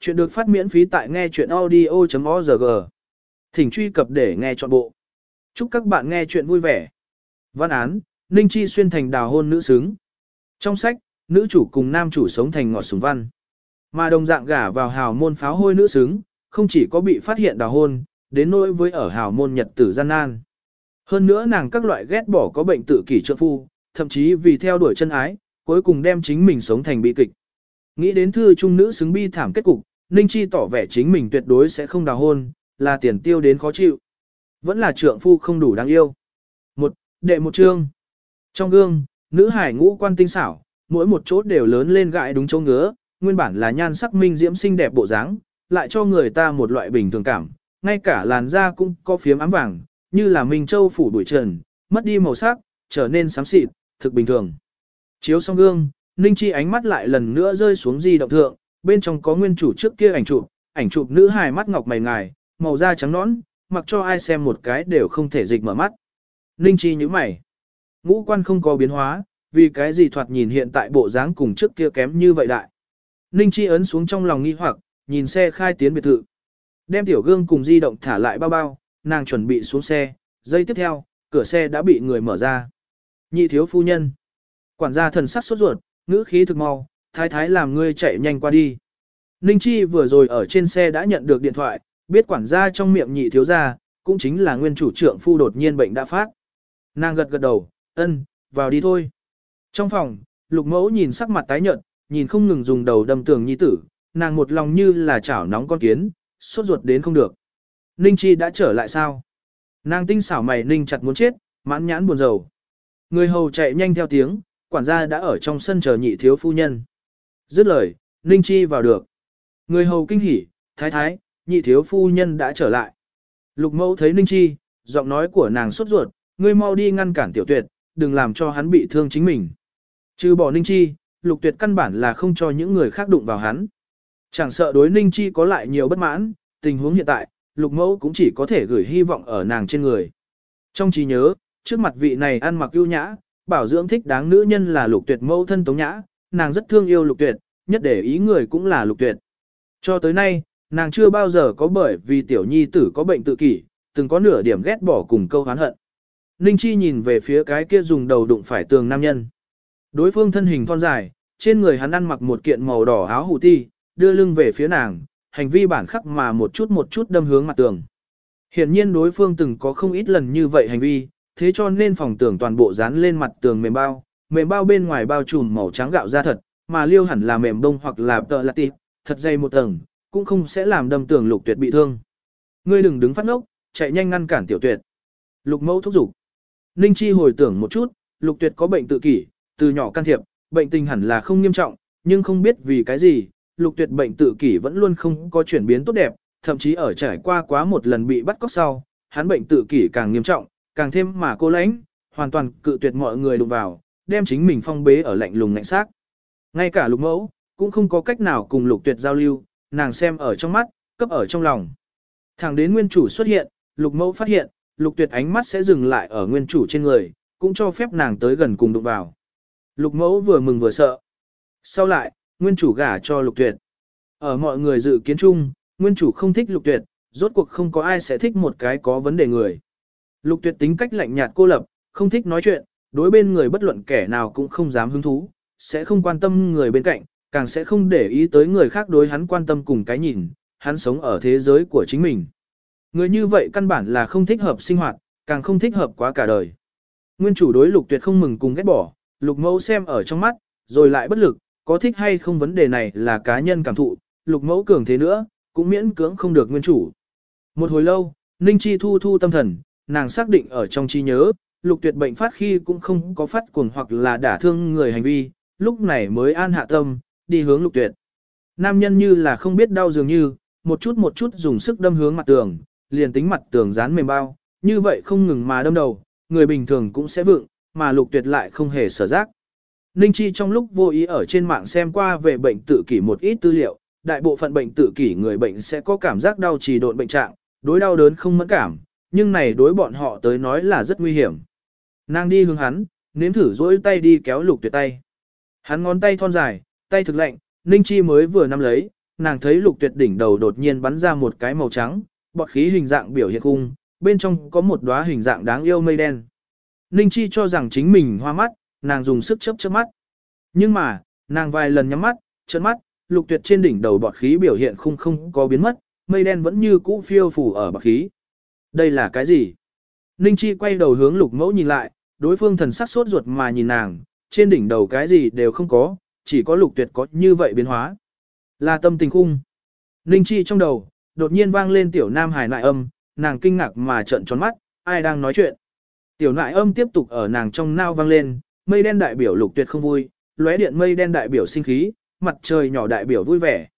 Chuyện được phát miễn phí tại nghe chuyện audio.org. Thỉnh truy cập để nghe trọn bộ. Chúc các bạn nghe chuyện vui vẻ. Văn án, Ninh Chi xuyên thành đào hôn nữ xứng. Trong sách, nữ chủ cùng nam chủ sống thành ngọt súng văn. Mà đồng dạng gả vào hào môn pháo hôi nữ xứng, không chỉ có bị phát hiện đào hôn, đến nỗi với ở hào môn nhật tử gian nan. Hơn nữa nàng các loại ghét bỏ có bệnh tự kỷ trợ phu, thậm chí vì theo đuổi chân ái, cuối cùng đem chính mình sống thành bi kịch. Nghĩ đến thư trung nữ xứng bi thảm kết cục, Ninh Chi tỏ vẻ chính mình tuyệt đối sẽ không đào hôn, là tiền tiêu đến khó chịu. Vẫn là trượng phu không đủ đáng yêu. Một, đệ một chương. Trong gương, nữ hải ngũ quan tinh xảo, mỗi một chỗ đều lớn lên gãi đúng chỗ ngứa, nguyên bản là nhan sắc minh diễm xinh đẹp bộ dáng, lại cho người ta một loại bình thường cảm, ngay cả làn da cũng có phiếm ám vàng, như là minh châu phủ bụi trần, mất đi màu sắc, trở nên xám xịt, thực bình thường. Chiếu xong gương, Ninh Chi ánh mắt lại lần nữa rơi xuống di động thượng, bên trong có nguyên chủ trước kia ảnh chụp, ảnh chụp nữ hài mắt ngọc mày ngài, màu da trắng nõn, mặc cho ai xem một cái đều không thể dịch mở mắt. Ninh Chi nhíu mày. Ngũ quan không có biến hóa, vì cái gì thoạt nhìn hiện tại bộ dáng cùng trước kia kém như vậy đại. Ninh Chi ấn xuống trong lòng nghi hoặc, nhìn xe khai tiến biệt thự. Đem tiểu gương cùng di động thả lại bao bao, nàng chuẩn bị xuống xe, giây tiếp theo, cửa xe đã bị người mở ra. Nhị thiếu phu nhân. Quản gia thần sắc sốt ruột, ngữ khí thực mau, thái thái làm ngươi chạy nhanh qua đi. Ninh Chi vừa rồi ở trên xe đã nhận được điện thoại, biết quản gia trong miệng nhị thiếu gia, cũng chính là nguyên chủ trưởng phu đột nhiên bệnh đã phát. Nàng gật gật đầu, ân, vào đi thôi. Trong phòng, lục mẫu nhìn sắc mặt tái nhợt, nhìn không ngừng dùng đầu đâm tường nhi tử, nàng một lòng như là chảo nóng con kiến, sốt ruột đến không được. Ninh Chi đã trở lại sao? Nàng tinh xảo mày ninh chặt muốn chết, mãn nhãn buồn rầu. Người hầu chạy nhanh theo tiếng, quản gia đã ở trong sân chờ nhị thiếu phu nhân. Dứt lời, Ninh Chi vào được. Người hầu kinh hỉ, thái thái, nhị thiếu phu nhân đã trở lại. Lục mẫu thấy Ninh Chi, giọng nói của nàng sốt ruột, ngươi mau đi ngăn cản tiểu tuyệt, đừng làm cho hắn bị thương chính mình. Trừ bỏ Ninh Chi, lục tuyệt căn bản là không cho những người khác đụng vào hắn. Chẳng sợ đối Ninh Chi có lại nhiều bất mãn, tình huống hiện tại, lục mẫu cũng chỉ có thể gửi hy vọng ở nàng trên người. Trong trí nhớ, trước mặt vị này ăn mặc ưu nhã, bảo dưỡng thích đáng nữ nhân là lục tuyệt mẫu thân tống nhã, nàng rất thương yêu lục tuyệt, nhất để ý người cũng là lục tuyệt. Cho tới nay, nàng chưa bao giờ có bởi vì tiểu nhi tử có bệnh tự kỷ, từng có nửa điểm ghét bỏ cùng câu hán hận. Ninh Chi nhìn về phía cái kia dùng đầu đụng phải tường nam nhân. Đối phương thân hình thon dài, trên người hắn ăn mặc một kiện màu đỏ áo hủ ti, đưa lưng về phía nàng, hành vi bản khắc mà một chút một chút đâm hướng mặt tường. Hiện nhiên đối phương từng có không ít lần như vậy hành vi, thế cho nên phòng tường toàn bộ dán lên mặt tường mềm bao, mềm bao bên ngoài bao trùm màu trắng gạo da thật, mà liêu hẳn là mềm bông hoặc là tợ là tịp, thật dày một tầng, cũng không sẽ làm đâm tường lục tuyệt bị thương. Ngươi đừng đứng phát ngốc, chạy nhanh ngăn cản tiểu tuyệt. Lục mẫu thúc giục. Ninh Chi hồi tưởng một chút, lục tuyệt có bệnh tự kỷ, từ nhỏ can thiệp, bệnh tình hẳn là không nghiêm trọng, nhưng không biết vì cái gì, lục tuyệt bệnh tự kỷ vẫn luôn không có chuyển biến tốt đẹp, thậm chí ở trải qua quá một lần bị bắt cóc sau, hắn bệnh tự kỷ càng nghiêm trọng, càng thêm mà cô lãnh, hoàn toàn cự tuyệt mọi người đụng vào, đem chính mình phong bế ở lạnh lùng ngạnh xác. Ngay cả lục mẫu, cũng không có cách nào cùng lục tuyệt giao lưu, nàng xem ở trong mắt, cấp ở trong lòng. Thẳng đến nguyên chủ xuất hiện, lục mẫu phát hiện, lục tuyệt ánh mắt sẽ dừng lại ở nguyên chủ trên người, cũng cho phép nàng tới gần cùng đụng vào. Lục mẫu vừa mừng vừa sợ. Sau lại, nguyên chủ gả cho lục tuyệt. Ở mọi người dự kiến chung, nguyên chủ không thích lục tuyệt, rốt cuộc không có ai sẽ thích một cái có vấn đề người. Lục tuyệt tính cách lạnh nhạt cô lập, không thích nói chuyện, đối bên người bất luận kẻ nào cũng không dám hứng thú, sẽ không quan tâm người bên cạnh, càng sẽ không để ý tới người khác đối hắn quan tâm cùng cái nhìn, hắn sống ở thế giới của chính mình. Người như vậy căn bản là không thích hợp sinh hoạt, càng không thích hợp quá cả đời. Nguyên chủ đối lục tuyệt không mừng cùng ghét bỏ, lục mẫu xem ở trong mắt, rồi lại bất lực, có thích hay không vấn đề này là cá nhân cảm thụ, lục mẫu cường thế nữa, cũng miễn cưỡng không được nguyên chủ. Một hồi lâu, Ninh Chi thu thu tâm thần, nàng xác định ở trong trí nhớ, lục tuyệt bệnh phát khi cũng không có phát cuồng hoặc là đả thương người hành vi, lúc này mới an hạ tâm, đi hướng lục tuyệt. Nam nhân như là không biết đau dường như, một chút một chút dùng sức đâm hướng mặt tường, liền tính mặt tường dán mềm bao, như vậy không ngừng mà đâm đầu, người bình thường cũng sẽ vượng, mà lục tuyệt lại không hề sở giác. Ninh Chi trong lúc vô ý ở trên mạng xem qua về bệnh tự kỷ một ít tư liệu, đại bộ phận bệnh tự kỷ người bệnh sẽ có cảm giác đau trì độn bệnh trạng, đối đau đớn không mẫn cảm, nhưng này đối bọn họ tới nói là rất nguy hiểm. Nàng đi hướng hắn, nếm thử dỗi tay đi kéo lục tuyệt tay. Hắn ngón tay thon dài, tay thực lạnh, Ninh Chi mới vừa nắm lấy, nàng thấy lục tuyệt đỉnh đầu đột nhiên bắn ra một cái màu trắng, bọt khí hình dạng biểu hiện cung, bên trong có một đóa hình dạng đáng yêu mây đen. Ninh Chi cho rằng chính mình hoa mắt, nàng dùng sức chớp chớp mắt. Nhưng mà, nàng vài lần nhắm mắt, trợn mắt, lục tuyệt trên đỉnh đầu bọt khí biểu hiện khung không có biến mất, mây đen vẫn như cũ phiêu phủ ở bọt khí. Đây là cái gì? Ninh Chi quay đầu hướng lục mẫu nhìn lại, đối phương thần sắc sốt ruột mà nhìn nàng, trên đỉnh đầu cái gì đều không có, chỉ có lục tuyệt có như vậy biến hóa. Là tâm tình khung. Ninh Chi trong đầu, đột nhiên vang lên tiểu nam hải nại âm, nàng kinh ngạc mà trợn tròn mắt, ai đang nói chuyện. Tiểu nại âm tiếp tục ở nàng trong nao vang lên, mây đen đại biểu lục tuyệt không vui, lóe điện mây đen đại biểu sinh khí, mặt trời nhỏ đại biểu vui vẻ.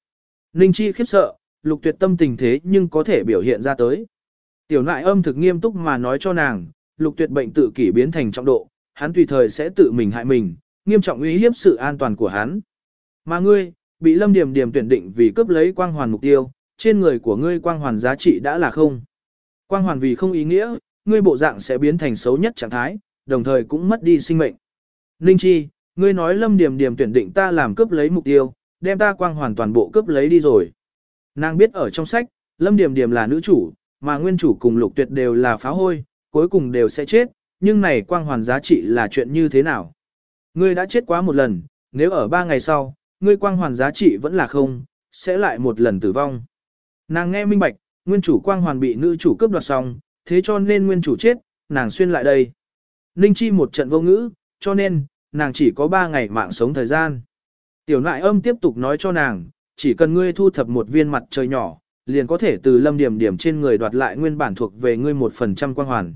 Ninh Chi khiếp sợ, lục tuyệt tâm tình thế nhưng có thể biểu hiện ra tới. Tiểu nại âm thực nghiêm túc mà nói cho nàng, lục tuyệt bệnh tự kỷ biến thành trọng độ, hắn tùy thời sẽ tự mình hại mình, nghiêm trọng uy hiếp sự an toàn của hắn. Mà ngươi, bị lâm điểm điểm tuyển định vì cướp lấy quang hoàn mục tiêu, trên người của ngươi quang hoàn giá trị đã là không. Quang hoàn vì không ý nghĩa, ngươi bộ dạng sẽ biến thành xấu nhất trạng thái, đồng thời cũng mất đi sinh mệnh. Ninh Chi, ngươi nói lâm điểm điểm tuyển định ta làm cướp lấy mục tiêu, đem ta quang hoàn toàn bộ cướp lấy đi rồi. Nàng biết ở trong sách, lâm điểm điểm là nữ chủ, mà nguyên chủ cùng lục tuyệt đều là phá hôi, cuối cùng đều sẽ chết, nhưng này quang hoàn giá trị là chuyện như thế nào? Ngươi đã chết quá một lần, nếu ở ba ngày sau, ngươi quang hoàn giá trị vẫn là không, sẽ lại một lần tử vong. Nàng nghe minh bạch, nguyên chủ quang hoàn bị nữ chủ cướp đoạt xong, thế cho nên nguyên chủ chết, nàng xuyên lại đây. Ninh Chi một trận vô ngữ, cho nên, nàng chỉ có ba ngày mạng sống thời gian. Tiểu nại âm tiếp tục nói cho nàng, chỉ cần ngươi thu thập một viên mặt trời nhỏ, liền có thể từ lâm điểm điểm trên người đoạt lại nguyên bản thuộc về ngươi một phần trăm quang hoàn.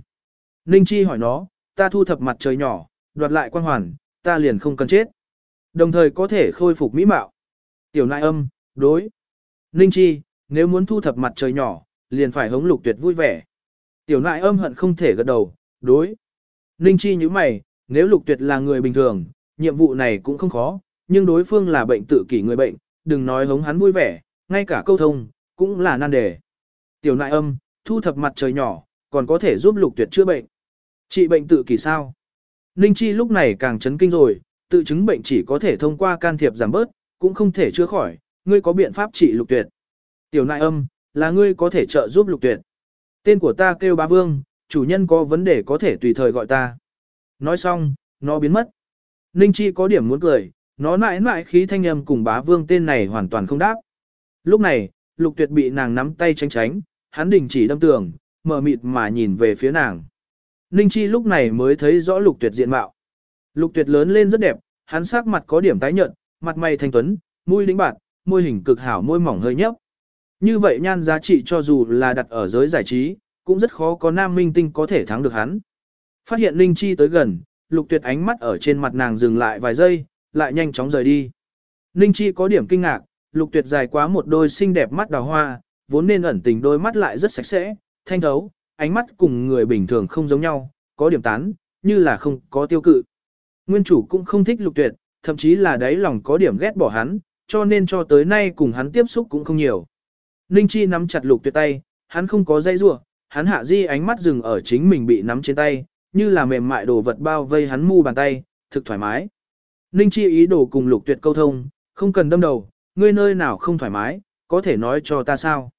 Ninh Chi hỏi nó, ta thu thập mặt trời nhỏ, đoạt lại quang hoàn, ta liền không cần chết. Đồng thời có thể khôi phục mỹ mạo. Tiểu nại âm, đối. Ninh Chi, nếu muốn thu thập mặt trời nhỏ, liền phải hống lục tuyệt vui vẻ. Tiểu nại âm hận không thể gật đầu, đối. Ninh Chi như mày, nếu lục tuyệt là người bình thường, nhiệm vụ này cũng không khó, nhưng đối phương là bệnh tự kỷ người bệnh, đừng nói hống hắn vui vẻ, ngay cả câu thông, cũng là nan đề. Tiểu nại âm, thu thập mặt trời nhỏ, còn có thể giúp lục tuyệt chữa bệnh. Trị bệnh tự kỷ sao? Ninh Chi lúc này càng chấn kinh rồi, tự chứng bệnh chỉ có thể thông qua can thiệp giảm bớt, cũng không thể chữa khỏi, ngươi có biện pháp trị lục tuyệt. Tiểu nại âm, là ngươi có thể trợ giúp lục tuyệt. Tên của ta kêu bá vương, chủ nhân có vấn đề có thể tùy thời gọi ta. Nói xong, nó biến mất. Ninh Chi có điểm muốn cười, nó mãi mãi khí thanh âm cùng bá vương tên này hoàn toàn không đáp. Lúc này, lục tuyệt bị nàng nắm tay tránh tránh, hắn đình chỉ đâm tường, mở mịt mà nhìn về phía nàng. Ninh Chi lúc này mới thấy rõ lục tuyệt diện mạo. Lục tuyệt lớn lên rất đẹp, hắn sắc mặt có điểm tái nhợt, mặt mày thanh tuấn, mũi lĩnh bạc, môi hình cực hảo môi mỏng hơi nhấp. Như vậy nhan giá trị cho dù là đặt ở giới giải trí, cũng rất khó có nam minh tinh có thể thắng được hắn. Phát hiện Ninh Chi tới gần, lục tuyệt ánh mắt ở trên mặt nàng dừng lại vài giây, lại nhanh chóng rời đi. Ninh Chi có điểm kinh ngạc, lục tuyệt dài quá một đôi xinh đẹp mắt đào hoa, vốn nên ẩn tình đôi mắt lại rất sạch sẽ, thanh thấu, ánh mắt cùng người bình thường không giống nhau, có điểm tán, như là không có tiêu cự. Nguyên chủ cũng không thích lục tuyệt, thậm chí là đáy lòng có điểm ghét bỏ hắn, cho nên cho tới nay cùng hắn tiếp xúc cũng không nhiều. Ninh Chi nắm chặt lục tuyệt tay, hắn không có dây rua, hắn hạ di ánh mắt dừng ở chính mình bị nắm trên tay, như là mềm mại đồ vật bao vây hắn mu bàn tay, thực thoải mái. Ninh Chi ý đồ cùng lục tuyệt câu thông, không cần đâm đầu, ngươi nơi nào không thoải mái, có thể nói cho ta sao.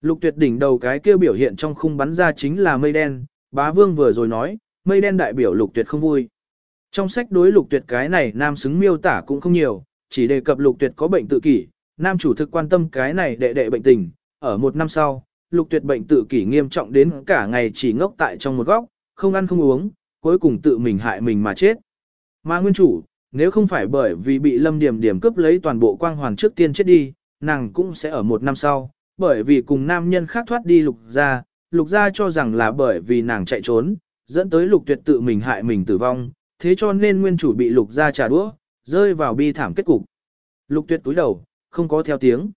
Lục tuyệt đỉnh đầu cái kia biểu hiện trong khung bắn ra chính là mây đen, bá vương vừa rồi nói, mây đen đại biểu lục tuyệt không vui. Trong sách đối lục tuyệt cái này nam xứng miêu tả cũng không nhiều, chỉ đề cập lục tuyệt có bệnh tự kỷ, nam chủ thực quan tâm cái này đệ đệ bệnh tình, ở một năm sau, lục tuyệt bệnh tự kỷ nghiêm trọng đến cả ngày chỉ ngốc tại trong một góc, không ăn không uống, cuối cùng tự mình hại mình mà chết. Mà nguyên chủ, nếu không phải bởi vì bị lâm điểm điểm cướp lấy toàn bộ quang hoàn trước tiên chết đi, nàng cũng sẽ ở một năm sau, bởi vì cùng nam nhân khác thoát đi lục gia, lục gia cho rằng là bởi vì nàng chạy trốn, dẫn tới lục tuyệt tự mình hại mình tử vong, thế cho nên nguyên chủ bị lục gia trả đũa, rơi vào bi thảm kết cục. Lục tuyệt túi đầu, không có theo tiếng.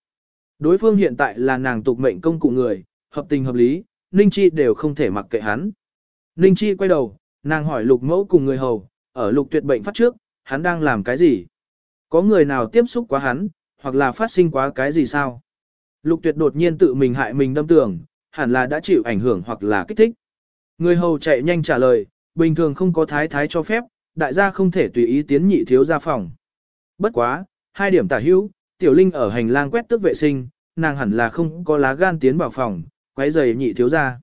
Đối phương hiện tại là nàng tục mệnh công cụ người, hợp tình hợp lý, Ninh Chi đều không thể mặc kệ hắn. Ninh Chi quay đầu, nàng hỏi lục mẫu cùng người hầu, ở lục tuyệt bệnh phát trước, hắn đang làm cái gì? Có người nào tiếp xúc quá hắn, hoặc là phát sinh quá cái gì sao? Lục tuyệt đột nhiên tự mình hại mình đâm tưởng, hẳn là đã chịu ảnh hưởng hoặc là kích thích. Người hầu chạy nhanh trả lời, bình thường không có thái thái cho phép, đại gia không thể tùy ý tiến nhị thiếu ra phòng. Bất quá, hai điểm tả hữu, Tiểu Linh ở hành lang quét tước vệ sinh, nàng hẳn là không có lá gan tiến vào phòng, quấy giày nhị thiếu ra.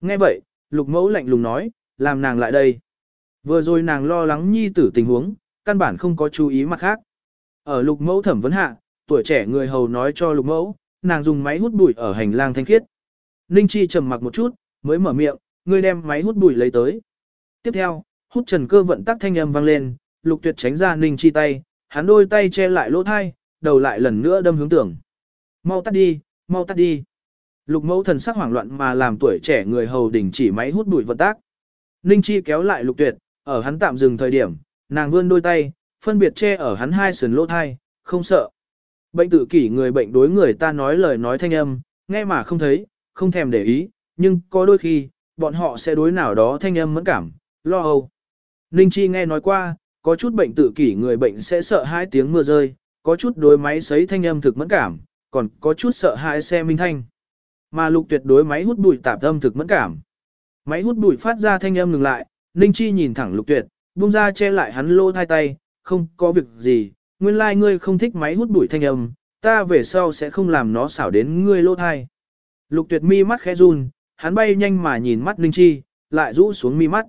Nghe vậy, lục mẫu lạnh lùng nói, làm nàng lại đây. Vừa rồi nàng lo lắng nhi tử tình huống, căn bản không có chú ý mặt khác. Ở lục mẫu thẩm vấn hạ, tuổi trẻ người hầu nói cho lục mẫu, nàng dùng máy hút bụi ở hành lang thanh khiết. Ninh Chi trầm mặc một chút, mới mở miệng, ngươi đem máy hút bụi lấy tới. Tiếp theo, hút trần cơ vận tắc thanh âm vang lên, lục tuyệt tránh ra Ninh Chi tay, hắn đôi tay che lại lỗ thai, đầu lại lần nữa đâm hướng tưởng. Mau tắt đi, mau tắt đi. Lục mẫu thần sắc hoảng loạn mà làm tuổi trẻ người hầu đình chỉ máy hút bụi vận tác. Ninh Chi kéo lại lục tuyệt, ở hắn tạm dừng thời điểm, nàng vươn đôi tay, phân biệt che ở hắn hai sườn lỗ thai, không sợ. Bệnh tự kỷ người bệnh đối người ta nói lời nói thanh âm, nghe mà không thấy, không thèm để ý, nhưng có đôi khi, bọn họ sẽ đối nào đó thanh âm mẫn cảm, lo âu. Ninh Chi nghe nói qua, có chút bệnh tự kỷ người bệnh sẽ sợ hai tiếng mưa rơi, có chút đối máy sấy thanh âm thực mẫn cảm, còn có chút sợ hãi xe minh thanh. Mà lục tuyệt đối máy hút bụi tạp âm thực mẫn cảm. Máy hút bụi phát ra thanh âm ngừng lại, Ninh Chi nhìn thẳng lục tuyệt, buông ra che lại hắn lô thai tay, không có việc gì, nguyên lai like ngươi không thích máy hút bụi thanh âm, ta về sau sẽ không làm nó xảo đến ngươi lô thai. Lục tuyệt mi mắt khẽ run, hắn bay nhanh mà nhìn mắt Ninh Chi, lại rũ xuống mi mắt.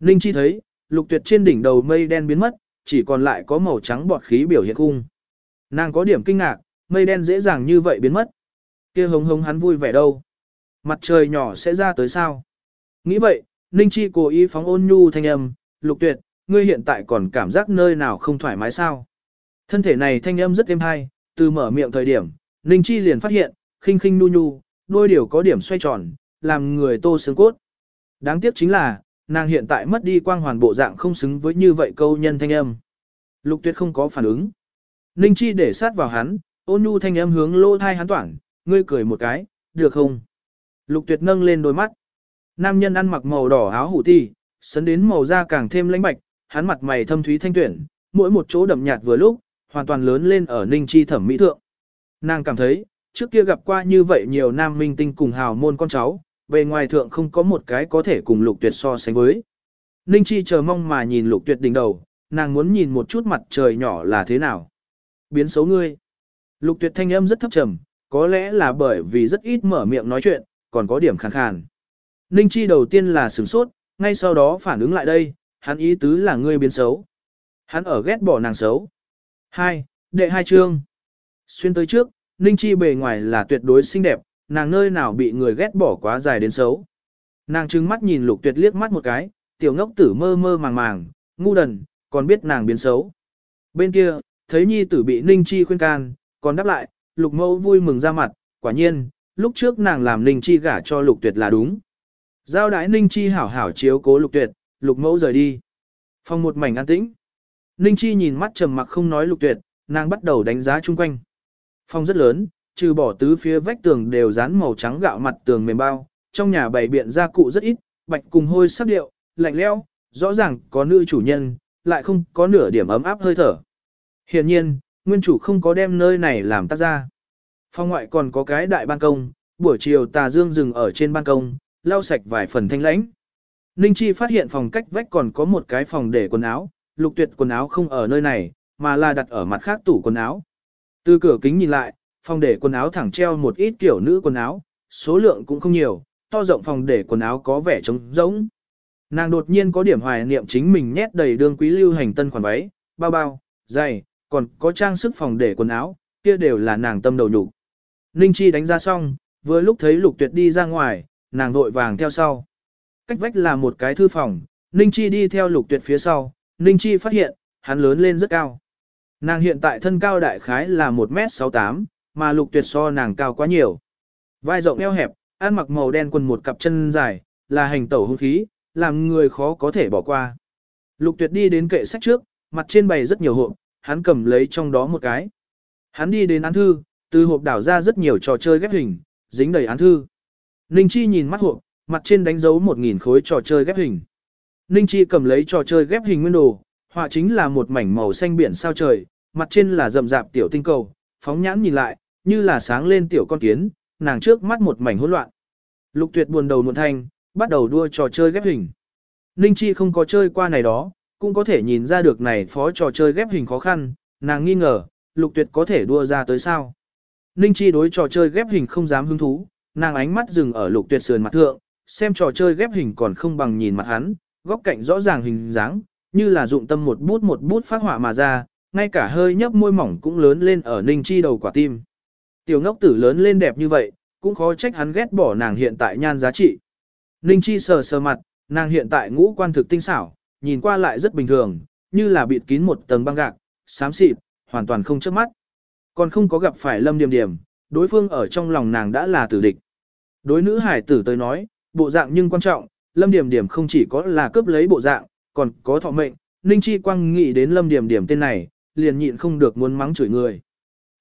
Ninh Chi thấy, lục tuyệt trên đỉnh đầu mây đen biến mất, chỉ còn lại có màu trắng bọt khí biểu hiện cung. Nàng có điểm kinh ngạc, mây đen dễ dàng như vậy biến mất. kia hống hống hắn vui vẻ đâu. Mặt trời nhỏ sẽ ra tới sao. Nghĩ vậy, Ninh Chi cố ý phóng ôn nhu thanh âm, lục tuyệt, ngươi hiện tại còn cảm giác nơi nào không thoải mái sao. Thân thể này thanh âm rất êm hay, từ mở miệng thời điểm, Ninh Chi liền phát hiện, khinh khinh nu nhu, đôi điều có điểm xoay tròn, làm người tô sướng cốt. Đáng tiếc chính là, nàng hiện tại mất đi quang hoàn bộ dạng không xứng với như vậy câu nhân thanh âm. Lục tuyệt không có phản ứng. Ninh Chi để sát vào hắn, ôn nhu thanh âm hướng lô thai hắn toảng, ngươi cười một cái, được không? Lục tuyệt nâng lên đôi mắt. Nam nhân ăn mặc màu đỏ áo hủ ti, sấn đến màu da càng thêm lãnh bạch, hắn mặt mày thâm thúy thanh tuyển, mỗi một chỗ đậm nhạt vừa lúc, hoàn toàn lớn lên ở Ninh Chi thẩm mỹ thượng. Nàng cảm thấy, trước kia gặp qua như vậy nhiều nam minh tinh cùng hào môn con cháu, về ngoài thượng không có một cái có thể cùng lục tuyệt so sánh với. Ninh Chi chờ mong mà nhìn lục tuyệt đỉnh đầu, nàng muốn nhìn một chút mặt trời nhỏ là thế nào. Biến xấu ngươi. Lục tuyệt thanh âm rất thấp trầm, có lẽ là bởi vì rất ít mở miệng nói chuyện, còn có điểm khàn khàn. Ninh Chi đầu tiên là sửng sốt, ngay sau đó phản ứng lại đây, hắn ý tứ là ngươi biến xấu. Hắn ở ghét bỏ nàng xấu. Hai, Đệ hai chương. Xuyên tới trước, Ninh Chi bề ngoài là tuyệt đối xinh đẹp, nàng nơi nào bị người ghét bỏ quá dài đến xấu. Nàng trừng mắt nhìn lục tuyệt liếc mắt một cái, tiểu ngốc tử mơ mơ màng màng, ngu đần, còn biết nàng biến xấu. Bên kia, thấy nhi tử bị Ninh Chi khuyên can, còn đáp lại, lục mẫu vui mừng ra mặt, quả nhiên, lúc trước nàng làm Ninh Chi gả cho lục tuyệt là đúng. Giao đái Ninh Chi hảo hảo chiếu cố lục tuyệt, lục mẫu rời đi. Phòng một mảnh an tĩnh. Ninh Chi nhìn mắt trầm mặc không nói lục tuyệt, nàng bắt đầu đánh giá chung quanh. Phòng rất lớn, trừ bỏ tứ phía vách tường đều dán màu trắng gạo mặt tường mềm bao, trong nhà bày biện gia cụ rất ít, bạch cùng hôi sắc điệu, lạnh lẽo, rõ ràng có nữ chủ nhân, lại không có nửa điểm ấm áp hơi thở. Hiện nhiên, nguyên chủ không có đem nơi này làm tác ra. Phòng ngoại còn có cái đại ban công, buổi chiều tà dương dừng ở trên ban công, lau sạch vài phần thanh lãnh. Ninh Chi phát hiện phòng cách vách còn có một cái phòng để quần áo, lục tuyệt quần áo không ở nơi này, mà là đặt ở mặt khác tủ quần áo. Từ cửa kính nhìn lại, phòng để quần áo thẳng treo một ít kiểu nữ quần áo, số lượng cũng không nhiều, to rộng phòng để quần áo có vẻ trống rỗng. Nàng đột nhiên có điểm hoài niệm chính mình nhét đầy đương quý lưu hành tân khoản váy, bao bao, giày, còn có trang sức phòng để quần áo, kia đều là nàng tâm đầu nhục. Ninh Chi đánh ra xong, vừa lúc thấy Lục Tuyệt đi ra ngoài, nàng vội vàng theo sau. Cách vách là một cái thư phòng, Ninh Chi đi theo Lục Tuyệt phía sau, Ninh Chi phát hiện, hắn lớn lên rất cao. Nàng hiện tại thân cao đại khái là 1m68, mà Lục Tuyệt so nàng cao quá nhiều. Vai rộng eo hẹp, ăn mặc màu đen quần một cặp chân dài, là hành tẩu hung khí, làm người khó có thể bỏ qua. Lục Tuyệt đi đến kệ sách trước, mặt trên bày rất nhiều hộp, hắn cầm lấy trong đó một cái. Hắn đi đến án thư, từ hộp đảo ra rất nhiều trò chơi ghép hình, dính đầy án thư. Ninh Chi nhìn mắt hộp, mặt trên đánh dấu một nghìn khối trò chơi ghép hình. Ninh Chi cầm lấy trò chơi ghép hình nguyên đồ, họa chính là một mảnh màu xanh biển sao trời, mặt trên là rậm rạp tiểu tinh cầu, phóng nhãn nhìn lại, như là sáng lên tiểu con kiến, nàng trước mắt một mảnh hỗn loạn. Lục Tuyệt buồn đầu muộn thanh, bắt đầu đua trò chơi ghép hình. Ninh Chi không có chơi qua này đó, cũng có thể nhìn ra được này phó trò chơi ghép hình khó khăn, nàng nghi ngờ, lục tuyệt có thể đua ra tới sao. Ninh Chi đối trò chơi ghép hình không dám hứng thú, nàng ánh mắt dừng ở lục tuyệt sườn mặt thượng, xem trò chơi ghép hình còn không bằng nhìn mặt hắn, góc cạnh rõ ràng hình dáng, như là dụng tâm một bút một bút phát họa mà ra, ngay cả hơi nhấp môi mỏng cũng lớn lên ở Ninh Chi đầu quả tim. Tiểu ngốc tử lớn lên đẹp như vậy, cũng khó trách hắn ghét bỏ nàng hiện tại nhan giá trị. Ninh Chi sờ sờ mặt, nàng hiện tại ngũ quan thực tinh xảo, nhìn qua lại rất bình thường, như là bịt kín một tầng băng gạc, xám xịt, hoàn toàn không chớp mắt. Còn không có gặp phải Lâm điểm điểm đối phương ở trong lòng nàng đã là tử địch. Đối nữ hải tử tới nói, bộ dạng nhưng quan trọng, Lâm điểm điểm không chỉ có là cướp lấy bộ dạng, còn có thọ mệnh, Ninh Chi Quang nghĩ đến Lâm điểm điểm tên này, liền nhịn không được muốn mắng chửi người.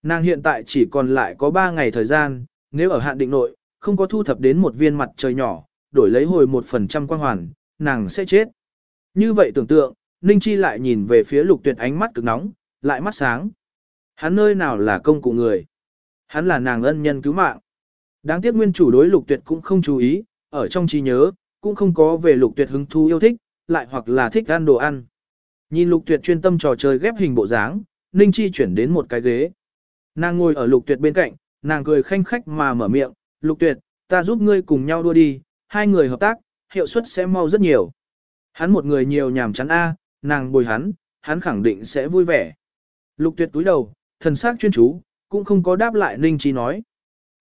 Nàng hiện tại chỉ còn lại có 3 ngày thời gian, nếu ở hạn định nội, không có thu thập đến một viên mặt trời nhỏ, đổi lấy hồi một phần trăm quang hoàn, nàng sẽ chết. Như vậy tưởng tượng, Ninh Chi lại nhìn về phía lục tuyệt ánh mắt cực nóng, lại mắt sáng. Hắn nơi nào là công cụ người? Hắn là nàng ân nhân cứu mạng. Đáng tiếc nguyên chủ đối lục tuyệt cũng không chú ý, ở trong trí nhớ, cũng không có về lục tuyệt hứng thú yêu thích, lại hoặc là thích ăn đồ ăn. Nhìn lục tuyệt chuyên tâm trò chơi ghép hình bộ dáng, Ninh Chi chuyển đến một cái ghế. Nàng ngồi ở lục tuyệt bên cạnh, nàng cười khanh khách mà mở miệng, lục tuyệt, ta giúp ngươi cùng nhau đua đi, hai người hợp tác, hiệu suất sẽ mau rất nhiều. Hắn một người nhiều nhàm chán a, nàng bồi hắn, hắn khẳng định sẽ vui vẻ. Lục tuyệt túi đầu, thần sắc chuyên chú, cũng không có đáp lại Ninh Chi nói.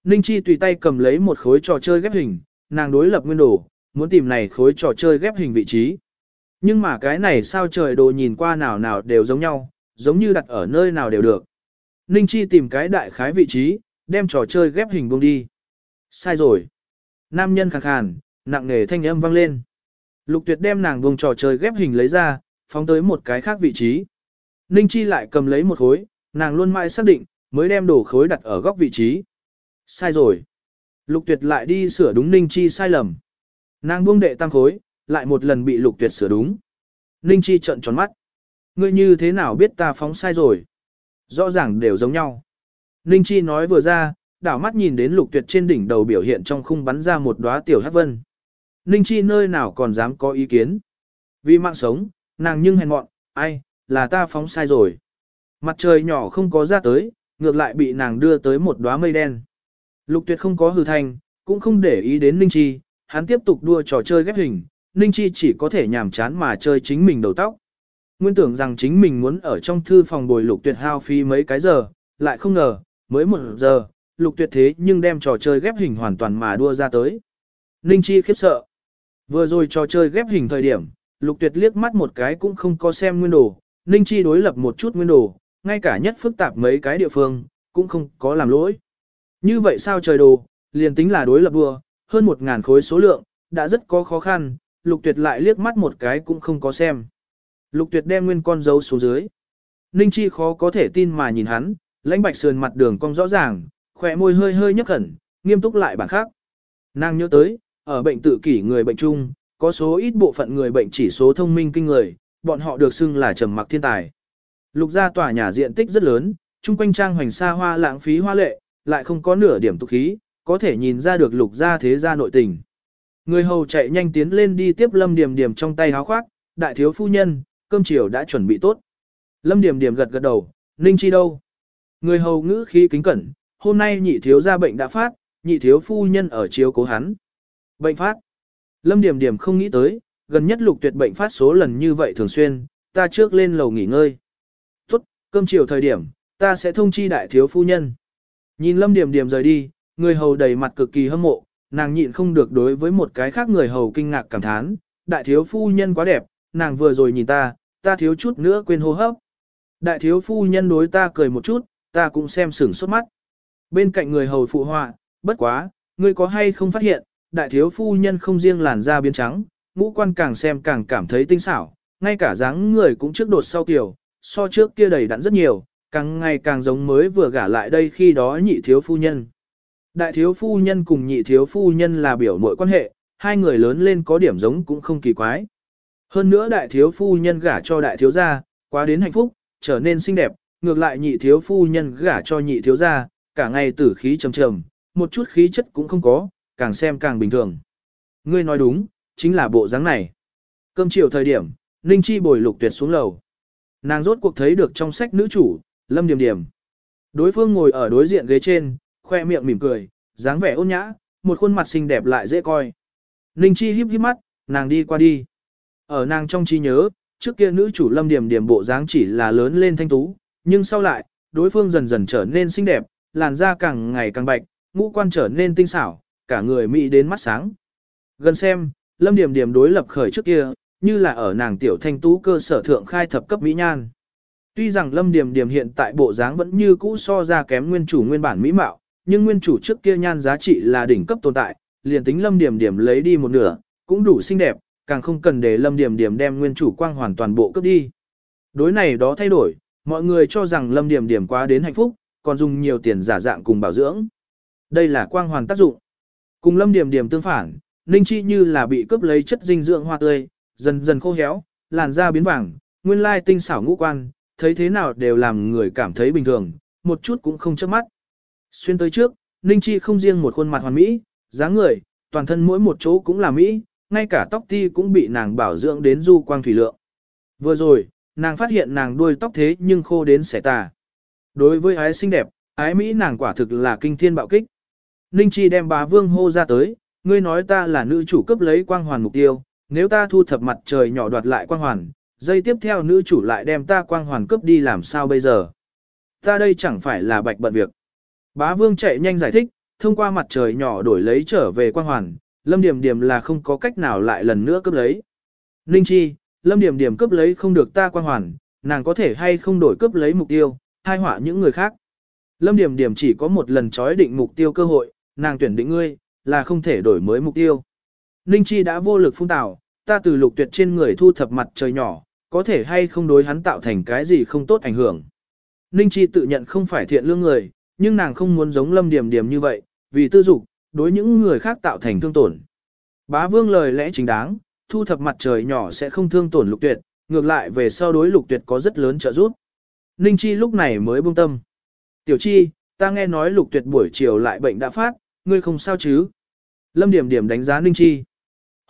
Ninh Chi tùy tay cầm lấy một khối trò chơi ghép hình, nàng đối lập nguyên đồ, muốn tìm này khối trò chơi ghép hình vị trí. Nhưng mà cái này sao trời đồ nhìn qua nào nào đều giống nhau, giống như đặt ở nơi nào đều được. Ninh Chi tìm cái đại khái vị trí, đem trò chơi ghép hình buông đi. Sai rồi. Nam nhân khàn khàn, nặng nề thanh âm vang lên. Lục tuyệt đem nàng buông trò chơi ghép hình lấy ra, phóng tới một cái khác vị trí. Ninh Chi lại cầm lấy một khối, nàng luôn mãi xác định, mới đem đổ khối đặt ở góc vị trí. Sai rồi. Lục tuyệt lại đi sửa đúng Ninh Chi sai lầm. Nàng buông đệ tăng khối, lại một lần bị lục tuyệt sửa đúng. Ninh Chi trợn tròn mắt. Ngươi như thế nào biết ta phóng sai rồi? Rõ ràng đều giống nhau. Ninh Chi nói vừa ra, đảo mắt nhìn đến lục tuyệt trên đỉnh đầu biểu hiện trong khung bắn ra một đóa tiểu hát vân. Ninh Chi nơi nào còn dám có ý kiến. Vì mạng sống, nàng nhưng hèn mọn, ai, là ta phóng sai rồi. Mặt trời nhỏ không có ra tới, ngược lại bị nàng đưa tới một đóa mây đen. Lục tuyệt không có hư thành, cũng không để ý đến Ninh Chi, hắn tiếp tục đua trò chơi ghép hình, Ninh Chi chỉ có thể nhàm chán mà chơi chính mình đầu tóc. Nguyên tưởng rằng chính mình muốn ở trong thư phòng bồi lục tuyệt hao phí mấy cái giờ, lại không ngờ, mới một giờ, lục tuyệt thế nhưng đem trò chơi ghép hình hoàn toàn mà đua ra tới. Ninh Chi khiếp sợ. Vừa rồi trò chơi ghép hình thời điểm, lục tuyệt liếc mắt một cái cũng không có xem nguyên đồ, Ninh Chi đối lập một chút nguyên đồ, ngay cả nhất phức tạp mấy cái địa phương, cũng không có làm lỗi. Như vậy sao trời đồ, liền tính là đối lập đua, hơn một ngàn khối số lượng, đã rất có khó khăn, lục tuyệt lại liếc mắt một cái cũng không có xem. Lục tuyệt đem nguyên con dấu xuống dưới. Ninh Chi khó có thể tin mà nhìn hắn, lãnh bạch sườn mặt đường cong rõ ràng, khỏe môi hơi hơi nhấc khẩn, nghiêm túc lại bản khác. Nàng nhớ tới, ở bệnh tự kỷ người bệnh chung, có số ít bộ phận người bệnh chỉ số thông minh kinh người, bọn họ được xưng là trầm mặc thiên tài. Lục gia tòa nhà diện tích rất lớn, chung quanh trang hoành xa hoa lãng phí hoa lệ, lại không có nửa điểm tục khí, có thể nhìn ra được lục gia thế gia nội tình. Người hầu chạy nhanh tiến lên đi tiếp Lâm Điềm Điềm trong tay háo khoác, đại thiếu phu nhân, cơm chiều đã chuẩn bị tốt. Lâm Điềm Điềm gật gật đầu, Ninh Chi đâu? Người hầu ngữ khí kính cẩn, hôm nay nhị thiếu gia bệnh đã phát, nhị thiếu phu nhân ở chiếu cố hắn. Bệnh phát. Lâm Điềm Điềm không nghĩ tới, gần nhất lục tuyệt bệnh phát số lần như vậy thường xuyên, ta trước lên lầu nghỉ ngơi. Cơm chiều thời điểm, ta sẽ thông chi đại thiếu phu nhân. Nhìn Lâm điểm điểm rời đi, người hầu đầy mặt cực kỳ hâm mộ, nàng nhịn không được đối với một cái khác người hầu kinh ngạc cảm thán, đại thiếu phu nhân quá đẹp, nàng vừa rồi nhìn ta, ta thiếu chút nữa quên hô hấp. Đại thiếu phu nhân đối ta cười một chút, ta cũng xem sửng sốt mắt. Bên cạnh người hầu phụ họa, bất quá, ngươi có hay không phát hiện, đại thiếu phu nhân không riêng làn da biến trắng, ngũ quan càng xem càng cảm thấy tinh xảo, ngay cả dáng người cũng trước đột sau tiểu, so trước kia đầy đặn rất nhiều, càng ngày càng giống mới vừa gả lại đây khi đó nhị thiếu phu nhân. Đại thiếu phu nhân cùng nhị thiếu phu nhân là biểu mội quan hệ, hai người lớn lên có điểm giống cũng không kỳ quái. Hơn nữa đại thiếu phu nhân gả cho đại thiếu gia, quá đến hạnh phúc, trở nên xinh đẹp, ngược lại nhị thiếu phu nhân gả cho nhị thiếu gia, cả ngày tử khí trầm trầm, một chút khí chất cũng không có, càng xem càng bình thường. Ngươi nói đúng, chính là bộ dáng này. Cơm chiều thời điểm, Ninh Chi bồi lục tuyệt xuống lầu. Nàng rốt cuộc thấy được trong sách nữ chủ, Lâm Điềm Điềm, Đối phương ngồi ở đối diện ghế trên, khoe miệng mỉm cười, dáng vẻ ôn nhã, một khuôn mặt xinh đẹp lại dễ coi. Ninh Chi híp híp mắt, nàng đi qua đi. Ở nàng trong trí nhớ, trước kia nữ chủ lâm điểm điểm bộ dáng chỉ là lớn lên thanh tú, nhưng sau lại, đối phương dần dần trở nên xinh đẹp, làn da càng ngày càng bạch, ngũ quan trở nên tinh xảo, cả người mỹ đến mắt sáng. Gần xem, lâm điểm điểm đối lập khởi trước kia, như là ở nàng tiểu thanh tú cơ sở thượng khai thập cấp mỹ nhan. Tuy rằng lâm điểm điểm hiện tại bộ dáng vẫn như cũ so ra kém nguyên chủ nguyên bản mỹ mạo, nhưng nguyên chủ trước kia nhan giá trị là đỉnh cấp tồn tại, liền tính lâm điểm điểm lấy đi một nửa, cũng đủ xinh đẹp, càng không cần để lâm điểm điểm đem nguyên chủ quang hoàn toàn bộ cấp đi. Đối này đó thay đổi, mọi người cho rằng lâm điểm điểm quá đến hạnh phúc, còn dùng nhiều tiền giả dạng cùng bảo dưỡng. Đây là quang hoàn tác dụng. Cùng lâm điểm điểm tương phản, Ninh Chi như là bị cướp lấy chất dinh dưỡng hoa tươi, dần dần khô héo, làn da biến vàng, nguyên lai tinh xảo ngũ quan, thấy thế nào đều làm người cảm thấy bình thường, một chút cũng không chớp mắt. Xuyên tới trước, Ninh Chi không riêng một khuôn mặt hoàn mỹ, dáng người, toàn thân mỗi một chỗ cũng là mỹ, ngay cả tóc ti cũng bị nàng bảo dưỡng đến du quang thủy lượng. Vừa rồi, nàng phát hiện nàng đuôi tóc thế nhưng khô đến xẻ tà. Đối với ái xinh đẹp, ái mỹ nàng quả thực là kinh thiên bạo kích. Ninh Chi đem bá vương hô ra tới, ngươi nói ta là nữ chủ cấp lấy quang hoàn mục tiêu, nếu ta thu thập mặt trời nhỏ đoạt lại quang hoàn, dây tiếp theo nữ chủ lại đem ta quang hoàn cướp đi làm sao bây giờ. Ta đây chẳng phải là bạch bận việc. Bá vương chạy nhanh giải thích, thông qua mặt trời nhỏ đổi lấy trở về quang hoàn, lâm điểm điểm là không có cách nào lại lần nữa cướp lấy. Ninh chi, lâm điểm điểm cướp lấy không được ta quang hoàn, nàng có thể hay không đổi cướp lấy mục tiêu, hai họa những người khác. Lâm điểm điểm chỉ có một lần chói định mục tiêu cơ hội, nàng tuyển định ngươi, là không thể đổi mới mục tiêu. Ninh chi đã vô lực phun tạo, ta từ lục tuyệt trên người thu thập mặt trời nhỏ, có thể hay không đối hắn tạo thành cái gì không tốt ảnh hưởng. Ninh chi tự nhận không phải thiện lương người, nhưng nàng không muốn giống lâm điểm điểm như vậy, vì tư dục, đối những người khác tạo thành thương tổn. Bá vương lời lẽ chính đáng, thu thập mặt trời nhỏ sẽ không thương tổn lục tuyệt, ngược lại về sau đối lục tuyệt có rất lớn trợ giúp. Ninh Chi lúc này mới buông tâm. Tiểu Chi, ta nghe nói lục tuyệt buổi chiều lại bệnh đã phát, ngươi không sao chứ? Lâm Điểm Điểm đánh giá Ninh Chi.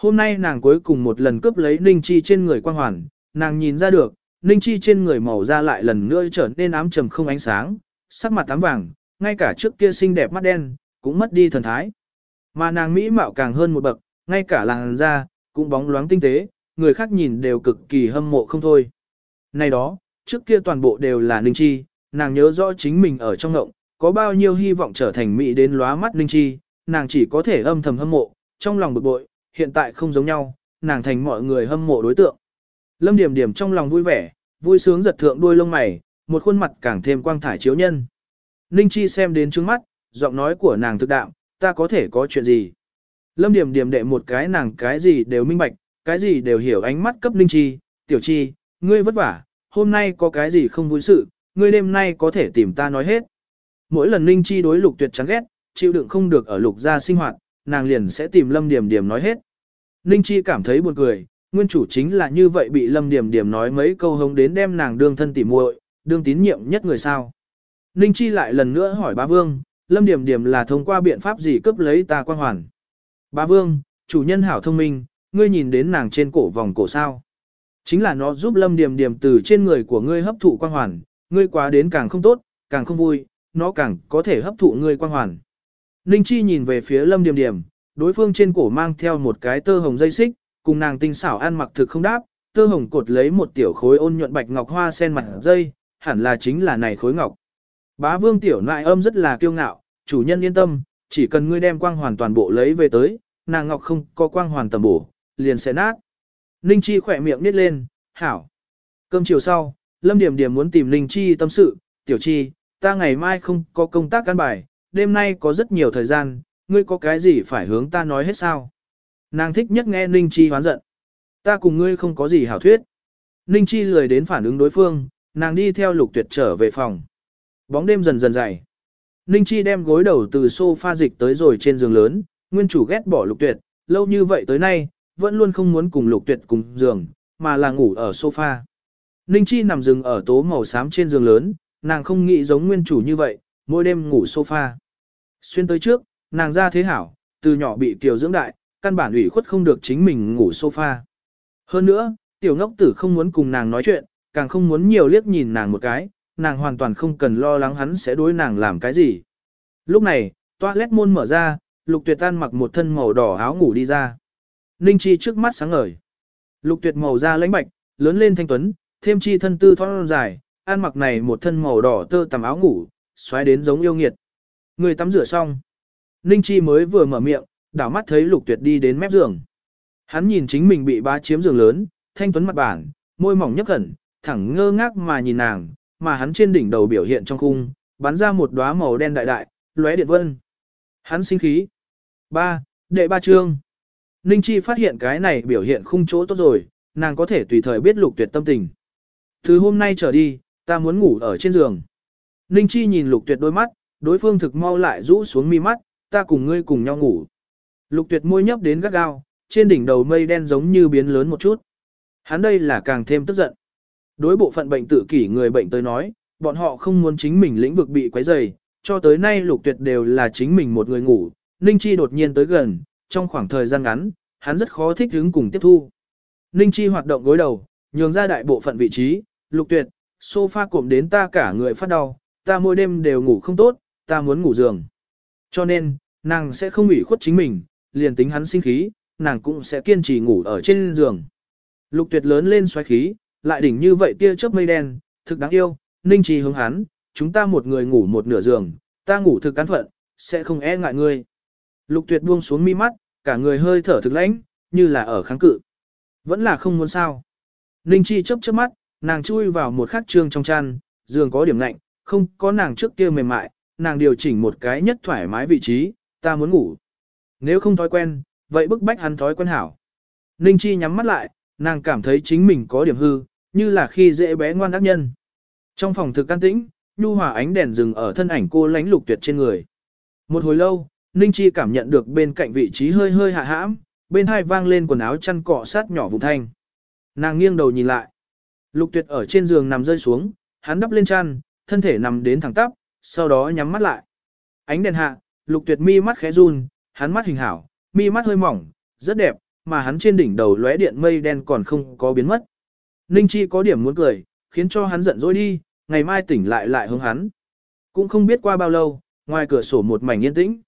Hôm nay nàng cuối cùng một lần cướp lấy Ninh Chi trên người quang hoàn, nàng nhìn ra được, Ninh Chi trên người màu da lại lần nữa trở nên ám trầm không ánh sáng, sắc mặt tám vàng, ngay cả trước kia xinh đẹp mắt đen, cũng mất đi thần thái. Mà nàng mỹ mạo càng hơn một bậc, ngay cả làn da, cũng bóng loáng tinh tế, người khác nhìn đều cực kỳ hâm mộ không thôi. Này đó, trước kia toàn bộ đều là Ninh Chi, nàng nhớ rõ chính mình ở trong ngộng, có bao nhiêu hy vọng trở thành mỹ đến lóa mắt Ninh Chi, nàng chỉ có thể âm thầm hâm mộ, trong lòng bực bội, hiện tại không giống nhau, nàng thành mọi người hâm mộ đối tượng. Lâm Điểm Điểm trong lòng vui vẻ, vui sướng giật thượng đuôi lông mày, một khuôn mặt càng thêm quang thải chiếu nhân. Ninh Chi xem đến trước mắt, giọng nói của nàng thực đạm, ta có thể có chuyện gì. Lâm Điểm Điểm đệ một cái nàng cái gì đều minh bạch, cái gì đều hiểu ánh mắt cấp Ninh Chi, tiểu chi, ngươi vất vả, hôm nay có cái gì không vui sự, ngươi đêm nay có thể tìm ta nói hết. Mỗi lần Ninh Chi đối lục tuyệt chán ghét, chịu đựng không được ở lục gia sinh hoạt, nàng liền sẽ tìm Lâm Điểm Điểm nói hết. Ninh Chi cảm thấy buồn cười, nguyên chủ chính là như vậy bị Lâm Điểm Điểm nói mấy câu hống đến đem nàng đương thân tỉ muội, đương tín nhiệm nhất người sao. Ninh Chi lại lần nữa hỏi bá vương, Lâm Điểm Điểm là thông qua biện pháp gì cướp lấy ta quan hoàn. Bá vương, chủ nhân hảo thông minh, ngươi nhìn đến nàng trên cổ vòng cổ sao. Chính là nó giúp Lâm Điểm Điểm từ trên người của ngươi hấp thụ quan hoàn, ngươi quá đến càng không tốt, càng không vui, nó càng có thể hấp thụ ngươi quan hoàn. Ninh Chi nhìn về phía Lâm Điểm Điểm, đối phương trên cổ mang theo một cái tơ hồng dây xích, cùng nàng tinh xảo ăn mặc thực không đáp, tơ hồng cột lấy một tiểu khối ôn nhuận bạch ngọc hoa sen mặt dây, hẳn là chính là này khối ngọc. Bá vương tiểu nại âm rất là kiêu ngạo, chủ nhân yên tâm, chỉ cần ngươi đem quang hoàn toàn bộ lấy về tới, nàng ngọc không có quang hoàn tầm bổ, liền sẽ nát. Ninh Chi khỏe miệng nít lên, hảo. Cơm chiều sau, Lâm Điểm Điểm muốn tìm Ninh Chi tâm sự, tiểu chi, ta ngày mai không có công tác căn bài, đêm nay có rất nhiều thời gian, ngươi có cái gì phải hướng ta nói hết sao? Nàng thích nhất nghe Ninh Chi hoán giận. Ta cùng ngươi không có gì hảo thuyết. Ninh Chi lười đến phản ứng đối phương, nàng đi theo lục tuyệt trở về phòng. Bóng đêm dần dần dày. Ninh Chi đem gối đầu từ sofa dịch tới rồi trên giường lớn, nguyên chủ ghét bỏ lục tuyệt, lâu như vậy tới nay, vẫn luôn không muốn cùng lục tuyệt cùng giường, mà là ngủ ở sofa. Ninh Chi nằm rừng ở tố màu xám trên giường lớn, nàng không nghĩ giống nguyên chủ như vậy, mỗi đêm ngủ sofa. Xuyên tới trước, nàng ra thế hảo, từ nhỏ bị tiểu dưỡng đại, căn bản ủy khuất không được chính mình ngủ sofa. Hơn nữa, tiểu ngốc tử không muốn cùng nàng nói chuyện, càng không muốn nhiều liếc nhìn nàng một cái, nàng hoàn toàn không cần lo lắng hắn sẽ đối nàng làm cái gì. Lúc này, toilet môn mở ra, Lục Tuyệt An mặc một thân màu đỏ áo ngủ đi ra. Ninh Chi trước mắt sáng ngời. Lục Tuyệt màu da lãnh bạch, lớn lên thanh tuấn, thêm chi thân tư thon dài, an mặc này một thân màu đỏ tơ tằm áo ngủ, xoáy đến giống yêu nghiệt. Người tắm rửa xong. Ninh Chi mới vừa mở miệng, đảo mắt thấy Lục Tuyệt đi đến mép giường. Hắn nhìn chính mình bị bá chiếm giường lớn, thanh tuấn mặt bản, môi mỏng nhấp khẩn, thẳng ngơ ngác mà nhìn nàng, mà hắn trên đỉnh đầu biểu hiện trong khung, bắn ra một đóa màu đen đại đại, lóe điện vân. Hắn sinh khí. Ba, Đệ ba chương. Ninh Chi phát hiện cái này biểu hiện khung chỗ tốt rồi, nàng có thể tùy thời biết lục tuyệt tâm tình. Từ hôm nay trở đi, ta muốn ngủ ở trên giường. Ninh Chi nhìn lục tuyệt đôi mắt, đối phương thực mau lại rũ xuống mi mắt, ta cùng ngươi cùng nhau ngủ. Lục tuyệt môi nhấp đến gắt gao, trên đỉnh đầu mây đen giống như biến lớn một chút. Hắn đây là càng thêm tức giận. Đối bộ phận bệnh tự kỷ người bệnh tới nói, bọn họ không muốn chính mình lĩnh vực bị quấy rầy, cho tới nay lục tuyệt đều là chính mình một người ngủ. Ninh Chi đột nhiên tới gần, trong khoảng thời gian ngắn, hắn rất khó thích ứng cùng tiếp thu. Ninh Chi hoạt động gối đầu, nhường ra đại bộ phận vị trí, lục tuyệt, sofa cộm đến ta cả người phát đau, ta mỗi đêm đều ngủ không tốt, ta muốn ngủ giường. Cho nên, nàng sẽ không ủy khuất chính mình, liền tính hắn sinh khí, nàng cũng sẽ kiên trì ngủ ở trên giường. Lục tuyệt lớn lên xoáy khí, lại đỉnh như vậy tia chớp mây đen, thực đáng yêu, ninh trì hướng hắn, chúng ta một người ngủ một nửa giường, ta ngủ thực cán phận, sẽ không e ngại ngươi. Lục tuyệt buông xuống mi mắt, cả người hơi thở thực lãnh, như là ở kháng cự. Vẫn là không muốn sao. Ninh chi chớp chớp mắt, nàng chui vào một khắc trương trong chăn, giường có điểm lạnh, không có nàng trước kia mềm mại, nàng điều chỉnh một cái nhất thoải mái vị trí, ta muốn ngủ. Nếu không thói quen, vậy bức bách hắn thói quen hảo. Ninh Chi nhắm mắt lại, nàng cảm thấy chính mình có điểm hư, như là khi dễ bé ngoan ác nhân. Trong phòng thực an tĩnh, nhu hòa ánh đèn dừng ở thân ảnh cô lánh lục tuyệt trên người. Một hồi lâu, Ninh Chi cảm nhận được bên cạnh vị trí hơi hơi hạ hãm, bên hai vang lên quần áo chăn cọ sát nhỏ vùng thanh. Nàng nghiêng đầu nhìn lại. Lục tuyệt ở trên giường nằm rơi xuống, hắn đắp lên chăn, thân thể nằm đến thẳng tắp, sau đó nhắm mắt lại. Ánh đèn hạ, lục tuyệt mi mắt khẽ run, hắn mắt hình hảo, mi mắt hơi mỏng, rất đẹp, mà hắn trên đỉnh đầu lóe điện mây đen còn không có biến mất. Ninh Chi có điểm muốn cười, khiến cho hắn giận dỗi đi, ngày mai tỉnh lại lại hướng hắn. Cũng không biết qua bao lâu, ngoài cửa sổ một mảnh yên tĩnh.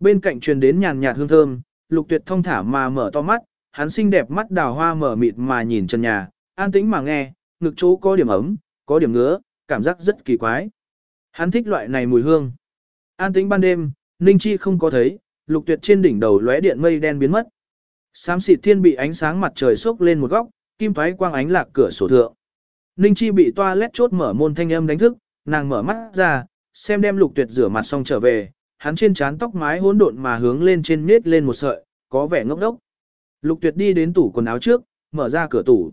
Bên cạnh truyền đến nhàn nhạt hương thơm, lục tuyệt thông thả mà mở to mắt, hắn xinh đẹp mắt đào hoa mở mịt mà nhìn trần nhà, an tĩnh mà nghe, ngực chỗ có điểm ấm, có điểm ngứa, cảm giác rất kỳ quái. Hắn thích loại này mùi hương. An tĩnh ban đêm, Ninh Chi không có thấy, lục tuyệt trên đỉnh đầu lóe điện mây đen biến mất. Xám xịt thiên bị ánh sáng mặt trời xốc lên một góc, kim thoái quang ánh lạc cửa sổ thượng. Ninh Chi bị toa lét chốt mở môn thanh âm đánh thức, nàng mở mắt ra, xem đem lục tuyệt rửa mặt xong trở về, hắn trên trán tóc mái hỗn độn mà hướng lên trên miết lên một sợi, có vẻ ngốc đốc. Lục tuyệt đi đến tủ quần áo trước, mở ra cửa tủ.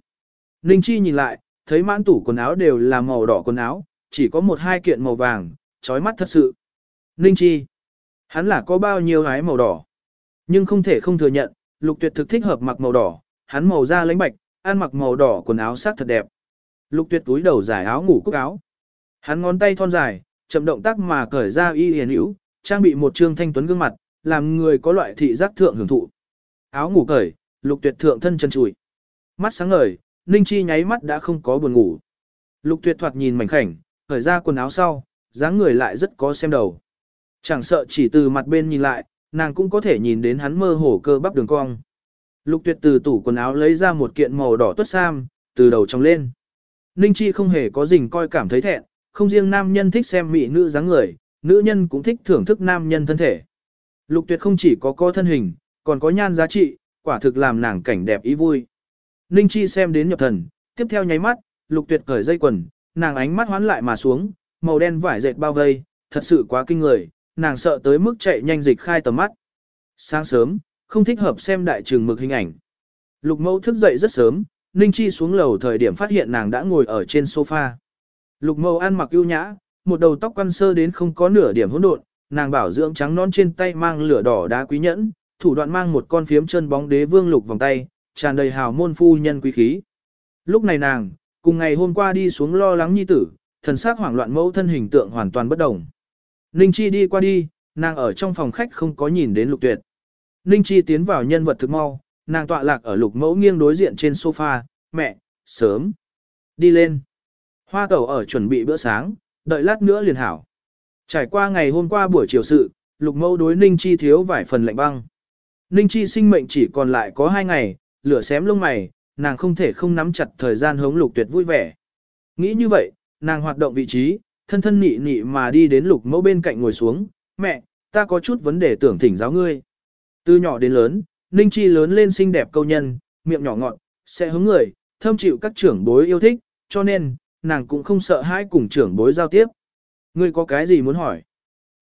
Ninh Chi nhìn lại, thấy mãn tủ quần áo đều là màu đỏ quần áo, chỉ có một hai kiện màu vàng, chói mắt thật sự. Ninh Chi, hắn là có bao nhiêu hái màu đỏ, nhưng không thể không thừa nhận, lục tuyệt thực thích hợp mặc màu đỏ, hắn màu da lãnh bạch, ăn mặc màu đỏ quần áo sắc thật đẹp. Lục tuyệt túi đầu giải áo ngủ cúc áo. Hắn ngón tay thon dài, chậm động tác mà cởi ra y hiền hữu, trang bị một trương thanh tuấn gương mặt, làm người có loại thị giác thượng hưởng thụ. Áo ngủ cởi, lục tuyệt thượng thân chân chùi. Mắt sáng ngời, Ninh Chi nháy mắt đã không có buồn ngủ. Lục tuyệt thoạt nhìn mảnh khảnh, khởi ra quần áo sau, dáng người lại rất có xem đầu. Chẳng sợ chỉ từ mặt bên nhìn lại, nàng cũng có thể nhìn đến hắn mơ hồ cơ bắp đường cong. Lục tuyệt từ tủ quần áo lấy ra một kiện màu đỏ tuất sam, từ đầu trong lên. Ninh Chi không hề có dình coi cảm thấy thẹn, không riêng nam nhân thích xem mỹ nữ dáng người, nữ nhân cũng thích thưởng thức nam nhân thân thể. Lục tuyệt không chỉ có co thân hình, còn có nhan giá trị, quả thực làm nàng cảnh đẹp ý vui. Ninh Chi xem đến nhập thần, tiếp theo nháy mắt, lục tuyệt cởi dây quần, nàng ánh mắt hoán lại mà xuống, màu đen vải dệt bao vây, thật sự quá kinh người, nàng sợ tới mức chạy nhanh dịch khai tầm mắt. Sáng sớm, không thích hợp xem đại trường mực hình ảnh. Lục mẫu thức dậy rất sớm, Ninh Chi xuống lầu thời điểm phát hiện nàng đã ngồi ở trên sofa. Lục mẫu ăn mặc ưu nhã, một đầu tóc quăn sơ đến không có nửa điểm hỗn độn, nàng bảo dưỡng trắng non trên tay mang lửa đỏ đá quý nhẫn, thủ đoạn mang một con phiếm chân bóng đế vương lục vòng tay, tràn đầy hào môn phu nhân quý khí. Lúc này nàng, cùng ngày hôm qua đi xuống lo lắng nhi tử, thần sắc hoảng loạn mẫu thân hình tượng hoàn toàn bất đồng. Ninh Chi đi qua đi, nàng ở trong phòng khách không có nhìn đến lục tuyệt. Ninh Chi tiến vào nhân vật thực mau, nàng tọa lạc ở lục mẫu nghiêng đối diện trên sofa, mẹ, sớm. Đi lên. Hoa tẩu ở chuẩn bị bữa sáng, đợi lát nữa liền hảo. Trải qua ngày hôm qua buổi chiều sự, lục mẫu đối Ninh Chi thiếu vài phần lạnh băng. Ninh Chi sinh mệnh chỉ còn lại có hai ngày, lửa xém lông mày, nàng không thể không nắm chặt thời gian hống lục tuyệt vui vẻ. Nghĩ như vậy, nàng hoạt động vị trí, thân thân nị nị mà đi đến lục mẫu bên cạnh ngồi xuống, mẹ, ta có chút vấn đề tưởng thỉnh giáo ngươi. Từ nhỏ đến lớn, Ninh Chi lớn lên xinh đẹp câu nhân, miệng nhỏ ngọn, sẽ hướng người, thâm chịu các trưởng bối yêu thích, cho nên, nàng cũng không sợ hãi cùng trưởng bối giao tiếp. Ngươi có cái gì muốn hỏi?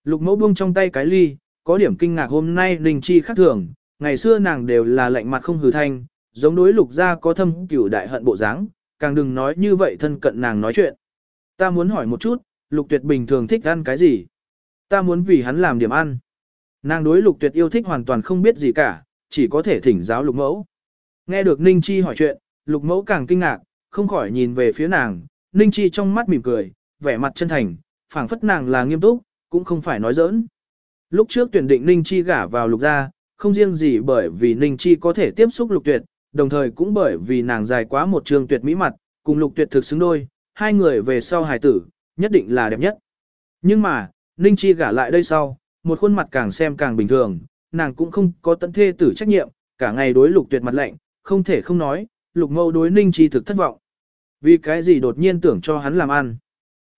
Lục mẫu buông trong tay cái ly, có điểm kinh ngạc hôm nay Ninh Chi khác thường, ngày xưa nàng đều là lạnh mặt không hừ thanh, giống đối lục gia có thâm cửu đại hận bộ dáng, càng đừng nói như vậy thân cận nàng nói chuyện. Ta muốn hỏi một chút, lục tuyệt bình thường thích ăn cái gì? Ta muốn vì hắn làm điểm ăn. Nàng đối lục tuyệt yêu thích hoàn toàn không biết gì cả, chỉ có thể thỉnh giáo lục mẫu. Nghe được Ninh Chi hỏi chuyện, lục mẫu càng kinh ngạc, không khỏi nhìn về phía nàng, Ninh Chi trong mắt mỉm cười, vẻ mặt chân thành, phảng phất nàng là nghiêm túc, cũng không phải nói giỡn. Lúc trước tuyển định Ninh Chi gả vào lục gia, không riêng gì bởi vì Ninh Chi có thể tiếp xúc lục tuyệt, đồng thời cũng bởi vì nàng dài quá một trường tuyệt mỹ mặt, cùng lục tuyệt thực xứng đôi, hai người về sau hài tử, nhất định là đẹp nhất. Nhưng mà, Ninh Chi gả lại đây sau, một khuôn mặt càng xem càng bình thường, nàng cũng không có tận thê tử trách nhiệm, cả ngày đối lục tuyệt mặt lạnh, không thể không nói, lục mẫu đối Ninh Chi thực thất vọng. Vì cái gì đột nhiên tưởng cho hắn làm ăn.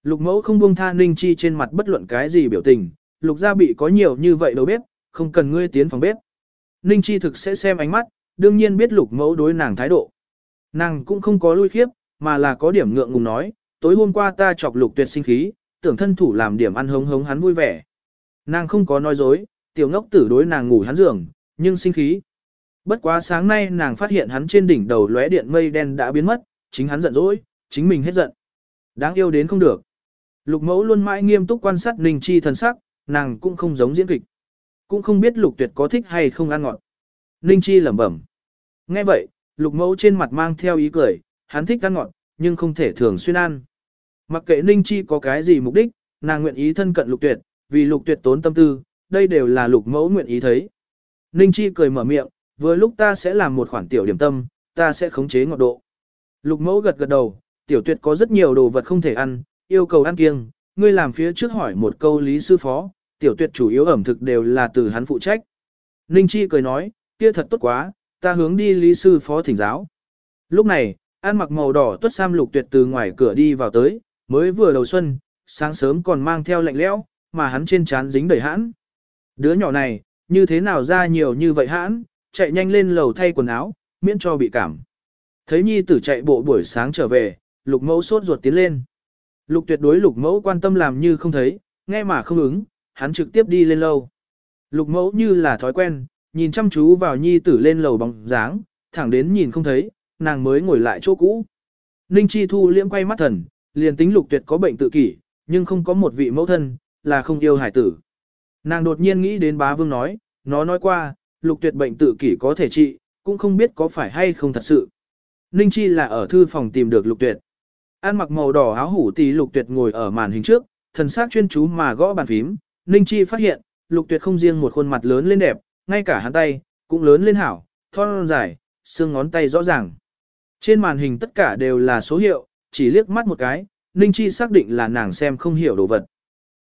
Lục mẫu không buông tha Ninh Chi trên mặt bất luận cái gì biểu tình, lục gia bị có nhiều như vậy đâu bếp, không cần ngươi tiến phòng bếp. Ninh Chi thực sẽ xem ánh mắt, đương nhiên biết lục mẫu đối nàng thái độ. Nàng cũng không có lui khiếp, mà là có điểm ngượng ngùng nói, tối hôm qua ta chọc lục tuyệt sinh khí, tưởng thân thủ làm điểm ăn hống hống hắn vui vẻ. Nàng không có nói dối, tiểu ngốc tử đối nàng ngủ hắn giường, nhưng sinh khí. Bất quá sáng nay nàng phát hiện hắn trên đỉnh đầu lóe điện mây đen đã biến mất, chính hắn giận dỗi, chính mình hết giận. Đáng yêu đến không được. Lục mẫu luôn mãi nghiêm túc quan sát Ninh Chi thần sắc, nàng cũng không giống diễn kịch. Cũng không biết lục tuyệt có thích hay không ăn ngọt. Ninh Chi lẩm bẩm. Nghe vậy, lục mẫu trên mặt mang theo ý cười, hắn thích ăn ngọt, nhưng không thể thường xuyên ăn. Mặc kệ Ninh Chi có cái gì mục đích, nàng nguyện ý thân cận lục tuyệt, vì lục tuyệt tốn tâm tư, đây đều là lục mẫu nguyện ý thấy. Ninh Chi cười mở miệng, vừa lúc ta sẽ làm một khoản tiểu điểm tâm, ta sẽ khống chế ngọt độ. Lục mẫu gật gật đầu, tiểu tuyệt có rất nhiều đồ vật không thể ăn, yêu cầu ăn kiêng, ngươi làm phía trước hỏi một câu lý sư phó, tiểu tuyệt chủ yếu ẩm thực đều là từ hắn phụ trách. Ninh Chi cười nói, kia thật tốt quá, ta hướng đi lý sư phó thỉnh giáo. Lúc này, ăn mặc màu đỏ tuất sam lục tuyệt từ ngoài cửa đi vào tới, mới vừa đầu xuân, sáng sớm còn mang theo lạnh lẽo, mà hắn trên trán dính đầy hãn. Đứa nhỏ này, như thế nào ra nhiều như vậy hãn, chạy nhanh lên lầu thay quần áo, miễn cho bị cảm. Thấy nhi tử chạy bộ buổi sáng trở về, lục mẫu sốt ruột tiến lên. Lục tuyệt đối lục mẫu quan tâm làm như không thấy, nghe mà không ứng, hắn trực tiếp đi lên lâu. Lục mẫu như là thói quen, nhìn chăm chú vào nhi tử lên lầu bóng dáng, thẳng đến nhìn không thấy, nàng mới ngồi lại chỗ cũ. Ninh Chi Thu liễm quay mắt thần, liền tính lục tuyệt có bệnh tự kỷ, nhưng không có một vị mẫu thân, là không yêu hải tử. Nàng đột nhiên nghĩ đến bá vương nói, nó nói qua, lục tuyệt bệnh tự kỷ có thể trị, cũng không biết có phải hay không thật sự. Ninh Chi là ở thư phòng tìm được lục tuyệt. An mặc màu đỏ áo hủ tí lục tuyệt ngồi ở màn hình trước, thần sắc chuyên chú mà gõ bàn phím. Ninh Chi phát hiện, lục tuyệt không riêng một khuôn mặt lớn lên đẹp, ngay cả hắn tay, cũng lớn lên hảo, thon dài, xương ngón tay rõ ràng. Trên màn hình tất cả đều là số hiệu, chỉ liếc mắt một cái, Ninh Chi xác định là nàng xem không hiểu đồ vật.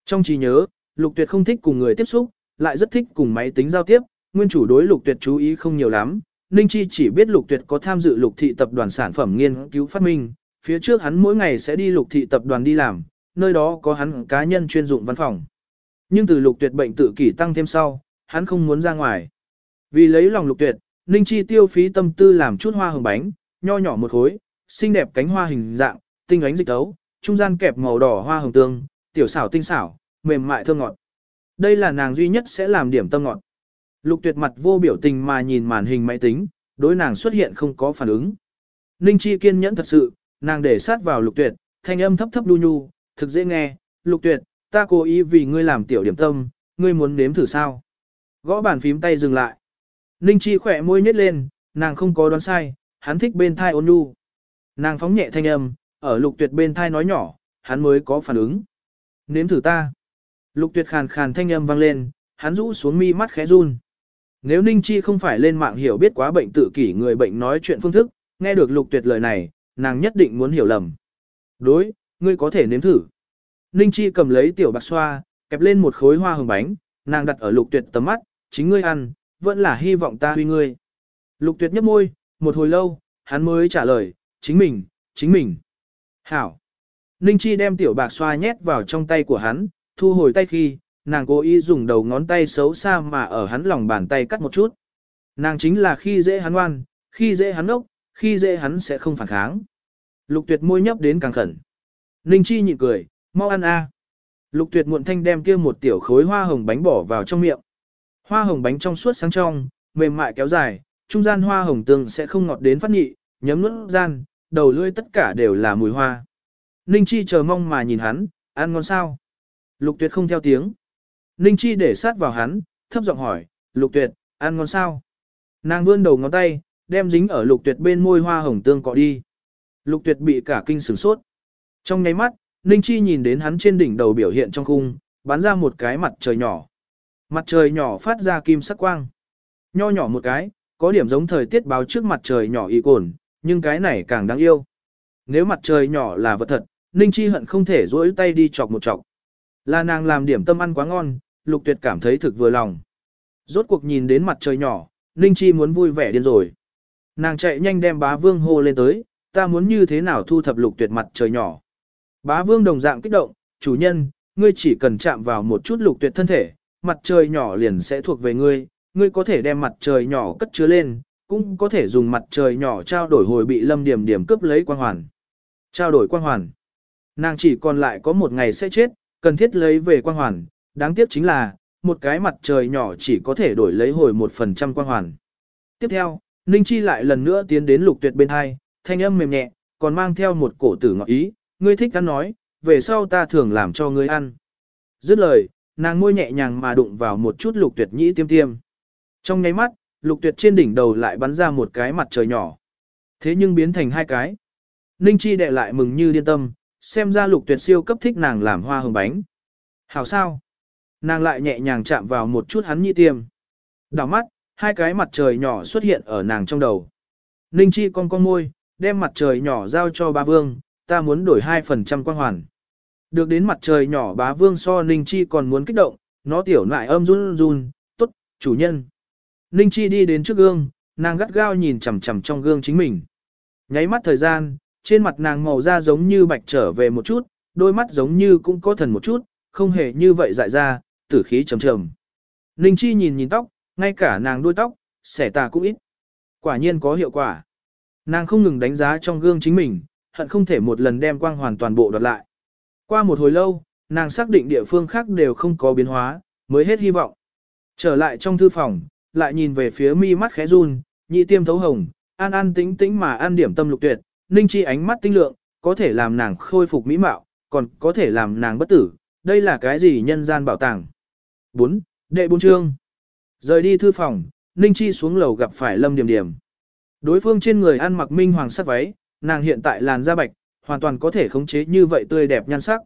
Trong trí nhớ, Lục Tuyệt không thích cùng người tiếp xúc, lại rất thích cùng máy tính giao tiếp, nguyên chủ đối Lục Tuyệt chú ý không nhiều lắm. Ninh Chi chỉ biết Lục Tuyệt có tham dự Lục thị tập đoàn sản phẩm nghiên cứu phát minh, phía trước hắn mỗi ngày sẽ đi Lục thị tập đoàn đi làm, nơi đó có hắn cá nhân chuyên dụng văn phòng. Nhưng từ Lục Tuyệt bệnh tự kỷ tăng thêm sau, hắn không muốn ra ngoài. Vì lấy lòng Lục Tuyệt, Ninh Chi tiêu phí tâm tư làm chút hoa hồng bánh, nho nhỏ một khối, xinh đẹp cánh hoa hình dạng, tinh ánh dịch tấu, trung gian kẹp màu đỏ hoa hồng tương, tiểu xảo tinh xảo, mềm mại thơm ngọt. Đây là nàng duy nhất sẽ làm điểm tâm ngọt. Lục tuyệt mặt vô biểu tình mà nhìn màn hình máy tính, đối nàng xuất hiện không có phản ứng. Ninh Chi kiên nhẫn thật sự, nàng để sát vào lục tuyệt, thanh âm thấp thấp đu nhu, thực dễ nghe, lục tuyệt, ta cố ý vì ngươi làm tiểu điểm tâm, ngươi muốn nếm thử sao. Gõ bàn phím tay dừng lại. Ninh Chi khỏe môi nhếch lên, nàng không có đoán sai, hắn thích bên thai ôn nhu. Nàng phóng nhẹ thanh âm, ở lục tuyệt bên thai nói nhỏ, hắn mới có phản ứng. Nếm thử ta. Lục tuyệt khàn khàn thanh âm vang lên, hắn rũ xuống mi mắt khẽ run. Nếu Ninh Chi không phải lên mạng hiểu biết quá bệnh tự kỷ người bệnh nói chuyện phương thức, nghe được lục tuyệt lời này, nàng nhất định muốn hiểu lầm. Đối, ngươi có thể nếm thử. Ninh Chi cầm lấy tiểu bạc xoa, kẹp lên một khối hoa hồng bánh, nàng đặt ở lục tuyệt tầm mắt, chính ngươi ăn, vẫn là hy vọng ta huy ngươi. Lục tuyệt nhấp môi, một hồi lâu, hắn mới trả lời, chính mình, chính mình. Hảo. Ninh Chi đem tiểu bạc xoa nhét vào trong tay của hắn, thu hồi tay khi, nàng cố ý dùng đầu ngón tay xấu xa mà ở hắn lòng bàn tay cắt một chút. Nàng chính là khi dễ hắn oan, khi dễ hắn ốc, khi dễ hắn sẽ không phản kháng. Lục tuyệt môi nhấp đến càng khẩn. Ninh Chi nhịn cười, mau ăn a. Lục tuyệt muộn thanh đem kia một tiểu khối hoa hồng bánh bỏ vào trong miệng. Hoa hồng bánh trong suốt sáng trong, mềm mại kéo dài, trung gian hoa hồng tương sẽ không ngọt đến phát nhị, nhấm nuốt gian, đầu lưỡi tất cả đều là mùi hoa. Ninh Chi chờ mong mà nhìn hắn, ăn ngon sao? Lục tuyệt không theo tiếng. Ninh Chi để sát vào hắn, thấp giọng hỏi, lục tuyệt, ăn ngon sao? Nàng vươn đầu ngón tay, đem dính ở lục tuyệt bên môi hoa hồng tương cọ đi. Lục tuyệt bị cả kinh sửng sốt. Trong nháy mắt, Ninh Chi nhìn đến hắn trên đỉnh đầu biểu hiện trong khung, bắn ra một cái mặt trời nhỏ. Mặt trời nhỏ phát ra kim sắc quang. Nho nhỏ một cái, có điểm giống thời tiết báo trước mặt trời nhỏ y cồn, nhưng cái này càng đáng yêu. Nếu mặt trời nhỏ là vật thật, Ninh Chi hận không thể duỗi tay đi chọc một chọc. Là nàng làm điểm tâm ăn quá ngon, lục tuyệt cảm thấy thực vừa lòng. Rốt cuộc nhìn đến mặt trời nhỏ, Ninh Chi muốn vui vẻ điên rồi. Nàng chạy nhanh đem bá vương hô lên tới, ta muốn như thế nào thu thập lục tuyệt mặt trời nhỏ. Bá vương đồng dạng kích động, chủ nhân, ngươi chỉ cần chạm vào một chút lục tuyệt thân thể, mặt trời nhỏ liền sẽ thuộc về ngươi, ngươi có thể đem mặt trời nhỏ cất chứa lên, cũng có thể dùng mặt trời nhỏ trao đổi hồi bị lâm điểm điểm cướp lấy quang hoàn. Trao đổi quang hoàn. Nàng chỉ còn lại có một ngày sẽ chết, cần thiết lấy về quang hoàn, đáng tiếc chính là, một cái mặt trời nhỏ chỉ có thể đổi lấy hồi một phần trăm quang hoàn. Tiếp theo, Ninh Chi lại lần nữa tiến đến lục tuyệt bên hai, thanh âm mềm nhẹ, còn mang theo một cổ tử ngọ ý, ngươi thích ăn nói, về sau ta thường làm cho ngươi ăn. Dứt lời, nàng môi nhẹ nhàng mà đụng vào một chút lục tuyệt nhĩ tiêm tiêm. Trong nháy mắt, lục tuyệt trên đỉnh đầu lại bắn ra một cái mặt trời nhỏ. Thế nhưng biến thành hai cái. Ninh Chi đệ lại mừng như điên tâm, xem ra lục tuyệt siêu cấp thích nàng làm hoa hồng bánh. Hảo sao? Nàng lại nhẹ nhàng chạm vào một chút hắn nhĩ tiêm. Đảo mắt, hai cái mặt trời nhỏ xuất hiện ở nàng trong đầu. Ninh Chi con con môi, đem mặt trời nhỏ giao cho ba vương, ta muốn đổi 2% quang hoàn. Được đến mặt trời nhỏ bá vương so Ninh Chi còn muốn kích động, nó tiểu lại âm run run, tốt, chủ nhân. Ninh Chi đi đến trước gương, nàng gắt gao nhìn chằm chằm trong gương chính mình. Nháy mắt thời gian, trên mặt nàng màu da giống như bạch trở về một chút, đôi mắt giống như cũng có thần một chút, không hề như vậy dại ra, tử khí trầm trầm. Ninh Chi nhìn nhìn tóc, ngay cả nàng đuôi tóc, xẻ tà cũng ít. Quả nhiên có hiệu quả. Nàng không ngừng đánh giá trong gương chính mình, hận không thể một lần đem quang hoàn toàn bộ đoạt lại. Qua một hồi lâu, nàng xác định địa phương khác đều không có biến hóa, mới hết hy vọng. Trở lại trong thư phòng, lại nhìn về phía mi mắt khẽ run, nhị tiêm thấu hồng, an an tĩnh tĩnh mà an điểm tâm lục tuyệt, ninh chi ánh mắt tinh lượng, có thể làm nàng khôi phục mỹ mạo, còn có thể làm nàng bất tử, đây là cái gì nhân gian bảo tàng. 4. Đệ bốn chương Rời đi thư phòng, ninh chi xuống lầu gặp phải lâm điểm điểm. Đối phương trên người ăn mặc minh hoàng sắc váy, nàng hiện tại làn da bạch, hoàn toàn có thể khống chế như vậy tươi đẹp nhan sắc.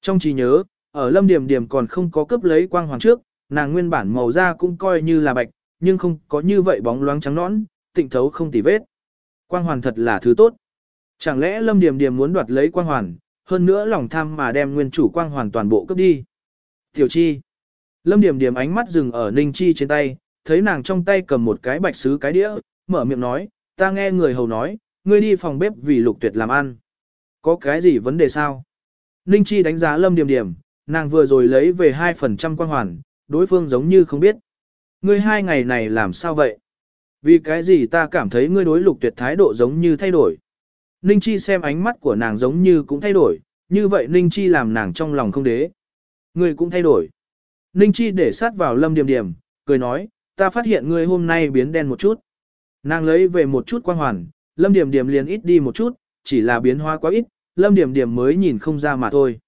Trong trí nhớ, ở lâm điểm điểm còn không có cấp lấy quang hoàng trước, nàng nguyên bản màu da cũng coi như là bạch, nhưng không có như vậy bóng loáng trắng nõn, tịnh thấu không tì vết. Quang hoàn thật là thứ tốt. Chẳng lẽ lâm điểm điểm muốn đoạt lấy quang hoàn, hơn nữa lòng tham mà đem nguyên chủ quang hoàn toàn bộ cấp đi. Tiểu chi. Lâm điểm điểm ánh mắt dừng ở ninh chi trên tay, thấy nàng trong tay cầm một cái bạch sứ cái đĩa, mở miệng nói, ta nghe người hầu nói, ngươi đi phòng bếp vì lục tuyệt làm ăn. Có cái gì vấn đề sao? Ninh Chi đánh giá lâm điểm điểm, nàng vừa rồi lấy về 2% quan hoàn, đối phương giống như không biết. Ngươi hai ngày này làm sao vậy? Vì cái gì ta cảm thấy ngươi đối lục tuyệt thái độ giống như thay đổi. Ninh Chi xem ánh mắt của nàng giống như cũng thay đổi, như vậy Ninh Chi làm nàng trong lòng không đế. Ngươi cũng thay đổi. Ninh Chi để sát vào lâm điểm điểm, cười nói, ta phát hiện ngươi hôm nay biến đen một chút. Nàng lấy về một chút quan hoàn, lâm điểm điểm liền ít đi một chút, chỉ là biến hóa quá ít, lâm điểm điểm mới nhìn không ra mà thôi.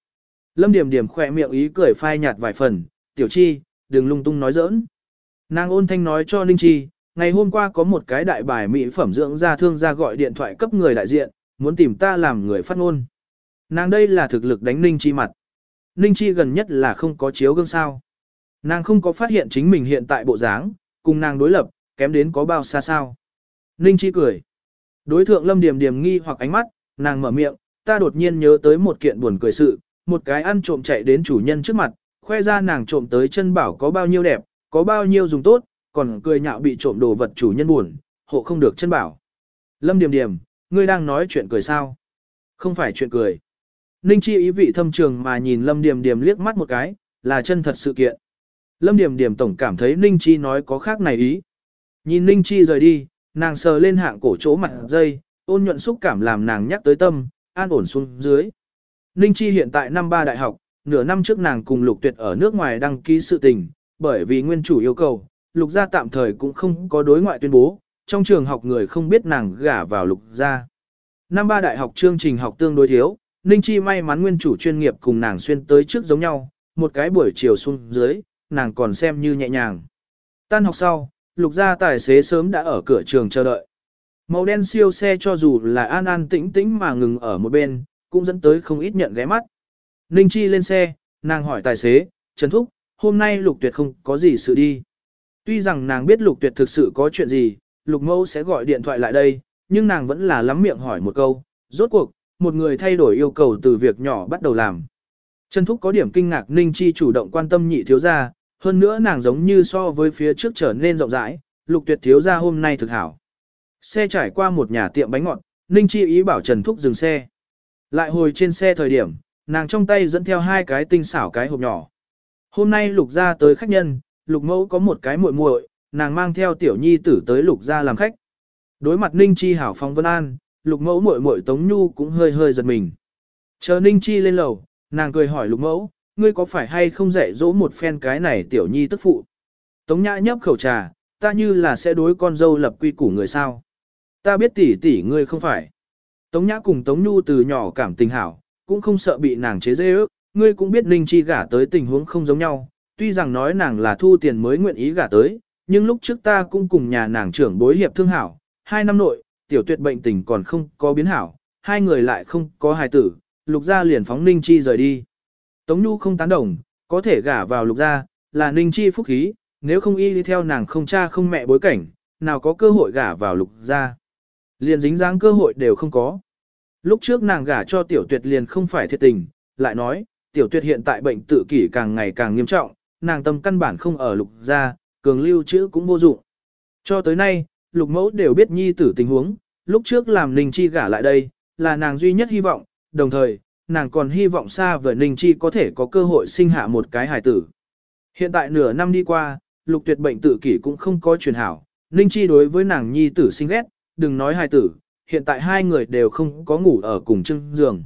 Lâm điểm điểm khỏe miệng ý cười phai nhạt vài phần, tiểu chi, đừng lung tung nói giỡn. Nàng ôn thanh nói cho Ninh Chi, ngày hôm qua có một cái đại bài mỹ phẩm dưỡng da thương gia gọi điện thoại cấp người đại diện, muốn tìm ta làm người phát ngôn. Nàng đây là thực lực đánh Ninh Chi mặt. Ninh Chi gần nhất là không có chiếu gương sao. Nàng không có phát hiện chính mình hiện tại bộ dáng, cùng nàng đối lập, kém đến có bao xa sao. Ninh Chi cười. Đối thượng lâm Điềm Điềm nghi hoặc ánh mắt, nàng mở miệng, ta đột nhiên nhớ tới một kiện buồn cười sự, một cái ăn trộm chạy đến chủ nhân trước mặt, khoe ra nàng trộm tới chân bảo có bao nhiêu đẹp, có bao nhiêu dùng tốt, còn cười nhạo bị trộm đồ vật chủ nhân buồn, hộ không được chân bảo. Lâm Điềm Điềm, ngươi đang nói chuyện cười sao? Không phải chuyện cười. Ninh Chi ý vị thâm trường mà nhìn Lâm Điềm Điềm liếc mắt một cái, là chân thật sự kiện. Lâm Điềm Điềm tổng cảm thấy Ninh Chi nói có khác này ý. Nhìn Ninh Chi rời đi, nàng sờ lên hạng cổ chỗ mặt dây, ôn nhuận xúc cảm làm nàng nhắc tới tâm, an ổn xuống dưới. Ninh Chi hiện tại năm ba đại học, nửa năm trước nàng cùng Lục Tuyệt ở nước ngoài đăng ký sự tình, bởi vì nguyên chủ yêu cầu, Lục gia tạm thời cũng không có đối ngoại tuyên bố, trong trường học người không biết nàng gả vào Lục gia. Năm ba đại học chương trình học tương đối thiếu, Ninh Chi may mắn nguyên chủ chuyên nghiệp cùng nàng xuyên tới trước giống nhau, một cái buổi chiều xuống dưới, nàng còn xem như nhẹ nhàng. Tan học sau, lục gia tài xế sớm đã ở cửa trường chờ đợi. Màu đen siêu xe cho dù là an an tĩnh tĩnh mà ngừng ở một bên, cũng dẫn tới không ít nhận ghé mắt. Ninh Chi lên xe, nàng hỏi tài xế, Trần Thúc, hôm nay lục tuyệt không có gì sự đi. Tuy rằng nàng biết lục tuyệt thực sự có chuyện gì, lục mẫu sẽ gọi điện thoại lại đây, nhưng nàng vẫn là lắm miệng hỏi một câu, rốt cuộc, một người thay đổi yêu cầu từ việc nhỏ bắt đầu làm. Trần Thúc có điểm kinh ngạc Ninh Chi chủ động quan tâm nhị thiếu gia, hơn nữa nàng giống như so với phía trước trở nên rộng rãi, lục tuyệt thiếu gia hôm nay thực hảo. Xe trải qua một nhà tiệm bánh ngọt, Ninh Chi ý bảo Trần Thúc dừng xe. Lại hồi trên xe thời điểm, nàng trong tay dẫn theo hai cái tinh xảo cái hộp nhỏ. Hôm nay lục gia tới khách nhân, lục mẫu có một cái muội muội, nàng mang theo tiểu nhi tử tới lục gia làm khách. Đối mặt Ninh Chi hảo phong vân an, lục mẫu muội muội Tống Nhu cũng hơi hơi giật mình. Chờ Ninh Chi lên lầu, nàng cười hỏi lục mẫu, ngươi có phải hay không dạy dỗ một phen cái này tiểu nhi tức phụ. Tống nhã nhấp khẩu trà, ta như là sẽ đối con dâu lập quy củ người sao. Ta biết tỷ tỷ ngươi không phải. Tống nhã cùng Tống Nhu từ nhỏ cảm tình hảo, cũng không sợ bị nàng chế dễ ước, ngươi cũng biết Ninh Chi gả tới tình huống không giống nhau, tuy rằng nói nàng là thu tiền mới nguyện ý gả tới, nhưng lúc trước ta cũng cùng nhà nàng trưởng bối hiệp thương hảo, hai năm nội, tiểu tuyệt bệnh tình còn không có biến hảo, hai người lại không có hài tử, lục gia liền phóng Ninh Chi rời đi. Tống Nhu không tán đồng, có thể gả vào lục gia, là Ninh Chi phúc khí, nếu không y đi theo nàng không cha không mẹ bối cảnh, nào có cơ hội gả vào lục gia. Liền dính dáng cơ hội đều không có. Lúc trước nàng gả cho tiểu tuyệt liền không phải thiệt tình, lại nói, tiểu tuyệt hiện tại bệnh tự kỷ càng ngày càng nghiêm trọng, nàng tâm căn bản không ở lục gia, cường lưu chữ cũng vô dụng. Cho tới nay, lục mẫu đều biết nhi tử tình huống, lúc trước làm Ninh Chi gả lại đây, là nàng duy nhất hy vọng, đồng thời, nàng còn hy vọng xa vời Ninh Chi có thể có cơ hội sinh hạ một cái hài tử. Hiện tại nửa năm đi qua, lục tuyệt bệnh tự kỷ cũng không có truyền hảo, Ninh Chi đối với nàng nhi tử sinh ghét, đừng nói hài tử, hiện tại hai người đều không có ngủ ở cùng chân giường.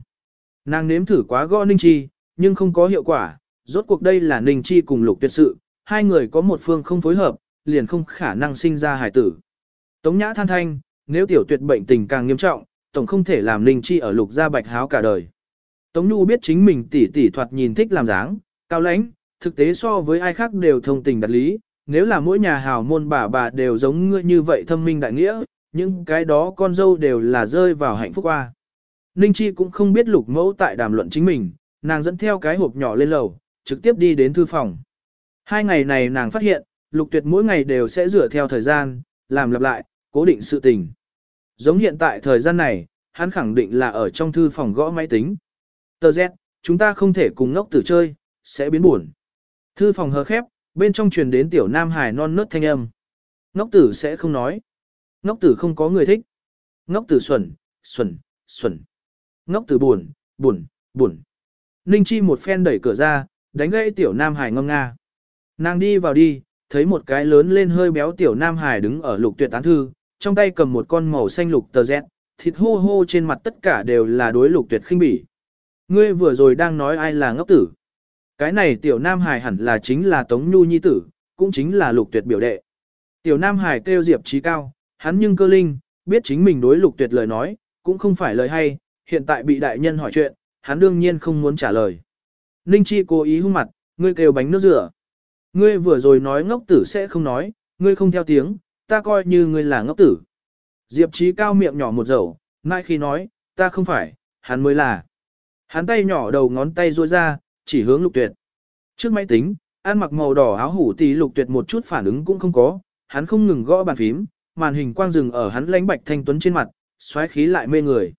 Nàng nếm thử quá gõ Ninh Chi, nhưng không có hiệu quả, rốt cuộc đây là Ninh Chi cùng lục tuyệt sự, hai người có một phương không phối hợp, liền không khả năng sinh ra hài tử. Tống Nhã than thanh, nếu tiểu tuyệt bệnh tình càng nghiêm trọng, tổng không thể làm Ninh Chi ở lục gia bạch háo cả đời. Tống Nhu biết chính mình tỉ tỉ thoạt nhìn thích làm dáng, cao lãnh, thực tế so với ai khác đều thông tình đặt lý, nếu là mỗi nhà hào môn bà bà đều giống ngươi như vậy thâm minh đại nghĩa, những cái đó con dâu đều là rơi vào hạnh phúc qua. Ninh Chi cũng không biết lục mẫu tại đàm luận chính mình, nàng dẫn theo cái hộp nhỏ lên lầu, trực tiếp đi đến thư phòng. Hai ngày này nàng phát hiện, lục tuyệt mỗi ngày đều sẽ rửa theo thời gian, làm lặp lại, cố định sự tình. Giống hiện tại thời gian này, hắn khẳng định là ở trong thư phòng gõ máy tính. Tờ Z, chúng ta không thể cùng ngốc tử chơi, sẽ biến buồn. Thư phòng hờ khép, bên trong truyền đến tiểu nam hải non nớt thanh âm. Ngốc tử sẽ không nói. Ngốc tử không có người thích. Ngốc tử xuẩn, xuẩn, xuẩn. Ngốc tử buồn, buồn, buồn. Ninh Chi một phen đẩy cửa ra, đánh gãy tiểu nam hải ngâm nga. Nàng đi vào đi, thấy một cái lớn lên hơi béo tiểu nam hải đứng ở lục tuyệt tán thư, trong tay cầm một con màu xanh lục tờ Z, thịt hô hô trên mặt tất cả đều là đối lục tuyệt khinh bỉ. Ngươi vừa rồi đang nói ai là ngốc tử. Cái này tiểu nam hải hẳn là chính là Tống Nhu Nhi tử, cũng chính là lục tuyệt biểu đệ. Tiểu nam hải kêu diệp trí cao, hắn nhưng cơ linh, biết chính mình đối lục tuyệt lời nói, cũng không phải lời hay, hiện tại bị đại nhân hỏi chuyện, hắn đương nhiên không muốn trả lời. Ninh Chi cố ý hung mặt, ngươi kêu bánh nước rửa. Ngươi vừa rồi nói ngốc tử sẽ không nói, ngươi không theo tiếng, ta coi như ngươi là ngốc tử. Diệp trí cao miệng nhỏ một dầu, ngay khi nói, ta không phải, hắn mới là. Hắn tay nhỏ đầu ngón tay duỗi ra, chỉ hướng lục tuyệt. Trước máy tính, ăn mặc màu đỏ áo hủ tí lục tuyệt một chút phản ứng cũng không có, hắn không ngừng gõ bàn phím, màn hình quang rừng ở hắn lánh bạch thanh tuấn trên mặt, xoáy khí lại mê người.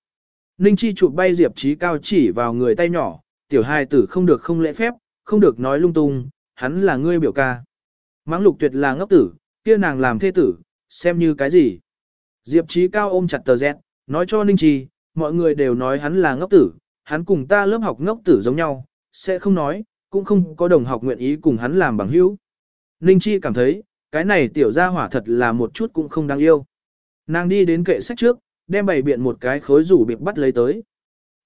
Ninh Chi chụp bay Diệp Trí Cao chỉ vào người tay nhỏ, tiểu hai tử không được không lễ phép, không được nói lung tung, hắn là ngươi biểu ca. Mãng lục tuyệt là ngốc tử, kia nàng làm thê tử, xem như cái gì. Diệp Trí Cao ôm chặt tờ dẹt, nói cho Ninh Chi, mọi người đều nói hắn là ngốc tử, hắn cùng ta lớp học ngốc tử giống nhau, sẽ không nói, cũng không có đồng học nguyện ý cùng hắn làm bằng hữu. Ninh Chi cảm thấy, cái này tiểu gia hỏa thật là một chút cũng không đáng yêu. Nàng đi đến kệ sách trước, đem bày biện một cái khối rủ bịp bắt lấy tới.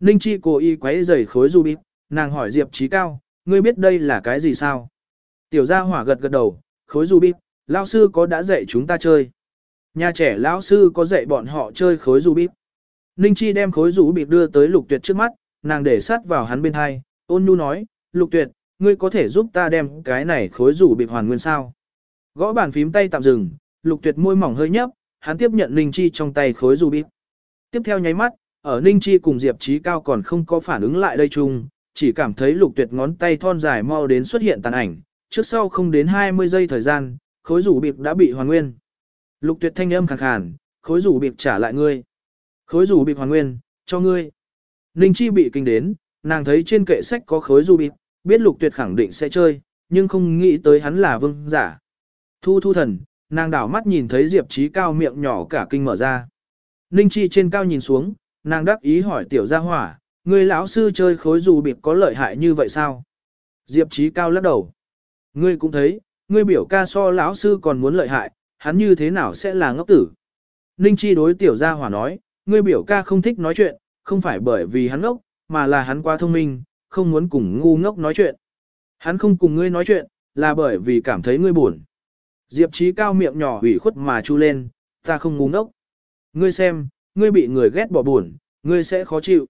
Ninh Chi cố ý quấy giày khối rủ bịp, nàng hỏi Diệp Trí Cao, ngươi biết đây là cái gì sao? Tiểu gia hỏa gật gật đầu, khối rủ bịp, lão sư có đã dạy chúng ta chơi. Nhà trẻ lão sư có dạy bọn họ chơi khối rủ bịp. Ninh Chi đem khối rủ bịp đưa tới lục tuyệt trước mắt, nàng để sát vào hắn bên hai, ôn nhu nói, lục tuyệt, ngươi có thể giúp ta đem cái này khối rủ bị hoàn nguyên sao? Gõ bàn phím tay tạm dừng, lục tuyệt môi mỏng hơi nhấp, hắn tiếp nhận Ninh Chi trong tay khối rủ bịp. Tiếp theo nháy mắt, ở Ninh Chi cùng Diệp Trí Cao còn không có phản ứng lại đây chung, chỉ cảm thấy lục tuyệt ngón tay thon dài mau đến xuất hiện tàn ảnh, trước sau không đến 20 giây thời gian, khối rủ bịp đã bị hoàn nguyên. Lục tuyệt thanh âm khàn khàn, khối rủ bịp trả lại ngươi. Khối rủ bịp hoàn nguyên, cho ngươi. Ninh Chi bị kinh đến, nàng thấy trên kệ sách có khối ruby, biết lục tuyệt khẳng định sẽ chơi, nhưng không nghĩ tới hắn là vương giả. Thu thu thần, nàng đảo mắt nhìn thấy Diệp Trí Cao miệng nhỏ cả kinh mở ra. Ninh Chi trên cao nhìn xuống, nàng đắc ý hỏi tiểu gia hỏa, người lão sư chơi khối dù bịp có lợi hại như vậy sao? Diệp Trí Cao lắc đầu. Ngươi cũng thấy, ngươi biểu ca so lão sư còn muốn lợi hại, hắn như thế nào sẽ là ngốc tử? Ninh Chi đối tiểu gia hỏa nói, ngươi biểu ca không thích nói chuyện, không phải bởi vì hắn ngốc, mà là hắn quá thông minh, không muốn cùng ngu ngốc nói chuyện. Hắn không cùng ngươi nói chuyện, là bởi vì cảm thấy ngươi buồn. Diệp Trí Cao miệng nhỏ ủy khuất mà chu lên, ta không ngu ngốc. Ngươi xem, ngươi bị người ghét bỏ buồn, ngươi sẽ khó chịu.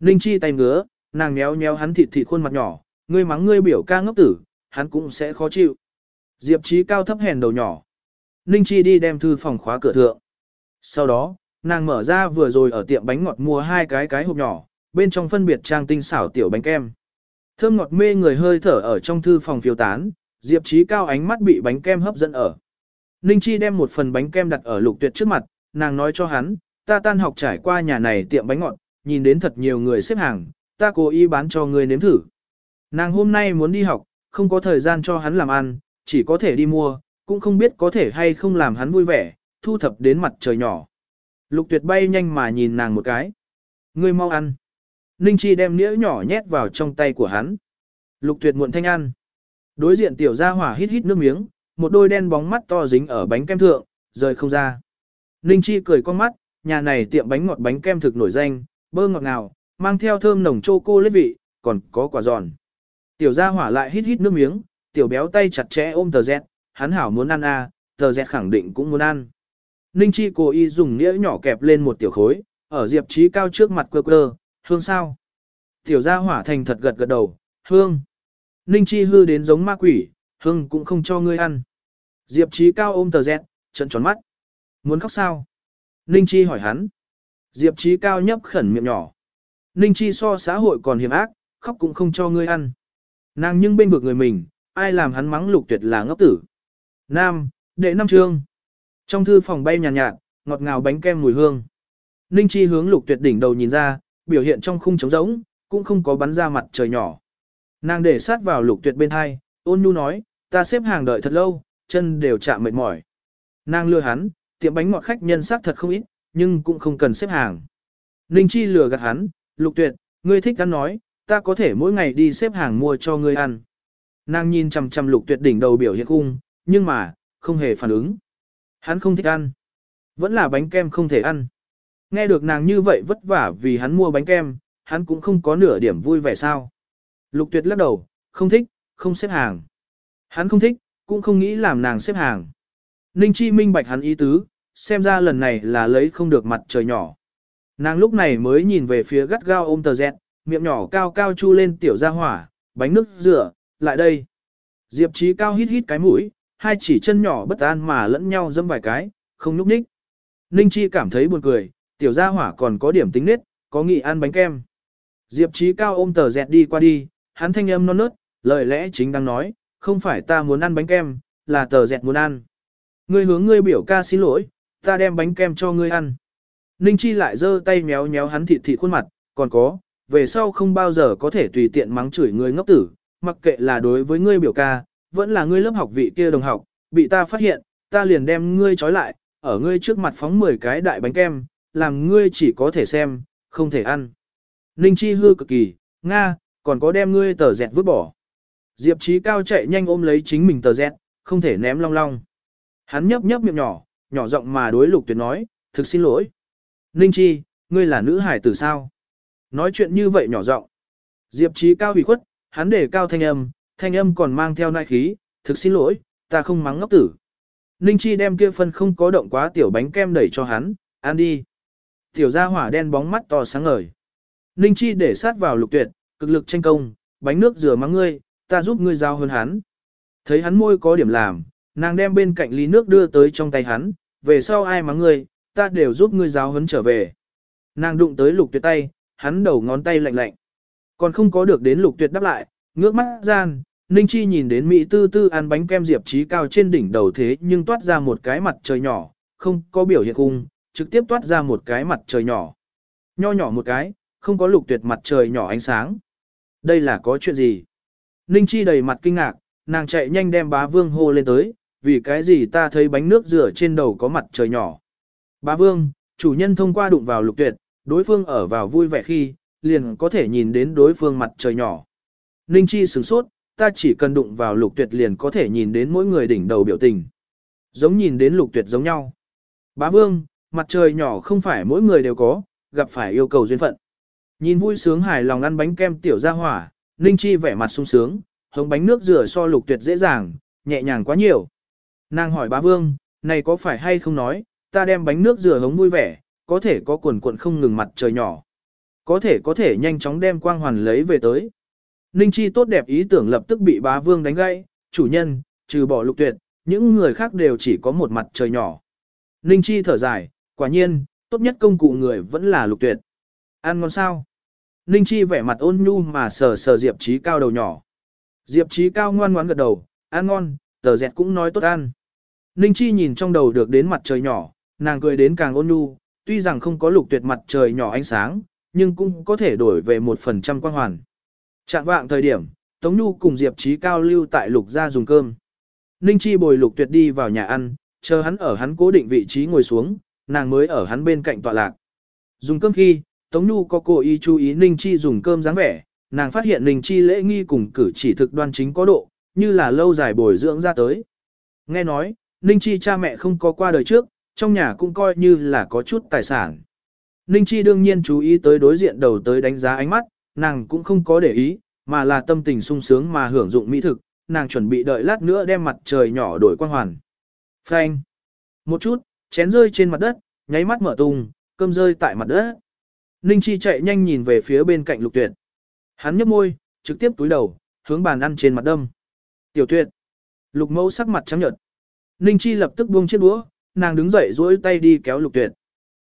Ninh Chi tay ngứa, nàng méo méo hắn thịt thịt khuôn mặt nhỏ, ngươi mắng ngươi biểu ca ngốc tử, hắn cũng sẽ khó chịu. Diệp Trí cao thấp hèn đầu nhỏ. Ninh Chi đi đem thư phòng khóa cửa thượng. Sau đó, nàng mở ra vừa rồi ở tiệm bánh ngọt mua hai cái cái hộp nhỏ, bên trong phân biệt trang tinh xảo tiểu bánh kem. Thơm ngọt mê người hơi thở ở trong thư phòng phiêu tán, Diệp Trí cao ánh mắt bị bánh kem hấp dẫn ở. Ninh Chi đem một phần bánh kem đặt ở lục tuyệt trước mặt, nàng nói cho hắn, ta tan học trải qua nhà này tiệm bánh ngọt, nhìn đến thật nhiều người xếp hàng, ta cố ý bán cho người nếm thử. Nàng hôm nay muốn đi học, không có thời gian cho hắn làm ăn, chỉ có thể đi mua, cũng không biết có thể hay không làm hắn vui vẻ, thu thập đến mặt trời nhỏ. Lục tuyệt bay nhanh mà nhìn nàng một cái. Ngươi mau ăn. Ninh Chi đem nĩa nhỏ nhét vào trong tay của hắn. Lục tuyệt muộn thanh ăn. Đối diện tiểu gia hỏa hít hít nước miếng, một đôi đen bóng mắt to dính ở bánh kem thượng, rời không ra. Ninh Chi cười con mắt, nhà này tiệm bánh ngọt bánh kem thực nổi danh, bơ ngọt ngào, mang theo thơm nồng choco lết vị, còn có quả giòn. Tiểu gia hỏa lại hít hít nước miếng, tiểu béo tay chặt chẽ ôm tờ dẹt, hắn hảo muốn ăn à, tờ dẹt khẳng định cũng muốn ăn. Ninh Chi cố ý dùng nĩa nhỏ kẹp lên một tiểu khối, ở Diệp Trí cao trước mặt quơ quơ, hương sao? Tiểu gia hỏa thành thật gật gật đầu, hương. Ninh Chi hư đến giống ma quỷ, hương cũng không cho ngươi ăn. Diệp Trí cao ôm tờ dẹt, trận tròn mắt. Muốn khóc sao? Ninh Chi hỏi hắn. Diệp Trí cao nhấp khẩn miệng nhỏ. Ninh Chi so xã hội còn hiểm ác, khóc cũng không cho ngươi ăn. Nàng nhưng bên vực người mình, ai làm hắn mắng lục tuyệt là ngốc tử. Nam, đệ năm trương. Trong thư phòng bay nhàn nhạt, nhạt, ngọt ngào bánh kem mùi hương. Ninh Chi hướng lục tuyệt đỉnh đầu nhìn ra, biểu hiện trong khung trống rỗng, cũng không có bắn ra mặt trời nhỏ. Nàng để sát vào lục tuyệt bên hai, ôn nhu nói, ta xếp hàng đợi thật lâu, chân đều chạm mệt mỏi. Nàng lừa hắn, tiệm bánh ngọt khách nhân sắc thật không ít, nhưng cũng không cần xếp hàng. Ninh Chi lừa gạt hắn, lục tuyệt, ngươi thích ăn nói, ta có thể mỗi ngày đi xếp hàng mua cho ngươi ăn. Nàng nhìn chằm chằm lục tuyệt đỉnh đầu biểu hiện khung, nhưng mà, không hề phản ứng. Hắn không thích ăn. Vẫn là bánh kem không thể ăn. Nghe được nàng như vậy vất vả vì hắn mua bánh kem, hắn cũng không có nửa điểm vui vẻ sao. Lục tuyệt lắc đầu, không thích, không xếp hàng. Hắn không thích, cũng không nghĩ làm nàng xếp hàng. Ninh Chi minh bạch hắn ý tứ, xem ra lần này là lấy không được mặt trời nhỏ. Nàng lúc này mới nhìn về phía gắt gao ôm tờ dẹt, miệng nhỏ cao cao chu lên tiểu ra hỏa, bánh nước rửa, lại đây. Diệp trí cao hít hít cái mũi, hai chỉ chân nhỏ bất an mà lẫn nhau dâm vài cái, không nhúc nhích. Ninh Chi cảm thấy buồn cười, tiểu gia hỏa còn có điểm tính nết, có nghị ăn bánh kem. Diệp Chí cao ôm tờ dẹt đi qua đi, hắn thanh âm non nớt, lời lẽ chính đang nói, không phải ta muốn ăn bánh kem, là tờ dẹt muốn ăn. Ngươi hướng ngươi biểu ca xin lỗi, ta đem bánh kem cho ngươi ăn. Ninh Chi lại giơ tay méo méo hắn thịt thịt khuôn mặt, còn có, về sau không bao giờ có thể tùy tiện mắng chửi người ngốc tử, mặc kệ là đối với ngươi biểu ca, vẫn là ngươi lớp học vị kia đồng học, bị ta phát hiện, ta liền đem ngươi trói lại, ở ngươi trước mặt phóng 10 cái đại bánh kem, làm ngươi chỉ có thể xem, không thể ăn. Ninh Chi hư cực kỳ, Nga, còn có đem ngươi tờ dẹt vứt bỏ. Diệp Chí Cao chạy nhanh ôm lấy chính mình tờ dẹt, không thể ném long long. Hắn nhấp nhấp miệng nhỏ, nhỏ giọng mà đối lục tuyệt nói, thực xin lỗi. Ninh Chi, ngươi là nữ hải tử sao? Nói chuyện như vậy nhỏ giọng. Diệp Chí Cao hủy khuất, hắn để cao thanh âm, thanh âm còn mang theo nai khí, thực xin lỗi, ta không mắng ngốc tử. Ninh Chi đem kia phân không có động quá tiểu bánh kem đẩy cho hắn, ăn đi. Tiểu gia hỏa đen bóng mắt to sáng ngời. Ninh Chi để sát vào lục tuyệt, cực lực tranh công, bánh nước rửa mắng ngươi, ta giúp ngươi giao hơn hắn. Thấy hắn môi có điểm làm, nàng đem bên cạnh ly nước đưa tới trong tay hắn, về sau ai mắng ngươi, ta đều giúp ngươi giáo huấn trở về. Nàng đụng tới lục tuyệt tay, hắn đầu ngón tay lạnh lạnh. Còn không có được đến lục tuyệt đáp lại, ngước mắt gian, Ninh Chi nhìn đến Mỹ tư tư ăn bánh kem diệp trí cao trên đỉnh đầu thế nhưng toát ra một cái mặt trời nhỏ, không có biểu hiện cung, trực tiếp toát ra một cái mặt trời nhỏ. Nho nhỏ một cái, không có lục tuyệt mặt trời nhỏ ánh sáng. Đây là có chuyện gì? Ninh Chi đầy mặt kinh ngạc, nàng chạy nhanh đem bá vương hô lên tới, vì cái gì ta thấy bánh nước rửa trên đầu có mặt trời nhỏ. Bá vương, chủ nhân thông qua đụng vào lục tuyệt, đối phương ở vào vui vẻ khi, liền có thể nhìn đến đối phương mặt trời nhỏ. Ninh Chi sửng sốt, ta chỉ cần đụng vào lục tuyệt liền có thể nhìn đến mỗi người đỉnh đầu biểu tình. Giống nhìn đến lục tuyệt giống nhau. Bá vương, mặt trời nhỏ không phải mỗi người đều có, gặp phải yêu cầu duyên phận. Nhìn vui sướng hài lòng ăn bánh kem tiểu ra hỏa, Ninh Chi vẻ mặt sung sướng, hống bánh nước rửa so lục tuyệt dễ dàng, nhẹ nhàng quá nhiều. Nàng hỏi bá vương, này có phải hay không nói, ta đem bánh nước rửa hống vui vẻ, có thể có quần cuộn không ngừng mặt trời nhỏ. Có thể có thể nhanh chóng đem quang hoàn lấy về tới. Ninh Chi tốt đẹp ý tưởng lập tức bị bá vương đánh gãy, chủ nhân, trừ bỏ lục tuyệt, những người khác đều chỉ có một mặt trời nhỏ. Ninh Chi thở dài, quả nhiên, tốt nhất công cụ người vẫn là lục tuyệt. Ăn ngon sao? Ninh Chi vẻ mặt ôn nhu mà sờ sờ Diệp Chí Cao đầu nhỏ. Diệp Chí Cao ngoan ngoãn gật đầu, ăn ngon, tờ dẹt cũng nói tốt ăn. Ninh Chi nhìn trong đầu được đến mặt trời nhỏ, nàng cười đến càng ôn nhu, tuy rằng không có lục tuyệt mặt trời nhỏ ánh sáng, nhưng cũng có thể đổi về một phần trăm quang hoàn. Trạng vạng thời điểm, Tống Nhu cùng Diệp Chí Cao lưu tại lục gia dùng cơm. Ninh Chi bồi lục tuyệt đi vào nhà ăn, chờ hắn ở hắn cố định vị trí ngồi xuống, nàng mới ở hắn bên cạnh tọa lạc. Dùng cơm khi, Tống Nhu có cố ý chú ý Ninh Chi dùng cơm dáng vẻ, nàng phát hiện Ninh Chi lễ nghi cùng cử chỉ thực đoan chính có độ, như là lâu dài bồi dưỡng ra tới. Nghe nói, Ninh Chi cha mẹ không có qua đời trước, trong nhà cũng coi như là có chút tài sản. Ninh Chi đương nhiên chú ý tới đối diện đầu tới đánh giá ánh mắt, nàng cũng không có để ý, mà là tâm tình sung sướng mà hưởng dụng mỹ thực, nàng chuẩn bị đợi lát nữa đem mặt trời nhỏ đổi quang hoàn. Phanh. Một chút, chén rơi trên mặt đất, nháy mắt mở tung, cơm rơi tại mặt đất. Ninh Chi chạy nhanh nhìn về phía bên cạnh lục tuyệt. Hắn nhấp môi, trực tiếp túi đầu, hướng bàn ăn trên mặt đâm. Tiểu tuyệt. Lục mẫu sắc mặt trắng nhợt. Ninh Chi lập tức buông chiếc đũa, nàng đứng dậy duỗi tay đi kéo lục tuyệt.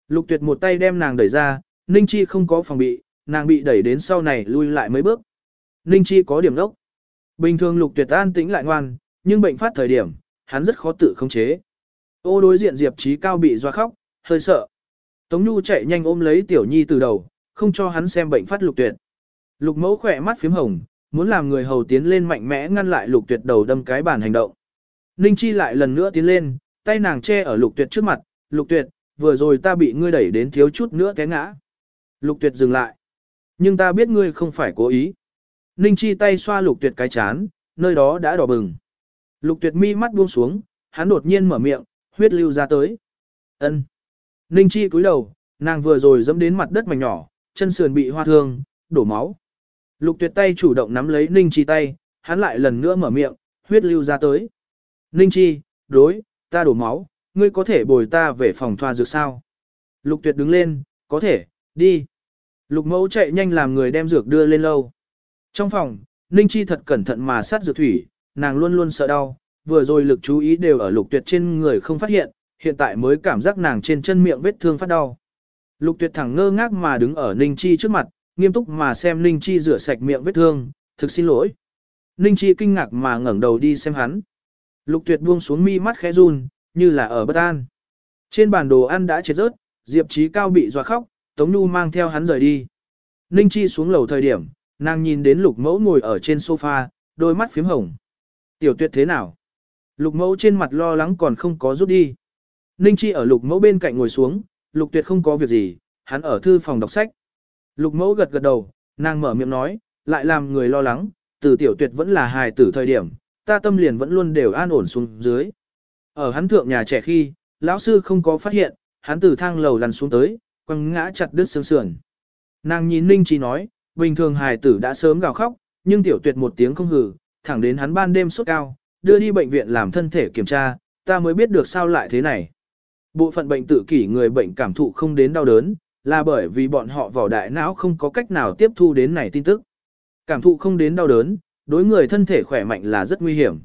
Lục tuyệt một tay đem nàng đẩy ra, Ninh Chi không có phòng bị, nàng bị đẩy đến sau này lui lại mấy bước. Ninh Chi có điểm đốc. Bình thường lục tuyệt an tĩnh lại ngoan, nhưng bệnh phát thời điểm, hắn rất khó tự khống chế. Ô đối diện Diệp Trí Cao bị doa khóc, hơi sợ. Tống Nhu chạy nhanh ôm lấy Tiểu Nhi từ đầu, không cho hắn xem bệnh phát lục tuyệt. Lục mẫu khỏe mắt phím hồng, muốn làm người hầu tiến lên mạnh mẽ ngăn lại lục tuyệt đầu đâm cái bàn hành động. Ninh Chi lại lần nữa tiến lên, tay nàng che ở lục tuyệt trước mặt, lục tuyệt, vừa rồi ta bị ngươi đẩy đến thiếu chút nữa té ngã. Lục tuyệt dừng lại. Nhưng ta biết ngươi không phải cố ý. Ninh Chi tay xoa lục tuyệt cái chán, nơi đó đã đỏ bừng. Lục tuyệt mi mắt buông xuống, hắn đột nhiên mở miệng, huyết lưu ra tới. ân Ninh Chi cúi đầu, nàng vừa rồi dẫm đến mặt đất mảnh nhỏ, chân sườn bị hoa thương, đổ máu. Lục tuyệt tay chủ động nắm lấy Ninh Chi tay, hắn lại lần nữa mở miệng, huyết lưu ra tới. Ninh Chi, đối, ta đổ máu, ngươi có thể bồi ta về phòng thoa dược sao? Lục tuyệt đứng lên, có thể, đi. Lục mẫu chạy nhanh làm người đem dược đưa lên lâu. Trong phòng, Ninh Chi thật cẩn thận mà sát dược thủy, nàng luôn luôn sợ đau, vừa rồi lực chú ý đều ở lục tuyệt trên người không phát hiện, hiện tại mới cảm giác nàng trên chân miệng vết thương phát đau. Lục tuyệt thẳng ngơ ngác mà đứng ở Ninh Chi trước mặt, nghiêm túc mà xem Ninh Chi rửa sạch miệng vết thương, thực xin lỗi. Ninh Chi kinh ngạc mà ngẩng đầu đi xem hắn. Lục tuyệt buông xuống mi mắt khẽ run, như là ở bất an. Trên bàn đồ ăn đã chết rớt, Diệp Chí Cao bị dọa khóc, Tống Nhu mang theo hắn rời đi. Ninh Chi xuống lầu thời điểm, nàng nhìn đến lục mẫu ngồi ở trên sofa, đôi mắt phím hồng. Tiểu tuyệt thế nào? Lục mẫu trên mặt lo lắng còn không có rút đi. Ninh Chi ở lục mẫu bên cạnh ngồi xuống, lục tuyệt không có việc gì, hắn ở thư phòng đọc sách. Lục mẫu gật gật đầu, nàng mở miệng nói, lại làm người lo lắng, từ tiểu tuyệt vẫn là hài tử thời điểm, ta tâm liền vẫn luôn đều an ổn xuống dưới. Ở hắn thượng nhà trẻ khi, lão sư không có phát hiện, hắn từ thang lầu lăn xuống tới, quăng ngã chặt đứt xương sườn. Nàng nhìn Ninh Chi nói, bình thường hài tử đã sớm gào khóc, nhưng tiểu tuyệt một tiếng không hử, thẳng đến hắn ban đêm sốt cao, đưa đi bệnh viện làm thân thể kiểm tra, ta mới biết được sao lại thế này. Bộ phận bệnh tự kỷ người bệnh cảm thụ không đến đau đớn, là bởi vì bọn họ vào đại não không có cách nào tiếp thu đến này tin tức. Cảm thụ không đến đau đớn, đối người thân thể khỏe mạnh là rất nguy hiểm.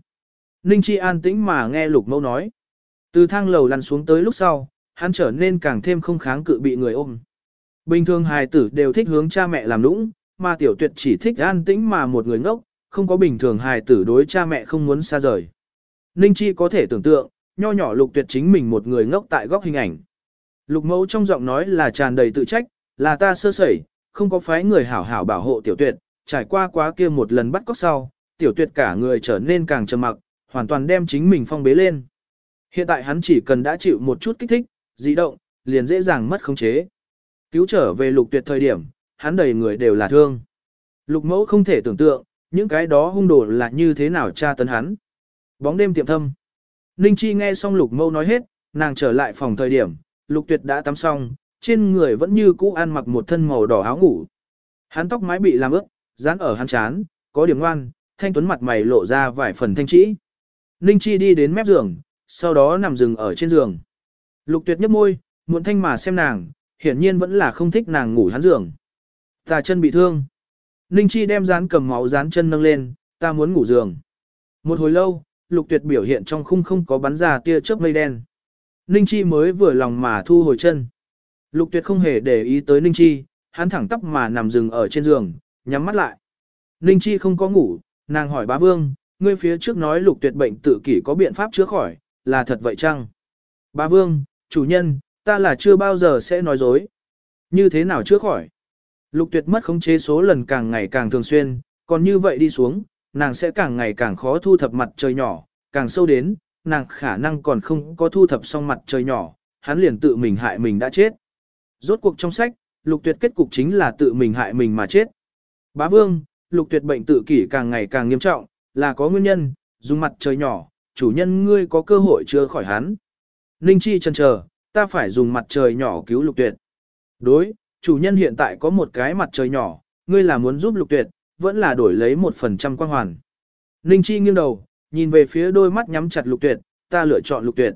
Ninh Chi an tĩnh mà nghe lục mẫu nói. Từ thang lầu lăn xuống tới lúc sau, hắn trở nên càng thêm không kháng cự bị người ôm. Bình thường hài tử đều thích hướng cha mẹ làm nũng, mà tiểu tuyệt chỉ thích an tĩnh mà một người ngốc, không có bình thường hài tử đối cha mẹ không muốn xa rời. Ninh Chi có thể tưởng tượng, nho nhỏ lục tuyệt chính mình một người ngốc tại góc hình ảnh. Lục mẫu trong giọng nói là tràn đầy tự trách, là ta sơ sẩy, không có phái người hảo hảo bảo hộ tiểu tuyệt, trải qua quá kia một lần bắt cóc sau, tiểu tuyệt cả người trở nên càng trầm mặc, hoàn toàn đem chính mình phong bế lên. Hiện tại hắn chỉ cần đã chịu một chút kích thích, dị động, liền dễ dàng mất khống chế. Cứu trở về lục tuyệt thời điểm, hắn đầy người đều là thương. Lục mẫu không thể tưởng tượng, những cái đó hung đồ là như thế nào tra tấn hắn. Bóng đêm tiệm thâm. Ninh Chi nghe xong lục mẫu nói hết, nàng trở lại phòng thời điểm, lục tuyệt đã tắm xong, trên người vẫn như cũ ăn mặc một thân màu đỏ áo ngủ. Hắn tóc mái bị làm ướt, dán ở hắn chán, có điểm ngoan, thanh tuấn mặt mày lộ ra vài phần thanh trĩ. Ninh Chi đi đến mép giường, sau đó nằm dừng ở trên giường. Lục tuyệt nhấp môi, muộn thanh mà xem nàng, hiển nhiên vẫn là không thích nàng ngủ hắn giường. Ta chân bị thương. Ninh Chi đem dán cầm máu dán chân nâng lên, ta muốn ngủ giường. Một hồi lâu, lục tuyệt biểu hiện trong khung không có bắn ra tia chớp mây đen. Ninh Chi mới vừa lòng mà thu hồi chân. Lục tuyệt không hề để ý tới Ninh Chi, hắn thẳng tắp mà nằm rừng ở trên giường, nhắm mắt lại. Ninh Chi không có ngủ, nàng hỏi bá vương, ngươi phía trước nói lục tuyệt bệnh tự kỷ có biện pháp chữa khỏi, là thật vậy chăng? Bá vương, chủ nhân, ta là chưa bao giờ sẽ nói dối. Như thế nào chưa khỏi? Lục tuyệt mất khống chế số lần càng ngày càng thường xuyên, còn như vậy đi xuống, nàng sẽ càng ngày càng khó thu thập mặt trời nhỏ, càng sâu đến, nàng khả năng còn không có thu thập xong mặt trời nhỏ, hắn liền tự mình hại mình đã chết. Rốt cuộc trong sách, lục tuyệt kết cục chính là tự mình hại mình mà chết. Bá vương, lục tuyệt bệnh tự kỷ càng ngày càng nghiêm trọng, là có nguyên nhân, dùng mặt trời nhỏ, chủ nhân ngươi có cơ hội chữa khỏi hắn. Ninh Chi chần chờ, ta phải dùng mặt trời nhỏ cứu lục tuyệt. Đối, chủ nhân hiện tại có một cái mặt trời nhỏ, ngươi là muốn giúp lục tuyệt, vẫn là đổi lấy một phần trăm quang hoàn. Ninh Chi nghiêng đầu, nhìn về phía đôi mắt nhắm chặt lục tuyệt, ta lựa chọn lục tuyệt.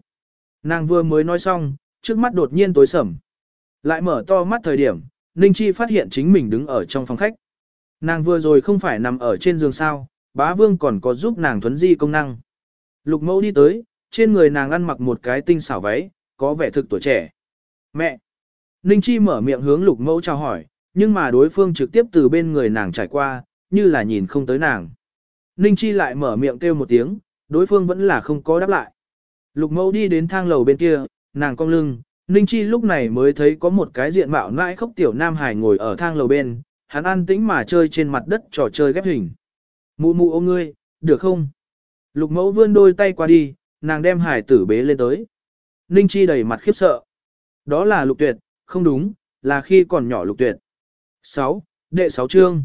Nàng vừa mới nói xong, trước mắt đột nhiên tối sầm. Lại mở to mắt thời điểm, Ninh Chi phát hiện chính mình đứng ở trong phòng khách. Nàng vừa rồi không phải nằm ở trên giường sao, bá vương còn có giúp nàng thuấn di công năng. Lục mẫu đi tới, trên người nàng ăn mặc một cái tinh xảo váy, có vẻ thực tuổi trẻ. Mẹ! Ninh Chi mở miệng hướng lục mẫu chào hỏi, nhưng mà đối phương trực tiếp từ bên người nàng trải qua, như là nhìn không tới nàng. Ninh Chi lại mở miệng kêu một tiếng, đối phương vẫn là không có đáp lại. Lục mẫu đi đến thang lầu bên kia, nàng cong lưng, Ninh Chi lúc này mới thấy có một cái diện mạo nãi khóc tiểu nam hải ngồi ở thang lầu bên, hắn an tĩnh mà chơi trên mặt đất trò chơi ghép hình. Mụ mụ ô ngươi, được không? Lục mẫu vươn đôi tay qua đi, nàng đem hải tử bế lên tới. Ninh Chi đầy mặt khiếp sợ. Đó là lục tuyệt, không đúng, là khi còn nhỏ lục tuyệt. 6. Đệ 6 chương.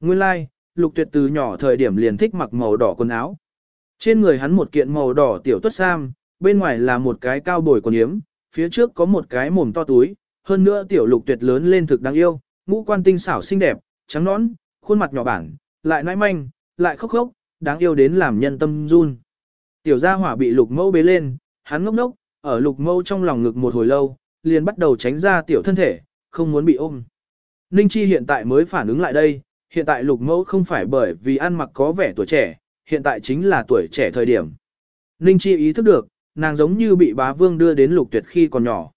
Nguyên lai, like, lục tuyệt từ nhỏ thời điểm liền thích mặc màu đỏ quần áo. Trên người hắn một kiện màu đỏ tiểu tuất sam, bên ngoài là một cái cao bồi quần yếm, phía trước có một cái mồm to túi, hơn nữa tiểu lục tuyệt lớn lên thực đáng yêu, ngũ quan tinh xảo xinh đẹp, trắng nõn, khuôn mặt nhỏ bản, lại nãi manh, lại khóc khóc, đáng yêu đến làm nhân tâm run. Tiểu gia hỏa bị lục mẫu bế lên, hắn ngốc ngốc, ở lục mẫu trong lòng ngực một hồi lâu, liền bắt đầu tránh ra tiểu thân thể, không muốn bị ôm. Ninh Chi hiện tại mới phản ứng lại đây, hiện tại lục mẫu không phải bởi vì ăn mặc có vẻ tuổi trẻ, hiện tại chính là tuổi trẻ thời điểm. Ninh Chi ý thức được, nàng giống như bị bá vương đưa đến lục tuyệt khi còn nhỏ.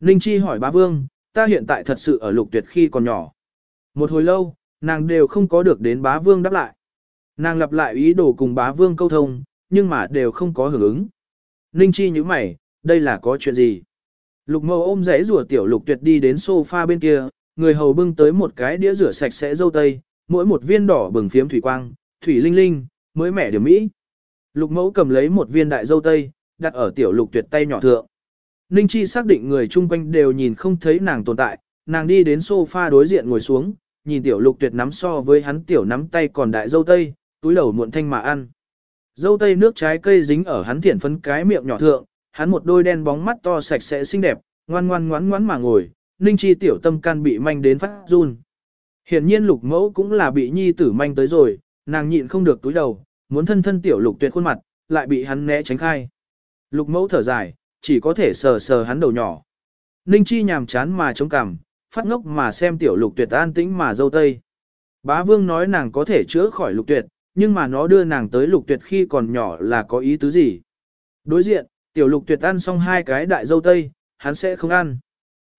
Ninh Chi hỏi bá vương, ta hiện tại thật sự ở lục tuyệt khi còn nhỏ. Một hồi lâu, nàng đều không có được đến bá vương đáp lại. Nàng lặp lại ý đồ cùng bá vương câu thông, nhưng mà đều không có hưởng ứng. Ninh Chi như mày, đây là có chuyện gì? Lục mẫu ôm giấy rùa tiểu lục tuyệt đi đến sofa bên kia, người hầu bưng tới một cái đĩa rửa sạch sẽ dâu tây, mỗi một viên đỏ bừng phiếm thủy quang, thủy linh linh, mới mẻ điểm mỹ. Lục mẫu cầm lấy một viên đại dâu tây, đặt ở tiểu lục tuyệt tay nhỏ thượng. Ninh Chi xác định người chung quanh đều nhìn không thấy nàng tồn tại, nàng đi đến sofa đối diện ngồi xuống, nhìn tiểu lục tuyệt nắm so với hắn tiểu nắm tay còn đại dâu tây, túi đầu muộn thanh mà ăn. Dâu tây nước trái cây dính ở hắn thiện phấn cái miệng nhỏ thượng, hắn một đôi đen bóng mắt to sạch sẽ xinh đẹp, ngoan ngoan ngoãn ngoãn mà ngồi, Ninh Chi tiểu tâm can bị manh đến phát run. Hiển nhiên lục mẫu cũng là bị nhi tử manh tới rồi, nàng nhịn không được túi đầu, muốn thân thân tiểu lục tuyệt khuôn mặt, lại bị hắn né tránh khai. Lục mẫu thở dài, chỉ có thể sờ sờ hắn đầu nhỏ. Ninh Chi nhàm chán mà chống cằm, phát ngốc mà xem tiểu lục tuyệt an tĩnh mà dâu tây. Bá vương nói nàng có thể chữa khỏi lục tuyệt, nhưng mà nó đưa nàng tới lục tuyệt khi còn nhỏ là có ý tứ gì. Đối diện, tiểu lục tuyệt ăn xong hai cái đại dâu tây, hắn sẽ không ăn.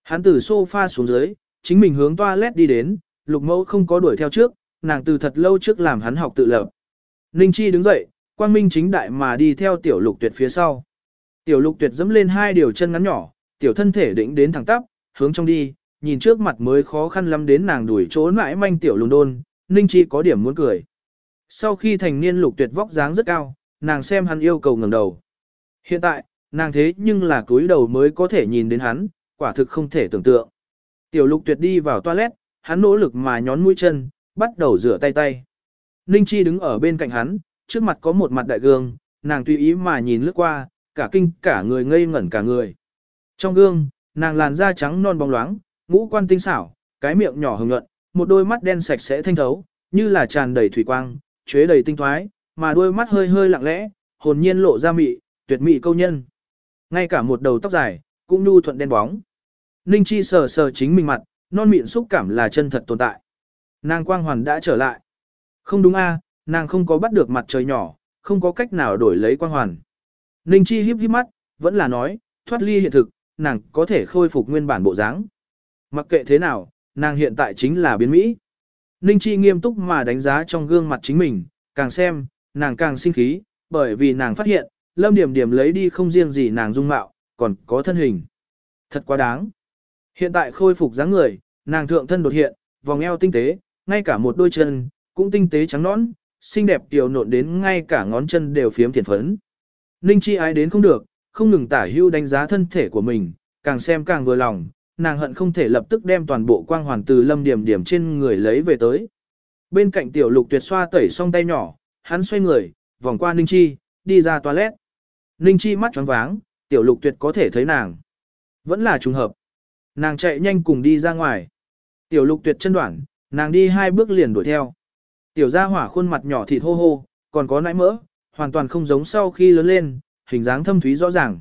Hắn từ sofa xuống dưới, chính mình hướng toilet đi đến, lục mẫu không có đuổi theo trước, nàng từ thật lâu trước làm hắn học tự lập. Ninh Chi đứng dậy, quang minh chính đại mà đi theo tiểu lục tuyệt phía sau. Tiểu lục tuyệt dẫm lên hai điều chân ngắn nhỏ, tiểu thân thể đỉnh đến thẳng tắp, hướng trong đi, nhìn trước mặt mới khó khăn lắm đến nàng đuổi trốn mãi manh tiểu lùn đôn, Ninh Chi có điểm muốn cười. Sau khi thành niên lục tuyệt vóc dáng rất cao, nàng xem hắn yêu cầu ngẩng đầu. Hiện tại, nàng thế nhưng là cúi đầu mới có thể nhìn đến hắn, quả thực không thể tưởng tượng. Tiểu lục tuyệt đi vào toilet, hắn nỗ lực mà nhón mũi chân, bắt đầu rửa tay tay. Ninh Chi đứng ở bên cạnh hắn, trước mặt có một mặt đại gương, nàng tùy ý mà nhìn lướt qua, cả kinh cả người ngây ngẩn cả người. Trong gương, nàng làn da trắng non bóng loáng, ngũ quan tinh xảo, cái miệng nhỏ hồng nhuận, một đôi mắt đen sạch sẽ thanh thấu, như là tràn đầy thủy quang, chuế đầy tinh thoái, mà đôi mắt hơi hơi lặng lẽ, hồn nhiên lộ ra mị, tuyệt mị câu nhân. Ngay cả một đầu tóc dài, cũng nhu thuận đen bóng. Ninh Chi sờ sờ chính mình mặt, non mịn xúc cảm là chân thật tồn tại. Nàng quang hoàn đã trở lại. Không đúng a, nàng không có bắt được mặt trời nhỏ, không có cách nào đổi lấy quang hoàn. Ninh Chi híp híp mắt, vẫn là nói, thoát ly hiện thực, nàng có thể khôi phục nguyên bản bộ dáng. Mặc kệ thế nào, nàng hiện tại chính là biến Mỹ. Ninh Chi nghiêm túc mà đánh giá trong gương mặt chính mình, càng xem, nàng càng sinh khí, bởi vì nàng phát hiện, lâm điểm điểm lấy đi không riêng gì nàng dung mạo, còn có thân hình. Thật quá đáng. Hiện tại khôi phục dáng người, nàng thượng thân đột hiện, vòng eo tinh tế, ngay cả một đôi chân, cũng tinh tế trắng nõn, xinh đẹp tiểu nộn đến ngay cả ngón chân đều phiếm thiền phấn. Ninh Chi ái đến không được, không ngừng tả hưu đánh giá thân thể của mình, càng xem càng vừa lòng, nàng hận không thể lập tức đem toàn bộ quang hoàn từ lâm điểm điểm trên người lấy về tới. Bên cạnh tiểu lục tuyệt xoa tẩy xong tay nhỏ, hắn xoay người, vòng qua Ninh Chi, đi ra toilet. Ninh Chi mắt tròn váng, tiểu lục tuyệt có thể thấy nàng. Vẫn là trùng hợp. Nàng chạy nhanh cùng đi ra ngoài. Tiểu lục tuyệt chân đoạn, nàng đi hai bước liền đuổi theo. Tiểu gia hỏa khuôn mặt nhỏ thịt hô hô, còn có nãi mỡ, hoàn toàn không giống sau khi lớn lên, hình dáng thâm thúy rõ ràng.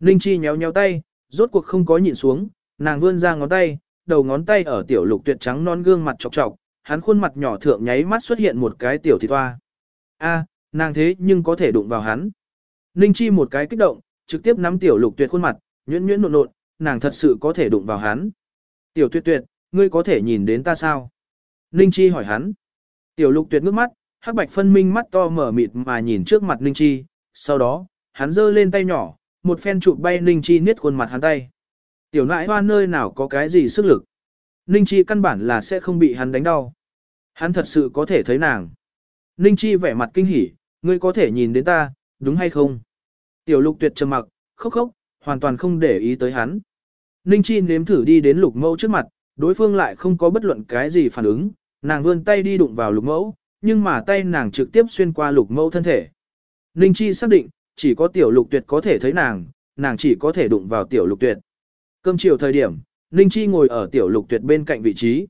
Ninh Chi nhéo nhéo tay, rốt cuộc không có nhịn xuống, nàng vươn ra ngón tay, đầu ngón tay ở tiểu lục tuyệt trắng non gương mặt chọc chọc, hắn khuôn mặt nhỏ thượng nháy mắt xuất hiện một cái tiểu thịt toa. A, nàng thế nhưng có thể đụng vào hắn. Ninh Chi một cái kích động, trực tiếp nắm tiểu lục tuyệt khuôn mặt, nhuyễn nhuyễn nộn nộn, nàng thật sự có thể đụng vào hắn. Tiểu tuyệt tuyệt, ngươi có thể nhìn đến ta sao? Ninh Chi hỏi hắn. Tiểu lục tuyệt ngước mắt, hắc bạch phân minh mắt to mở mịt mà nhìn trước mặt Ninh Chi, sau đó, hắn giơ lên tay nhỏ, một phen chụp bay Ninh Chi niết khuôn mặt hắn tay. Tiểu nãi hoa nơi nào có cái gì sức lực. Ninh Chi căn bản là sẽ không bị hắn đánh đau. Hắn thật sự có thể thấy nàng. Ninh Chi vẻ mặt kinh hỉ, ngươi có thể nhìn đến ta, đúng hay không? Tiểu lục tuyệt trầm mặc, khóc khóc, hoàn toàn không để ý tới hắn. Ninh Chi nếm thử đi đến lục mẫu trước mặt, đối phương lại không có bất luận cái gì phản ứng, nàng vươn tay đi đụng vào lục mẫu, nhưng mà tay nàng trực tiếp xuyên qua lục mẫu thân thể. Ninh Chi xác định, chỉ có tiểu lục tuyệt có thể thấy nàng, nàng chỉ có thể đụng vào tiểu lục tuyệt. Cơm chiều thời điểm, Ninh Chi ngồi ở tiểu lục tuyệt bên cạnh vị trí.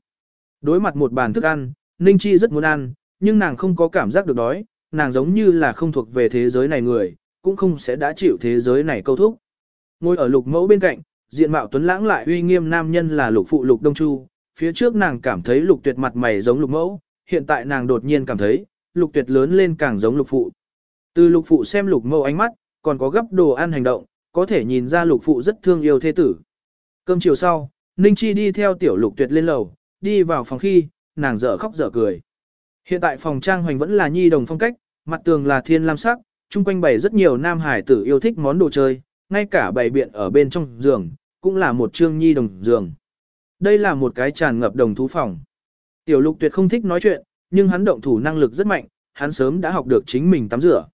Đối mặt một bàn thức ăn, Ninh Chi rất muốn ăn, nhưng nàng không có cảm giác được đói, nàng giống như là không thuộc về thế giới này người, cũng không sẽ đã chịu thế giới này câu thúc. Ngồi ở lục mẫu bên cạnh, diện mạo tuấn lãng lại uy nghiêm nam nhân là lục phụ lục đông chu, phía trước nàng cảm thấy lục tuyệt mặt mày giống lục mẫu, hiện tại nàng đột nhiên cảm thấy, lục tuyệt lớn lên càng giống lục phụ. Từ lục phụ xem lục mẫu ánh mắt, còn có gấp đồ ăn hành động, có thể nhìn ra lục phụ rất thương yêu thế tử. Cơm chiều sau, Ninh Chi đi theo tiểu lục tuyệt lên lầu, đi vào phòng khi, nàng dở khóc dở cười. Hiện tại phòng trang hoành vẫn là nhi đồng phong cách, mặt tường là thiên lam sắc, chung quanh bày rất nhiều nam hải tử yêu thích món đồ chơi, ngay cả bày biện ở bên trong giường, cũng là một trương nhi đồng giường. Đây là một cái tràn ngập đồng thú phòng. Tiểu lục tuyệt không thích nói chuyện, nhưng hắn động thủ năng lực rất mạnh, hắn sớm đã học được chính mình tắm rửa.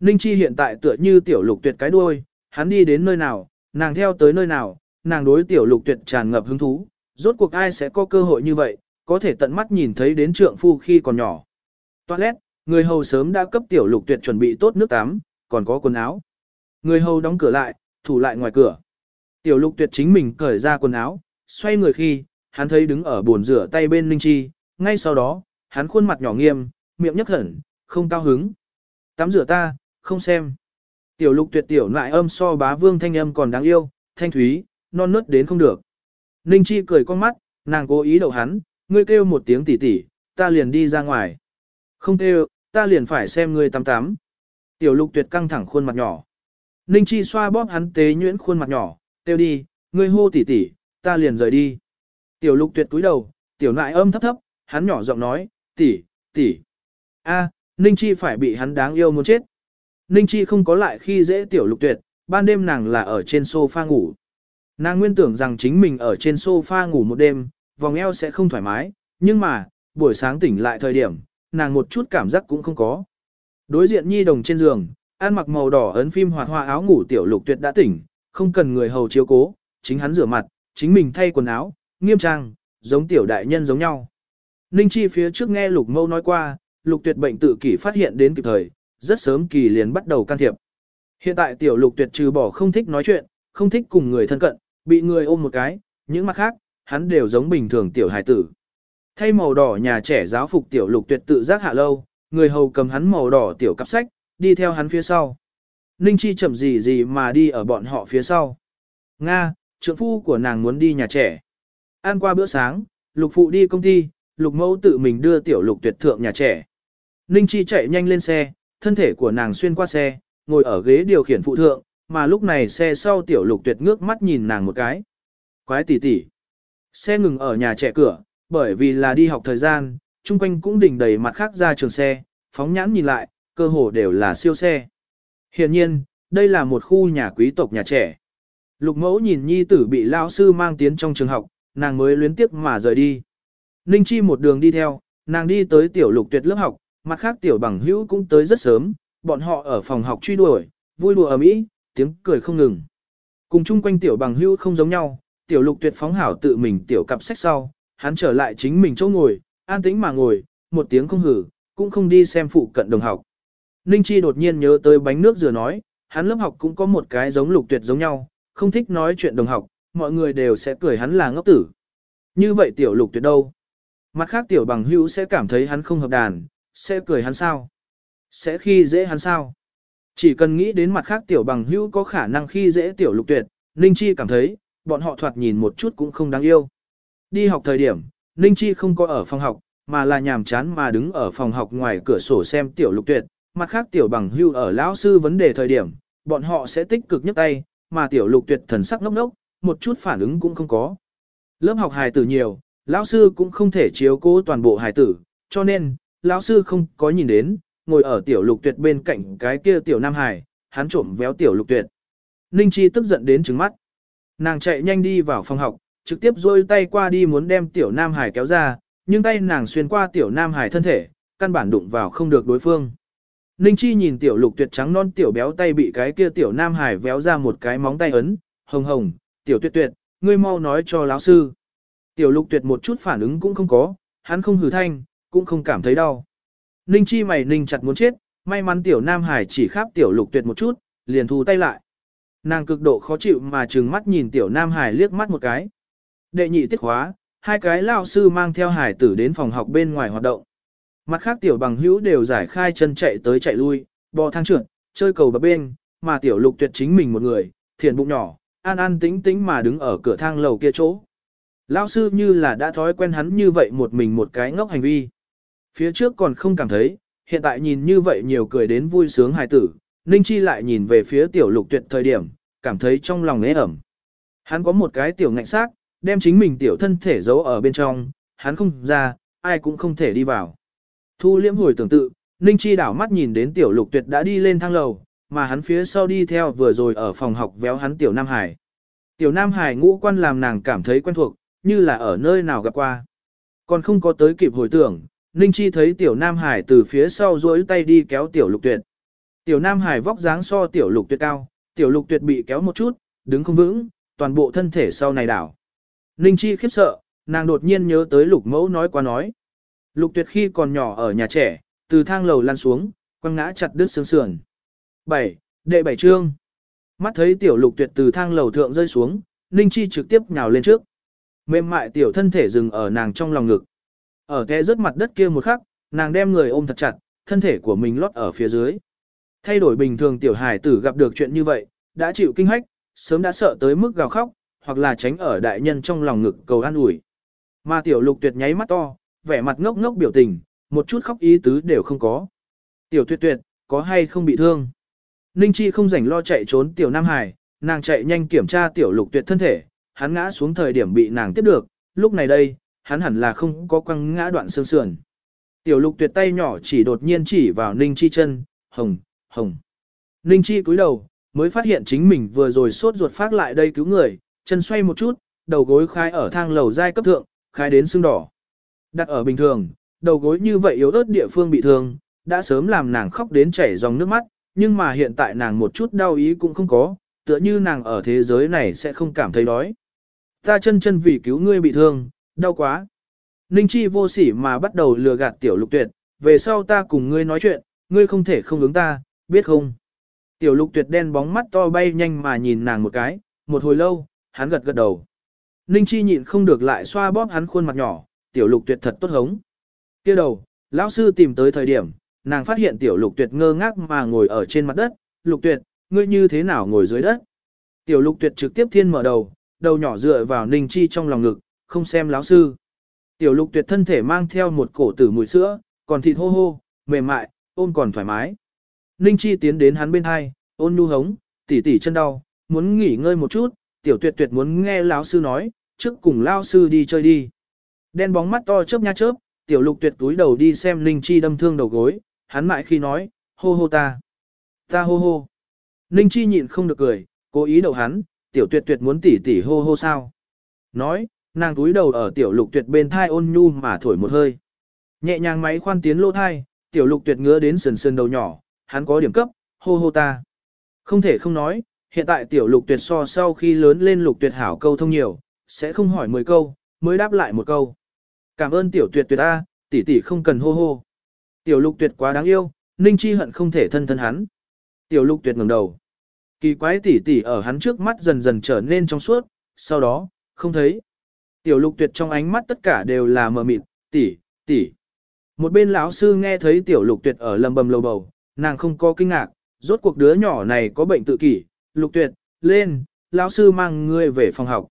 Ninh Chi hiện tại tựa như tiểu lục tuyệt cái đuôi, hắn đi đến nơi nào, nàng theo tới nơi nào, nàng đối tiểu lục tuyệt tràn ngập hứng thú, rốt cuộc ai sẽ có cơ hội như vậy, có thể tận mắt nhìn thấy đến trượng phu khi còn nhỏ. Toilet, người hầu sớm đã cấp tiểu lục tuyệt chuẩn bị tốt nước tắm, còn có quần áo. Người hầu đóng cửa lại, thủ lại ngoài cửa. Tiểu lục tuyệt chính mình cởi ra quần áo, xoay người khi, hắn thấy đứng ở bồn rửa tay bên Ninh Chi, ngay sau đó, hắn khuôn mặt nhỏ nghiêm, miệng nhấp hẳn, không cao hứng. Tắm rửa ta, không xem. Tiểu lục tuyệt tiểu lại âm so bá vương thanh âm còn đáng yêu, thanh thúy, non nớt đến không được. Ninh Chi cười con mắt, nàng cố ý đậu hắn, ngươi kêu một tiếng tỉ tỉ, ta liền đi ra ngoài. Không kêu, ta liền phải xem ngươi tắm tắm. Tiểu lục tuyệt căng thẳng khuôn mặt nhỏ. Ninh Chi xoa bóp hắn tế nhuyễn khuôn mặt nhỏ, kêu đi, ngươi hô tỉ tỉ, ta liền rời đi. Tiểu lục tuyệt túi đầu, tiểu nại âm thấp thấp, hắn nhỏ giọng nói, tỉ, tỉ. A, Ninh Chi phải bị hắn đáng yêu muốn chết. Ninh Chi không có lại khi dễ tiểu lục tuyệt, ban đêm nàng là ở trên sofa ngủ. Nàng nguyên tưởng rằng chính mình ở trên sofa ngủ một đêm, vòng eo sẽ không thoải mái, nhưng mà, buổi sáng tỉnh lại thời điểm, nàng một chút cảm giác cũng không có. Đối diện nhi đồng trên giường, ăn mặc màu đỏ ấn phim hoạt hoa áo ngủ tiểu lục tuyệt đã tỉnh, không cần người hầu chiếu cố, chính hắn rửa mặt, chính mình thay quần áo, nghiêm trang, giống tiểu đại nhân giống nhau. Ninh Chi phía trước nghe Lục Mâu nói qua, Lục Tuyệt bệnh tự kỷ phát hiện đến kịp thời, rất sớm kỳ liền bắt đầu can thiệp. Hiện tại tiểu Lục Tuyệt trừ bỏ không thích nói chuyện, không thích cùng người thân cận, bị người ôm một cái, những mặt khác, hắn đều giống bình thường tiểu hài tử. Thay màu đỏ nhà trẻ giáo phục tiểu Lục Tuyệt tự giác hạ lâu, người hầu cầm hắn màu đỏ tiểu cặp sách, đi theo hắn phía sau. Ninh Chi chậm gì gì mà đi ở bọn họ phía sau. Nga, trượng phu của nàng muốn đi nhà trẻ. Ăn qua bữa sáng, Lục Phụ đi công ty, lục mẫu tự mình đưa tiểu lục tuyệt thượng nhà trẻ. Ninh Chi chạy nhanh lên xe, thân thể của nàng xuyên qua xe, ngồi ở ghế điều khiển phụ thượng, mà lúc này xe sau tiểu lục tuyệt ngước mắt nhìn nàng một cái. Quái tỷ tỷ. Xe ngừng ở nhà trẻ cửa, bởi vì là đi học thời gian, chung quanh cũng đỉnh đầy mặt khác ra trường xe, phóng nhãn nhìn lại, cơ hồ đều là siêu xe. Hiện nhiên, đây là một khu nhà quý tộc nhà trẻ. Lục mẫu nhìn nhi tử bị lao sư mang tiến trong trường học, nàng mới luyến tiếc mà rời đi. Ninh Chi một đường đi theo, nàng đi tới tiểu lục tuyệt lớp học, mặt khác tiểu bằng hữu cũng tới rất sớm, bọn họ ở phòng học truy đuổi, vui đùa ở mỹ, tiếng cười không ngừng. Cùng chung quanh tiểu bằng hưu không giống nhau, tiểu lục tuyệt phóng hảo tự mình tiểu cặp sách sau, hắn trở lại chính mình chỗ ngồi, an tĩnh mà ngồi, một tiếng không hử, cũng không đi xem phụ cận đồng học. Ninh Chi đột nhiên nhớ tới bánh nước dừa nói, hắn lớp học cũng có một cái giống lục tuyệt giống nhau, không thích nói chuyện đồng học, mọi người đều sẽ cười hắn là ngốc tử. Như vậy tiểu lục tuyệt đâu? Mặt khác tiểu bằng hữu sẽ cảm thấy hắn không hợp đàn, sẽ cười hắn sao? Sẽ khi dễ hắn sao? Chỉ cần nghĩ đến mặt khác tiểu bằng hữu có khả năng khi dễ tiểu lục tuyệt, Ninh Chi cảm thấy, bọn họ thoạt nhìn một chút cũng không đáng yêu. Đi học thời điểm, Ninh Chi không có ở phòng học, mà là nhàm chán mà đứng ở phòng học ngoài cửa sổ xem tiểu lục tuyệt, mặt khác tiểu bằng hưu ở lão sư vấn đề thời điểm, bọn họ sẽ tích cực nhấc tay, mà tiểu lục tuyệt thần sắc ngốc ngốc, một chút phản ứng cũng không có. Lớp học hài tử nhiều, lão sư cũng không thể chiếu cố toàn bộ hài tử, cho nên, lão sư không có nhìn đến, ngồi ở tiểu lục tuyệt bên cạnh cái kia tiểu nam hải, hắn trộm véo tiểu lục tuyệt. Ninh Chi tức giận đến trứng mắt. Nàng chạy nhanh đi vào phòng học, trực tiếp rôi tay qua đi muốn đem tiểu nam hải kéo ra, nhưng tay nàng xuyên qua tiểu nam hải thân thể, căn bản đụng vào không được đối phương. Ninh Chi nhìn tiểu lục tuyệt trắng non tiểu béo tay bị cái kia tiểu nam hải véo ra một cái móng tay ấn, hồng hồng, tiểu tuyệt tuyệt, ngươi mau nói cho lão sư. Tiểu lục tuyệt một chút phản ứng cũng không có, hắn không hừ thanh, cũng không cảm thấy đau. Ninh chi mày ninh chặt muốn chết, may mắn tiểu nam hải chỉ khắp tiểu lục tuyệt một chút, liền thu tay lại. Nàng cực độ khó chịu mà trừng mắt nhìn tiểu nam hải liếc mắt một cái. Đệ nhị tiết khóa, hai cái lao sư mang theo hải tử đến phòng học bên ngoài hoạt động. Mặt khác tiểu bằng hữu đều giải khai chân chạy tới chạy lui, bò thang trượt, chơi cầu bập bên, mà tiểu lục tuyệt chính mình một người, thiền bụng nhỏ, an an tĩnh tĩnh mà đứng ở cửa thang lầu kia chỗ. Lão sư như là đã thói quen hắn như vậy một mình một cái ngốc hành vi. Phía trước còn không cảm thấy, hiện tại nhìn như vậy nhiều cười đến vui sướng hài tử, Ninh Chi lại nhìn về phía tiểu lục tuyệt thời điểm, cảm thấy trong lòng nế ẩm. Hắn có một cái tiểu ngạnh xác, đem chính mình tiểu thân thể giấu ở bên trong, hắn không ra, ai cũng không thể đi vào. Thu liễm hồi tưởng tự, Ninh Chi đảo mắt nhìn đến tiểu lục tuyệt đã đi lên thang lầu, mà hắn phía sau đi theo vừa rồi ở phòng học véo hắn tiểu Nam Hải. Tiểu Nam Hải ngũ quan làm nàng cảm thấy quen thuộc, như là ở nơi nào gặp qua. Còn không có tới kịp hồi tưởng, Ninh Chi thấy Tiểu Nam Hải từ phía sau duỗi tay đi kéo Tiểu Lục Tuyệt. Tiểu Nam Hải vóc dáng so Tiểu Lục Tuyệt cao, Tiểu Lục Tuyệt bị kéo một chút, đứng không vững, toàn bộ thân thể sau này đảo. Ninh Chi khiếp sợ, nàng đột nhiên nhớ tới Lục Mẫu nói qua nói. Lục Tuyệt khi còn nhỏ ở nhà trẻ, từ thang lầu lăn xuống, quăng ngã chặt đứt xương sườn. 7. Đệ bảy trương. Mắt thấy Tiểu Lục Tuyệt từ thang lầu thượng rơi xuống, Ninh Chi trực tiếp nhào lên trước. Mềm mại tiểu thân thể dừng ở nàng trong lòng ngực. Ở kẽ rớt mặt đất kia một khắc, nàng đem người ôm thật chặt, thân thể của mình lót ở phía dưới. Thay đổi bình thường tiểu hải tử gặp được chuyện như vậy, đã chịu kinh hách, sớm đã sợ tới mức gào khóc, hoặc là tránh ở đại nhân trong lòng ngực cầu an ủi. Mà tiểu lục tuyệt nháy mắt to, vẻ mặt ngốc ngốc biểu tình, một chút khóc ý tứ đều không có. Tiểu tuyệt tuyệt, có hay không bị thương? Ninh Chi không rảnh lo chạy trốn tiểu Nam Hải, nàng chạy nhanh kiểm tra tiểu lục tuyệt thân thể, hắn ngã xuống thời điểm bị nàng tiếp được, lúc này đây, hắn hẳn là không có quăng ngã đoạn xương sườn. Tiểu lục tuyệt tay nhỏ chỉ đột nhiên chỉ vào Ninh Chi chân, hồng, hồng. Ninh Chi cúi đầu, mới phát hiện chính mình vừa rồi sốt ruột phát lại đây cứu người, chân xoay một chút, đầu gối khai ở thang lầu giai cấp thượng, khai đến xương đỏ. Đặt ở bình thường, đầu gối như vậy yếu ớt địa phương bị thương, đã sớm làm nàng khóc đến chảy dòng nước mắt, nhưng mà hiện tại nàng một chút đau ý cũng không có, tựa như nàng ở thế giới này sẽ không cảm thấy đói. Ta chân chân vì cứu ngươi bị thương, đau quá. Ninh Chi vô sỉ mà bắt đầu lừa gạt tiểu lục tuyệt, về sau ta cùng ngươi nói chuyện, ngươi không thể không ứng ta, biết không? Tiểu lục tuyệt đen bóng mắt to bay nhanh mà nhìn nàng một cái, một hồi lâu, hắn gật gật đầu. Ninh Chi nhịn không được lại xoa bóp hắn khuôn mặt nhỏ, tiểu lục tuyệt thật tốt hống. kia đầu, lão sư tìm tới thời điểm, nàng phát hiện tiểu lục tuyệt ngơ ngác mà ngồi ở trên mặt đất, lục tuyệt, ngươi như thế nào ngồi dưới đất? Tiểu lục tuyệt trực tiếp thiên mở đầu, đầu nhỏ dựa vào Ninh Chi trong lòng ngực, không xem lão sư. Tiểu lục tuyệt thân thể mang theo một cổ tử mùi sữa, còn thịt hô hô, mềm mại, ôm còn thoải mái. Ninh Chi tiến đến hắn bên hai, ôn nhu hống, tỉ tỉ chân đau, muốn nghỉ ngơi một chút, tiểu tuyệt tuyệt muốn nghe lão sư nói, trước cùng lão sư đi chơi đi. Đen bóng mắt to chớp nha chớp, tiểu lục tuyệt túi đầu đi xem Ninh Chi đâm thương đầu gối, hắn mãi khi nói, hô hô ta. Ta hô hô. Ninh Chi nhịn không được cười, cố ý đậu hắn, tiểu tuyệt tuyệt muốn tỉ tỉ hô hô sao. Nói, nàng túi đầu ở tiểu lục tuyệt bên thai ôn nhu mà thổi một hơi. Nhẹ nhàng máy khoan tiến lô thai, tiểu lục tuyệt ngứa đến sườn sườn đầu nhỏ, hắn có điểm cấp, hô hô ta. Không thể không nói, hiện tại tiểu lục tuyệt so sau khi lớn lên lục tuyệt hảo câu thông nhiều, sẽ không hỏi 10 câu, mới đáp lại một câu. Cảm ơn tiểu tuyệt tuyệt ta tỷ tỷ không cần hô hô. Tiểu lục tuyệt quá đáng yêu, Ninh Chi hận không thể thân thân hắn. Tiểu lục tuyệt ngẩng đầu. Kỳ quái tỷ tỷ ở hắn trước mắt dần dần trở nên trong suốt, sau đó, không thấy. Tiểu lục tuyệt trong ánh mắt tất cả đều là mờ mịt, tỷ, tỷ. Một bên lão sư nghe thấy tiểu lục tuyệt ở lầm bầm lầu bầu, nàng không có kinh ngạc, rốt cuộc đứa nhỏ này có bệnh tự kỷ, lục tuyệt, lên, lão sư mang ngươi về phòng học.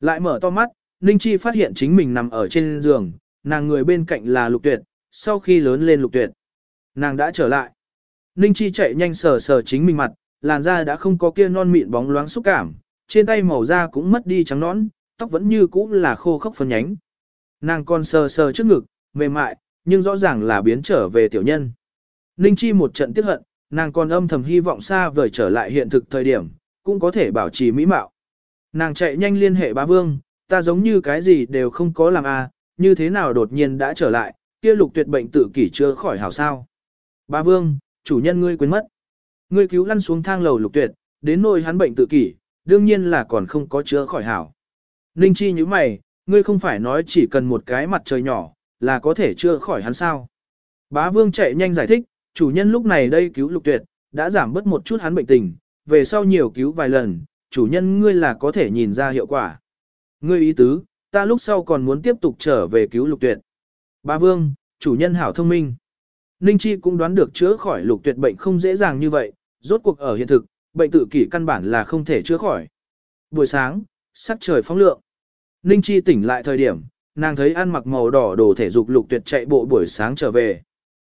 Lại mở to mắt, Ninh Chi phát hiện chính mình nằm ở trên giường, nàng người bên cạnh là lục tuyệt, sau khi lớn lên lục tuyệt. Nàng đã trở lại. Ninh Chi chạy nhanh sờ sờ chính mình mặt, làn da đã không có kia non mịn bóng loáng xúc cảm, trên tay màu da cũng mất đi trắng nõn, tóc vẫn như cũ là khô khốc phân nhánh. Nàng còn sờ sờ trước ngực, mềm mại, nhưng rõ ràng là biến trở về tiểu nhân. Ninh Chi một trận tiếc hận, nàng còn âm thầm hy vọng xa vời trở lại hiện thực thời điểm, cũng có thể bảo trì mỹ mạo. Nàng chạy nhanh liên hệ bá vương, ta giống như cái gì đều không có làm à, như thế nào đột nhiên đã trở lại, kia lục tuyệt bệnh tự kỷ chưa khỏi hảo sao. Bá vương, chủ nhân ngươi quên mất. Ngươi cứu lăn xuống thang lầu lục tuyệt, đến nỗi hắn bệnh tự kỷ, đương nhiên là còn không có chữa khỏi hảo. Ninh chi như mày, ngươi không phải nói chỉ cần một cái mặt trời nhỏ, là có thể chữa khỏi hắn sao. Bá vương chạy nhanh giải thích, chủ nhân lúc này đây cứu lục tuyệt, đã giảm bớt một chút hắn bệnh tình, về sau nhiều cứu vài lần, chủ nhân ngươi là có thể nhìn ra hiệu quả. Ngươi ý tứ, ta lúc sau còn muốn tiếp tục trở về cứu lục tuyệt. Bá vương, chủ nhân hảo thông minh. Ninh Chi cũng đoán được chữa khỏi lục tuyệt bệnh không dễ dàng như vậy, rốt cuộc ở hiện thực, bệnh tự kỷ căn bản là không thể chữa khỏi. Buổi sáng, sắc trời phóng lượng. Ninh Chi tỉnh lại thời điểm, nàng thấy ăn mặc màu đỏ đồ thể dục lục tuyệt chạy bộ buổi sáng trở về.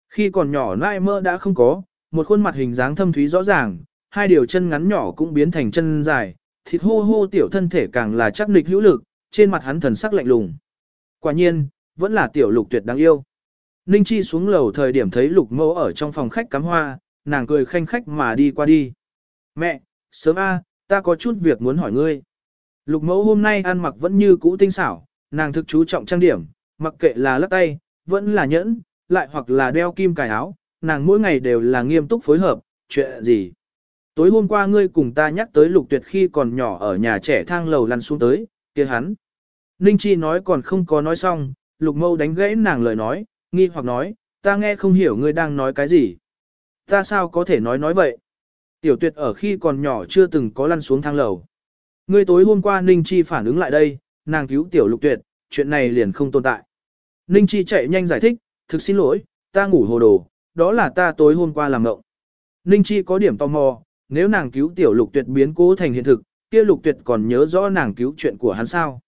Khi còn nhỏ nai mơ đã không có, một khuôn mặt hình dáng thâm thúy rõ ràng, hai điều chân ngắn nhỏ cũng biến thành chân dài, thịt hô hô tiểu thân thể càng là chắc nịch hữu lực, trên mặt hắn thần sắc lạnh lùng. Quả nhiên, vẫn là tiểu lục tuyệt đáng yêu. Ninh Chi xuống lầu thời điểm thấy lục mẫu ở trong phòng khách cắm hoa, nàng cười khanh khách mà đi qua đi. Mẹ, sớm a, ta có chút việc muốn hỏi ngươi. Lục mẫu hôm nay ăn mặc vẫn như cũ tinh xảo, nàng thực chú trọng trang điểm, mặc kệ là lắc tay, vẫn là nhẫn, lại hoặc là đeo kim cài áo, nàng mỗi ngày đều là nghiêm túc phối hợp, chuyện gì. Tối hôm qua ngươi cùng ta nhắc tới lục tuyệt khi còn nhỏ ở nhà trẻ thang lầu lăn xuống tới, kia hắn. Ninh Chi nói còn không có nói xong, lục mâu đánh gãy nàng lời nói, nghi hoặc nói, ta nghe không hiểu ngươi đang nói cái gì. Ta sao có thể nói nói vậy? Tiểu tuyệt ở khi còn nhỏ chưa từng có lăn xuống thang lầu. Ngươi tối hôm qua Ninh Chi phản ứng lại đây, nàng cứu tiểu lục tuyệt, chuyện này liền không tồn tại. Ninh Chi chạy nhanh giải thích, thực xin lỗi, ta ngủ hồ đồ, đó là ta tối hôm qua làm ngộng. Ninh Chi có điểm tò mò, nếu nàng cứu tiểu lục tuyệt biến cố thành hiện thực, kia lục tuyệt còn nhớ rõ nàng cứu chuyện của hắn sao.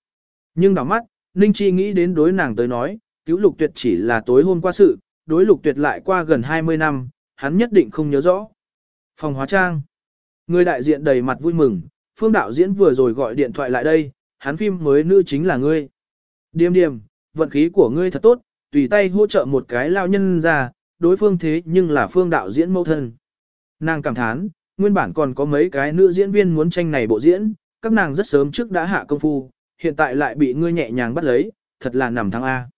Nhưng đảo mắt, Ninh Chi nghĩ đến đối nàng tới nói, cứu lục tuyệt chỉ là tối hôm qua sự, đối lục tuyệt lại qua gần 20 năm, hắn nhất định không nhớ rõ. Phòng hóa trang. Người đại diện đầy mặt vui mừng, phương đạo diễn vừa rồi gọi điện thoại lại đây, hắn phim mới nữ chính là ngươi. Điềm điềm, vận khí của ngươi thật tốt, tùy tay hỗ trợ một cái lao nhân ra, đối phương thế nhưng là phương đạo diễn mâu thân. Nàng cảm thán, nguyên bản còn có mấy cái nữ diễn viên muốn tranh này bộ diễn, các nàng rất sớm trước đã hạ công phu, hiện tại lại bị ngươi nhẹ nhàng bắt lấy, thật là nằm thăng A.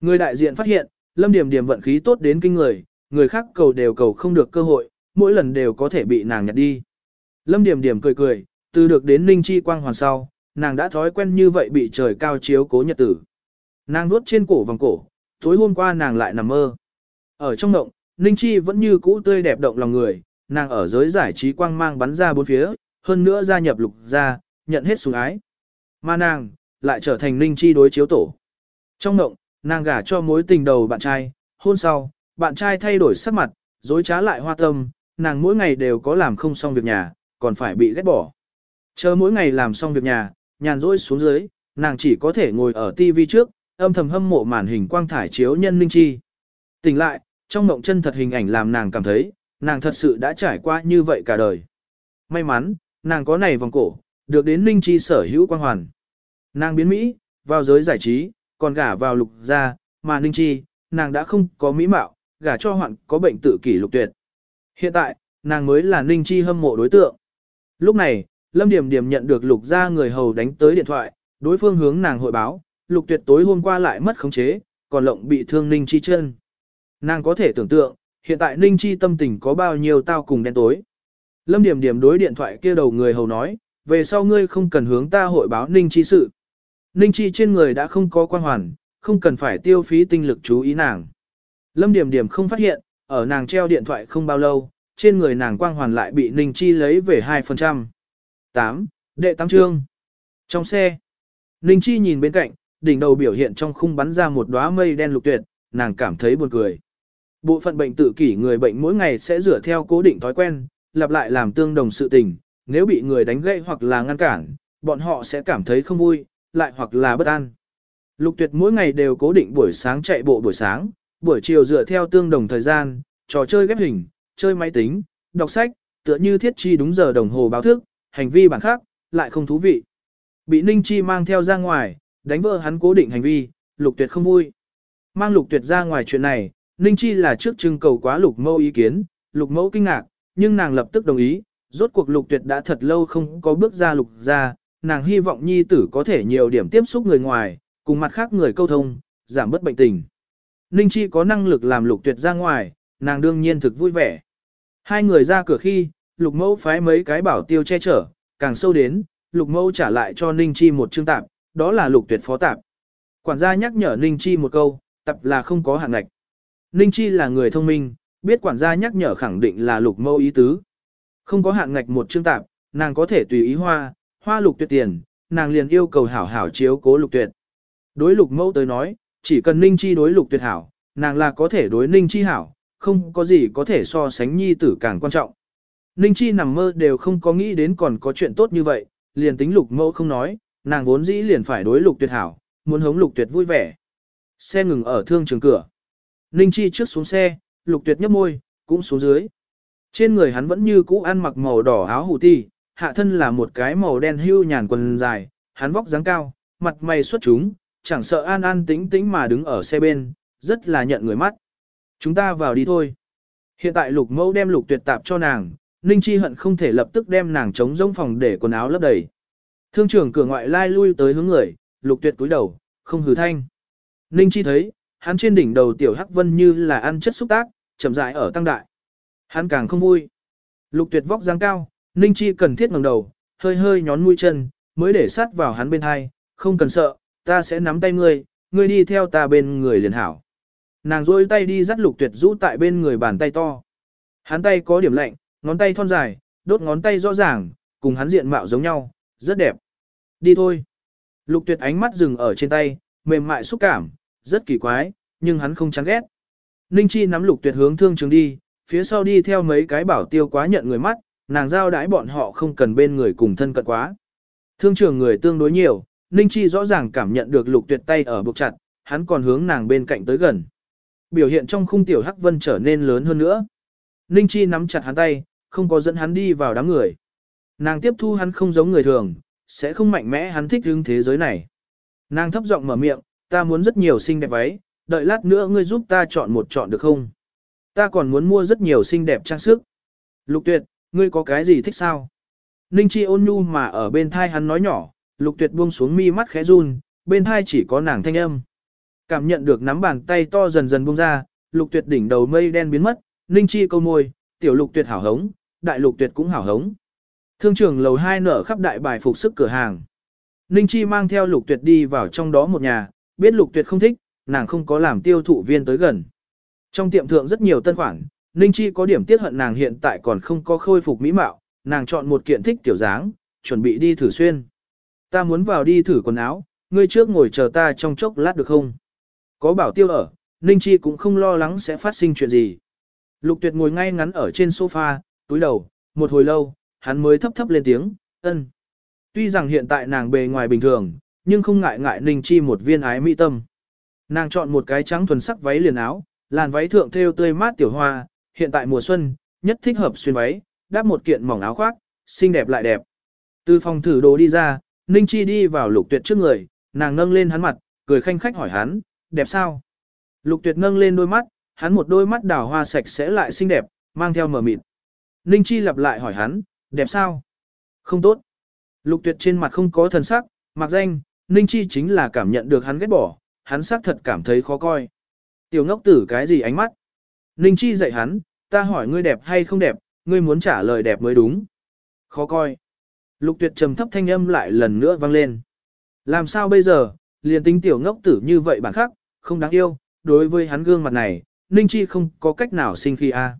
Người đại diện phát hiện, Lâm Điểm Điểm vận khí tốt đến kinh người, người khác cầu đều cầu không được cơ hội, mỗi lần đều có thể bị nàng nhặt đi. Lâm Điểm Điểm cười cười, từ được đến Ninh Chi Quang Hoàn sau, nàng đã thói quen như vậy bị trời cao chiếu cố nhật tử. Nàng nuốt trên cổ vòng cổ, tối hôm qua nàng lại nằm mơ. Ở trong động, Ninh Chi vẫn như cũ tươi đẹp động lòng người, nàng ở giới giải trí quang mang bắn ra bốn phía, hơn nữa gia nhập lục gia, nhận hết sủng ái. Mà nàng, lại trở thành Ninh Chi đối chiếu tổ. Trong động, nàng gả cho mối tình đầu bạn trai, hôn sau, bạn trai thay đổi sắc mặt, dối trá lại hoa tâm, nàng mỗi ngày đều có làm không xong việc nhà, còn phải bị ghét bỏ. Chờ mỗi ngày làm xong việc nhà, nhàn rỗi xuống dưới, nàng chỉ có thể ngồi ở tivi trước, âm thầm hâm mộ màn hình quang thải chiếu nhân Linh Chi. Tỉnh lại, trong mộng chân thật hình ảnh làm nàng cảm thấy, nàng thật sự đã trải qua như vậy cả đời. May mắn, nàng có này vòng cổ, được đến Linh Chi sở hữu quang hoàn. Nàng biến Mỹ, vào giới giải trí, còn gả vào lục gia, mà Linh Chi, nàng đã không có mỹ mạo, gả cho hoạn có bệnh tự kỷ lục tuyệt. Hiện tại, nàng mới là Linh Chi hâm mộ đối tượng. Lúc này, Lâm Điểm Điểm nhận được lục gia người hầu đánh tới điện thoại, đối phương hướng nàng hội báo, lục tuyệt tối hôm qua lại mất khống chế, còn lộng bị thương Ninh Chi chân. Nàng có thể tưởng tượng, hiện tại Ninh Chi tâm tình có bao nhiêu tao cùng đen tối. Lâm Điểm Điểm đối điện thoại kia đầu người hầu nói, về sau ngươi không cần hướng ta hội báo Ninh Chi sự. Ninh Chi trên người đã không có quan hoàn, không cần phải tiêu phí tinh lực chú ý nàng. Lâm Điểm Điểm không phát hiện, ở nàng treo điện thoại không bao lâu, trên người nàng quang hoàn lại bị Ninh Chi lấy về 2%. 8. Đệ Tam trương. Trong xe, Ninh Chi nhìn bên cạnh, đỉnh đầu biểu hiện trong khung bắn ra một đóa mây đen lục tuyệt, nàng cảm thấy buồn cười. Bộ phận bệnh tự kỷ người bệnh mỗi ngày sẽ dựa theo cố định thói quen, lặp lại làm tương đồng sự tình, nếu bị người đánh gãy hoặc là ngăn cản, bọn họ sẽ cảm thấy không vui, lại hoặc là bất an. Lục tuyệt mỗi ngày đều cố định buổi sáng chạy bộ buổi sáng, buổi chiều dựa theo tương đồng thời gian, trò chơi ghép hình, chơi máy tính, đọc sách, tựa như thiết chi đúng giờ đồng hồ báo thức, hành vi bản khác, lại không thú vị. Bị Ninh Chi mang theo ra ngoài, đánh vỡ hắn cố định hành vi, lục tuyệt không vui. Mang lục tuyệt ra ngoài chuyện này, Ninh Chi là trước trưng cầu quá lục mẫu ý kiến, lục mẫu kinh ngạc, nhưng nàng lập tức đồng ý, rốt cuộc lục tuyệt đã thật lâu không có bước ra lục ra, nàng hy vọng nhi tử có thể nhiều điểm tiếp xúc người ngoài, cùng mặt khác người câu thông, giảm bớt bệnh tình. Ninh Chi có năng lực làm lục tuyệt ra ngoài, nàng đương nhiên thực vui vẻ. Hai người ra cửa khi, lục mẫu phái mấy cái bảo tiêu che chở, càng sâu đến, lục mẫu trả lại cho Ninh Chi một chương tạp, đó là lục tuyệt phó tạp. Quản gia nhắc nhở Ninh Chi một câu, tập là không có hạng ngạch. Ninh Chi là người thông minh, biết quản gia nhắc nhở khẳng định là lục mẫu ý tứ. Không có hạng ngạch một chương tạp, nàng có thể tùy ý hoa, hoa lục tuyệt tiền, nàng liền yêu cầu hảo hảo chiếu cố lục tuyệt. Đối lục mẫu tới nói, chỉ cần Ninh Chi đối lục tuyệt hảo, nàng là có thể đối Ninh Chi hảo, không có gì có thể so sánh nhi tử càng quan trọng. Ninh Chi nằm mơ đều không có nghĩ đến còn có chuyện tốt như vậy, liền tính lục mẫu không nói, nàng vốn dĩ liền phải đối lục tuyệt hảo, muốn hống lục tuyệt vui vẻ. Xe ngừng ở thương trường cửa. Ninh Chi trước xuống xe, lục tuyệt nhấp môi, cũng xuống dưới. Trên người hắn vẫn như cũ ăn mặc màu đỏ áo hủ ti, hạ thân là một cái màu đen hưu nhàn quần dài, hắn vóc dáng cao, mặt mày xuất chúng, chẳng sợ an an tĩnh tĩnh mà đứng ở xe bên, rất là nhận người mắt. Chúng ta vào đi thôi. Hiện tại lục mẫu đem lục tuyệt tạp cho nàng, Ninh Chi hận không thể lập tức đem nàng chống rỗng phòng để quần áo lấp đầy. Thương trưởng cửa ngoại lai lui tới hướng người, lục tuyệt túi đầu, không hừ thanh. Ninh Chi thấy, hắn trên đỉnh đầu tiểu hắc vân như là ăn chất xúc tác, chậm rãi ở tăng đại. Hắn càng không vui. Lục tuyệt vóc dáng cao, Ninh Chi cần thiết ngẩng đầu, hơi hơi nhón mũi chân, mới để sát vào hắn bên hai, không cần sợ, ta sẽ nắm tay ngươi, ngươi đi theo ta bên người liền hảo. Nàng rôi tay đi dắt lục tuyệt rũ tại bên người bàn tay to. Hắn tay có điểm lạnh, ngón tay thon dài, đốt ngón tay rõ ràng, cùng hắn diện mạo giống nhau, rất đẹp. Đi thôi. Lục tuyệt ánh mắt dừng ở trên tay, mềm mại xúc cảm, rất kỳ quái, nhưng hắn không chán ghét. Ninh Chi nắm lục tuyệt hướng thương trường đi, phía sau đi theo mấy cái bảo tiêu quá nhận người mắt, nàng giao đãi bọn họ không cần bên người cùng thân cận quá. Thương trường người tương đối nhiều, Ninh Chi rõ ràng cảm nhận được lục tuyệt tay ở buộc chặt, hắn còn hướng nàng bên cạnh tới gần. Biểu hiện trong khung tiểu hắc vân trở nên lớn hơn nữa. Ninh Chi nắm chặt hắn tay, không có dẫn hắn đi vào đám người. Nàng tiếp thu hắn không giống người thường, sẽ không mạnh mẽ hắn thích hướng thế giới này. Nàng thấp giọng mở miệng, ta muốn rất nhiều xinh đẹp váy, đợi lát nữa ngươi giúp ta chọn một chọn được không? Ta còn muốn mua rất nhiều xinh đẹp trang sức. Lục tuyệt, ngươi có cái gì thích sao? Ninh Chi ôn nhu mà ở bên thai hắn nói nhỏ, lục tuyệt buông xuống mi mắt khẽ run, bên thai chỉ có nàng thanh âm. Cảm nhận được nắm bàn tay to dần dần buông ra, lục tuyệt đỉnh đầu mây đen biến mất, Ninh Chi câu môi, tiểu lục tuyệt hảo hống, đại lục tuyệt cũng hảo hống. Thương trường lầu 2 nở khắp đại bài phục sức cửa hàng. Ninh Chi mang theo lục tuyệt đi vào trong đó một nhà, biết lục tuyệt không thích, nàng không có làm tiêu thụ viên tới gần. Trong tiệm thượng rất nhiều tân khoản, Ninh Chi có điểm tiếc hận nàng hiện tại còn không có khôi phục mỹ mạo, nàng chọn một kiện thích tiểu dáng, chuẩn bị đi thử xuyên. Ta muốn vào đi thử quần áo, ngươi trước ngồi chờ ta trong chốc lát được không? Có bảo tiêu ở, Ninh Chi cũng không lo lắng sẽ phát sinh chuyện gì. Lục tuyệt ngồi ngay ngắn ở trên sofa, túi đầu, một hồi lâu, hắn mới thấp thấp lên tiếng, ân. Tuy rằng hiện tại nàng bề ngoài bình thường, nhưng không ngại ngại Ninh Chi một viên ái mỹ tâm. Nàng chọn một cái trắng thuần sắc váy liền áo, làn váy thượng thêu tươi mát tiểu hoa, hiện tại mùa xuân, nhất thích hợp xuyên váy, đắp một kiện mỏng áo khoác, xinh đẹp lại đẹp. Từ phòng thử đồ đi ra, Ninh Chi đi vào lục tuyệt trước người, nàng nâng lên hắn mặt, cười khanh khách hỏi hắn, đẹp sao? Lục tuyệt nâng lên đôi mắt, hắn một đôi mắt đào hoa sạch sẽ lại xinh đẹp, mang theo mờ mịt. Ninh Chi lặp lại hỏi hắn, đẹp sao? Không tốt. Lục tuyệt trên mặt không có thần sắc, mặc danh, Ninh Chi chính là cảm nhận được hắn ghét bỏ, hắn xác thật cảm thấy khó coi. Tiểu ngốc tử cái gì ánh mắt? Ninh Chi dạy hắn, ta hỏi ngươi đẹp hay không đẹp, ngươi muốn trả lời đẹp mới đúng. Khó coi. Lục tuyệt trầm thấp thanh âm lại lần nữa vang lên. Làm sao bây giờ, liền tính tiểu ngốc tử như vậy bản khác, không đáng yêu, đối với hắn gương mặt này, Ninh Chi không có cách nào sinh khi a.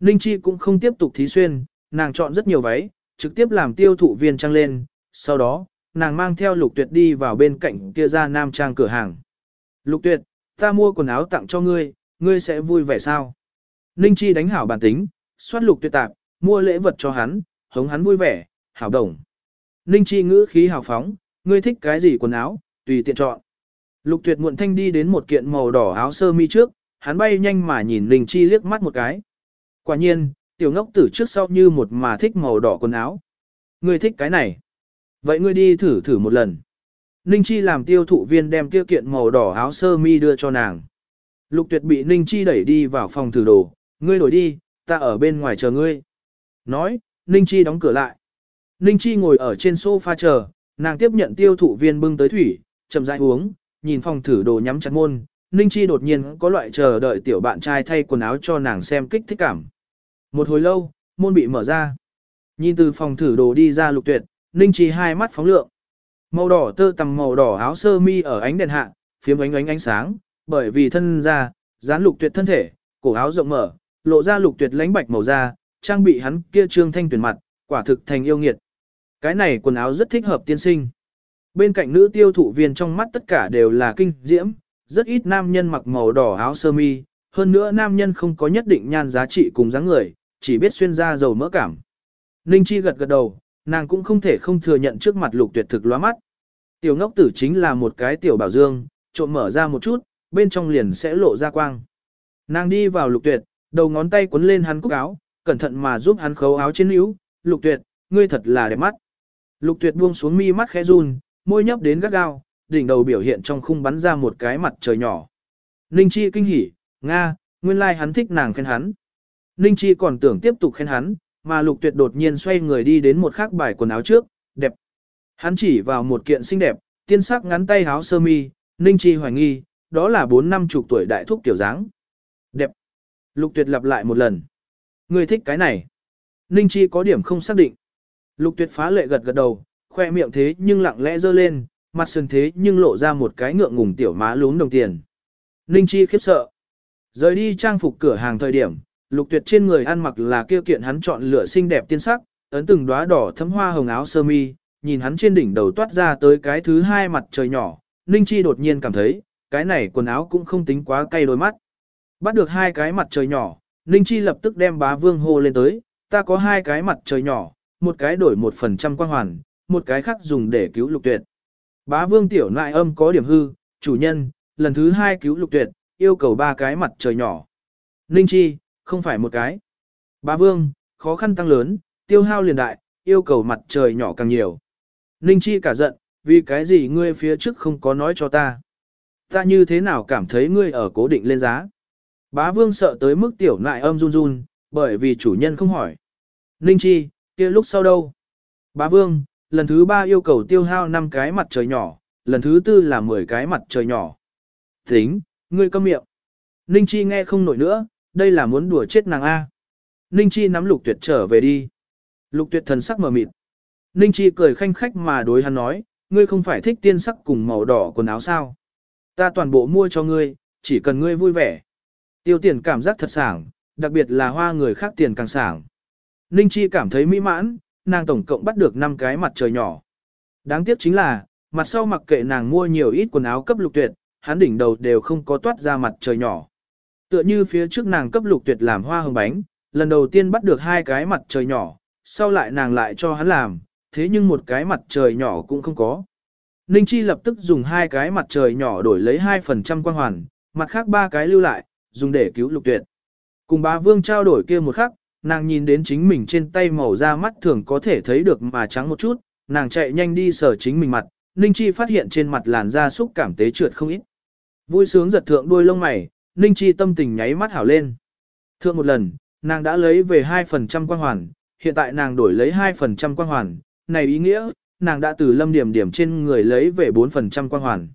Ninh Chi cũng không tiếp tục thí xuyên, nàng chọn rất nhiều váy, trực tiếp làm tiêu thụ viên trang lên, sau đó, nàng mang theo lục tuyệt đi vào bên cạnh kia ra nam trang cửa hàng. Lục tuyệt, ta mua quần áo tặng cho ngươi, ngươi sẽ vui vẻ sao? Ninh Chi đánh hảo bản tính, xoát lục tuyệt tạp, mua lễ vật cho hắn, hống hắn vui vẻ, hảo đồng. Ninh Chi ngữ khí hào phóng, ngươi thích cái gì quần áo, tùy tiện chọn. Lục tuyệt muộn thanh đi đến một kiện màu đỏ áo sơ mi trước, hắn bay nhanh mà nhìn Ninh Chi liếc mắt một cái. Quả nhiên, tiểu ngốc tử trước sau như một mà thích màu đỏ quần áo. Ngươi thích cái này. Vậy ngươi đi thử thử một lần. Ninh Chi làm tiêu thụ viên đem kia kiện màu đỏ áo sơ mi đưa cho nàng. Lục tuyệt bị Ninh Chi đẩy đi vào phòng thử đồ, ngươi đổi đi, ta ở bên ngoài chờ ngươi. Nói, Ninh Chi đóng cửa lại. Ninh Chi ngồi ở trên sofa chờ, nàng tiếp nhận tiêu thụ viên bưng tới thủy, chậm rãi uống, nhìn phòng thử đồ nhắm chặt môn. Ninh Chi đột nhiên có loại chờ đợi tiểu bạn trai thay quần áo cho nàng xem kích thích cảm. Một hồi lâu, môn bị mở ra. Nhìn từ phòng thử đồ đi ra lục tuyệt, Ninh Chi hai mắt phóng lượng. Màu đỏ tơ tằm màu đỏ áo sơ mi ở ánh đèn hạ, phiếm ánh ánh ánh sáng, bởi vì thân ra, dán lục tuyệt thân thể, cổ áo rộng mở, lộ ra lục tuyệt lánh bạch màu da, trang bị hắn kia trương thanh tuyển mặt, quả thực thành yêu nghiệt. Cái này quần áo rất thích hợp tiên sinh. Bên cạnh nữ tiêu thụ viên trong mắt tất cả đều là kinh diễm, rất ít nam nhân mặc màu đỏ áo sơ mi, hơn nữa nam nhân không có nhất định nhan giá trị cùng dáng người, chỉ biết xuyên ra dầu mỡ cảm. Ninh Chi gật gật đầu, nàng cũng không thể không thừa nhận trước mặt lục tuyệt thực lóa mắt. Tiểu ngốc tử chính là một cái tiểu bảo dương, trộm mở ra một chút, bên trong liền sẽ lộ ra quang. Nàng đi vào lục tuyệt, đầu ngón tay quấn lên hắn cúc áo, cẩn thận mà giúp hắn khấu áo trên níu, lục tuyệt, ngươi thật là đẹp mắt. Lục tuyệt buông xuống mi mắt khẽ run, môi nhấp đến gắt gao, đỉnh đầu biểu hiện trong khung bắn ra một cái mặt trời nhỏ. Ninh Chi kinh hỉ, Nga, nguyên lai like hắn thích nàng khen hắn. Ninh Chi còn tưởng tiếp tục khen hắn, mà lục tuyệt đột nhiên xoay người đi đến một khác bài quần áo trước, đẹp. Hắn chỉ vào một kiện xinh đẹp, tiên sắc ngắn tay áo sơ mi, Ninh Chi hoài nghi, đó là bốn năm chục tuổi đại thúc tiểu dáng. Đẹp. Lục tuyệt lặp lại một lần. Người thích cái này. Ninh Chi có điểm không xác định. Lục tuyệt phá lệ gật gật đầu, khoe miệng thế nhưng lặng lẽ dơ lên, mặt sườn thế nhưng lộ ra một cái ngượng ngùng tiểu má lún đồng tiền. Ninh Chi khiếp sợ. Rời đi trang phục cửa hàng thời điểm, lục tuyệt trên người ăn mặc là kia kiện hắn chọn lựa xinh đẹp tiên sắc, ấn từng đóa đỏ thấm hoa hồng áo sơ mi, nhìn hắn trên đỉnh đầu toát ra tới cái thứ hai mặt trời nhỏ, Ninh Chi đột nhiên cảm thấy, cái này quần áo cũng không tính quá cay đôi mắt. Bắt được hai cái mặt trời nhỏ, Ninh Chi lập tức đem bá vương hô lên tới, ta có hai cái mặt trời nhỏ, một cái đổi một phần trăm quang hoàn, một cái khác dùng để cứu lục tuyệt. Bá vương tiểu nại âm có điểm hư, chủ nhân, lần thứ hai cứu lục tuyệt, yêu cầu ba cái mặt trời nhỏ. Ninh Chi, không phải một cái. Bá vương, khó khăn tăng lớn, tiêu hao liền đại, yêu cầu mặt trời nhỏ càng nhiều. Ninh Chi cả giận, vì cái gì ngươi phía trước không có nói cho ta. Ta như thế nào cảm thấy ngươi ở cố định lên giá. Bá vương sợ tới mức tiểu nại âm run run, bởi vì chủ nhân không hỏi. Ninh Chi, kia lúc sau đâu? Bá vương, lần thứ ba yêu cầu tiêu hao 5 cái mặt trời nhỏ, lần thứ tư là 10 cái mặt trời nhỏ. Tính, ngươi câm miệng. Ninh Chi nghe không nổi nữa, đây là muốn đùa chết nàng A. Ninh Chi nắm lục tuyệt trở về đi. Lục tuyệt thần sắc mờ mịt. Ninh Chi cười khanh khách mà đối hắn nói, ngươi không phải thích tiên sắc cùng màu đỏ quần áo sao. Ta toàn bộ mua cho ngươi, chỉ cần ngươi vui vẻ. Tiêu tiền cảm giác thật sảng, đặc biệt là hoa người khác tiền càng sảng. Ninh Chi cảm thấy mỹ mãn, nàng tổng cộng bắt được 5 cái mặt trời nhỏ. Đáng tiếc chính là, mặt sau mặc kệ nàng mua nhiều ít quần áo cấp lục tuyệt, hắn đỉnh đầu đều không có toát ra mặt trời nhỏ. Tựa như phía trước nàng cấp lục tuyệt làm hoa hồng bánh, lần đầu tiên bắt được hai cái mặt trời nhỏ, sau lại nàng lại cho hắn làm, thế nhưng một cái mặt trời nhỏ cũng không có. Ninh Chi lập tức dùng hai cái mặt trời nhỏ đổi lấy 2% quang hoàn, mặt khác ba cái lưu lại, dùng để cứu lục tuyệt. Cùng bá vương trao đổi kia một khắc, nàng nhìn đến chính mình trên tay màu da mắt thường có thể thấy được mà trắng một chút, nàng chạy nhanh đi sờ chính mình mặt, Ninh Chi phát hiện trên mặt làn da xúc cảm tế trượt không ít. Vui sướng giật thượng đuôi lông mày, Ninh Chi tâm tình nháy mắt hảo lên. Thượng một lần, nàng đã lấy về 2% quang hoàn, hiện tại nàng đổi lấy 2% quang hoàn, này ý nghĩa, nàng đã từ lâm điểm điểm trên người lấy về 4% quang hoàn.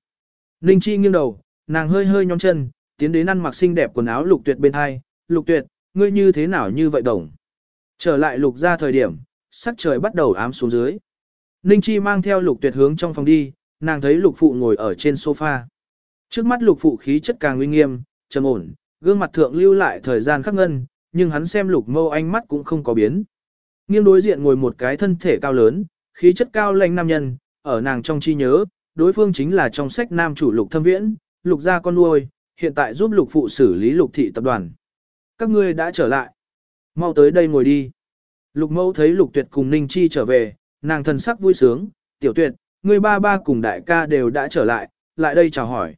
Ninh Chi nghiêng đầu, nàng hơi hơi nhón chân, tiến đến ăn mặc xinh đẹp quần áo lục tuyệt bên hai, lục tuyệt, ngươi như thế nào như vậy đồng. Trở lại lục ra thời điểm, sắc trời bắt đầu ám xuống dưới. Ninh Chi mang theo lục tuyệt hướng trong phòng đi, nàng thấy lục phụ ngồi ở trên sofa. Trước mắt lục phụ khí chất càng uy nghiêm, trầm ổn, gương mặt thượng lưu lại thời gian khắc ngân, nhưng hắn xem lục mâu ánh mắt cũng không có biến. Nghiêng đối diện ngồi một cái thân thể cao lớn, khí chất cao lãnh nam nhân, ở nàng trong chi nhớ, đối phương chính là trong sách nam chủ lục thâm viễn, lục gia con nuôi, hiện tại giúp lục phụ xử lý lục thị tập đoàn. Các ngươi đã trở lại. Mau tới đây ngồi đi. Lục mẫu thấy lục tuyệt cùng Ninh Chi trở về, nàng thần sắc vui sướng, tiểu tuyệt, người ba ba cùng đại ca đều đã trở lại, lại đây chào hỏi.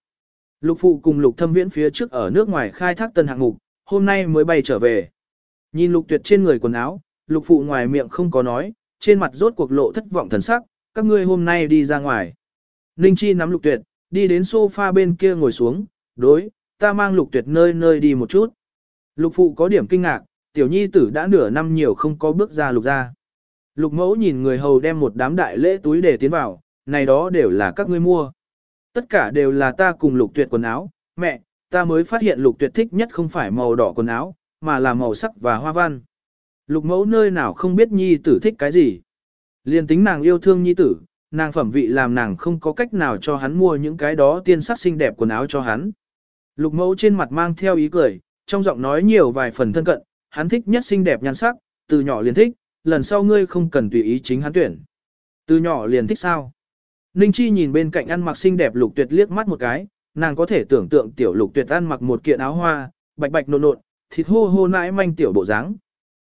Lục phụ cùng lục thâm viễn phía trước ở nước ngoài khai thác tân hạng mục, hôm nay mới bay trở về. Nhìn lục tuyệt trên người quần áo, lục phụ ngoài miệng không có nói, trên mặt rốt cuộc lộ thất vọng thần sắc, các ngươi hôm nay đi ra ngoài. Ninh Chi nắm lục tuyệt, đi đến sofa bên kia ngồi xuống, đối, ta mang lục tuyệt nơi nơi đi một chút. Lục phụ có điểm kinh ngạc, tiểu nhi tử đã nửa năm nhiều không có bước ra lục ra. Lục mẫu nhìn người hầu đem một đám đại lễ túi để tiến vào, này đó đều là các ngươi mua. Tất cả đều là ta cùng lục tuyệt quần áo, mẹ, ta mới phát hiện lục tuyệt thích nhất không phải màu đỏ quần áo, mà là màu sắc và hoa văn. Lục mẫu nơi nào không biết nhi tử thích cái gì. Liên tính nàng yêu thương nhi tử, nàng phẩm vị làm nàng không có cách nào cho hắn mua những cái đó tiên sắc xinh đẹp quần áo cho hắn. Lục mẫu trên mặt mang theo ý cười, trong giọng nói nhiều vài phần thân cận, hắn thích nhất xinh đẹp nhan sắc, từ nhỏ liền thích, lần sau ngươi không cần tùy ý chính hắn tuyển. Từ nhỏ liền thích sao? Ninh Chi nhìn bên cạnh ăn mặc xinh đẹp lục tuyệt liếc mắt một cái, nàng có thể tưởng tượng tiểu lục tuyệt ăn mặc một kiện áo hoa, bạch bạch nộn nộn, thịt hô hô nãi manh tiểu bộ dáng.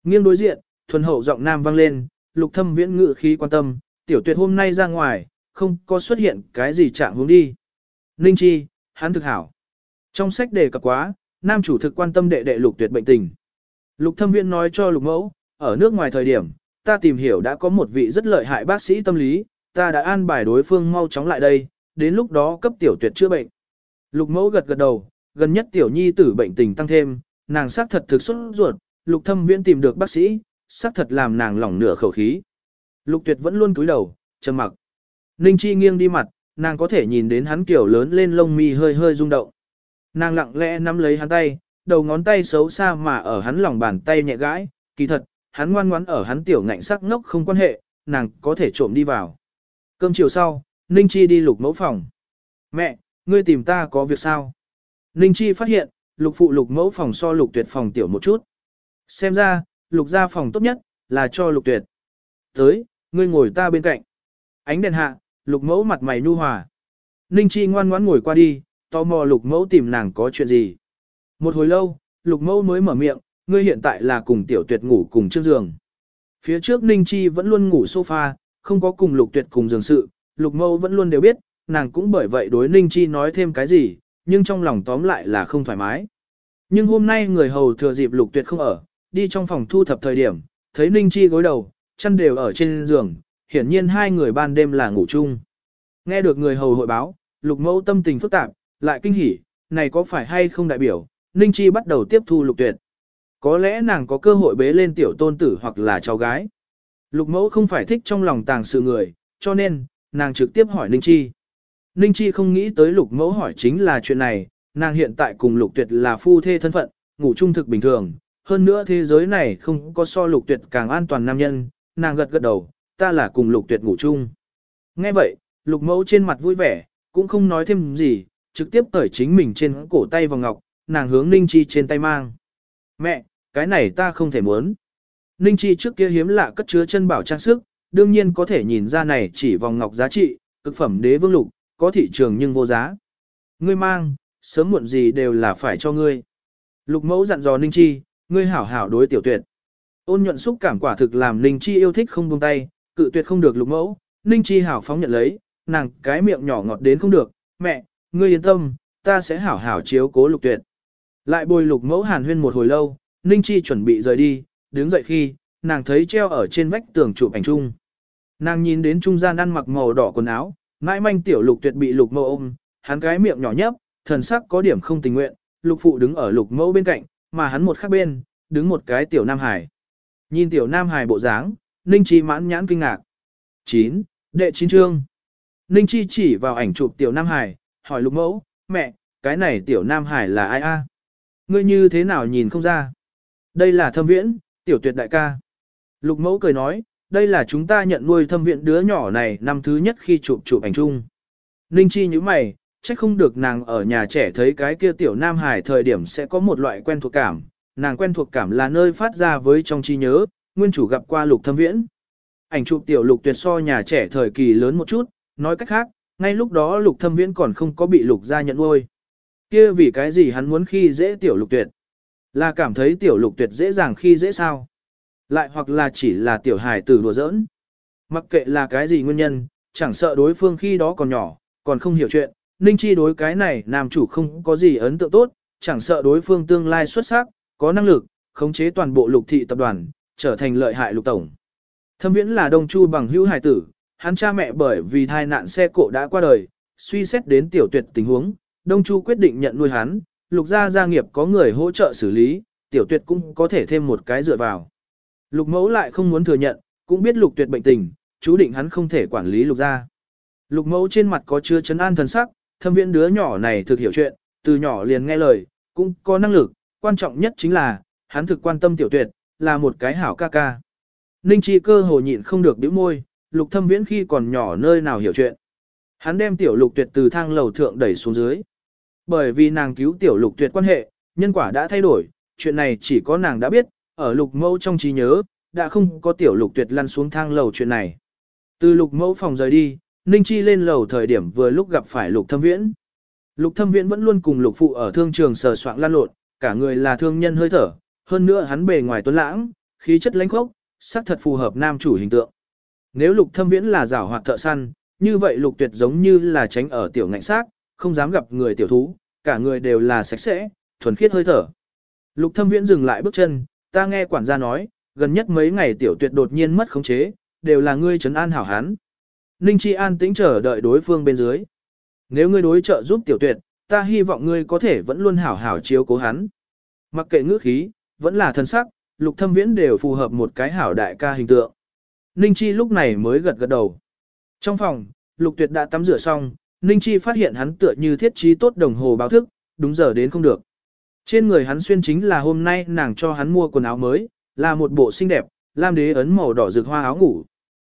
Nghiêng đối diện, thuần hậu giọng nam vang lên, lục thâm viễn ngự khí quan tâm, tiểu tuyệt hôm nay ra ngoài, không có xuất hiện cái gì trạng hướng đi. Ninh Chi, hắn thực hảo. Trong sách đề cập quá, nam chủ thực quan tâm đệ đệ lục tuyệt bệnh tình. Lục thâm viên nói cho lục mẫu, ở nước ngoài thời điểm, ta tìm hiểu đã có một vị rất lợi hại bác sĩ tâm lý, ta đã an bài đối phương mau chóng lại đây, đến lúc đó cấp tiểu tuyệt chữa bệnh. Lục mẫu gật gật đầu, gần nhất tiểu nhi tử bệnh tình tăng thêm, nàng xác thật thực xuất ruột, lục thâm viên tìm được bác sĩ, xác thật làm nàng lỏng nửa khẩu khí. Lục tuyệt vẫn luôn cúi đầu, trầm mặc. Ninh Chi nghiêng đi mặt, nàng có thể nhìn đến hắn kiểu lớn lên lông mi hơi hơi rung động. Nàng lặng lẽ nắm lấy hắn tay, đầu ngón tay xấu xa mà ở hắn lòng bàn tay nhẹ gãi, kỳ thật, hắn ngoan ngoãn ở hắn tiểu ngạnh sắc ngốc không quan hệ, nàng có thể trộm đi vào. Cơm chiều sau, Ninh Chi đi lục mẫu phòng. Mẹ, ngươi tìm ta có việc sao? Ninh Chi phát hiện, lục phụ lục mẫu phòng so lục tuyệt phòng tiểu một chút. Xem ra, lục gia phòng tốt nhất, là cho lục tuyệt. Tới, ngươi ngồi ta bên cạnh. Ánh đèn hạ, lục mẫu mặt mày nu hòa. Ninh Chi ngoan ngoãn ngồi qua đi, tò mò lục mẫu tìm nàng có chuyện gì. Một hồi lâu, lục mẫu mới mở miệng, ngươi hiện tại là cùng tiểu tuyệt ngủ cùng trước giường. Phía trước Ninh Chi vẫn luôn ngủ sofa, không có cùng lục tuyệt cùng giường sự, lục mẫu vẫn luôn đều biết, nàng cũng bởi vậy đối Ninh Chi nói thêm cái gì, nhưng trong lòng tóm lại là không thoải mái. Nhưng hôm nay người hầu thừa dịp lục tuyệt không ở, đi trong phòng thu thập thời điểm, thấy Ninh Chi gối đầu, chân đều ở trên giường, hiển nhiên hai người ban đêm là ngủ chung. Nghe được người hầu hội báo, lục mẫu tâm tình phức tạp, lại kinh hỉ, này có phải hay không đại biểu, Ninh Chi bắt đầu tiếp thu lục tuyệt. Có lẽ nàng có cơ hội bế lên tiểu tôn tử hoặc là cháu gái. Lục mẫu không phải thích trong lòng tàng sự người, cho nên, nàng trực tiếp hỏi Ninh Chi. Ninh Chi không nghĩ tới lục mẫu hỏi chính là chuyện này, nàng hiện tại cùng lục tuyệt là phu thê thân phận, ngủ chung thực bình thường, hơn nữa thế giới này không có so lục tuyệt càng an toàn nam nhân, nàng gật gật đầu, ta là cùng lục tuyệt ngủ chung. Nghe vậy, lục mẫu trên mặt vui vẻ, cũng không nói thêm gì, trực tiếp cởi chính mình trên cổ tay vào ngọc, nàng hướng Ninh Chi trên tay mang. Mẹ, cái này ta không thể muốn. Ninh Chi trước kia hiếm lạ cất chứa chân bảo trang sức, đương nhiên có thể nhìn ra này chỉ vòng ngọc giá trị, cực phẩm đế vương lục, có thị trường nhưng vô giá. Ngươi mang, sớm muộn gì đều là phải cho ngươi. Lục mẫu dặn dò Ninh Chi, ngươi hảo hảo đối tiểu tuyệt. Ôn nhuận xúc cảm quả thực làm Ninh Chi yêu thích không buông tay, cự tuyệt không được lục mẫu, Ninh Chi hảo phóng nhận lấy, nàng cái miệng nhỏ ngọt đến không được, mẹ, ngươi yên tâm, ta sẽ hảo hảo chiếu cố lục tuyệt. Lại bồi lục mẫu hàn huyên một hồi lâu, Ninh Chi chuẩn bị rời đi, đứng dậy khi, nàng thấy treo ở trên vách tường chụp ảnh chung. Nàng nhìn đến trung gian ăn mặc màu đỏ quần áo, mãi manh tiểu lục tuyệt bị lục mẫu ôm, hắn cái miệng nhỏ nhấp, thần sắc có điểm không tình nguyện, lục phụ đứng ở lục mẫu bên cạnh, mà hắn một khác bên, đứng một cái tiểu nam hải. Nhìn tiểu nam hải bộ dáng, Ninh Chi mãn nhãn kinh ngạc. 9. Đệ chín chương. Ninh Chi chỉ vào ảnh chụp tiểu nam hải, hỏi lục mẫu, mẹ, cái này tiểu nam hải là ai a? Ngươi như thế nào nhìn không ra? Đây là thâm viễn, tiểu tuyệt đại ca. Lục mẫu cười nói, đây là chúng ta nhận nuôi thâm viện đứa nhỏ này năm thứ nhất khi chụp chụp ảnh chung. Ninh Chi như mày, chắc không được nàng ở nhà trẻ thấy cái kia tiểu nam hải thời điểm sẽ có một loại quen thuộc cảm, nàng quen thuộc cảm là nơi phát ra với trong trí nhớ, nguyên chủ gặp qua lục thâm viễn. Ảnh chụp tiểu lục tuyệt so nhà trẻ thời kỳ lớn một chút, nói cách khác, ngay lúc đó lục thâm viễn còn không có bị lục gia nhận nuôi. Kia vì cái gì hắn muốn khi dễ tiểu lục tuyệt? Là cảm thấy tiểu lục tuyệt dễ dàng khi dễ sao? Lại hoặc là chỉ là tiểu hài tử đùa giỡn? Mặc kệ là cái gì nguyên nhân, chẳng sợ đối phương khi đó còn nhỏ, còn không hiểu chuyện, Ninh Chi đối cái này nam chủ không có gì ấn tượng tốt, chẳng sợ đối phương tương lai xuất sắc, có năng lực, khống chế toàn bộ lục thị tập đoàn, trở thành lợi hại lục tổng. Thâm viễn là đông chu bằng hữu hài tử, hắn cha mẹ bởi vì thai nạn xe cộ đã qua đời, suy xét đến tiểu tuyệt tình huống, đông chu quyết định nhận nuôi hắn, lục gia gia nghiệp có người hỗ trợ xử lý, tiểu tuyệt cũng có thể thêm một cái dựa vào. Lục mẫu lại không muốn thừa nhận, cũng biết lục tuyệt bệnh tình, chú định hắn không thể quản lý lục gia. Lục mẫu trên mặt có chứa chấn an thần sắc, thâm viễn đứa nhỏ này thực hiểu chuyện, từ nhỏ liền nghe lời, cũng có năng lực, quan trọng nhất chính là, hắn thực quan tâm tiểu tuyệt, là một cái hảo ca ca. Ninh Chi cơ hồ nhịn không được bĩu môi, lục thâm viễn khi còn nhỏ nơi nào hiểu chuyện. Hắn đem tiểu lục tuyệt từ thang lầu thượng đẩy xuống dưới. Bởi vì nàng cứu tiểu lục tuyệt quan hệ, nhân quả đã thay đổi, chuyện này chỉ có nàng đã biết, ở lục mẫu trong trí nhớ, đã không có tiểu lục tuyệt lăn xuống thang lầu chuyện này. Từ lục mẫu phòng rời đi, Ninh Chi lên lầu thời điểm vừa lúc gặp phải lục thâm viễn. Lục thâm viễn vẫn luôn cùng lục phụ ở thương trường sờ soạn lan lộn, cả người là thương nhân hơi thở, hơn nữa hắn bề ngoài tuấn lãng, khí chất lãnh khốc, sắc thật phù hợp nam chủ hình tượng. Nếu lục thâm viễn là giảo hoạt thợ săn, như vậy lục tuyệt giống như là tránh ở tiểu ngạnh xác, không dám gặp người tiểu thú, cả người đều là sạch sẽ, thuần khiết hơi thở. Lục thâm viễn dừng lại bước chân, ta nghe quản gia nói, gần nhất mấy ngày tiểu tuyệt đột nhiên mất khống chế, đều là ngươi trấn an hảo hán. Ninh Chi An tĩnh chờ đợi đối phương bên dưới. Nếu ngươi đối trợ giúp tiểu tuyệt, ta hy vọng ngươi có thể vẫn luôn hảo hảo chiếu cố hắn. Mặc kệ ngữ khí, vẫn là thân sắc, lục thâm viễn đều phù hợp một cái hảo đại ca hình tượng. Ninh Chi lúc này mới gật gật đầu. Trong phòng, Lục Tuyệt đã tắm rửa xong, Ninh Chi phát hiện hắn tựa như thiết trí tốt đồng hồ báo thức, đúng giờ đến không được. Trên người hắn xuyên chính là hôm nay nàng cho hắn mua quần áo mới, là một bộ xinh đẹp, lam đế ấn màu đỏ rực hoa áo ngủ.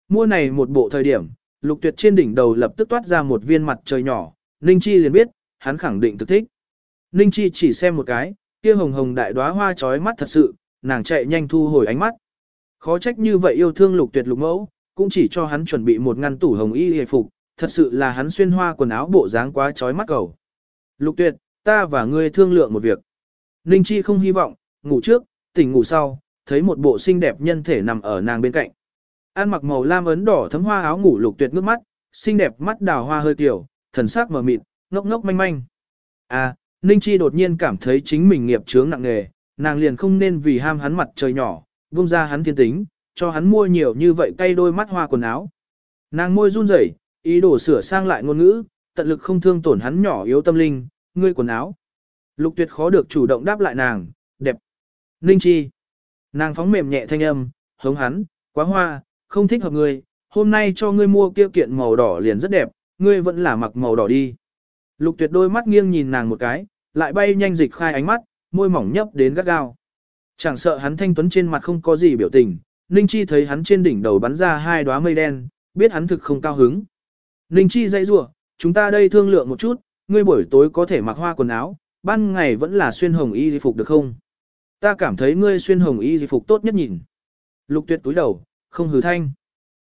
Mua này một bộ thời điểm, Lục Tuyệt trên đỉnh đầu lập tức toát ra một viên mặt trời nhỏ, Ninh Chi liền biết, hắn khẳng định thực thích. Ninh Chi chỉ xem một cái, kia hồng hồng đại đóa hoa chói mắt thật sự, nàng chạy nhanh thu hồi ánh mắt. Khó trách như vậy yêu thương Lục Tuyệt Lục Mẫu, cũng chỉ cho hắn chuẩn bị một ngăn tủ hồng y hề phục, thật sự là hắn xuyên hoa quần áo bộ dáng quá chói mắt cầu. Lục Tuyệt, ta và ngươi thương lượng một việc. Ninh Chi không hy vọng, ngủ trước, tỉnh ngủ sau, thấy một bộ xinh đẹp nhân thể nằm ở nàng bên cạnh. An mặc màu lam ấn đỏ thấm hoa áo ngủ lục tuyệt ngước mắt, xinh đẹp mắt đào hoa hơi tiểu, thần sắc mờ mịt, ngốc ngốc manh manh. À, Ninh Chi đột nhiên cảm thấy chính mình nghiệp chướng nặng nề, nàng liền không nên vì ham hắn mặt trời nhỏ, Vung ra hắn thiên tính, cho hắn mua nhiều như vậy cay đôi mắt hoa quần áo. Nàng môi run rẩy, ý đồ sửa sang lại ngôn ngữ, tận lực không thương tổn hắn nhỏ yếu tâm linh, ngươi quần áo. Lục tuyệt khó được chủ động đáp lại nàng, đẹp. Ninh Chi. Nàng phóng mềm nhẹ thanh âm, hống hắn, quá hoa, không thích hợp ngươi, hôm nay cho ngươi mua kia kiện màu đỏ liền rất đẹp, ngươi vẫn là mặc màu đỏ đi. Lục tuyệt đôi mắt nghiêng nhìn nàng một cái, lại bay nhanh dịch khai ánh mắt, môi mỏng nhấp đến gắt gao. Chẳng sợ hắn thanh tuấn trên mặt không có gì biểu tình, Ninh Chi thấy hắn trên đỉnh đầu bắn ra hai đóa mây đen, biết hắn thực không cao hứng. Ninh Chi dãy rủa, chúng ta đây thương lượng một chút, ngươi buổi tối có thể mặc hoa quần áo, ban ngày vẫn là xuyên hồng y phục được không? Ta cảm thấy ngươi xuyên hồng y phục tốt nhất nhìn. Lục tuyệt túi đầu, không hừ thanh.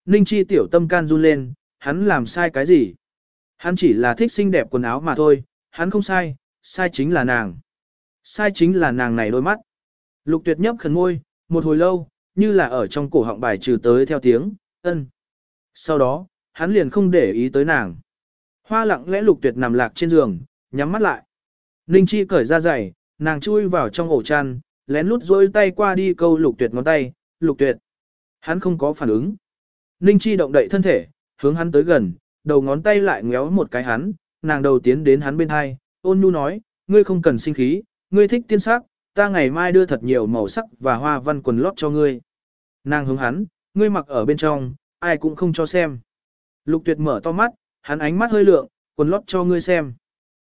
Ninh Chi tiểu tâm can run lên, hắn làm sai cái gì? Hắn chỉ là thích xinh đẹp quần áo mà thôi, hắn không sai, sai chính là nàng. Sai chính là nàng này đôi mắt. Lục tuyệt nhấp khẩn môi, một hồi lâu, như là ở trong cổ họng bài trừ tới theo tiếng, ân. Sau đó, hắn liền không để ý tới nàng. Hoa lặng lẽ lục tuyệt nằm lạc trên giường, nhắm mắt lại. Ninh Chi cởi ra giày, nàng chui vào trong ổ chăn, lén lút dối tay qua đi câu lục tuyệt ngón tay, lục tuyệt. Hắn không có phản ứng. Ninh Chi động đậy thân thể, hướng hắn tới gần, đầu ngón tay lại ngéo một cái hắn, nàng đầu tiến đến hắn bên hai, ôn nhu nói, ngươi không cần sinh khí, ngươi thích tiên sắc, ta ngày mai đưa thật nhiều màu sắc và hoa văn quần lót cho ngươi. Nàng hướng hắn, ngươi mặc ở bên trong, ai cũng không cho xem. Lục tuyệt mở to mắt, hắn ánh mắt hơi lượng, quần lót cho ngươi xem.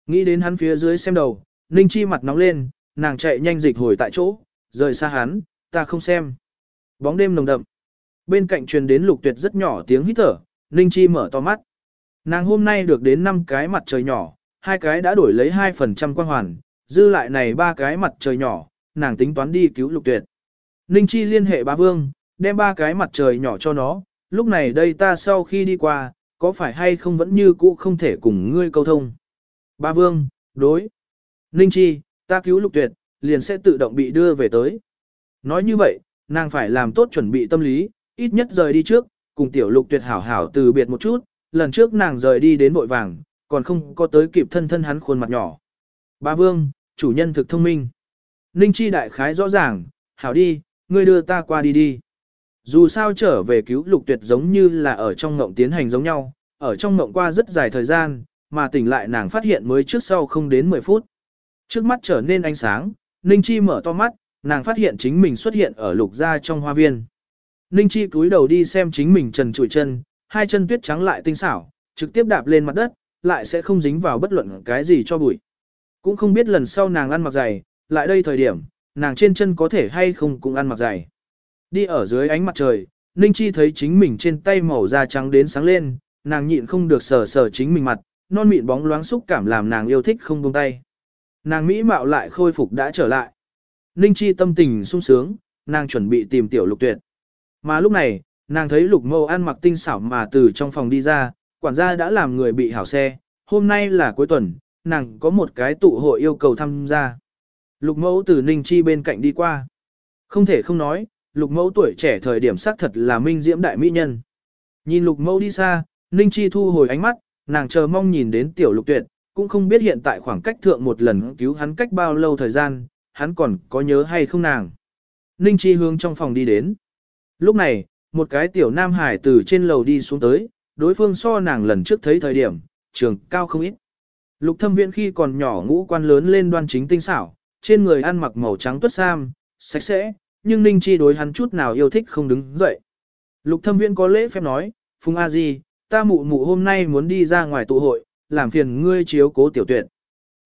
Nghĩ đến hắn phía dưới xem đầu, Ninh Chi mặt nóng lên, nàng chạy nhanh dịch hồi tại chỗ, rời xa hắn, ta không xem. Bóng đêm nồng đậm. Bên cạnh truyền đến lục tuyệt rất nhỏ tiếng hít thở, Ninh Chi mở to mắt. Nàng hôm nay được đến 5 cái mặt trời nhỏ, hai cái đã đổi lấy 2% quang hoàn, dư lại này ba cái mặt trời nhỏ, nàng tính toán đi cứu lục tuyệt. Ninh Chi liên hệ bá vương, đem ba cái mặt trời nhỏ cho nó, lúc này đây ta sau khi đi qua, có phải hay không vẫn như cũ không thể cùng ngươi câu thông. Ba vương, đối. Ninh Chi, ta cứu lục tuyệt, liền sẽ tự động bị đưa về tới. Nói như vậy, nàng phải làm tốt chuẩn bị tâm lý, ít nhất rời đi trước, cùng tiểu lục tuyệt hảo hảo từ biệt một chút, lần trước nàng rời đi đến vội vàng, còn không có tới kịp thân thân hắn khuôn mặt nhỏ. Ba vương, chủ nhân thực thông minh. Ninh Chi đại khái rõ ràng, hảo đi, ngươi đưa ta qua đi đi. Dù sao trở về cứu lục tuyệt giống như là ở trong ngộng tiến hành giống nhau, ở trong ngộng qua rất dài thời gian, mà tỉnh lại nàng phát hiện mới trước sau không đến 10 phút. Trước mắt trở nên ánh sáng, Ninh Chi mở to mắt, nàng phát hiện chính mình xuất hiện ở lục gia trong hoa viên. Ninh Chi cúi đầu đi xem chính mình trần trụi chân, hai chân tuyết trắng lại tinh xảo, trực tiếp đạp lên mặt đất, lại sẽ không dính vào bất luận cái gì cho bụi. Cũng không biết lần sau nàng ăn mặc giày, lại đây thời điểm, nàng trên chân có thể hay không cũng ăn mặc giày. Đi ở dưới ánh mặt trời, Ninh Chi thấy chính mình trên tay màu da trắng đến sáng lên, nàng nhịn không được sờ sờ chính mình mặt, non mịn bóng loáng xúc cảm làm nàng yêu thích không buông tay. Nàng mỹ mạo lại khôi phục đã trở lại. Ninh Chi tâm tình sung sướng, nàng chuẩn bị tìm tiểu lục tuyệt. Mà lúc này, nàng thấy lục mâu ăn mặc tinh xảo mà từ trong phòng đi ra, quản gia đã làm người bị hảo xe, hôm nay là cuối tuần, nàng có một cái tụ hội yêu cầu tham gia. Lục mẫu từ Ninh Chi bên cạnh đi qua. Không thể không nói, lục mẫu tuổi trẻ thời điểm xác thật là minh diễm đại mỹ nhân. Nhìn lục mẫu đi xa, Ninh Chi thu hồi ánh mắt, nàng chờ mong nhìn đến tiểu lục tuyệt, cũng không biết hiện tại khoảng cách thượng một lần cứu hắn cách bao lâu thời gian, hắn còn có nhớ hay không nàng. Ninh Chi hướng trong phòng đi đến. Lúc này, một cái tiểu nam hải từ trên lầu đi xuống tới, đối phương so nàng lần trước thấy thời điểm, trường cao không ít. Lục thâm Viễn khi còn nhỏ ngũ quan lớn lên đoan chính tinh xảo, trên người ăn mặc màu trắng tuất sam, sạch sẽ, nhưng Ninh Chi đối hắn chút nào yêu thích không đứng dậy. Lục thâm Viễn có lễ phép nói, Phùng A Di, ta mụ mụ hôm nay muốn đi ra ngoài tụ hội, làm phiền ngươi chiếu cố tiểu tuyệt.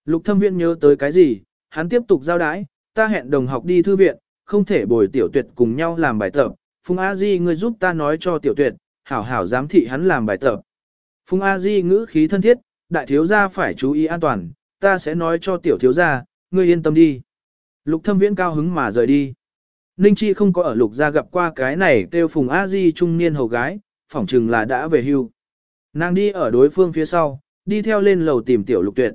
Lục thâm Viễn nhớ tới cái gì, hắn tiếp tục giao đái, ta hẹn đồng học đi thư viện, không thể bồi tiểu tuyệt cùng nhau làm bài tập. Phùng A Di ngươi giúp ta nói cho tiểu tuyệt, hảo hảo giám thị hắn làm bài tập. Phùng A Di ngữ khí thân thiết, đại thiếu gia phải chú ý an toàn, ta sẽ nói cho tiểu thiếu gia, ngươi yên tâm đi. Lục thâm viễn cao hứng mà rời đi. Ninh Chi không có ở lục gia gặp qua cái này kêu Phùng A Di trung niên hầu gái, phỏng chừng là đã về hưu. Nàng đi ở đối phương phía sau, đi theo lên lầu tìm tiểu lục tuyệt.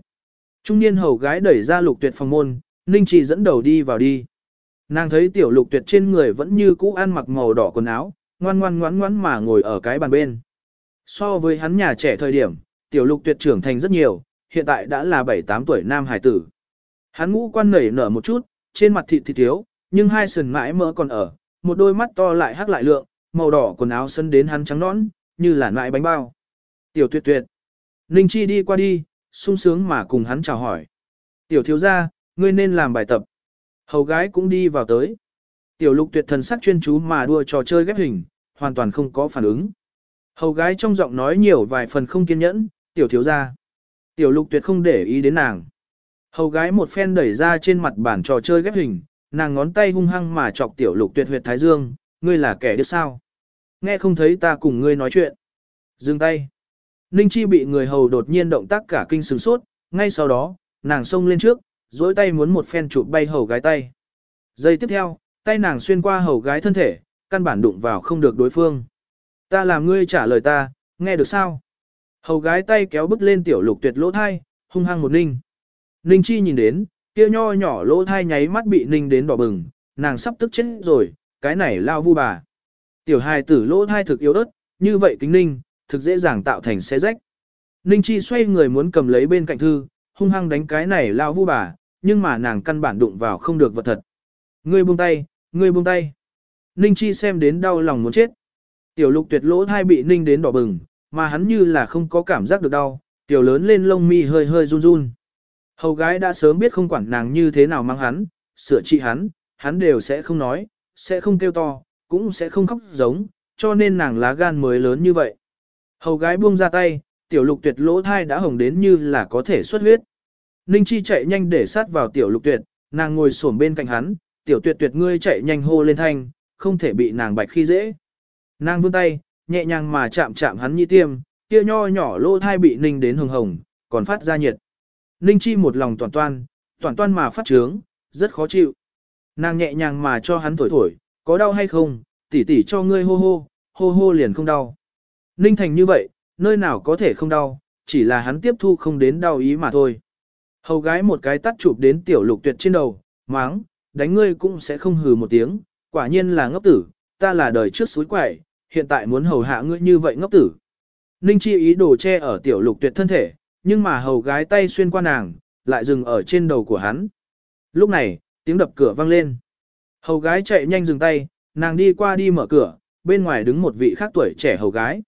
Trung niên hầu gái đẩy ra lục tuyệt phòng môn, Ninh Chi dẫn đầu đi vào đi. Nàng thấy tiểu lục tuyệt trên người vẫn như cũ ăn mặc màu đỏ quần áo, ngoan ngoan ngoan ngoan mà ngồi ở cái bàn bên. So với hắn nhà trẻ thời điểm, tiểu lục tuyệt trưởng thành rất nhiều, hiện tại đã là 7-8 tuổi nam hải tử. Hắn ngũ quan nảy nở một chút, trên mặt thịt thì thiếu, nhưng hai sườn mãi mỡ còn ở, một đôi mắt to lại hắc lại lượng, màu đỏ quần áo sân đến hắn trắng nõn, như là nại bánh bao. Tiểu tuyệt tuyệt. Ninh Chi đi qua đi, sung sướng mà cùng hắn chào hỏi. Tiểu thiếu gia, ngươi nên làm bài tập. Hầu gái cũng đi vào tới. Tiểu lục tuyệt thần sắc chuyên chú mà đua trò chơi ghép hình, hoàn toàn không có phản ứng. Hầu gái trong giọng nói nhiều vài phần không kiên nhẫn, tiểu thiếu gia. Tiểu lục tuyệt không để ý đến nàng. Hầu gái một phen đẩy ra trên mặt bản trò chơi ghép hình, nàng ngón tay hung hăng mà chọc tiểu lục tuyệt huyệt thái dương, ngươi là kẻ điếc sao. Nghe không thấy ta cùng ngươi nói chuyện. Dừng tay. Ninh Chi bị người hầu đột nhiên động tác cả kinh sừng sốt, ngay sau đó, nàng xông lên trước, dối tay muốn một phen chụp bay hầu gái tay. Giây tiếp theo, tay nàng xuyên qua hầu gái thân thể, căn bản đụng vào không được đối phương. Ta làm ngươi trả lời ta, nghe được sao? Hầu gái tay kéo bứt lên tiểu lục tuyệt lỗ thai, hung hăng một ninh. Ninh chi nhìn đến, kia nho nhỏ lỗ thai nháy mắt bị ninh đến đỏ bừng, nàng sắp tức chết rồi, cái này lao vu bà. Tiểu hài tử lỗ thai thực yếu ớt, như vậy kính ninh, thực dễ dàng tạo thành xe rách. Ninh chi xoay người muốn cầm lấy bên cạnh thư, hung hăng đánh cái này lao vu bà, nhưng mà nàng căn bản đụng vào không được vật thật. Ngươi buông tay, ngươi buông tay. Ninh chi xem đến đau lòng muốn chết. Tiểu lục tuyệt lỗ thai bị ninh đến đỏ bừng, mà hắn như là không có cảm giác được đau, tiểu lớn lên lông mi hơi hơi run run. Hầu gái đã sớm biết không quản nàng như thế nào mang hắn, sửa trị hắn, hắn đều sẽ không nói, sẽ không kêu to, cũng sẽ không khóc giống, cho nên nàng lá gan mới lớn như vậy. Hầu gái buông ra tay, tiểu lục tuyệt lỗ thai đã hồng đến như là có thể xuất huyết. Ninh Chi chạy nhanh để sát vào tiểu lục tuyệt, nàng ngồi xổm bên cạnh hắn, tiểu tuyệt tuyệt ngươi chạy nhanh hô lên thanh, không thể bị nàng bạch khi dễ. Nàng vươn tay, nhẹ nhàng mà chạm chạm hắn như tiêm, kia nho nhỏ lỗ thai bị ninh đến hồng hồng, còn phát ra nhiệt. Ninh Chi một lòng toàn toan, toàn toan mà phát trướng, rất khó chịu. Nàng nhẹ nhàng mà cho hắn thổi thổi, có đau hay không, tỉ tỉ cho ngươi hô hô, hô hô liền không đau. Ninh Thành như vậy, nơi nào có thể không đau, chỉ là hắn tiếp thu không đến đau ý mà thôi. Hầu gái một cái tắt chụp đến tiểu lục tuyệt trên đầu, máng, đánh ngươi cũng sẽ không hừ một tiếng, quả nhiên là ngốc tử, ta là đời trước suối quậy, hiện tại muốn hầu hạ ngươi như vậy ngốc tử. Ninh chi ý đồ che ở tiểu lục tuyệt thân thể, nhưng mà hầu gái tay xuyên qua nàng, lại dừng ở trên đầu của hắn. Lúc này, tiếng đập cửa vang lên. Hầu gái chạy nhanh dừng tay, nàng đi qua đi mở cửa, bên ngoài đứng một vị khác tuổi trẻ hầu gái.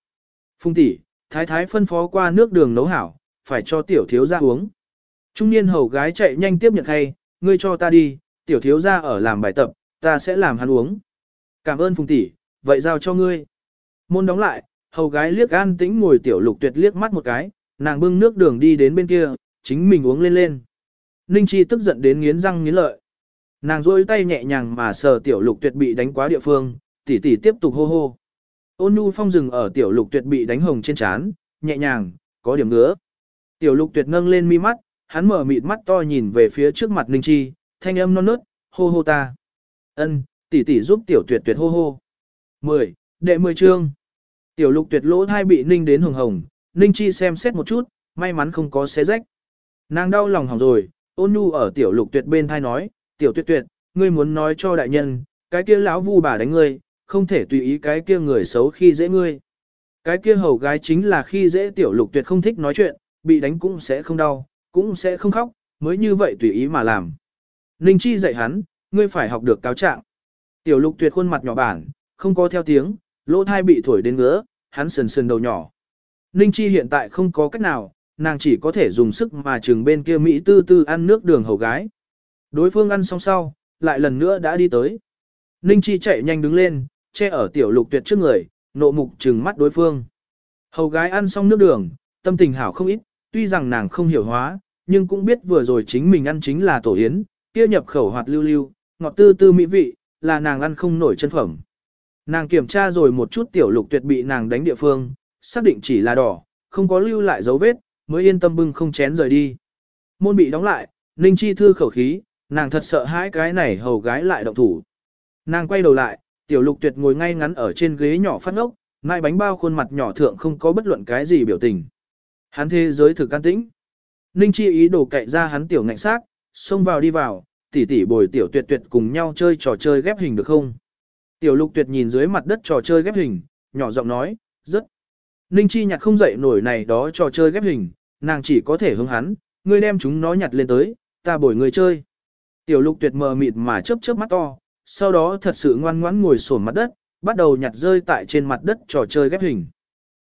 Phung tỷ, thái thái phân phó qua nước đường nấu hảo, phải cho tiểu thiếu ra uống. Trung niên hầu gái chạy nhanh tiếp nhận hay, ngươi cho ta đi, tiểu thiếu ra ở làm bài tập, ta sẽ làm hắn uống. Cảm ơn Phùng tỷ, vậy giao cho ngươi. Môn đóng lại, hầu gái liếc an tĩnh ngồi tiểu lục tuyệt liếc mắt một cái, nàng bưng nước đường đi đến bên kia, chính mình uống lên lên. Ninh Chi tức giận đến nghiến răng nghiến lợi. Nàng rôi tay nhẹ nhàng mà sờ tiểu lục tuyệt bị đánh quá địa phương, tỷ tỷ tiếp tục hô hô. Ôn nhu phong dừng ở tiểu lục tuyệt bị đánh hồng trên trán, nhẹ nhàng, có điểm ngứa. Tiểu lục tuyệt ngâng lên mi mắt, hắn mở mịt mắt to nhìn về phía trước mặt Ninh Chi, thanh âm non nớt, hô hô ta. Ân, tỷ tỷ giúp tiểu tuyệt tuyệt hô hô. 10. Đệ 10 chương. Tiểu lục tuyệt lỗ thai bị ninh đến hồng hồng, ninh chi xem xét một chút, may mắn không có xé rách. Nàng đau lòng hỏng rồi, ôn nhu ở tiểu lục tuyệt bên thai nói, tiểu tuyệt tuyệt, ngươi muốn nói cho đại nhân, cái kia lão vu bà đánh ngươi, không thể tùy ý cái kia người xấu khi dễ ngươi. Cái kia hầu gái chính là khi dễ tiểu lục tuyệt không thích nói chuyện, bị đánh cũng sẽ không đau, cũng sẽ không khóc, mới như vậy tùy ý mà làm. Ninh Chi dạy hắn, ngươi phải học được cáo trạng. Tiểu lục tuyệt khuôn mặt nhỏ bản, không có theo tiếng, lỗ thai bị thổi đến ngứa, hắn sần sần đầu nhỏ. Ninh Chi hiện tại không có cách nào, nàng chỉ có thể dùng sức mà chừng bên kia Mỹ tư tư ăn nước đường hầu gái. Đối phương ăn xong sau, lại lần nữa đã đi tới. Ninh Chi chạy nhanh đứng lên, che ở tiểu lục tuyệt trước người, nộ mục trừng mắt đối phương. Hầu gái ăn xong nước đường, tâm tình hảo không ít, tuy rằng nàng không hiểu hóa, nhưng cũng biết vừa rồi chính mình ăn chính là tổ yến, kia nhập khẩu hoạt lưu lưu, ngọt tư tư mỹ vị, là nàng ăn không nổi chân phẩm. Nàng kiểm tra rồi một chút tiểu lục tuyệt bị nàng đánh địa phương, xác định chỉ là đỏ, không có lưu lại dấu vết, mới yên tâm bưng không chén rời đi. Môn bị đóng lại, Ninh Chi thư khẩu khí, nàng thật sợ hãi cái này hầu gái lại động thủ. Nàng quay đầu lại, tiểu lục tuyệt ngồi ngay ngắn ở trên ghế nhỏ phát ngốc, ngại bánh bao khuôn mặt nhỏ thượng không có bất luận cái gì biểu tình. Hắn thế giới thực can tĩnh. Ninh Chi ý đồ cậy ra hắn tiểu ngạnh xác, xông vào đi vào, tỉ tỉ bồi tiểu tuyệt tuyệt cùng nhau chơi trò chơi ghép hình được không? Tiểu lục tuyệt nhìn dưới mặt đất trò chơi ghép hình, nhỏ giọng nói, rất. Ninh Chi nhặt không dậy nổi này đó trò chơi ghép hình, nàng chỉ có thể hướng hắn, ngươi đem chúng nó nhặt lên tới, ta bồi người chơi. Tiểu lục tuyệt mờ mịt mà chớp chớp mắt to, sau đó thật sự ngoan ngoãn ngồi sổn mặt đất, bắt đầu nhặt rơi tại trên mặt đất trò chơi ghép hình.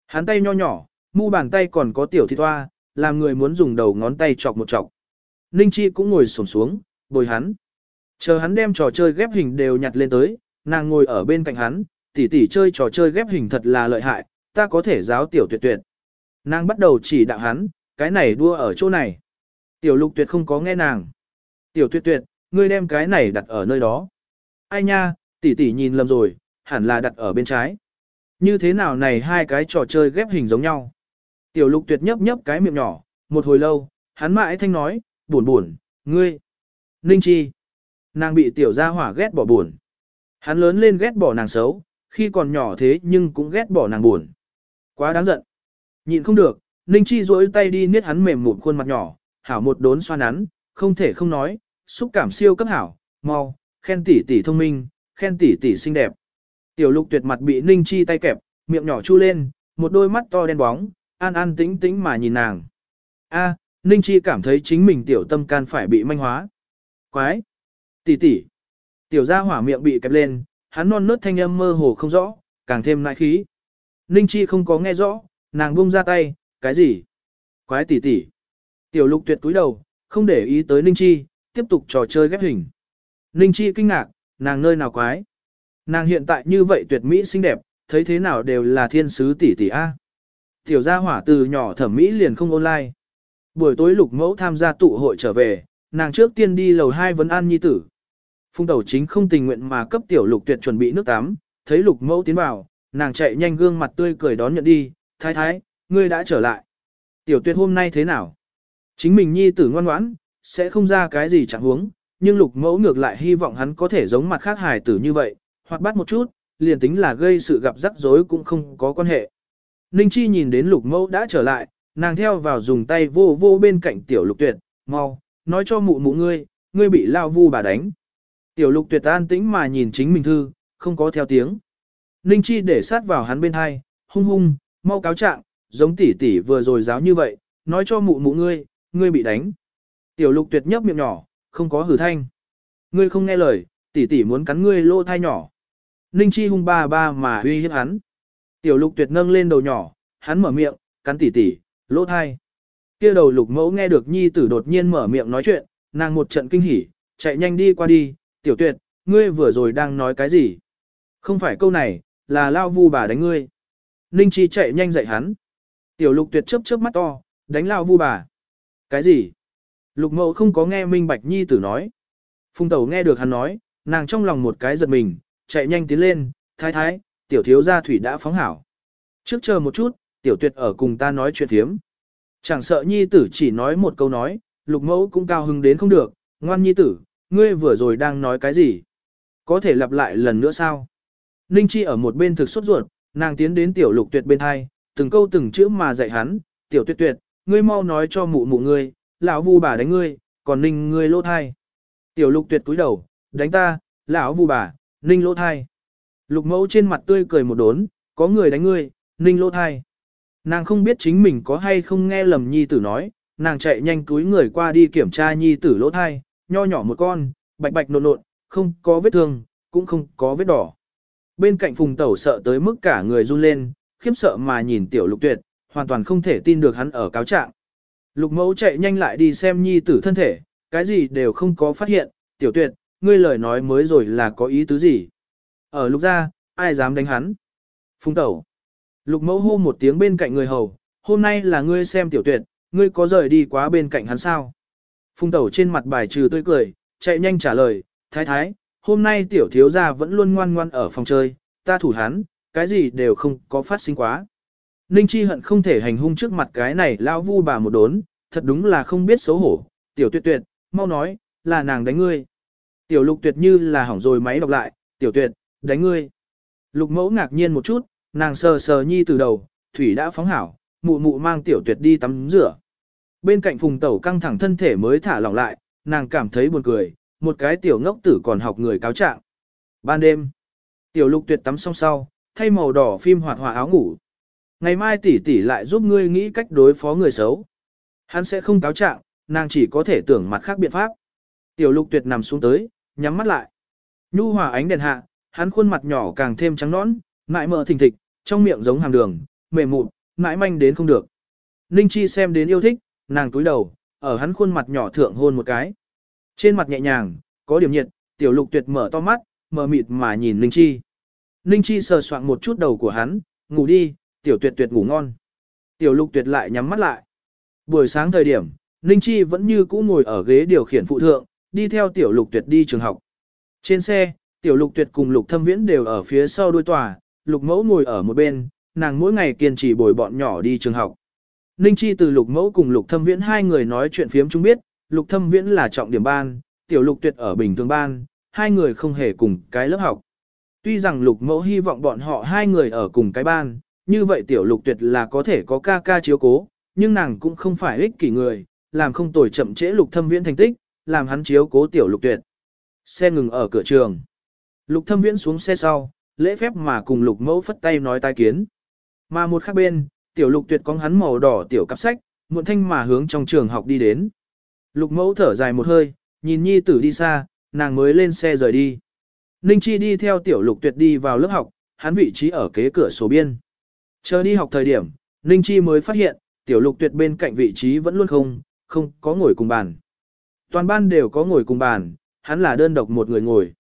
Hắn tay nho nhỏ, mu bàn tay còn có tiểu thịt toa, làm người muốn dùng đầu ngón tay chọc một chọc. Ninh Chi cũng ngồi xổm xuống, bồi hắn. Chờ hắn đem trò chơi ghép hình đều nhặt lên tới, nàng ngồi ở bên cạnh hắn, tỉ tỉ chơi trò chơi ghép hình thật là lợi hại, ta có thể giáo tiểu tuyệt tuyệt. Nàng bắt đầu chỉ đạo hắn, cái này đua ở chỗ này. Tiểu lục tuyệt không có nghe nàng. Tiểu tuyệt tuyệt, ngươi đem cái này đặt ở nơi đó. Ai nha, tỷ tỷ nhìn lầm rồi, hẳn là đặt ở bên trái. Như thế nào này hai cái trò chơi ghép hình giống nhau. Tiểu lục tuyệt nhấp nhấp cái miệng nhỏ, một hồi lâu, hắn mãi thanh nói, buồn buồn, ngươi. Ninh chi. Nàng bị tiểu gia hỏa ghét bỏ buồn. Hắn lớn lên ghét bỏ nàng xấu, khi còn nhỏ thế nhưng cũng ghét bỏ nàng buồn. Quá đáng giận. Nhịn không được, Ninh Chi duỗi tay đi niết hắn mềm mụn khuôn mặt nhỏ, hảo một đốn xoa nắn, không thể không nói, xúc cảm siêu cấp hảo, mau, khen tỷ tỷ thông minh, khen tỷ tỷ xinh đẹp. Tiểu lục tuyệt mặt bị Ninh Chi tay kẹp, miệng nhỏ chu lên, một đôi mắt to đen bóng, an an tĩnh tĩnh mà nhìn nàng. A, Ninh Chi cảm thấy chính mình tiểu tâm can phải bị manh hóa. Quái! Tỷ tỷ! Tiểu gia hỏa miệng bị kẹp lên, hắn non nớt thanh âm mơ hồ không rõ, càng thêm nại khí. Ninh Chi không có nghe rõ, nàng buông ra tay, cái gì? Quái tỷ tỷ! Tiểu lục tuyệt túi đầu, không để ý tới Ninh Chi, tiếp tục trò chơi ghép hình. Ninh Chi kinh ngạc, nàng nơi nào quái? Nàng hiện tại như vậy tuyệt mỹ xinh đẹp, thấy thế nào đều là thiên sứ tỷ tỷ A. Tiểu gia hỏa từ nhỏ thẩm mỹ liền không online. Buổi tối lục mẫu tham gia tụ hội trở về, nàng trước tiên đi lầu hai vấn an nhi tử. Phung tẩu chính không tình nguyện mà cấp tiểu lục tuyệt chuẩn bị nước tắm, thấy lục mẫu tiến vào, nàng chạy nhanh gương mặt tươi cười đón nhận đi, thái thái, ngươi đã trở lại. Tiểu tuyệt hôm nay thế nào? Chính mình nhi tử ngoan ngoãn, sẽ không ra cái gì chẳng huống, nhưng lục mẫu ngược lại hy vọng hắn có thể giống mặt khác hài tử như vậy, hoặc bắt một chút, liền tính là gây sự gặp rắc rối cũng không có quan hệ. Ninh Chi nhìn đến lục mẫu đã trở lại, nàng theo vào dùng tay vô vô bên cạnh tiểu lục tuyệt, mau, nói cho mụ mụ ngươi, ngươi bị lao vu bà đánh. Tiểu lục tuyệt an tĩnh mà nhìn chính mình thư, không có theo tiếng. Ninh Chi để sát vào hắn bên hai, hung hung, mau cáo trạng, giống tỷ tỷ vừa rồi giáo như vậy, nói cho mụ mụ ngươi, ngươi bị đánh. Tiểu lục tuyệt nhấp miệng nhỏ, không có hử thanh. Ngươi không nghe lời, tỷ tỷ muốn cắn ngươi lô thai nhỏ. Ninh Chi hung ba ba mà uy hiếp hắn. Tiểu lục tuyệt nâng lên đầu nhỏ, hắn mở miệng, cắn tỷ tỷ, lỗ thai. Kia đầu lục mẫu nghe được nhi tử đột nhiên mở miệng nói chuyện, nàng một trận kinh hỉ, chạy nhanh đi qua đi, tiểu tuyệt, ngươi vừa rồi đang nói cái gì? Không phải câu này, là lao vu bà đánh ngươi. Ninh Chi chạy nhanh dạy hắn. Tiểu lục tuyệt chớp chớp mắt to, đánh lao vu bà. Cái gì? Lục mẫu không có nghe Minh Bạch Nhi tử nói. Phùng tẩu nghe được hắn nói, nàng trong lòng một cái giật mình, chạy nhanh tiến lên, thái thái, tiểu thiếu gia thủy đã phóng hảo. Trước chờ một chút, tiểu tuyệt ở cùng ta nói chuyện thiếm. Chẳng sợ Nhi tử chỉ nói một câu nói, lục mẫu cũng cao hứng đến không được, ngoan Nhi tử, ngươi vừa rồi đang nói cái gì? Có thể lặp lại lần nữa sao? Ninh Chi ở một bên thực xuất ruột, nàng tiến đến tiểu lục tuyệt bên hai, từng câu từng chữ mà dạy hắn, tiểu tuyệt tuyệt, ngươi mau nói cho mụ mụ ngươi, lão vu bà đánh ngươi, còn ninh ngươi lỗ thai. Tiểu lục tuyệt cúi đầu, đánh ta, lão vu bà, ninh lỗ thai. Lục mẫu trên mặt tươi cười một đốn, có người đánh ngươi, ninh lỗ thai. Nàng không biết chính mình có hay không nghe lầm nhi tử nói, nàng chạy nhanh túi người qua đi kiểm tra nhi tử lỗ thai, nho nhỏ một con, bạch bạch nộn nộn, không có vết thương, cũng không có vết đỏ. Bên cạnh phùng tẩu sợ tới mức cả người run lên, khiếp sợ mà nhìn tiểu lục tuyệt, hoàn toàn không thể tin được hắn ở cáo trạng. Lục mẫu chạy nhanh lại đi xem nhi tử thân thể, cái gì đều không có phát hiện, tiểu tuyệt, ngươi lời nói mới rồi là có ý tứ gì. Ở lục ra, ai dám đánh hắn? Phùng tẩu. Lục mẫu hô một tiếng bên cạnh người hầu, hôm nay là ngươi xem tiểu tuyệt, ngươi có rời đi quá bên cạnh hắn sao? Phung tẩu trên mặt bài trừ tươi cười, chạy nhanh trả lời, thái thái, hôm nay tiểu thiếu gia vẫn luôn ngoan ngoan ở phòng chơi, ta thủ hắn, cái gì đều không có phát sinh quá. Ninh Chi hận không thể hành hung trước mặt cái này lao vu bà một đốn, thật đúng là không biết xấu hổ, tiểu tuyệt tuyệt, mau nói, là nàng đánh ngươi. Tiểu lục tuyệt như là hỏng rồi máy đọc lại, tiểu tuyệt, đánh ngươi. Lục mẫu ngạc nhiên một chút, nàng sờ sờ nhi từ đầu, thủy đã phóng hảo, mụ mụ mang tiểu tuyệt đi tắm rửa. Bên cạnh phùng tẩu căng thẳng thân thể mới thả lỏng lại, nàng cảm thấy buồn cười, một cái tiểu ngốc tử còn học người cáo trạng. Ban đêm, tiểu lục tuyệt tắm xong sau, thay màu đỏ phim hoạt họa áo ngủ. Ngày mai tỷ tỷ lại giúp ngươi nghĩ cách đối phó người xấu. Hắn sẽ không cáo trạng, nàng chỉ có thể tưởng mặt khác biện pháp. Tiểu lục tuyệt nằm xuống tới, nhắm mắt lại. Nhu hòa ánh đèn hạ, hắn khuôn mặt nhỏ càng thêm trắng nõn, ngại mờ thình thịch, trong miệng giống hàm đường, mềm mụn, ngại manh đến không được. Ninh Chi xem đến yêu thích, nàng túi đầu, ở hắn khuôn mặt nhỏ thượng hôn một cái. Trên mặt nhẹ nhàng, có điểm nhiệt, tiểu lục tuyệt mở to mắt, mở mịt mà nhìn Ninh Chi. Ninh Chi sờ soạn một chút đầu của hắn, ngủ đi, tiểu tuyệt tuyệt ngủ ngon. Tiểu lục tuyệt lại nhắm mắt lại. Buổi sáng thời điểm, Ninh Chi vẫn như cũ ngồi ở ghế điều khiển phụ thượng, đi theo tiểu lục tuyệt đi trường học. Trên xe, tiểu lục tuyệt cùng lục thâm viễn đều ở phía sau đuôi tòa, lục mẫu ngồi ở một bên, nàng mỗi ngày kiên trì bồi bọn nhỏ đi trường học. Ninh Chi từ lục mẫu cùng lục thâm viễn hai người nói chuyện phiếm chúng biết, lục thâm viễn là trọng điểm ban, tiểu lục tuyệt ở bình thường ban, hai người không hề cùng cái lớp học. Tuy rằng lục mẫu hy vọng bọn họ hai người ở cùng cái ban, như vậy tiểu lục tuyệt là có thể có ca ca chiếu cố, nhưng nàng cũng không phải ích kỷ người, làm không tồi chậm trễ lục thâm viễn thành tích, làm hắn chiếu cố tiểu lục tuyệt. Xe ngừng ở cửa trường. Lục thâm viễn xuống xe sau, lễ phép mà cùng lục mẫu phất tay nói tai kiến. Mà một khác bên, tiểu lục tuyệt con hắn màu đỏ tiểu cặp sách, muộn thanh mà hướng trong trường học đi đến. Lục mẫu thở dài một hơi, nhìn nhi tử đi xa, nàng mới lên xe rời đi. Ninh Chi đi theo tiểu lục tuyệt đi vào lớp học, hắn vị trí ở kế cửa sổ biên. Chờ đi học thời điểm, Ninh Chi mới phát hiện, tiểu lục tuyệt bên cạnh vị trí vẫn luôn không, không có ngồi cùng bàn. Toàn ban đều có ngồi cùng bàn, hắn là đơn độc một người ngồi.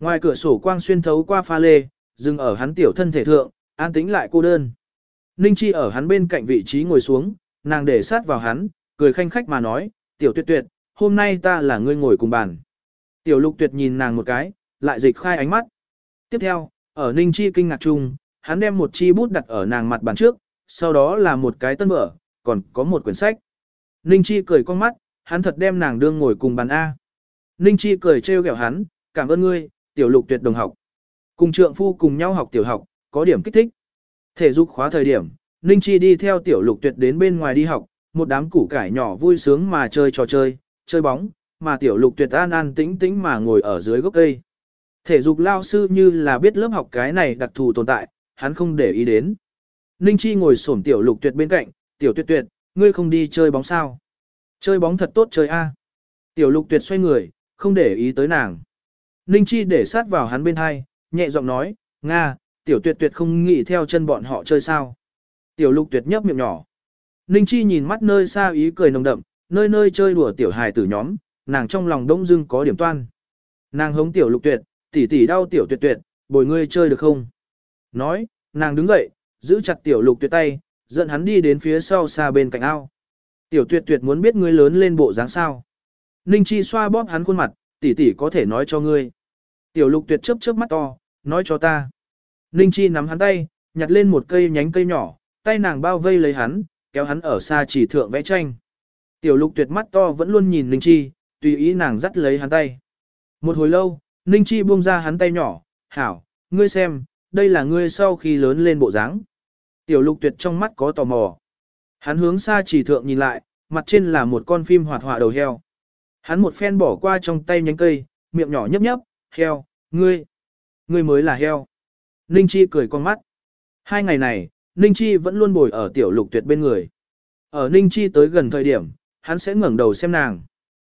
Ngoài cửa sổ quang xuyên thấu qua pha lê, dừng ở hắn tiểu thân thể thượng, an tĩnh lại cô đơn. Ninh Chi ở hắn bên cạnh vị trí ngồi xuống, nàng để sát vào hắn, cười khanh khách mà nói, tiểu tuyệt tuyệt, hôm nay ta là ngươi ngồi cùng bàn. Tiểu lục tuyệt nhìn nàng một cái, lại dịch khai ánh mắt. Tiếp theo, ở Ninh Chi kinh ngạc chung, hắn đem một chi bút đặt ở nàng mặt bàn trước, sau đó là một cái tân vở, còn có một quyển sách. Ninh Chi cười con mắt, hắn thật đem nàng đương ngồi cùng bàn A. Ninh Chi cười trêu ghẹo hắn, cảm ơn ngươi, tiểu lục tuyệt đồng học. Cùng trượng phu cùng nhau học tiểu học, có điểm kích thích. Thể dục khóa thời điểm, Ninh Chi đi theo tiểu lục tuyệt đến bên ngoài đi học, một đám củ cải nhỏ vui sướng mà chơi trò chơi, chơi bóng, mà tiểu lục tuyệt an an tĩnh tĩnh mà ngồi ở dưới gốc cây. Thể dục lao sư như là biết lớp học cái này đặc thù tồn tại, hắn không để ý đến. Ninh Chi ngồi xổm tiểu lục tuyệt bên cạnh, tiểu tuyệt tuyệt, ngươi không đi chơi bóng sao? Chơi bóng thật tốt chơi a. Tiểu lục tuyệt xoay người, không để ý tới nàng. Ninh Chi để sát vào hắn bên hai, nhẹ giọng nói, Nga, tiểu tuyệt tuyệt không nghĩ theo chân bọn họ chơi sao. Tiểu lục tuyệt nhấp miệng nhỏ. Ninh Chi nhìn mắt nơi xa ý cười nồng đậm, nơi nơi chơi đùa tiểu hài tử nhóm, nàng trong lòng đông dưng có điểm toan. Nàng hống tiểu lục tuyệt, tỉ tỉ đau tiểu tuyệt tuyệt, bồi ngươi chơi được không? Nói, nàng đứng dậy, giữ chặt tiểu lục tuyệt tay, dẫn hắn đi đến phía sau xa bên cạnh ao. Tiểu tuyệt tuyệt muốn biết ngươi lớn lên bộ dáng sao. Ninh Chi xoa bóp hắn khuôn mặt, tỷ tỷ có thể nói cho ngươi. Tiểu lục tuyệt chớp chớp mắt to, nói cho ta. Ninh Chi nắm hắn tay, nhặt lên một cây nhánh cây nhỏ, tay nàng bao vây lấy hắn, kéo hắn ở xa chỉ thượng vẽ tranh. Tiểu lục tuyệt mắt to vẫn luôn nhìn Ninh Chi, tùy ý nàng dắt lấy hắn tay. Một hồi lâu, Ninh Chi buông ra hắn tay nhỏ, hảo, ngươi xem, đây là ngươi sau khi lớn lên bộ dáng. Tiểu lục tuyệt trong mắt có tò mò. Hắn hướng xa chỉ thượng nhìn lại, mặt trên là một con phim hoạt họa đầu heo. Hắn một phen bỏ qua trong tay nhánh cây, miệng nhỏ nhấp nhấp, heo, ngươi, ngươi mới là heo. Ninh Chi cười con mắt. Hai ngày này, Ninh Chi vẫn luôn bồi ở tiểu lục tuyệt bên người. Ở Ninh Chi tới gần thời điểm, hắn sẽ ngẩng đầu xem nàng.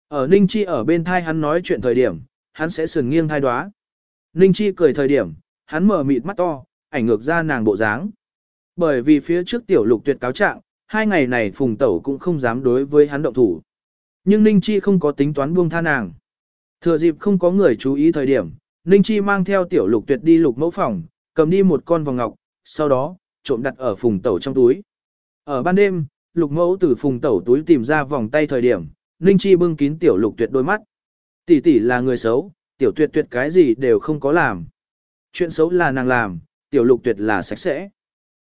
Ở Ninh Chi ở bên thai hắn nói chuyện thời điểm, hắn sẽ sườn nghiêng thai đoá. Ninh Chi cười thời điểm, hắn mở mịt mắt to, ảnh ngược ra nàng bộ dáng. Bởi vì phía trước tiểu lục tuyệt cáo trạng, hai ngày này phùng tẩu cũng không dám đối với hắn động thủ. Nhưng Ninh Chi không có tính toán buông tha nàng. Thừa dịp không có người chú ý thời điểm, Ninh Chi mang theo tiểu lục tuyệt đi lục mẫu phòng, cầm đi một con vòng ngọc, sau đó, trộm đặt ở phùng tẩu trong túi. Ở ban đêm, lục mẫu từ phùng tẩu túi tìm ra vòng tay thời điểm, Ninh Chi bưng kín tiểu lục tuyệt đôi mắt. Tỷ tỷ là người xấu, tiểu tuyệt tuyệt cái gì đều không có làm. Chuyện xấu là nàng làm, tiểu lục tuyệt là sạch sẽ.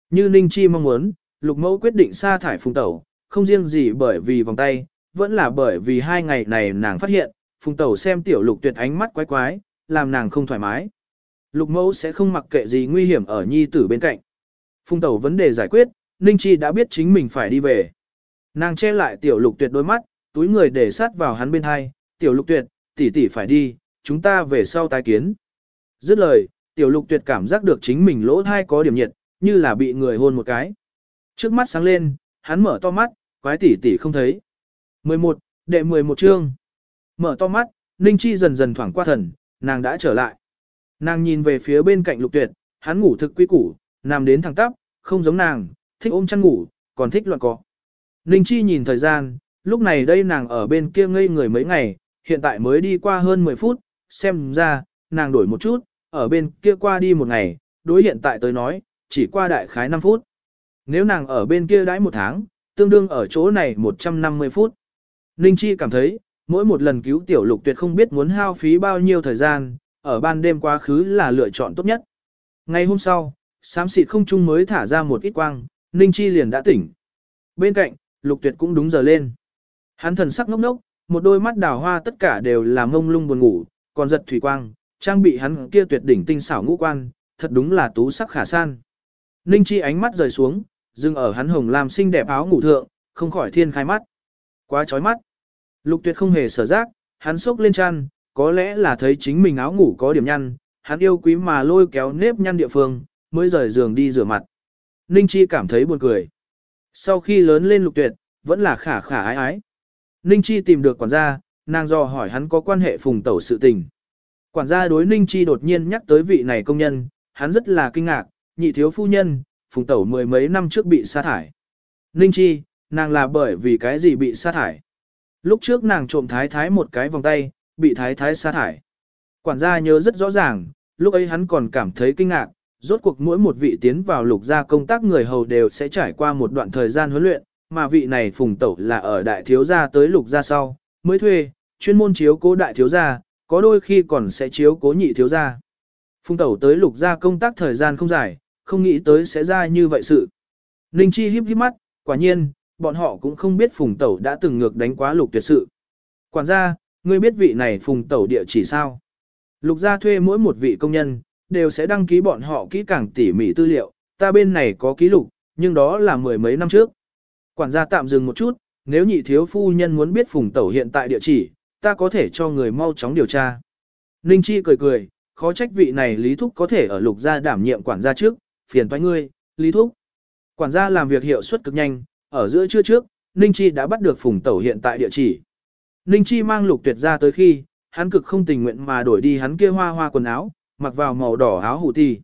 Như Ninh Chi mong muốn, lục mẫu quyết định sa thải phùng tẩu, không riêng gì bởi vì vòng tay, vẫn là bởi vì hai ngày này nàng phát hiện, phùng tẩu xem tiểu lục tuyệt ánh mắt quái quái, làm nàng không thoải mái. Lục mẫu sẽ không mặc kệ gì nguy hiểm ở nhi tử bên cạnh. phung tẩu vấn đề giải quyết, Ninh Chi đã biết chính mình phải đi về. Nàng che lại tiểu lục tuyệt đôi mắt, túi người để sát vào hắn bên hai, tiểu lục tuyệt, tỷ tỷ phải đi, chúng ta về sau tái kiến. Dứt lời, tiểu lục tuyệt cảm giác được chính mình lỗ thai có điểm nhiệt, như là bị người hôn một cái. Trước mắt sáng lên, hắn mở to mắt, quái tỷ tỷ không thấy. 11, đệ 11 chương. Mở to mắt, Ninh Chi dần dần thoảng qua thần, nàng đã trở lại. Nàng nhìn về phía bên cạnh lục tuyệt, hắn ngủ thực quy củ, nằm đến thẳng tắp, không giống nàng, thích ôm chăn ngủ, còn thích loạn cọ. Ninh Chi nhìn thời gian, lúc này đây nàng ở bên kia ngây người mấy ngày, hiện tại mới đi qua hơn 10 phút, xem ra, nàng đổi một chút, ở bên kia qua đi một ngày, đối hiện tại tới nói, chỉ qua đại khái 5 phút. Nếu nàng ở bên kia đãi một tháng, tương đương ở chỗ này 150 phút. Ninh Chi cảm thấy, mỗi một lần cứu tiểu lục tuyệt không biết muốn hao phí bao nhiêu thời gian, ở ban đêm quá khứ là lựa chọn tốt nhất. Ngày hôm sau, xám xịt không trung mới thả ra một ít quang, Ninh Chi liền đã tỉnh. Bên cạnh, lục tuyệt cũng đúng giờ lên. Hắn thần sắc ngốc ngốc, một đôi mắt đào hoa tất cả đều là mông lung buồn ngủ, còn giật thủy quang, trang bị hắn kia tuyệt đỉnh tinh xảo ngũ quan, thật đúng là tú sắc khả san. Ninh Chi ánh mắt rời xuống, dừng ở hắn hồng làm xinh đẹp áo ngủ thượng, không khỏi thiên khai mắt. Quá chói mắt. Lục tuyệt không hề sở giác, hắn sốc lên chăn, có lẽ là thấy chính mình áo ngủ có điểm nhăn, hắn yêu quý mà lôi kéo nếp nhăn địa phương, mới rời giường đi rửa mặt. Ninh Chi cảm thấy buồn cười. Sau khi lớn lên lục tuyệt, vẫn là khả khả ái ái. Ninh Chi tìm được quản gia, nàng dò hỏi hắn có quan hệ phùng tẩu sự tình. Quản gia đối Ninh Chi đột nhiên nhắc tới vị này công nhân, hắn rất là kinh ngạc, nhị thiếu phu nhân, phùng tẩu mười mấy năm trước bị sa thải. Ninh Chi, nàng là bởi vì cái gì bị sa thải? Lúc trước nàng trộm thái thái một cái vòng tay, bị thái thái sa thải. Quản gia nhớ rất rõ ràng, lúc ấy hắn còn cảm thấy kinh ngạc, rốt cuộc mỗi một vị tiến vào lục gia công tác người hầu đều sẽ trải qua một đoạn thời gian huấn luyện, mà vị này phùng tẩu là ở đại thiếu gia tới lục gia sau, mới thuê, chuyên môn chiếu cố đại thiếu gia, có đôi khi còn sẽ chiếu cố nhị thiếu gia. Phùng tẩu tới lục gia công tác thời gian không dài, không nghĩ tới sẽ ra như vậy sự. Ninh Chi híp híp mắt, quả nhiên, bọn họ cũng không biết phùng tẩu đã từng ngược đánh quá lục tuyệt sự. Quản gia, ngươi biết vị này phùng tẩu địa chỉ sao? Lục gia thuê mỗi một vị công nhân, đều sẽ đăng ký bọn họ kỹ càng tỉ mỉ tư liệu, ta bên này có ký lục, nhưng đó là mười mấy năm trước. Quản gia tạm dừng một chút, nếu nhị thiếu phu nhân muốn biết phùng tẩu hiện tại địa chỉ, ta có thể cho người mau chóng điều tra. Ninh Chi cười cười, khó trách vị này Lý Thúc có thể ở lục gia đảm nhiệm quản gia trước, phiền toái ngươi, Lý Thúc. Quản gia làm việc hiệu suất cực nhanh, ở giữa trưa trước, Ninh Chi đã bắt được phùng tẩu hiện tại địa chỉ. Ninh Chi mang lục tuyệt ra tới khi, hắn cực không tình nguyện mà đổi đi hắn kia hoa hoa quần áo, mặc vào màu đỏ áo hủ thì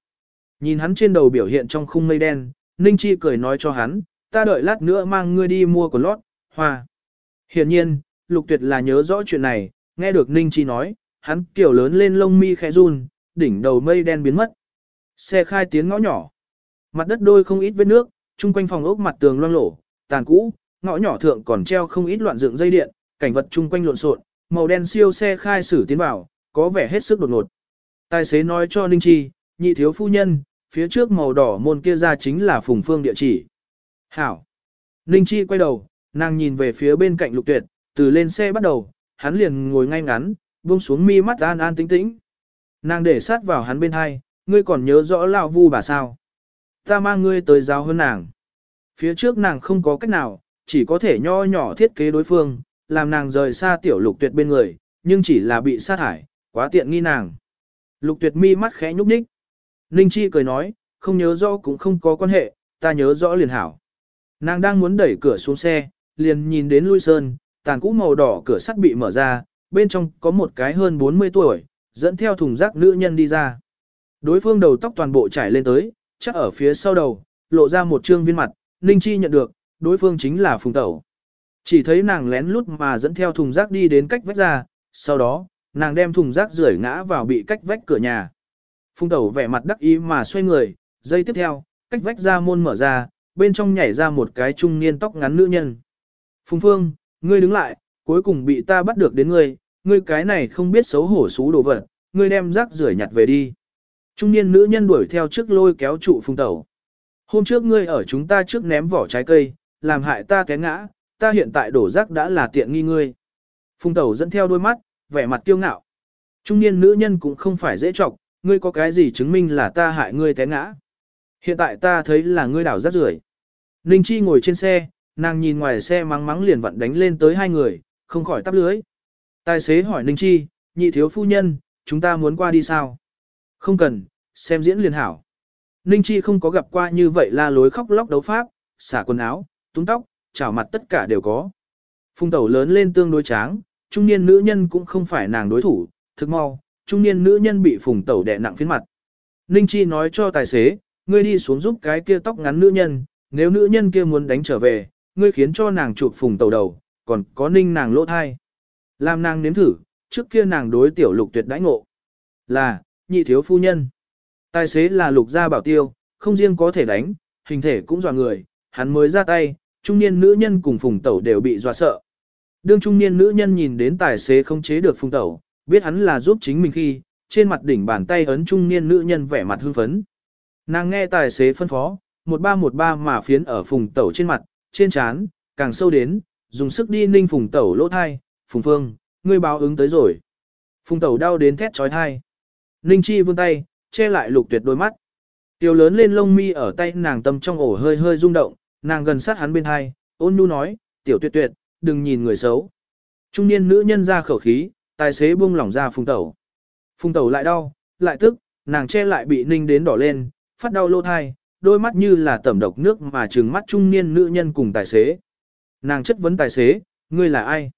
Nhìn hắn trên đầu biểu hiện trong khung mây đen, Ninh Chi cười nói cho hắn, ta đợi lát nữa mang ngươi đi mua quần lót, hoa. Hiển nhiên, Lục Tuyệt là nhớ rõ chuyện này, nghe được Ninh Chi nói, hắn kiểu lớn lên lông mi khẽ run, đỉnh đầu mây đen biến mất. Xe khai tiến ngõ nhỏ. Mặt đất đôi không ít vết nước, chung quanh phòng ốc mặt tường loang lổ, tàn cũ, ngõ nhỏ thượng còn treo không ít loạn dựng dây điện, cảnh vật chung quanh lộn xộn, màu đen siêu xe khai xử tiến vào, có vẻ hết sức đột ngột. Tài xế nói cho Ninh Chi, nhị thiếu phu nhân, phía trước màu đỏ môn kia ra chính là phùng phương địa chỉ. Hảo. Ninh Chi quay đầu, nàng nhìn về phía bên cạnh lục tuyệt, từ lên xe bắt đầu, hắn liền ngồi ngay ngắn, buông xuống mi mắt an an tĩnh tĩnh. Nàng để sát vào hắn bên hai, ngươi còn nhớ rõ lão vu bà sao. Ta mang ngươi tới giáo hơn nàng. Phía trước nàng không có cách nào, chỉ có thể nho nhỏ thiết kế đối phương, làm nàng rời xa tiểu lục tuyệt bên người, nhưng chỉ là bị sát hại, quá tiện nghi nàng. Lục tuyệt mi mắt khẽ nhúc nhích. Ninh Chi cười nói, không nhớ rõ cũng không có quan hệ, ta nhớ rõ liền hảo. Nàng đang muốn đẩy cửa xuống xe, liền nhìn đến Lui Sơn, tàn cũ màu đỏ cửa sắt bị mở ra, bên trong có một cái hơn 40 tuổi, dẫn theo thùng rác nữ nhân đi ra. Đối phương đầu tóc toàn bộ trải lên tới, chắc ở phía sau đầu, lộ ra một trương viên mặt, Ninh Chi nhận được, đối phương chính là Phùng Tẩu. Chỉ thấy nàng lén lút mà dẫn theo thùng rác đi đến cách vách ra, sau đó, nàng đem thùng rác rưởi ngã vào bị cách vách cửa nhà. Phùng Tẩu vẻ mặt đắc ý mà xoay người, giây tiếp theo, cách vách ra môn mở ra, bên trong nhảy ra một cái trung niên tóc ngắn nữ nhân. Phùng Phương, ngươi đứng lại, cuối cùng bị ta bắt được đến ngươi, ngươi cái này không biết xấu hổ xú đồ vật, ngươi đem rác rưởi nhặt về đi. Trung niên nữ nhân đuổi theo trước lôi kéo trụ Phùng Tẩu. Hôm trước ngươi ở chúng ta trước ném vỏ trái cây, làm hại ta té ngã, ta hiện tại đổ rác đã là tiện nghi ngươi. Phùng Tẩu dẫn theo đôi mắt, vẻ mặt kiêu ngạo. Trung niên nữ nhân cũng không phải dễ trọc, ngươi có cái gì chứng minh là ta hại ngươi té ngã. Hiện tại ta thấy là ngươi đảo rác rưởi. Ninh Chi ngồi trên xe, nàng nhìn ngoài xe mắng mắng liền vặn đánh lên tới hai người, không khỏi tắp lưới. Tài xế hỏi Ninh Chi, nhị thiếu phu nhân, chúng ta muốn qua đi sao? Không cần, xem diễn liền hảo. Ninh Chi không có gặp qua như vậy la lối khóc lóc đấu pháp, xả quần áo, túng tóc, chảo mặt tất cả đều có. Phung tẩu lớn lên tương đối tráng, trung niên nữ nhân cũng không phải nàng đối thủ, thực mau, trung niên nữ nhân bị phùng tẩu đè nặng phiến mặt. Ninh Chi nói cho tài xế, ngươi đi xuống giúp cái kia tóc ngắn nữ nhân, nếu nữ nhân kia muốn đánh trở về, ngươi khiến cho nàng chụp phùng tẩu đầu, còn có ninh nàng lỗ thai. Làm nàng nếm thử, trước kia nàng đối tiểu lục tuyệt đãi ngộ. Là, nhị thiếu phu nhân. Tài xế là lục gia bảo tiêu, không riêng có thể đánh, hình thể cũng dọa người, hắn mới ra tay, trung niên nữ nhân cùng phùng tẩu đều bị dọa sợ. Đương trung niên nữ nhân nhìn đến tài xế không chế được phùng tẩu, biết hắn là giúp chính mình khi, trên mặt đỉnh bàn tay ấn trung niên nữ nhân vẻ mặt hưng phấn. Nàng nghe tài xế phân phó, một ba một ba mà phiến ở phùng tẩu trên mặt, trên trán, càng sâu đến, dùng sức đi ninh phùng tẩu lỗ thai, phùng phương, ngươi báo ứng tới rồi. Phùng tẩu đau đến thét trói thai. Ninh chi vươn tay, che lại lục tuyệt đôi mắt. Tiểu lớn lên lông mi ở tay nàng tâm trong ổ hơi hơi rung động, nàng gần sát hắn bên hai, ôn nhu nói, tiểu tuyệt tuyệt, đừng nhìn người xấu. Trung niên nữ nhân ra khẩu khí, tài xế buông lỏng ra phùng tẩu. Phùng tẩu lại đau, lại tức, nàng che lại bị ninh đến đỏ lên, phát đau lô thai, đôi mắt như là tẩm độc nước mà trừng mắt trung niên nữ nhân cùng tài xế. Nàng chất vấn tài xế, ngươi là ai?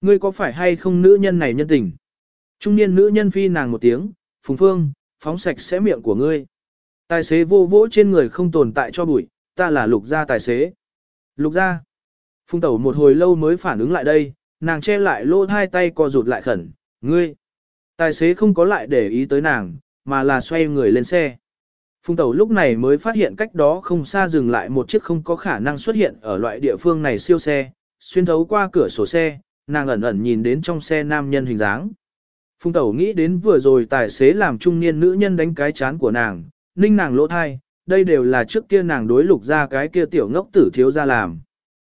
Ngươi có phải hay không nữ nhân này nhân tình? Trung niên nữ nhân phi nàng một tiếng, phùng phương, phóng sạch sẽ miệng của ngươi. Tài xế vô vỗ trên người không tồn tại cho bụi, ta là lục gia tài xế. Lục gia. Phùng tẩu một hồi lâu mới phản ứng lại đây, nàng che lại lô hai tay co rụt lại khẩn, ngươi. Tài xế không có lại để ý tới nàng, mà là xoay người lên xe. Phùng tẩu lúc này mới phát hiện cách đó không xa dừng lại một chiếc không có khả năng xuất hiện ở loại địa phương này siêu xe, xuyên thấu qua cửa sổ xe, nàng ẩn ẩn nhìn đến trong xe nam nhân hình dáng. Phùng tẩu nghĩ đến vừa rồi tài xế làm trung niên nữ nhân đánh cái chán của nàng, ninh nàng lỗ thai, đây đều là trước kia nàng đối lục ra cái kia tiểu ngốc tử thiếu ra làm.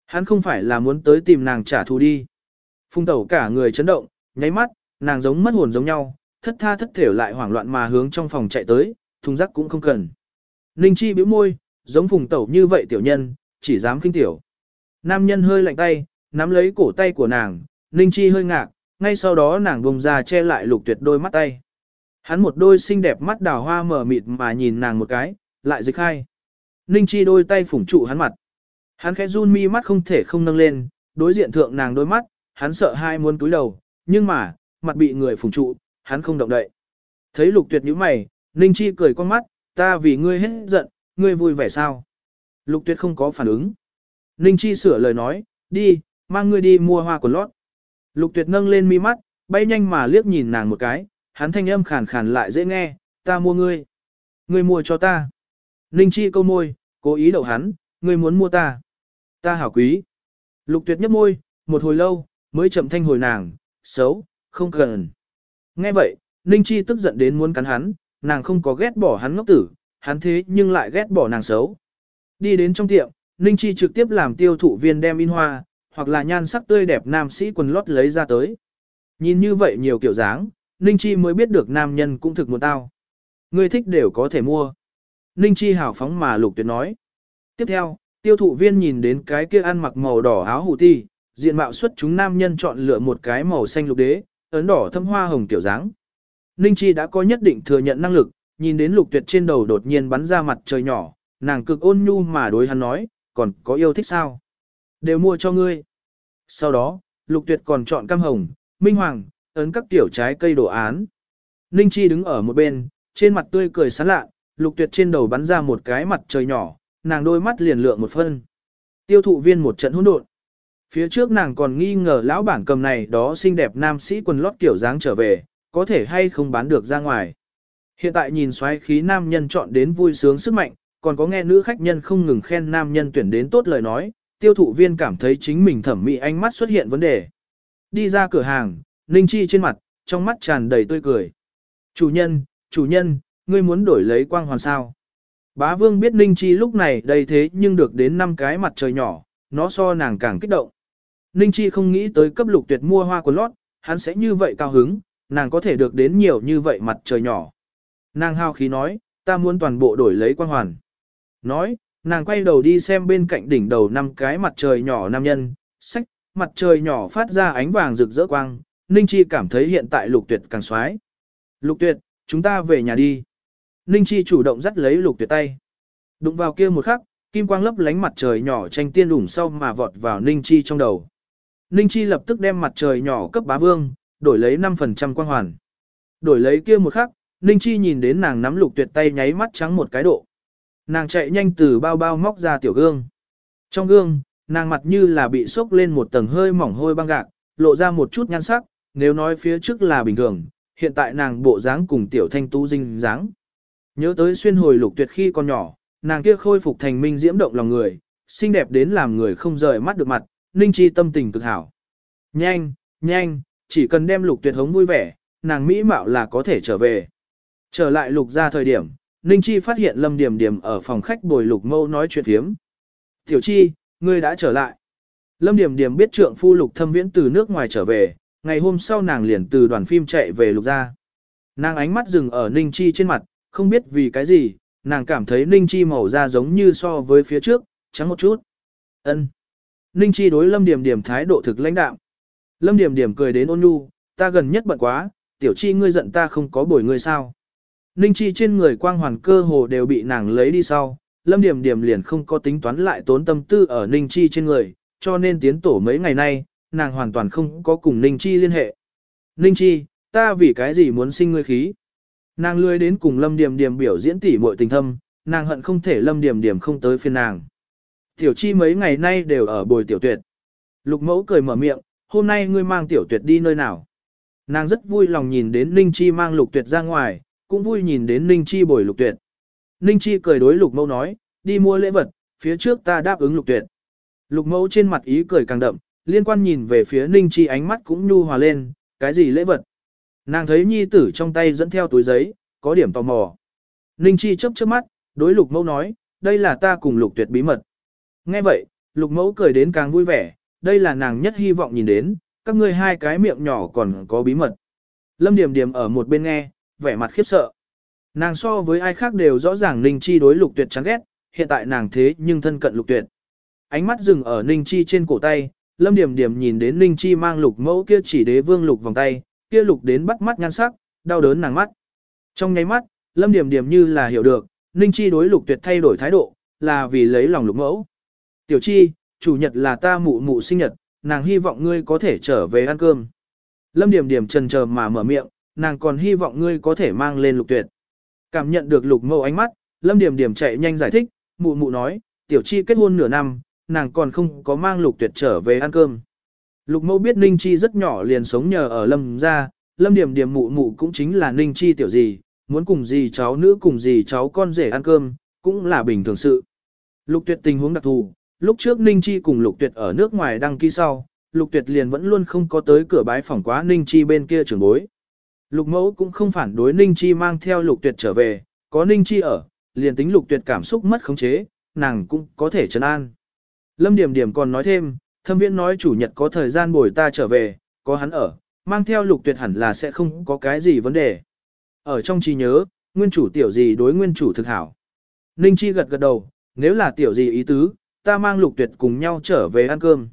Hắn không phải là muốn tới tìm nàng trả thù đi. Phùng tẩu cả người chấn động, nháy mắt, nàng giống mất hồn giống nhau, thất tha thất thểu lại hoảng loạn mà hướng trong phòng chạy tới, thùng rác cũng không cần. Ninh Chi bĩu môi, giống phùng tẩu như vậy tiểu nhân, chỉ dám kinh tiểu. Nam nhân hơi lạnh tay, nắm lấy cổ tay của nàng, Ninh Chi hơi ngạc, ngay sau đó nàng vùng ra che lại lục tuyệt đôi mắt tay. Hắn một đôi xinh đẹp mắt đào hoa mở mịt mà nhìn nàng một cái, lại dịch hai. Ninh Chi đôi tay phủng trụ hắn mặt. Hắn khẽ run mi mắt không thể không nâng lên, đối diện thượng nàng đôi mắt, hắn sợ hai muốn túi đầu, nhưng mà, mặt bị người phủng trụ, hắn không động đậy. Thấy lục tuyệt nhíu mày, Ninh Chi cười con mắt, ta vì ngươi hết giận, ngươi vui vẻ sao? Lục tuyệt không có phản ứng. Ninh Chi sửa lời nói, đi, mang ngươi đi mua hoa quần lót. Lục tuyệt nâng lên mi mắt, bay nhanh mà liếc nhìn nàng một cái, hắn thanh âm khàn khàn lại dễ nghe, ta mua ngươi. Ngươi mua cho ta. Ninh Chi câu môi, cố ý đậu hắn, ngươi muốn mua ta. Ta hảo quý. Lục tuyệt nhấp môi, một hồi lâu, mới chậm thanh hồi nàng, xấu, không cần. Nghe vậy, Ninh Chi tức giận đến muốn cắn hắn, nàng không có ghét bỏ hắn ngốc tử, hắn thế nhưng lại ghét bỏ nàng xấu. Đi đến trong tiệm, Ninh Chi trực tiếp làm tiêu thụ viên đem in hoa, hoặc là nhan sắc tươi đẹp nam sĩ quần lót lấy ra tới. Nhìn như vậy nhiều kiểu dáng, Ninh Chi mới biết được nam nhân cũng thực muốn tao. Người thích đều có thể mua. Ninh Chi hào phóng mà lục tuyệt nói. Tiếp theo, tiêu thụ viên nhìn đến cái kia ăn mặc màu đỏ áo hủ ti, diện mạo xuất chúng nam nhân chọn lựa một cái màu xanh lục đế, ấn đỏ thâm hoa hồng tiểu dáng. Ninh Chi đã có nhất định thừa nhận năng lực, nhìn đến lục tuyệt trên đầu đột nhiên bắn ra mặt trời nhỏ, nàng cực ôn nhu mà đối hắn nói, còn có yêu thích sao? Đều mua cho ngươi. Sau đó, lục tuyệt còn chọn cam hồng, minh hoàng, ấn các tiểu trái cây đồ án. Ninh Chi đứng ở một bên, trên mặt tươi cười sán lạ, lục tuyệt trên đầu bắn ra một cái mặt trời nhỏ, nàng đôi mắt liền lượng một phân. Tiêu thụ viên một trận hỗn độn. Phía trước nàng còn nghi ngờ lão bản cầm này đó xinh đẹp nam sĩ quần lót kiểu dáng trở về, có thể hay không bán được ra ngoài. Hiện tại nhìn xoáy khí nam nhân chọn đến vui sướng sức mạnh, còn có nghe nữ khách nhân không ngừng khen nam nhân tuyển đến tốt lời nói, tiêu thụ viên cảm thấy chính mình thẩm mỹ ánh mắt xuất hiện vấn đề. Đi ra cửa hàng, Ninh Chi trên mặt, trong mắt tràn đầy tươi cười. Chủ nhân, chủ nhân, ngươi muốn đổi lấy quang hoàn sao? Bá vương biết Ninh Chi lúc này đầy thế nhưng được đến năm cái mặt trời nhỏ, nó so nàng càng kích động. Ninh Chi không nghĩ tới cấp lục tuyệt mua hoa quần lót, hắn sẽ như vậy cao hứng, nàng có thể được đến nhiều như vậy mặt trời nhỏ. Nàng hào khí nói, ta muốn toàn bộ đổi lấy quang hoàn. Nói, nàng quay đầu đi xem bên cạnh đỉnh đầu năm cái mặt trời nhỏ nam nhân, sách, mặt trời nhỏ phát ra ánh vàng rực rỡ quang, Ninh Chi cảm thấy hiện tại lục tuyệt càng xoái. Lục tuyệt, chúng ta về nhà đi. Ninh Chi chủ động dắt lấy lục tuyệt tay. Đụng vào kia một khắc, kim quang lấp lánh mặt trời nhỏ tranh tiên đủng sau mà vọt vào Ninh Chi trong đầu. Ninh Chi lập tức đem mặt trời nhỏ cấp bá vương, đổi lấy 5% quang hoàn. Đổi lấy kia một khắc, Ninh Chi nhìn đến nàng nắm lục tuyệt tay nháy mắt trắng một cái độ. Nàng chạy nhanh từ bao bao móc ra tiểu gương. Trong gương, nàng mặt như là bị sốc lên một tầng hơi mỏng hôi băng gạc, lộ ra một chút nhan sắc, nếu nói phía trước là bình thường, hiện tại nàng bộ dáng cùng tiểu thanh tú dinh dáng. Nhớ tới xuyên hồi lục tuyệt khi còn nhỏ, nàng kia khôi phục thành minh diễm động lòng người, xinh đẹp đến làm người không rời mắt được mặt, Ninh Chi tâm tình cực hảo. Nhanh, nhanh, chỉ cần đem lục tuyệt hống vui vẻ, nàng mỹ mạo là có thể trở về. Trở lại lục ra thời điểm, Ninh Chi phát hiện Lâm Điểm Điểm ở phòng khách bồi lục mâu nói chuyện phiếm. Tiểu Chi, ngươi đã trở lại. Lâm Điểm Điểm biết trượng phu lục thâm viễn từ nước ngoài trở về, ngày hôm sau nàng liền từ đoàn phim chạy về lục ra. Nàng ánh mắt dừng ở Ninh Chi trên mặt, không biết vì cái gì, nàng cảm thấy Ninh Chi màu da giống như so với phía trước, trắng một chút. Ân. Ninh Chi đối Lâm Điểm Điểm thái độ thực lãnh đạm. Lâm Điểm Điểm cười đến ôn nhu, ta gần nhất bận quá, tiểu chi ngươi giận ta không có bồi ngươi sao. Ninh Chi trên người quang hoàn cơ hồ đều bị nàng lấy đi sau, Lâm Điểm Điểm liền không có tính toán lại tốn tâm tư ở Ninh Chi trên người, cho nên tiến tổ mấy ngày nay, nàng hoàn toàn không có cùng Ninh Chi liên hệ. Ninh Chi, ta vì cái gì muốn sinh ngươi khí? Nàng lười đến cùng Lâm Điềm Điềm biểu diễn tỉ muội tình thâm, nàng hận không thể Lâm Điềm Điềm không tới phiên nàng. Tiểu Chi mấy ngày nay đều ở bồi tiểu tuyệt. Lục mẫu cười mở miệng, hôm nay ngươi mang tiểu tuyệt đi nơi nào? Nàng rất vui lòng nhìn đến Ninh Chi mang lục tuyệt ra ngoài, cũng vui nhìn đến Ninh Chi bồi lục tuyệt. Ninh Chi cười đối lục mẫu nói, đi mua lễ vật, phía trước ta đáp ứng lục tuyệt. Lục mẫu trên mặt ý cười càng đậm, liên quan nhìn về phía Ninh Chi ánh mắt cũng nhu hòa lên, cái gì lễ vật. Nàng thấy nhi tử trong tay dẫn theo túi giấy, có điểm tò mò. Ninh Chi chớp chớp mắt, đối lục mẫu nói, đây là ta cùng lục tuyệt bí mật. Nghe vậy, lục mẫu cười đến càng vui vẻ, đây là nàng nhất hy vọng nhìn đến, các ngươi hai cái miệng nhỏ còn có bí mật. Lâm Điểm Điểm ở một bên nghe, vẻ mặt khiếp sợ. Nàng so với ai khác đều rõ ràng Ninh Chi đối lục tuyệt chán ghét, hiện tại nàng thế nhưng thân cận lục tuyệt. Ánh mắt dừng ở Ninh Chi trên cổ tay, Lâm Điểm Điểm nhìn đến Ninh Chi mang lục mẫu kia chỉ đế vương lục vòng tay, kia lục đến bắt mắt nhan sắc, đau đớn nàng mắt. Trong nháy mắt, Lâm Điểm Điểm như là hiểu được, Ninh Chi đối lục tuyệt thay đổi thái độ, là vì lấy lòng lục mẫu. Tiểu Chi, chủ nhật là ta mụ mụ sinh nhật, nàng hy vọng ngươi có thể trở về ăn cơm. Lâm Điểm Điểm trần chờ mà mở miệng, nàng còn hy vọng ngươi có thể mang lên lục tuyệt. Cảm nhận được lục Mẫu ánh mắt, Lâm Điểm Điểm chạy nhanh giải thích, mụ mụ nói, tiểu chi kết hôn nửa năm, nàng còn không có mang lục tuyệt trở về ăn cơm. Lục Mẫu biết Ninh Chi rất nhỏ liền sống nhờ ở Lâm gia, Lâm Điểm Điểm mụ mụ cũng chính là Ninh Chi tiểu gì, muốn cùng gì cháu nữ cùng gì cháu con rể ăn cơm, cũng là bình thường sự. Lục tuyệt tình huống đặc thù, lúc trước Ninh Chi cùng Lục tuyệt ở nước ngoài đăng ký sau, Lục tuyệt liền vẫn luôn không có tới cửa bái phỏng quá Ninh Chi bên kia trưởng bối. Lục mẫu cũng không phản đối Ninh Chi mang theo lục tuyệt trở về, có Ninh Chi ở, liền tính lục tuyệt cảm xúc mất khống chế, nàng cũng có thể trấn an. Lâm Điểm Điểm còn nói thêm, thâm viễn nói chủ nhật có thời gian bồi ta trở về, có hắn ở, mang theo lục tuyệt hẳn là sẽ không có cái gì vấn đề. Ở trong trí nhớ, nguyên chủ tiểu gì đối nguyên chủ thực hảo. Ninh Chi gật gật đầu, nếu là tiểu gì ý tứ, ta mang lục tuyệt cùng nhau trở về ăn cơm.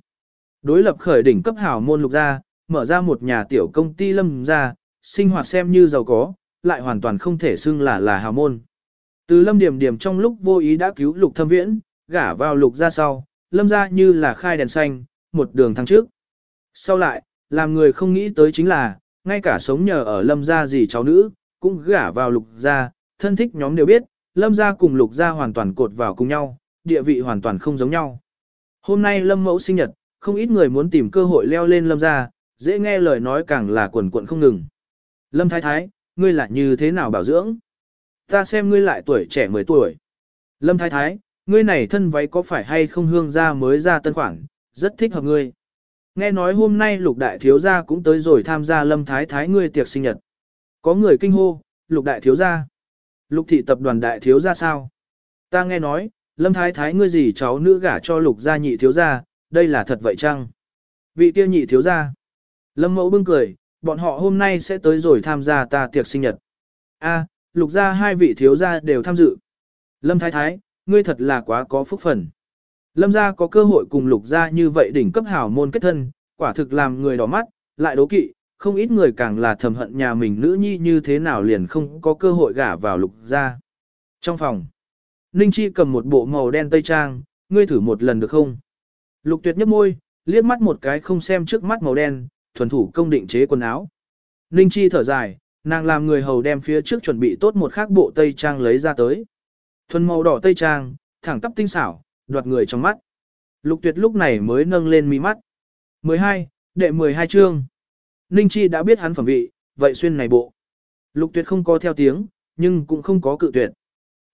Đối lập khởi đỉnh cấp hảo môn lục ra, mở ra một nhà tiểu công ty lâm ra, sinh hoạt xem như giàu có, lại hoàn toàn không thể xưng là là hào môn. Từ lâm điểm điểm trong lúc vô ý đã cứu lục thâm viễn, gả vào lục ra sau, lâm ra như là khai đèn xanh, một đường thăng trước. Sau lại, làm người không nghĩ tới chính là, ngay cả sống nhờ ở lâm gia gì cháu nữ, cũng gả vào lục gia, thân thích nhóm đều biết, lâm gia cùng lục gia hoàn toàn cột vào cùng nhau, địa vị hoàn toàn không giống nhau. Hôm nay lâm mẫu sinh nhật, không ít người muốn tìm cơ hội leo lên lâm gia, dễ nghe lời nói càng là quần quận không ngừng. Lâm Thái Thái, ngươi lại như thế nào bảo dưỡng? Ta xem ngươi lại tuổi trẻ 10 tuổi. Lâm Thái Thái, ngươi này thân váy có phải hay không hương ra mới ra tân khoản, rất thích hợp ngươi. Nghe nói hôm nay lục đại thiếu gia cũng tới rồi tham gia Lâm Thái Thái ngươi tiệc sinh nhật. Có người kinh hô, lục đại thiếu gia. Lục thị tập đoàn đại thiếu gia sao? Ta nghe nói, Lâm Thái Thái ngươi gì cháu nữ gả cho lục gia nhị thiếu gia, đây là thật vậy chăng? Vị kia nhị thiếu gia. Lâm mẫu bưng cười, bọn họ hôm nay sẽ tới rồi tham gia ta tiệc sinh nhật. A, lục gia hai vị thiếu gia đều tham dự. Lâm Thái Thái, ngươi thật là quá có phúc phần. Lâm gia có cơ hội cùng lục gia như vậy đỉnh cấp hảo môn kết thân, quả thực làm người đỏ mắt, lại đố kỵ, không ít người càng là thầm hận nhà mình nữ nhi như thế nào liền không có cơ hội gả vào lục gia. Trong phòng, Ninh Chi cầm một bộ màu đen tây trang, ngươi thử một lần được không? Lục tuyệt nhấp môi, liếc mắt một cái không xem trước mắt màu đen, thuần thủ công định chế quần áo. Ninh Chi thở dài, nàng làm người hầu đem phía trước chuẩn bị tốt một khác bộ tây trang lấy ra tới. Thuần màu đỏ tây trang, thẳng tắp tinh xảo, đoạt người trong mắt. Lục tuyệt lúc này mới nâng lên mi mắt. 12, đệ 12 chương. Ninh Chi đã biết hắn phẩm vị, vậy xuyên này bộ. Lục tuyệt không có theo tiếng, nhưng cũng không có cự tuyệt.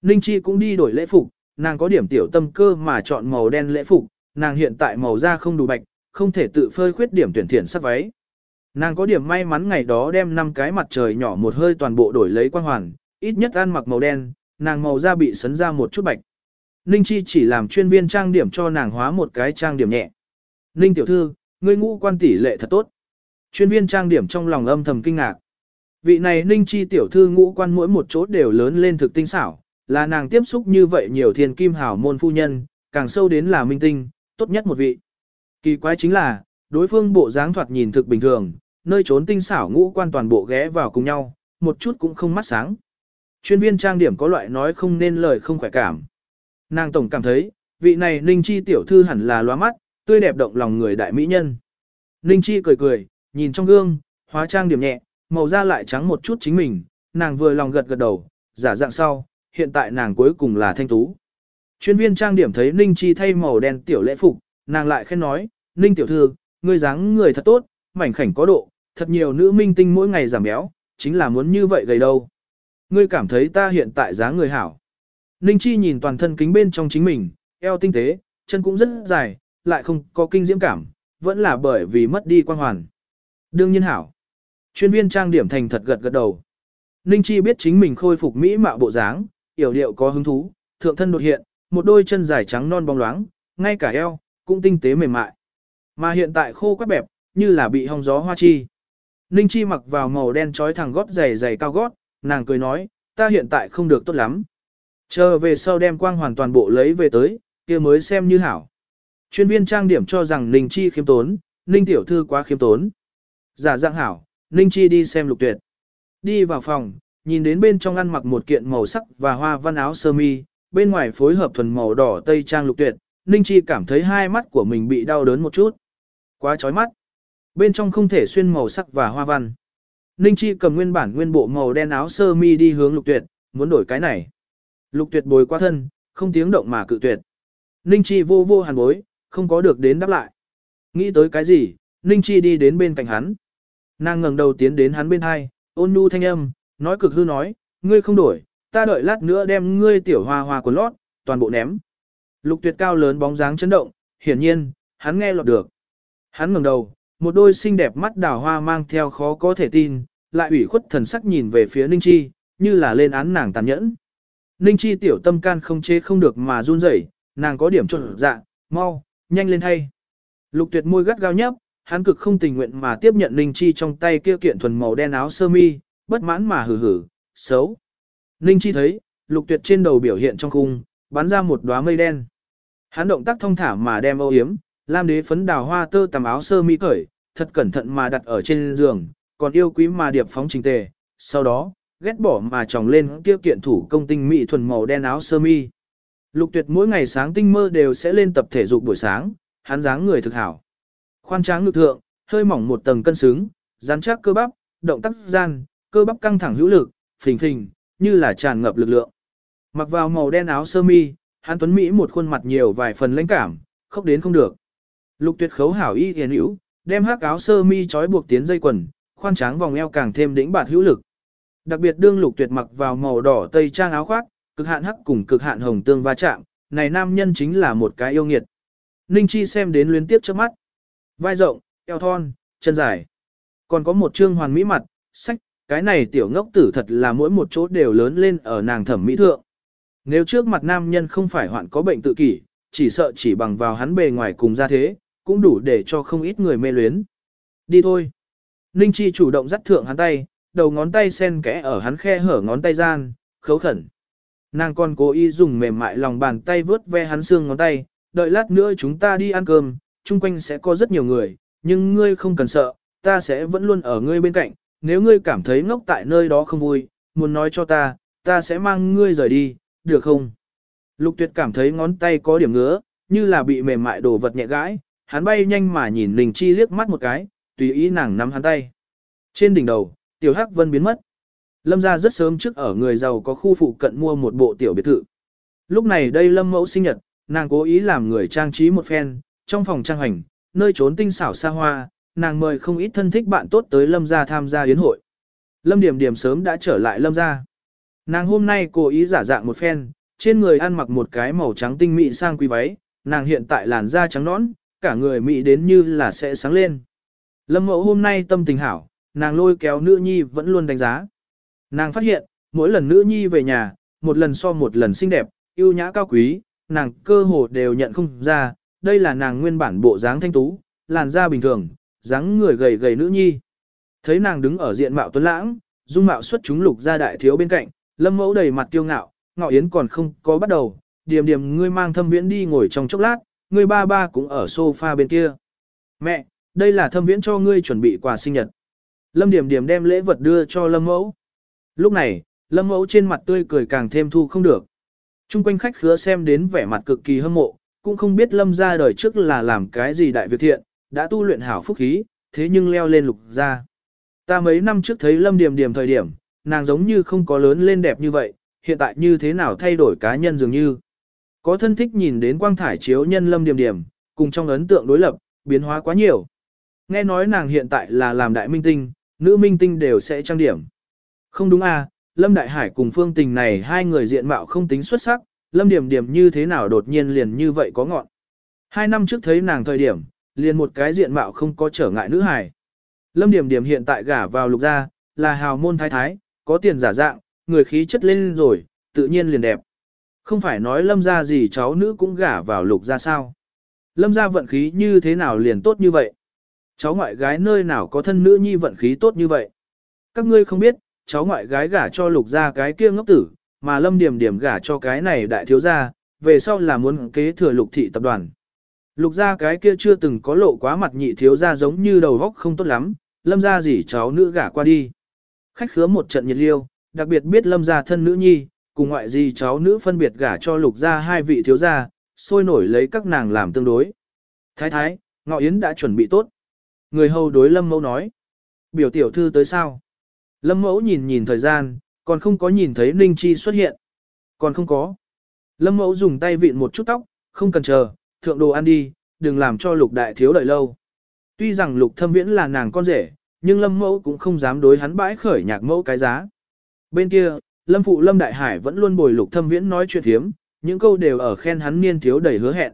Ninh Chi cũng đi đổi lễ phục, nàng có điểm tiểu tâm cơ mà chọn màu đen lễ phục, nàng hiện tại màu da không đủ bạch, không thể tự phơi khuyết điểm tuyển thiện sắc váy. Nàng có điểm may mắn ngày đó đem năm cái mặt trời nhỏ một hơi toàn bộ đổi lấy quan hoàn, ít nhất ăn mặc màu đen, nàng màu da bị sấn ra một chút bạch. Ninh Chi chỉ làm chuyên viên trang điểm cho nàng hóa một cái trang điểm nhẹ. Ninh tiểu thư, ngươi ngũ quan tỷ lệ thật tốt. Chuyên viên trang điểm trong lòng âm thầm kinh ngạc. Vị này Ninh Chi tiểu thư ngũ quan mỗi một chỗ đều lớn lên thực tinh xảo, là nàng tiếp xúc như vậy nhiều thiên kim hảo môn phu nhân, càng sâu đến là minh tinh, tốt nhất một vị. Kỳ quái chính là, đối phương bộ dáng thoạt nhìn thực bình thường, nơi trốn tinh xảo ngũ quan toàn bộ ghé vào cùng nhau, một chút cũng không mắt sáng. Chuyên viên trang điểm có loại nói không nên lời không khỏe cảm. Nàng tổng cảm thấy, vị này Ninh Chi tiểu thư hẳn là loa mắt, tươi đẹp động lòng người đại mỹ nhân. Ninh Chi cười cười, nhìn trong gương, hóa trang điểm nhẹ, màu da lại trắng một chút chính mình, nàng vừa lòng gật gật đầu, giả dạng sau, hiện tại nàng cuối cùng là thanh tú. Chuyên viên trang điểm thấy Ninh Chi thay màu đen tiểu lễ phục, nàng lại khen nói, Ninh tiểu thư, ngươi dáng người thật tốt, mảnh khảnh có độ, thật nhiều nữ minh tinh mỗi ngày giảm béo, chính là muốn như vậy gầy đâu. Ngươi cảm thấy ta hiện tại dáng người hảo. Ninh Chi nhìn toàn thân kính bên trong chính mình, eo tinh tế, chân cũng rất dài, lại không có kinh diễm cảm, vẫn là bởi vì mất đi quan hoàn. Đương nhiên hảo. Chuyên viên trang điểm thành thật gật gật đầu. Ninh Chi biết chính mình khôi phục mỹ mạo bộ dáng, yểu điệu có hứng thú, thượng thân đột hiện, một đôi chân dài trắng non bóng loáng, ngay cả eo, cũng tinh tế mềm mại. Mà hiện tại khô quắt bẹp, như là bị hong gió hoa chi. Ninh Chi mặc vào màu đen trói thẳng gót dày dày cao gót, nàng cười nói, ta hiện tại không được tốt lắm. Chờ về sau đem quang hoàn toàn bộ lấy về tới, kia mới xem như hảo. Chuyên viên trang điểm cho rằng Ninh Chi khiêm tốn, Ninh tiểu thư quá khiêm tốn. Giả dạng hảo, Ninh Chi đi xem lục tuyệt. Đi vào phòng, nhìn đến bên trong ăn mặc một kiện màu sắc và hoa văn áo sơ mi, bên ngoài phối hợp thuần màu đỏ tây trang lục tuyệt, Ninh Chi cảm thấy hai mắt của mình bị đau đớn một chút. Quá chói mắt. Bên trong không thể xuyên màu sắc và hoa văn. Ninh Chi cầm nguyên bản nguyên bộ màu đen áo sơ mi đi hướng lục tuyệt, muốn đổi cái này. Lục tuyệt bồi qua thân, không tiếng động mà cự tuyệt. Ninh Chi vô vô hàn bối, không có được đến đáp lại. Nghĩ tới cái gì, Ninh Chi đi đến bên cạnh hắn. Nàng ngẩng đầu tiến đến hắn bên hai, ôn nhu thanh âm, nói cực hư nói, ngươi không đổi, ta đợi lát nữa đem ngươi tiểu hoa hoa quần lót, toàn bộ ném. Lục tuyệt cao lớn bóng dáng chấn động, hiển nhiên, hắn nghe lọt được. Hắn ngẩng đầu, một đôi xinh đẹp mắt đào hoa mang theo khó có thể tin, lại ủy khuất thần sắc nhìn về phía Ninh Chi, như là lên án nàng tàn nhẫn. Ninh Chi tiểu tâm can không chế không được mà run rẩy, nàng có điểm trộn dạ, mau, nhanh lên hay. Lục tuyệt môi gắt gao nhấp, hắn cực không tình nguyện mà tiếp nhận Ninh Chi trong tay kia kiện thuần màu đen áo sơ mi, bất mãn mà hử hử, xấu. Ninh Chi thấy, lục tuyệt trên đầu biểu hiện trong khung, bắn ra một đóa mây đen. Hắn động tác thông thả mà đem âu yếm, lam đế phấn đào hoa tơ tầm áo sơ mi cởi, thật cẩn thận mà đặt ở trên giường, còn yêu quý mà điệp phóng trình tề. Sau đó, ghét bỏ mà tròng lên kia kiện thủ công tinh mỹ thuần màu đen áo sơ mi. Lục tuyệt mỗi ngày sáng tinh mơ đều sẽ lên tập thể dục buổi sáng, hắn dáng người thực hảo. Khoan tráng ngực thượng, hơi mỏng một tầng cân xứng, rắn chắc cơ bắp, động tác gian, cơ bắp căng thẳng hữu lực, phình phình, như là tràn ngập lực lượng. Mặc vào màu đen áo sơ mi, hắn tuấn Mỹ một khuôn mặt nhiều vài phần lãnh cảm, khóc đến không được. Lục tuyệt khấu hảo y hiền hữu, đem hắc áo sơ mi trói buộc tiến dây quần, khoan tráng vòng eo càng thêm đĩnh bạt hữu lực. Đặc biệt đương lục tuyệt mặc vào màu đỏ tây trang áo khoác, cực hạn hắc cùng cực hạn hồng tương va chạm, này nam nhân chính là một cái yêu nghiệt. Ninh Chi xem đến luyến tiếp trước mắt. Vai rộng, eo thon, chân dài. Còn có một trương hoàn mỹ mặt, sách, cái này tiểu ngốc tử thật là mỗi một chỗ đều lớn lên ở nàng thẩm mỹ thượng. Nếu trước mặt nam nhân không phải hoạn có bệnh tự kỷ, chỉ sợ chỉ bằng vào hắn bề ngoài cùng ra thế, cũng đủ để cho không ít người mê luyến. Đi thôi. Ninh Chi chủ động dắt thượng hắn tay, đầu ngón tay sen kẽ ở hắn khe hở ngón tay gian, khấu khẩn. Nàng còn cố ý dùng mềm mại lòng bàn tay vướt ve hắn xương ngón tay, đợi lát nữa chúng ta đi ăn cơm, chung quanh sẽ có rất nhiều người, nhưng ngươi không cần sợ, ta sẽ vẫn luôn ở ngươi bên cạnh, nếu ngươi cảm thấy ngốc tại nơi đó không vui, muốn nói cho ta, ta sẽ mang ngươi rời đi, được không? Lục tuyệt cảm thấy ngón tay có điểm ngứa, như là bị mềm mại đồ vật nhẹ gãi, hắn bay nhanh mà nhìn Ninh Chi liếc mắt một cái, tùy ý nàng nắm hắn tay. Trên đỉnh đầu, tiểu hắc vân biến mất. Lâm gia rất sớm trước ở người giàu có khu phụ cận mua một bộ tiểu biệt thự. Lúc này đây Lâm mẫu sinh nhật, nàng cố ý làm người trang trí một phen, trong phòng trang hành, nơi trốn tinh xảo xa hoa, nàng mời không ít thân thích bạn tốt tới Lâm gia tham gia yến hội. Lâm Điểm Điểm sớm đã trở lại Lâm gia. Nàng hôm nay cố ý giả dạng một phen, trên người ăn mặc một cái màu trắng tinh mỹ sang quý váy, nàng hiện tại làn da trắng nõn, cả người mỹ đến như là sẽ sáng lên. Lâm Mẫu hôm nay tâm tình hảo, nàng lôi kéo nữ nhi vẫn luôn đánh giá. Nàng phát hiện, mỗi lần nữ nhi về nhà, một lần so một lần xinh đẹp, yêu nhã cao quý, nàng cơ hồ đều nhận không ra, đây là nàng nguyên bản bộ dáng thanh tú, làn da bình thường, dáng người gầy gầy nữ nhi. Thấy nàng đứng ở diện mạo tuấn lãng, dung mạo xuất chúng lục ra đại thiếu bên cạnh, lâm mẫu đầy mặt kiêu ngạo, ngọ yến còn không có bắt đầu, điểm điểm ngươi mang thâm viễn đi ngồi trong chốc lát, ngươi ba ba cũng ở sofa bên kia. Mẹ, đây là thâm viễn cho ngươi chuẩn bị quà sinh nhật. Lâm điểm điểm đem lễ vật đưa cho lâm mẫu. Lúc này, lâm mẫu trên mặt tươi cười càng thêm thu không được. Trung quanh khách khứa xem đến vẻ mặt cực kỳ hâm mộ, cũng không biết lâm ra đời trước là làm cái gì đại việc thiện, đã tu luyện hảo phúc khí, thế nhưng leo lên lục ra. Ta mấy năm trước thấy lâm điểm điểm thời điểm, nàng giống như không có lớn lên đẹp như vậy, hiện tại như thế nào thay đổi cá nhân dường như. Có thân thích nhìn đến quang thải chiếu nhân lâm điểm điểm, cùng trong ấn tượng đối lập, biến hóa quá nhiều. Nghe nói nàng hiện tại là làm đại minh tinh, nữ minh tinh đều sẽ trang điểm. Không đúng à, Lâm Đại Hải cùng Phương Tình này hai người diện mạo không tính xuất sắc, Lâm Điểm Điểm như thế nào đột nhiên liền như vậy có ngọn. Hai năm trước thấy nàng thời điểm, liền một cái diện mạo không có trở ngại nữ hải. Lâm Điểm Điểm hiện tại gả vào lục gia, là hào môn thái thái, có tiền giả dạng, người khí chất lên rồi, tự nhiên liền đẹp. Không phải nói lâm gia gì cháu nữ cũng gả vào lục gia sao. Lâm gia vận khí như thế nào liền tốt như vậy. Cháu ngoại gái nơi nào có thân nữ nhi vận khí tốt như vậy. Các ngươi không biết, cháu ngoại gái gả cho lục gia cái kia ngốc tử, mà lâm điểm điểm gả cho cái này đại thiếu gia, về sau là muốn kế thừa lục thị tập đoàn. Lục gia cái kia chưa từng có lộ quá mặt nhị thiếu gia giống như đầu góc không tốt lắm, lâm gia gì cháu nữ gả qua đi. Khách khứa một trận nhiệt liêu, đặc biệt biết lâm gia thân nữ nhi, cùng ngoại gì cháu nữ phân biệt gả cho lục gia hai vị thiếu gia, sôi nổi lấy các nàng làm tương đối. Thái thái, ngọ yến đã chuẩn bị tốt. Người hầu đối lâm mẫu nói. Biểu tiểu thư tới sao? Lâm mẫu nhìn nhìn thời gian, còn không có nhìn thấy Ninh Chi xuất hiện. Còn không có. Lâm mẫu dùng tay vịn một chút tóc, không cần chờ, thượng đồ ăn đi, đừng làm cho lục đại thiếu đợi lâu. Tuy rằng lục thâm viễn là nàng con rể, nhưng lâm mẫu cũng không dám đối hắn bãi khởi nhạc mẫu cái giá. Bên kia, lâm phụ lâm đại hải vẫn luôn bồi lục thâm viễn nói chuyện thiếm, những câu đều ở khen hắn niên thiếu đầy hứa hẹn.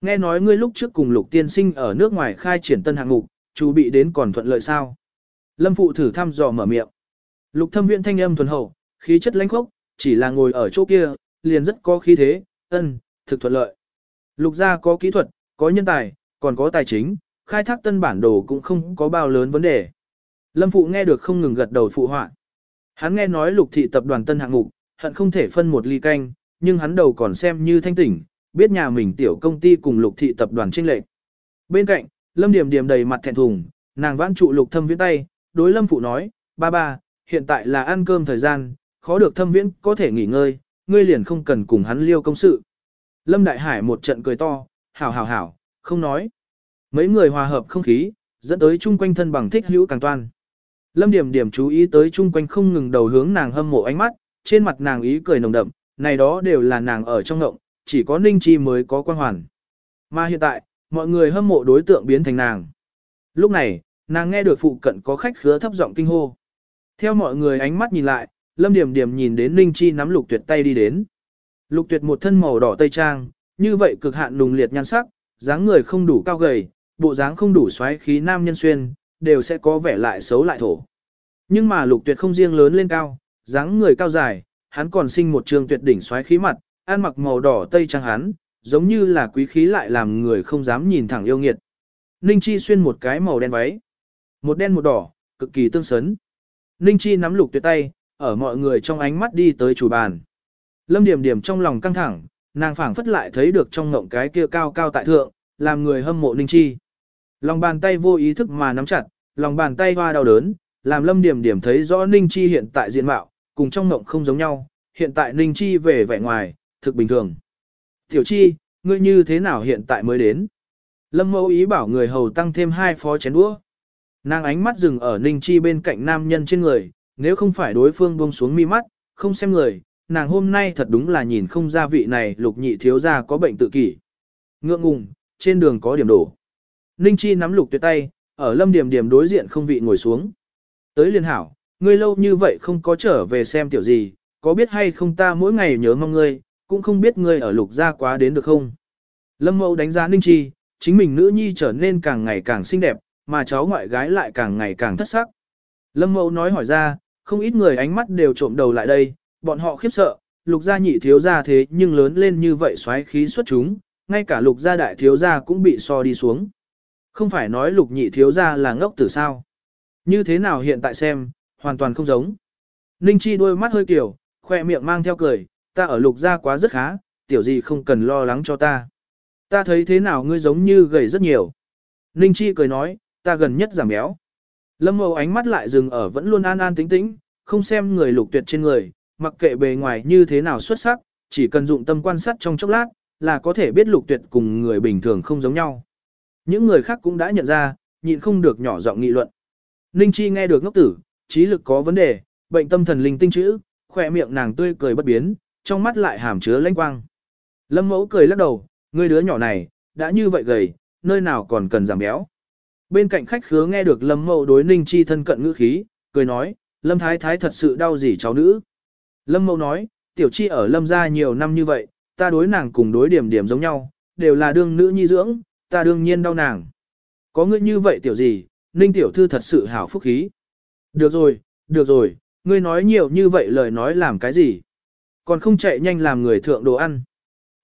Nghe nói ngươi lúc trước cùng lục tiên sinh ở nước ngoài khai triển tân hạng mục, chú bị đến còn thuận lợi sao. Lâm phụ thử thăm dò mở miệng. Lục thâm viễn thanh âm thuần hậu, khí chất lãnh khốc, chỉ là ngồi ở chỗ kia, liền rất có khí thế, ân, thực thuận lợi. Lục gia có kỹ thuật, có nhân tài, còn có tài chính, khai thác tân bản đồ cũng không có bao lớn vấn đề. Lâm Phụ nghe được không ngừng gật đầu phụ họa. Hắn nghe nói lục thị tập đoàn tân hạng mục, hận không thể phân một ly canh, nhưng hắn đầu còn xem như thanh tỉnh, biết nhà mình tiểu công ty cùng lục thị tập đoàn trinh lệch. Bên cạnh, Lâm Điểm Điểm đầy mặt thẹn thùng, nàng vãn trụ lục thâm viễn tay, đối Lâm Phụ nói, ba ba, hiện tại là ăn cơm thời gian, khó được thâm viễn có thể nghỉ ngơi, ngươi liền không cần cùng hắn liêu công sự. Lâm Đại Hải một trận cười to, hảo hảo hảo, không nói. Mấy người hòa hợp không khí, dẫn tới chung quanh thân bằng thích hữu càng toan. Lâm Điểm Điểm chú ý tới chung quanh không ngừng đầu hướng nàng hâm mộ ánh mắt, trên mặt nàng ý cười nồng đậm, này đó đều là nàng ở trong ngộng, chỉ có Ninh Chi mới có quan hoàn. Mà hiện tại, mọi người hâm mộ đối tượng biến thành nàng. Lúc này, nàng nghe được phụ cận có khách khứa thấp giọng kinh hô. Theo mọi người ánh mắt nhìn lại, Lâm Điểm Điểm nhìn đến Ninh Chi nắm lục tuyệt tay đi đến. Lục tuyệt một thân màu đỏ tây trang, như vậy cực hạn nùng liệt nhan sắc, dáng người không đủ cao gầy, bộ dáng không đủ xoáy khí nam nhân xuyên, đều sẽ có vẻ lại xấu lại thổ. Nhưng mà lục tuyệt không riêng lớn lên cao, dáng người cao dài, hắn còn sinh một trường tuyệt đỉnh xoáy khí mặt, ăn mặc màu đỏ tây trang hắn, giống như là quý khí lại làm người không dám nhìn thẳng yêu nghiệt. Ninh Chi xuyên một cái màu đen váy, một đen một đỏ, cực kỳ tương xứng. Ninh Chi nắm lục tuyệt tay, ở mọi người trong ánh mắt đi tới chủ bàn. Lâm Điểm Điểm trong lòng căng thẳng, nàng phảng phất lại thấy được trong ngộng cái kia cao cao tại thượng, làm người hâm mộ Ninh Chi. Lòng bàn tay vô ý thức mà nắm chặt, lòng bàn tay hoa đau đớn, làm Lâm Điểm Điểm thấy rõ Ninh Chi hiện tại diện mạo, cùng trong mộng không giống nhau, hiện tại Ninh Chi về vẻ ngoài, thực bình thường. Tiểu Chi, ngươi như thế nào hiện tại mới đến? Lâm Mẫu ý bảo người hầu tăng thêm hai phó chén đũa. Nàng ánh mắt dừng ở Ninh Chi bên cạnh nam nhân trên người, nếu không phải đối phương buông xuống mi mắt, không xem người, nàng hôm nay thật đúng là nhìn không ra vị này lục nhị thiếu gia có bệnh tự kỷ. Ngượng ngùng, trên đường có điểm đổ. Ninh Chi nắm lục tuyệt tay, ở lâm điểm điểm đối diện không vị ngồi xuống. Tới liên hảo, ngươi lâu như vậy không có trở về xem tiểu gì, có biết hay không ta mỗi ngày nhớ mong ngươi, cũng không biết ngươi ở lục gia quá đến được không. Lâm mẫu đánh giá Ninh Chi, chính mình nữ nhi trở nên càng ngày càng xinh đẹp, mà cháu ngoại gái lại càng ngày càng thất sắc. Lâm mẫu nói hỏi ra, không ít người ánh mắt đều trộm đầu lại đây, bọn họ khiếp sợ, lục gia nhị thiếu gia thế nhưng lớn lên như vậy xoáy khí xuất chúng, ngay cả lục gia đại thiếu gia cũng bị so đi xuống. Không phải nói lục nhị thiếu gia là ngốc tử sao. Như thế nào hiện tại xem, hoàn toàn không giống. Ninh Chi đôi mắt hơi kiểu, khoe miệng mang theo cười, ta ở lục gia quá rất khá, tiểu gì không cần lo lắng cho ta. Ta thấy thế nào ngươi giống như gầy rất nhiều. Ninh Chi cười nói, ta gần nhất giảm béo. Lâm Mậu ánh mắt lại dừng ở vẫn luôn an an tĩnh tĩnh, không xem người lục tuyệt trên người, mặc kệ bề ngoài như thế nào xuất sắc, chỉ cần dụng tâm quan sát trong chốc lát, là có thể biết lục tuyệt cùng người bình thường không giống nhau. Những người khác cũng đã nhận ra, nhịn không được nhỏ giọng nghị luận. Ninh Chi nghe được ngốc tử, trí lực có vấn đề, bệnh tâm thần linh tinh chữ, khỏe miệng nàng tươi cười bất biến, trong mắt lại hàm chứa lãnh quang. Lâm mẫu cười lắc đầu, người đứa nhỏ này, đã như vậy gầy, nơi nào còn cần giảm béo. Bên cạnh khách khứa nghe được Lâm mẫu đối Ninh Chi thân cận ngữ khí, cười nói, Lâm Thái Thái thật sự đau gì cháu nữ. Lâm mẫu nói, tiểu chi ở Lâm gia nhiều năm như vậy, ta đối nàng cùng đối điểm điểm giống nhau, đều là đương nữ nhi dưỡng, ta đương nhiên đau nàng. Có ngươi như vậy tiểu gì, Ninh tiểu thư thật sự hảo phúc khí. Được rồi, được rồi, ngươi nói nhiều như vậy lời nói làm cái gì? Còn không chạy nhanh làm người thượng đồ ăn.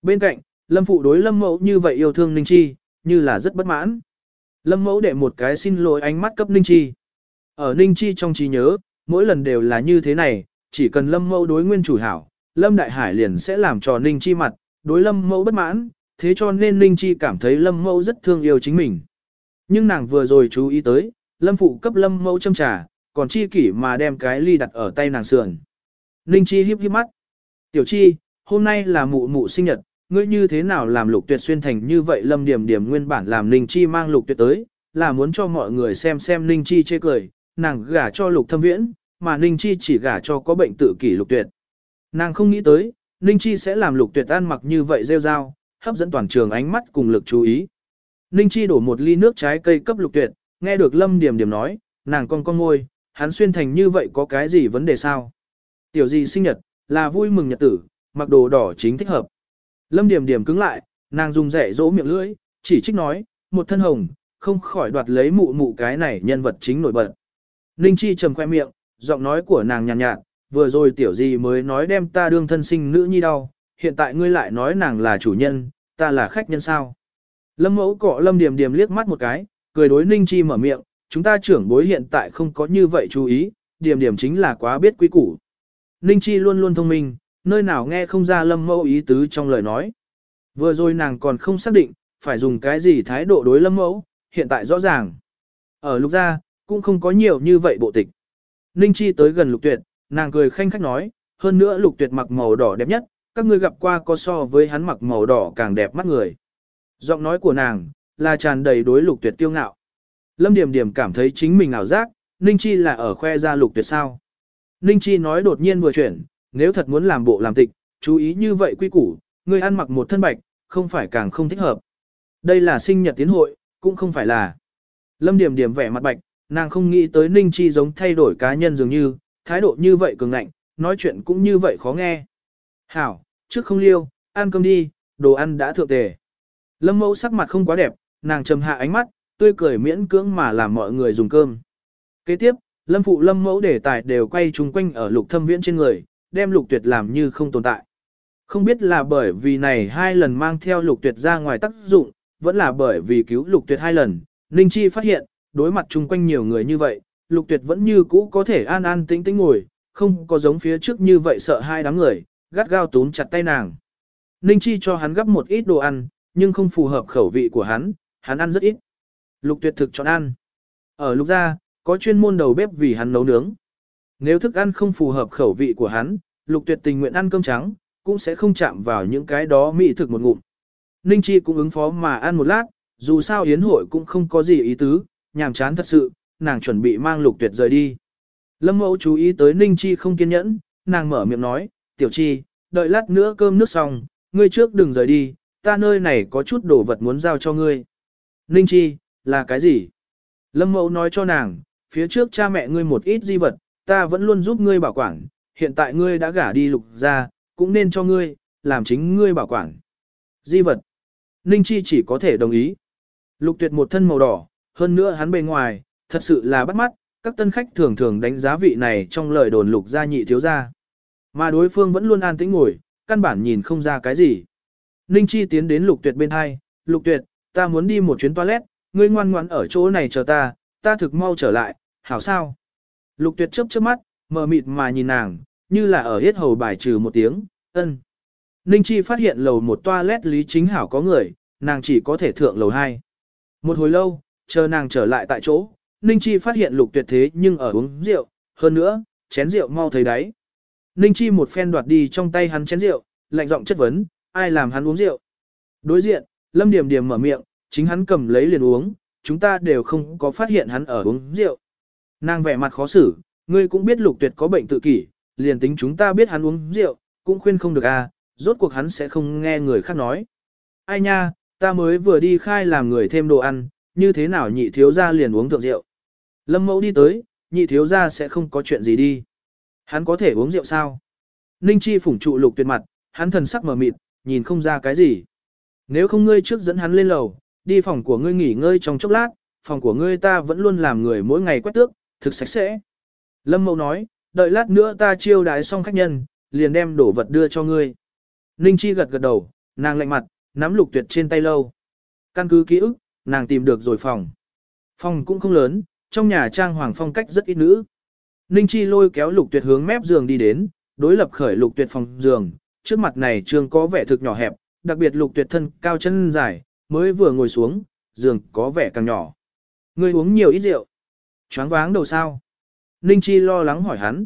Bên cạnh, Lâm phụ đối Lâm mẫu như vậy yêu thương Ninh Chi, như là rất bất mãn. Lâm mẫu để một cái xin lỗi ánh mắt cấp Ninh Chi. Ở Ninh Chi trong trí nhớ, mỗi lần đều là như thế này, chỉ cần Lâm mẫu đối nguyên chủ hảo, Lâm Đại Hải liền sẽ làm cho Ninh Chi mặt, đối Lâm mẫu bất mãn, thế cho nên Ninh Chi cảm thấy Lâm mẫu rất thương yêu chính mình. Nhưng nàng vừa rồi chú ý tới, Lâm phụ cấp Lâm mẫu châm trà, còn Chi kỷ mà đem cái ly đặt ở tay nàng sườn. Ninh Chi híp híp mắt. Tiểu Chi, hôm nay là mụ mụ sinh nhật, ngươi như thế nào làm lục tuyệt xuyên thành như vậy Lâm Điểm Điểm nguyên bản làm Ninh Chi mang lục tuyệt tới, là muốn cho mọi người xem xem Ninh Chi chê cười, nàng gả cho lục thâm viễn, mà Ninh Chi chỉ gả cho có bệnh tự kỷ lục tuyệt. Nàng không nghĩ tới, Ninh Chi sẽ làm lục tuyệt ăn mặc như vậy rêu rao, hấp dẫn toàn trường ánh mắt cùng lực chú ý. Ninh Chi đổ một ly nước trái cây cấp lục tuyệt, nghe được Lâm Điểm Điểm nói, nàng con con ngôi, hắn xuyên thành như vậy có cái gì vấn đề sao? Tiểu gì sinh nhật, là vui mừng nhật tử, mặc đồ đỏ chính thích hợp. Lâm Điểm Điểm cứng lại, nàng dùng rẻ dỗ miệng lưỡi, chỉ trích nói, một thân hồng, không khỏi đoạt lấy mụ mụ cái này nhân vật chính nổi bật. Ninh Chi trầm khoe miệng, giọng nói của nàng nhàn nhạt, nhạt, vừa rồi tiểu gì mới nói đem ta đương thân sinh nữ nhi đau, hiện tại ngươi lại nói nàng là chủ nhân, ta là khách nhân sao. Lâm mẫu cọ lâm điềm điềm liếc mắt một cái, cười đối ninh chi mở miệng, chúng ta trưởng bối hiện tại không có như vậy chú ý, điểm điểm chính là quá biết quý củ. Ninh chi luôn luôn thông minh, nơi nào nghe không ra lâm mẫu ý tứ trong lời nói. Vừa rồi nàng còn không xác định, phải dùng cái gì thái độ đối lâm mẫu, hiện tại rõ ràng. Ở lúc ra, cũng không có nhiều như vậy bộ tịch. Ninh Chi tới gần lục tuyệt, nàng cười khanh khách nói, hơn nữa lục tuyệt mặc màu đỏ đẹp nhất, các ngươi gặp qua có so với hắn mặc màu đỏ càng đẹp mắt người. Giọng nói của nàng, là tràn đầy đối lục tuyệt tiêu ngạo. Lâm Điểm Điểm cảm thấy chính mình ảo giác, Ninh Chi là ở khoe ra lục tuyệt sao. Ninh Chi nói đột nhiên vừa chuyển, nếu thật muốn làm bộ làm tịch, chú ý như vậy quy củ, ngươi ăn mặc một thân bạch, không phải càng không thích hợp. Đây là sinh nhật tiến hội, cũng không phải là. Lâm Điểm Điểm vẻ mặt bạch, Nàng không nghĩ tới Ninh Chi giống thay đổi cá nhân dường như, thái độ như vậy cường ngạnh, nói chuyện cũng như vậy khó nghe. Hảo, trước không liêu, ăn cơm đi, đồ ăn đã thượng tề. Lâm mẫu sắc mặt không quá đẹp, nàng trầm hạ ánh mắt, tươi cười miễn cưỡng mà làm mọi người dùng cơm. Kế tiếp, lâm phụ lâm mẫu đề tài đều quay chung quanh ở lục thâm viễn trên người, đem lục tuyệt làm như không tồn tại. Không biết là bởi vì này hai lần mang theo lục tuyệt ra ngoài tác dụng, vẫn là bởi vì cứu lục tuyệt hai lần, Ninh Chi phát hiện, đối mặt chung quanh nhiều người như vậy, lục tuyệt vẫn như cũ có thể an an tĩnh tĩnh ngồi, không có giống phía trước như vậy sợ hai đám người, gắt gao túm chặt tay nàng. Ninh Chi cho hắn gấp một ít đồ ăn, nhưng không phù hợp khẩu vị của hắn, hắn ăn rất ít. Lục tuyệt thực chọn ăn. Ở lục gia, có chuyên môn đầu bếp vì hắn nấu nướng. Nếu thức ăn không phù hợp khẩu vị của hắn, lục tuyệt tình nguyện ăn cơm trắng, cũng sẽ không chạm vào những cái đó mỹ thực một ngụm. Ninh Chi cũng ứng phó mà ăn một lát, dù sao yến hội cũng không có gì ý tứ, nhàm chán thật sự, nàng chuẩn bị mang lục tuyệt rời đi. Lâm mẫu chú ý tới Ninh Chi không kiên nhẫn, nàng mở miệng nói, tiểu chi, đợi lát nữa cơm nước xong, ngươi trước đừng rời đi, ta nơi này có chút đồ vật muốn giao cho ngươi. Ninh Chi, là cái gì? Lâm mẫu nói cho nàng, phía trước cha mẹ ngươi một ít di vật, ta vẫn luôn giúp ngươi bảo quản, hiện tại ngươi đã gả đi lục ra, cũng nên cho ngươi, làm chính ngươi bảo quản. Di vật. Ninh Chi chỉ có thể đồng ý. Lục tuyệt một thân màu đỏ, hơn nữa hắn bề ngoài, thật sự là bắt mắt, các tân khách thường thường đánh giá vị này trong lời đồn lục gia nhị thiếu gia. Mà đối phương vẫn luôn an tĩnh ngồi, căn bản nhìn không ra cái gì. Ninh Chi tiến đến lục tuyệt bên hai, lục tuyệt, ta muốn đi một chuyến toilet, ngươi ngoan ngoãn ở chỗ này chờ ta, ta thực mau trở lại, hảo sao? Lục tuyệt chớp chớp mắt, mờ mịt mà nhìn nàng, như là ở hết hầu bài trừ một tiếng, ân. Ninh Chi phát hiện lầu một toilet lý chính hảo có người, nàng chỉ có thể thượng lầu hai. Một hồi lâu, chờ nàng trở lại tại chỗ, Ninh Chi phát hiện lục tuyệt thế nhưng ở uống rượu, hơn nữa, chén rượu mau thấy đáy. Ninh Chi một phen đoạt đi trong tay hắn chén rượu, lạnh giọng chất vấn, ai làm hắn uống rượu. Đối diện, Lâm Điểm Điểm mở miệng, chính hắn cầm lấy liền uống, chúng ta đều không có phát hiện hắn ở uống rượu. Nàng vẻ mặt khó xử, ngươi cũng biết lục tuyệt có bệnh tự kỷ, liền tính chúng ta biết hắn uống rượu, cũng khuyên không được à, rốt cuộc hắn sẽ không nghe người khác nói. Ai nha, ta mới vừa đi khai làm người thêm đồ ăn, như thế nào nhị thiếu gia liền uống thượng rượu. Lâm mẫu đi tới, nhị thiếu gia sẽ không có chuyện gì đi. Hắn có thể uống rượu sao? Ninh Chi phủng trụ lục tuyệt mặt, hắn thần sắc mờ mịt, nhìn không ra cái gì. Nếu không ngươi trước dẫn hắn lên lầu, đi phòng của ngươi nghỉ ngơi trong chốc lát, phòng của ngươi ta vẫn luôn làm người mỗi ngày quét tước, thực sạch sẽ. Lâm Mậu nói, đợi lát nữa ta chiêu đái xong khách nhân, liền đem đổ vật đưa cho ngươi. Ninh Chi gật gật đầu, nàng lạnh mặt, nắm lục tuyệt trên tay lâu. Căn cứ ký ức, nàng tìm được rồi phòng. Phòng cũng không lớn, trong nhà trang hoàng phong cách rất ít nữ. Ninh Chi lôi kéo lục tuyệt hướng mép giường đi đến, đối lập khởi lục tuyệt phòng giường, trước mặt này trường có vẻ thực nhỏ hẹp, đặc biệt lục tuyệt thân cao chân dài, mới vừa ngồi xuống, giường có vẻ càng nhỏ. Ngươi uống nhiều ít rượu. Choáng váng đầu sao? Ninh Chi lo lắng hỏi hắn.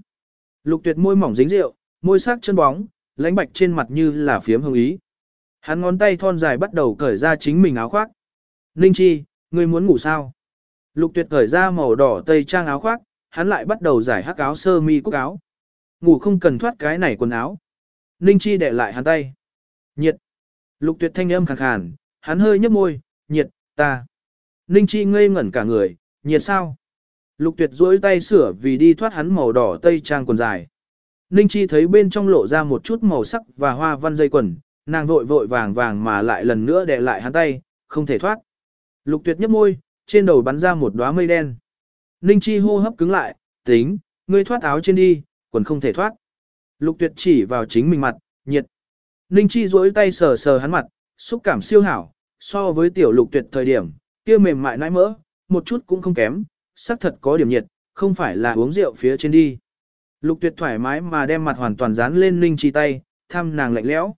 Lục tuyệt môi mỏng dính rượu, môi sắc chân bóng, lãnh bạch trên mặt như là phiếm hồng ý. Hắn ngón tay thon dài bắt đầu cởi ra chính mình áo khoác. Ninh Chi, ngươi muốn ngủ sao? Lục tuyệt cởi ra màu đỏ tây trang áo khoác, hắn lại bắt đầu giải hắc áo sơ mi cúc áo. Ngủ không cần thoát cái này quần áo. Ninh Chi để lại hắn tay. Nhiệt. Lục tuyệt thanh âm khàn khàn, hắn hơi nhấp môi, nhiệt, ta. Ninh Chi ngây ngẩn cả người, nhiệt sao? Lục tuyệt duỗi tay sửa vì đi thoát hắn màu đỏ tây trang quần dài. Ninh Chi thấy bên trong lộ ra một chút màu sắc và hoa văn dây quần, nàng vội vội vàng vàng mà lại lần nữa đè lại hắn tay, không thể thoát. Lục tuyệt nhấp môi, trên đầu bắn ra một đóa mây đen. Ninh Chi hô hấp cứng lại, tính, ngươi thoát áo trên đi, quần không thể thoát. Lục tuyệt chỉ vào chính mình mặt, nhiệt. Ninh Chi duỗi tay sờ sờ hắn mặt, xúc cảm siêu hảo, so với tiểu lục tuyệt thời điểm, kia mềm mại nãi mỡ, một chút cũng không kém, sắc thật có điểm nhiệt, không phải là uống rượu phía trên đi. Lục tuyệt thoải mái mà đem mặt hoàn toàn dán lên Ninh Chi tay, thăm nàng lạnh lẽo.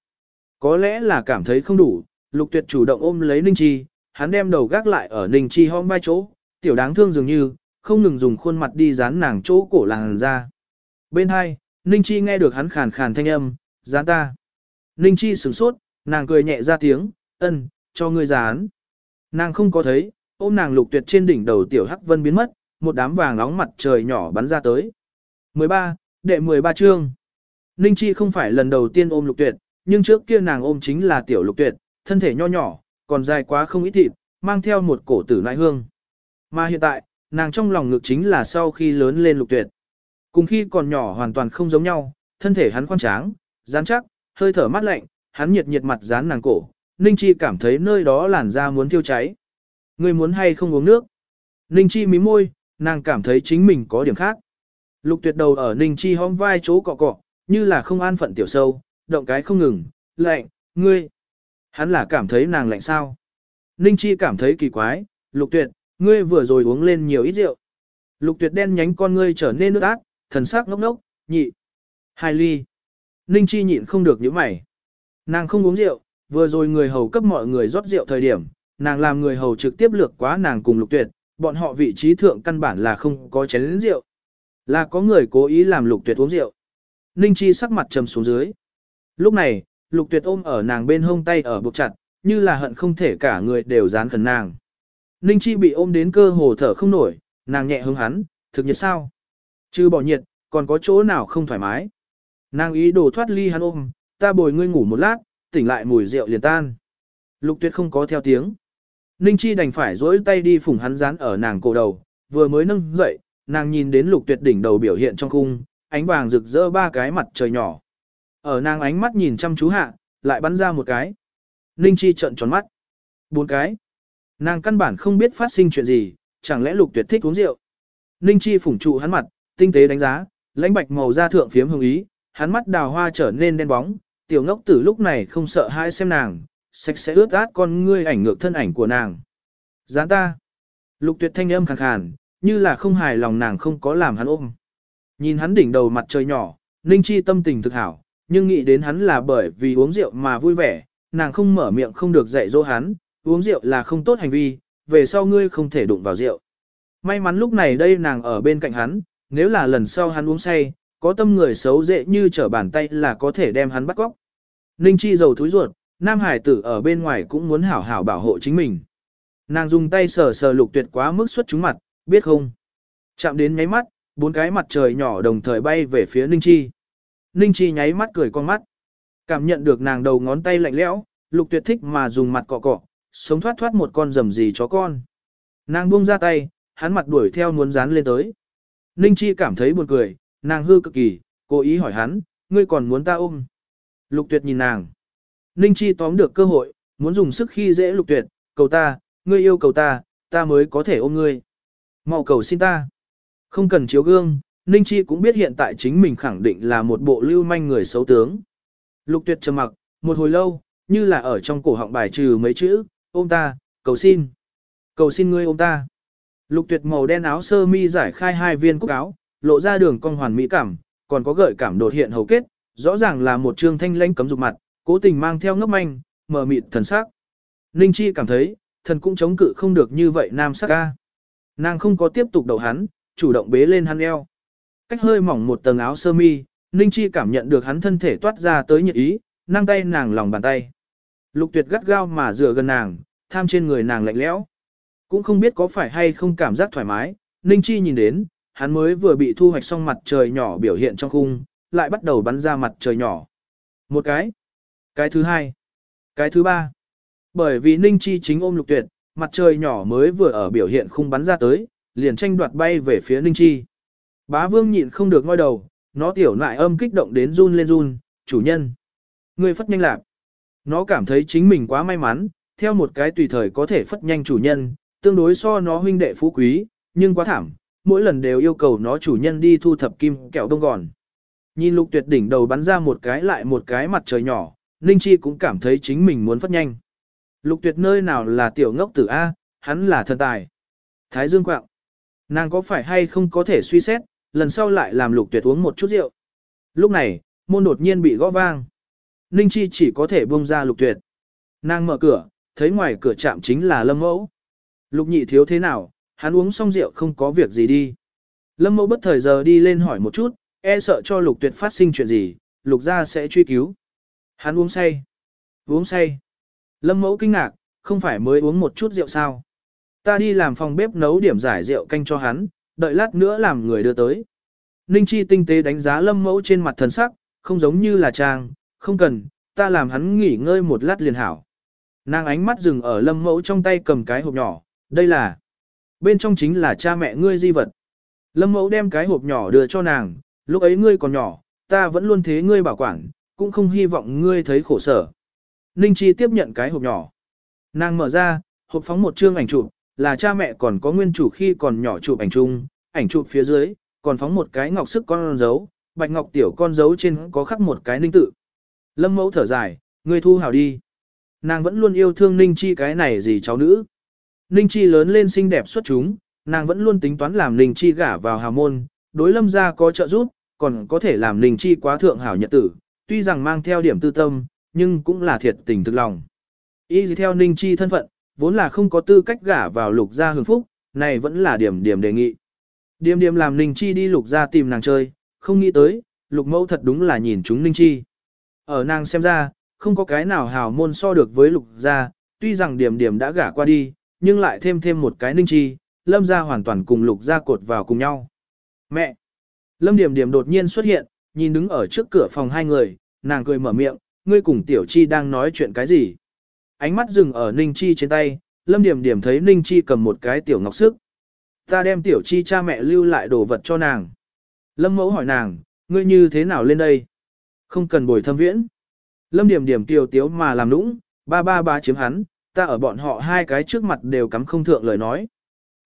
Có lẽ là cảm thấy không đủ, lục tuyệt chủ động ôm lấy Ninh Chi, hắn đem đầu gác lại ở Ninh Chi hôm vai chỗ, tiểu đáng thương dường như, không ngừng dùng khuôn mặt đi dán nàng chỗ cổ làng ra. Bên hai, Ninh Chi nghe được hắn khàn khàn thanh âm, dán ta. Ninh Chi sửng sốt, nàng cười nhẹ ra tiếng, ân, cho ngươi dán. Nàng không có thấy, ôm nàng lục tuyệt trên đỉnh đầu tiểu hắc vân biến mất, một đám vàng nóng mặt trời nhỏ bắn ra tới. 13, đệ 13 chương. Ninh Chi không phải lần đầu tiên ôm lục tuyệt, nhưng trước kia nàng ôm chính là tiểu lục tuyệt, thân thể nho nhỏ, còn dài quá không ít thịt, mang theo một cổ tử nại hương. Mà hiện tại, nàng trong lòng ngực chính là sau khi lớn lên lục tuyệt. Cùng khi còn nhỏ hoàn toàn không giống nhau, thân thể hắn khoan tráng, rắn chắc, hơi thở mát lạnh, hắn nhiệt nhiệt mặt dán nàng cổ, Ninh Chi cảm thấy nơi đó làn da muốn thiêu cháy. Ngươi muốn hay không uống nước? Ninh Chi mím môi, nàng cảm thấy chính mình có điểm khác. Lục tuyệt đầu ở Ninh Chi hóm vai chỗ cọ cọ, như là không an phận tiểu sâu, động cái không ngừng, lạnh, ngươi. Hắn là cảm thấy nàng lạnh sao? Ninh Chi cảm thấy kỳ quái, lục tuyệt, ngươi vừa rồi uống lên nhiều ít rượu. Lục tuyệt đen nhánh con ngươi trở nên nước ác, thần sắc ngốc ngốc, nhị. Hai ly. Ninh Chi nhịn không được những mày. Nàng không uống rượu, vừa rồi người hầu cấp mọi người rót rượu thời điểm, nàng làm người hầu trực tiếp lược quá nàng cùng lục tuyệt, bọn họ vị trí thượng căn bản là không có chén lĩnh rượu. Là có người cố ý làm lục tuyệt uống rượu. Ninh Chi sắc mặt trầm xuống dưới. Lúc này, lục tuyệt ôm ở nàng bên hông tay ở buộc chặt, như là hận không thể cả người đều dán khẩn nàng. Ninh Chi bị ôm đến cơ hồ thở không nổi, nàng nhẹ hướng hắn, thực nhiệt sao? Chứ bỏ nhiệt, còn có chỗ nào không thoải mái? Nàng ý đồ thoát ly hắn ôm, ta bồi ngươi ngủ một lát, tỉnh lại mùi rượu liền tan. Lục tuyệt không có theo tiếng. Ninh Chi đành phải dỗi tay đi phủng hắn dán ở nàng cổ đầu, vừa mới nâng dậy, nàng nhìn đến lục tuyệt đỉnh đầu biểu hiện trong khung, ánh vàng rực rỡ ba cái mặt trời nhỏ. Ở nàng ánh mắt nhìn chăm chú hạ, lại bắn ra một cái. Ninh Chi trợn tròn mắt. Bốn cái. Nàng căn bản không biết phát sinh chuyện gì, chẳng lẽ lục tuyệt thích uống rượu. Ninh Chi phủng trụ hắn mặt, tinh tế đánh giá, lãnh bạch màu da thượng phiếm hồng ý, hắn mắt đào hoa trở nên đen bóng, tiểu ngốc tử lúc này không sợ hai xem nàng, sạch sẽ ướt át con ngươi ảnh ngược thân ảnh của nàng. Gián ta. Lục tuyệt thanh âm khàn khàn, như là không hài lòng nàng không có làm hắn ôm. Nhìn hắn đỉnh đầu mặt trời nhỏ, Ninh Chi tâm tình thực hảo, nhưng nghĩ đến hắn là bởi vì uống rượu mà vui vẻ, nàng không mở miệng không được dạy dỗ hắn, uống rượu là không tốt hành vi, về sau ngươi không thể đụng vào rượu. May mắn lúc này đây nàng ở bên cạnh hắn, nếu là lần sau hắn uống say, có tâm người xấu dễ như trở bàn tay là có thể đem hắn bắt góc. Ninh Chi dầu thúi ruột, Nam Hải tử ở bên ngoài cũng muốn hảo hảo bảo hộ chính mình. Nàng dùng tay sờ sờ lục tuyệt quá mức xuất chúng mặt, biết không? Chạm đến nháy mắt, bốn cái mặt trời nhỏ đồng thời bay về phía Ninh Chi. Ninh Chi nháy mắt cười con mắt. Cảm nhận được nàng đầu ngón tay lạnh lẽo, lục tuyệt thích mà dùng mặt cọ cọ, sống thoát thoát một con rầm gì chó con. Nàng buông ra tay, hắn mặt đuổi theo muốn dán lên tới. Ninh Chi cảm thấy buồn cười, nàng hư cực kỳ, cố ý hỏi hắn, ngươi còn muốn ta ôm. Lục tuyệt nhìn nàng. Ninh Chi tóm được cơ hội, muốn dùng sức khi dễ lục tuyệt, cầu ta, ngươi yêu cầu ta, ta mới có thể ôm ngươi. Mau cầu xin ta. Không cần chiếu gương, Ninh Chi cũng biết hiện tại chính mình khẳng định là một bộ lưu manh người xấu tướng. Lục tuyệt trầm mặc, một hồi lâu, như là ở trong cổ họng bài trừ mấy chữ, ôm ta, cầu xin. Cầu xin ngươi ôm ta. Lục tuyệt màu đen áo sơ mi giải khai hai viên cúc áo, lộ ra đường cong hoàn mỹ cảm, còn có gợi cảm đột hiện hầu kết, rõ ràng là một trương thanh lãnh cấm dục mặt, cố tình mang theo ngấp manh, mờ mịt thần sắc. Ninh Chi cảm thấy, thần cũng chống cự không được như vậy nam sắc ca. Nàng không có tiếp tục đầu hắn, chủ động bế lên hắn eo. Cách hơi mỏng một tầng áo sơ mi, Ninh Chi cảm nhận được hắn thân thể toát ra tới nhiệt ý, năng tay nàng lòng bàn tay. Lục tuyệt gắt gao mà dựa gần nàng, tham trên người nàng lạnh lẽo. Cũng không biết có phải hay không cảm giác thoải mái, Ninh Chi nhìn đến, hắn mới vừa bị thu hoạch xong mặt trời nhỏ biểu hiện trong khung, lại bắt đầu bắn ra mặt trời nhỏ. Một cái, cái thứ hai, cái thứ ba. Bởi vì Ninh Chi chính ôm lục tuyệt, mặt trời nhỏ mới vừa ở biểu hiện khung bắn ra tới, liền tranh đoạt bay về phía Ninh Chi. Bá vương nhịn không được ngoi đầu, nó tiểu nại âm kích động đến run lên run, chủ nhân. Người phất nhanh lạc. Nó cảm thấy chính mình quá may mắn, theo một cái tùy thời có thể phất nhanh chủ nhân, tương đối so nó huynh đệ phú quý, nhưng quá thảm, mỗi lần đều yêu cầu nó chủ nhân đi thu thập kim kẹo đông gòn. Nhìn lục tuyệt đỉnh đầu bắn ra một cái lại một cái mặt trời nhỏ, Ninh Chi cũng cảm thấy chính mình muốn phất nhanh. Lục tuyệt nơi nào là tiểu ngốc tử A, hắn là thần tài. Thái Dương quạng. Nàng có phải hay không có thể suy xét, lần sau lại làm lục tuyệt uống một chút rượu. Lúc này, môn đột nhiên bị gõ vang. Ninh Chi chỉ có thể buông ra lục tuyệt. Nàng mở cửa, thấy ngoài cửa chạm chính là lâm mẫu. Lục nhị thiếu thế nào, hắn uống xong rượu không có việc gì đi. Lâm mẫu bất thời giờ đi lên hỏi một chút, e sợ cho lục tuyệt phát sinh chuyện gì, lục gia sẽ truy cứu. Hắn uống say. Uống say. Lâm mẫu kinh ngạc, không phải mới uống một chút rượu sao. Ta đi làm phòng bếp nấu điểm giải rượu canh cho hắn, đợi lát nữa làm người đưa tới. Ninh Chi tinh tế đánh giá lâm mẫu trên mặt thần sắc, không giống như là trang, không cần, ta làm hắn nghỉ ngơi một lát liền hảo. Nàng ánh mắt dừng ở lâm mẫu trong tay cầm cái hộp nhỏ, đây là, bên trong chính là cha mẹ ngươi di vật. Lâm mẫu đem cái hộp nhỏ đưa cho nàng, lúc ấy ngươi còn nhỏ, ta vẫn luôn thế ngươi bảo quản, cũng không hy vọng ngươi thấy khổ sở. Ninh Chi tiếp nhận cái hộp nhỏ. Nàng mở ra, hộp phóng một chương ảnh chụp, là cha mẹ còn có nguyên chủ khi còn nhỏ chụp ảnh chung, ảnh chụp phía dưới, còn phóng một cái ngọc sức con dấu, bạch ngọc tiểu con dấu trên có khắc một cái ninh tự. Lâm mẫu thở dài, ngươi thu hảo đi. Nàng vẫn luôn yêu thương Ninh Chi cái này gì cháu nữ. Ninh Chi lớn lên xinh đẹp xuất chúng, nàng vẫn luôn tính toán làm Ninh Chi gả vào hào môn, đối lâm gia có trợ giúp, còn có thể làm Ninh Chi quá thượng hảo nhật tử, tuy rằng mang theo điểm tư tâm, nhưng cũng là thiệt tình thực lòng. Ý gì theo Ninh Chi thân phận, vốn là không có tư cách gả vào lục gia hưởng phúc, này vẫn là điểm điểm đề nghị. Điểm điểm làm Ninh Chi đi lục gia tìm nàng chơi, không nghĩ tới, lục mẫu thật đúng là nhìn chúng Ninh Chi. Ở nàng xem ra, không có cái nào hào môn so được với lục gia, tuy rằng điểm điểm đã gả qua đi, nhưng lại thêm thêm một cái Ninh Chi, lâm gia hoàn toàn cùng lục gia cột vào cùng nhau. Mẹ! Lâm điểm điểm đột nhiên xuất hiện, nhìn đứng ở trước cửa phòng hai người, nàng cười mở miệng, ngươi cùng tiểu chi đang nói chuyện cái gì? Ánh mắt dừng ở Ninh Chi trên tay, Lâm Điểm Điểm thấy Ninh Chi cầm một cái tiểu ngọc sức. Ta đem tiểu chi cha mẹ lưu lại đồ vật cho nàng. Lâm Mẫu hỏi nàng, ngươi như thế nào lên đây? Không cần bồi thâm viễn. Lâm Điểm Điểm kiều tiếu mà làm nũng, ba ba ba chiếm hắn, ta ở bọn họ hai cái trước mặt đều cắm không thượng lời nói.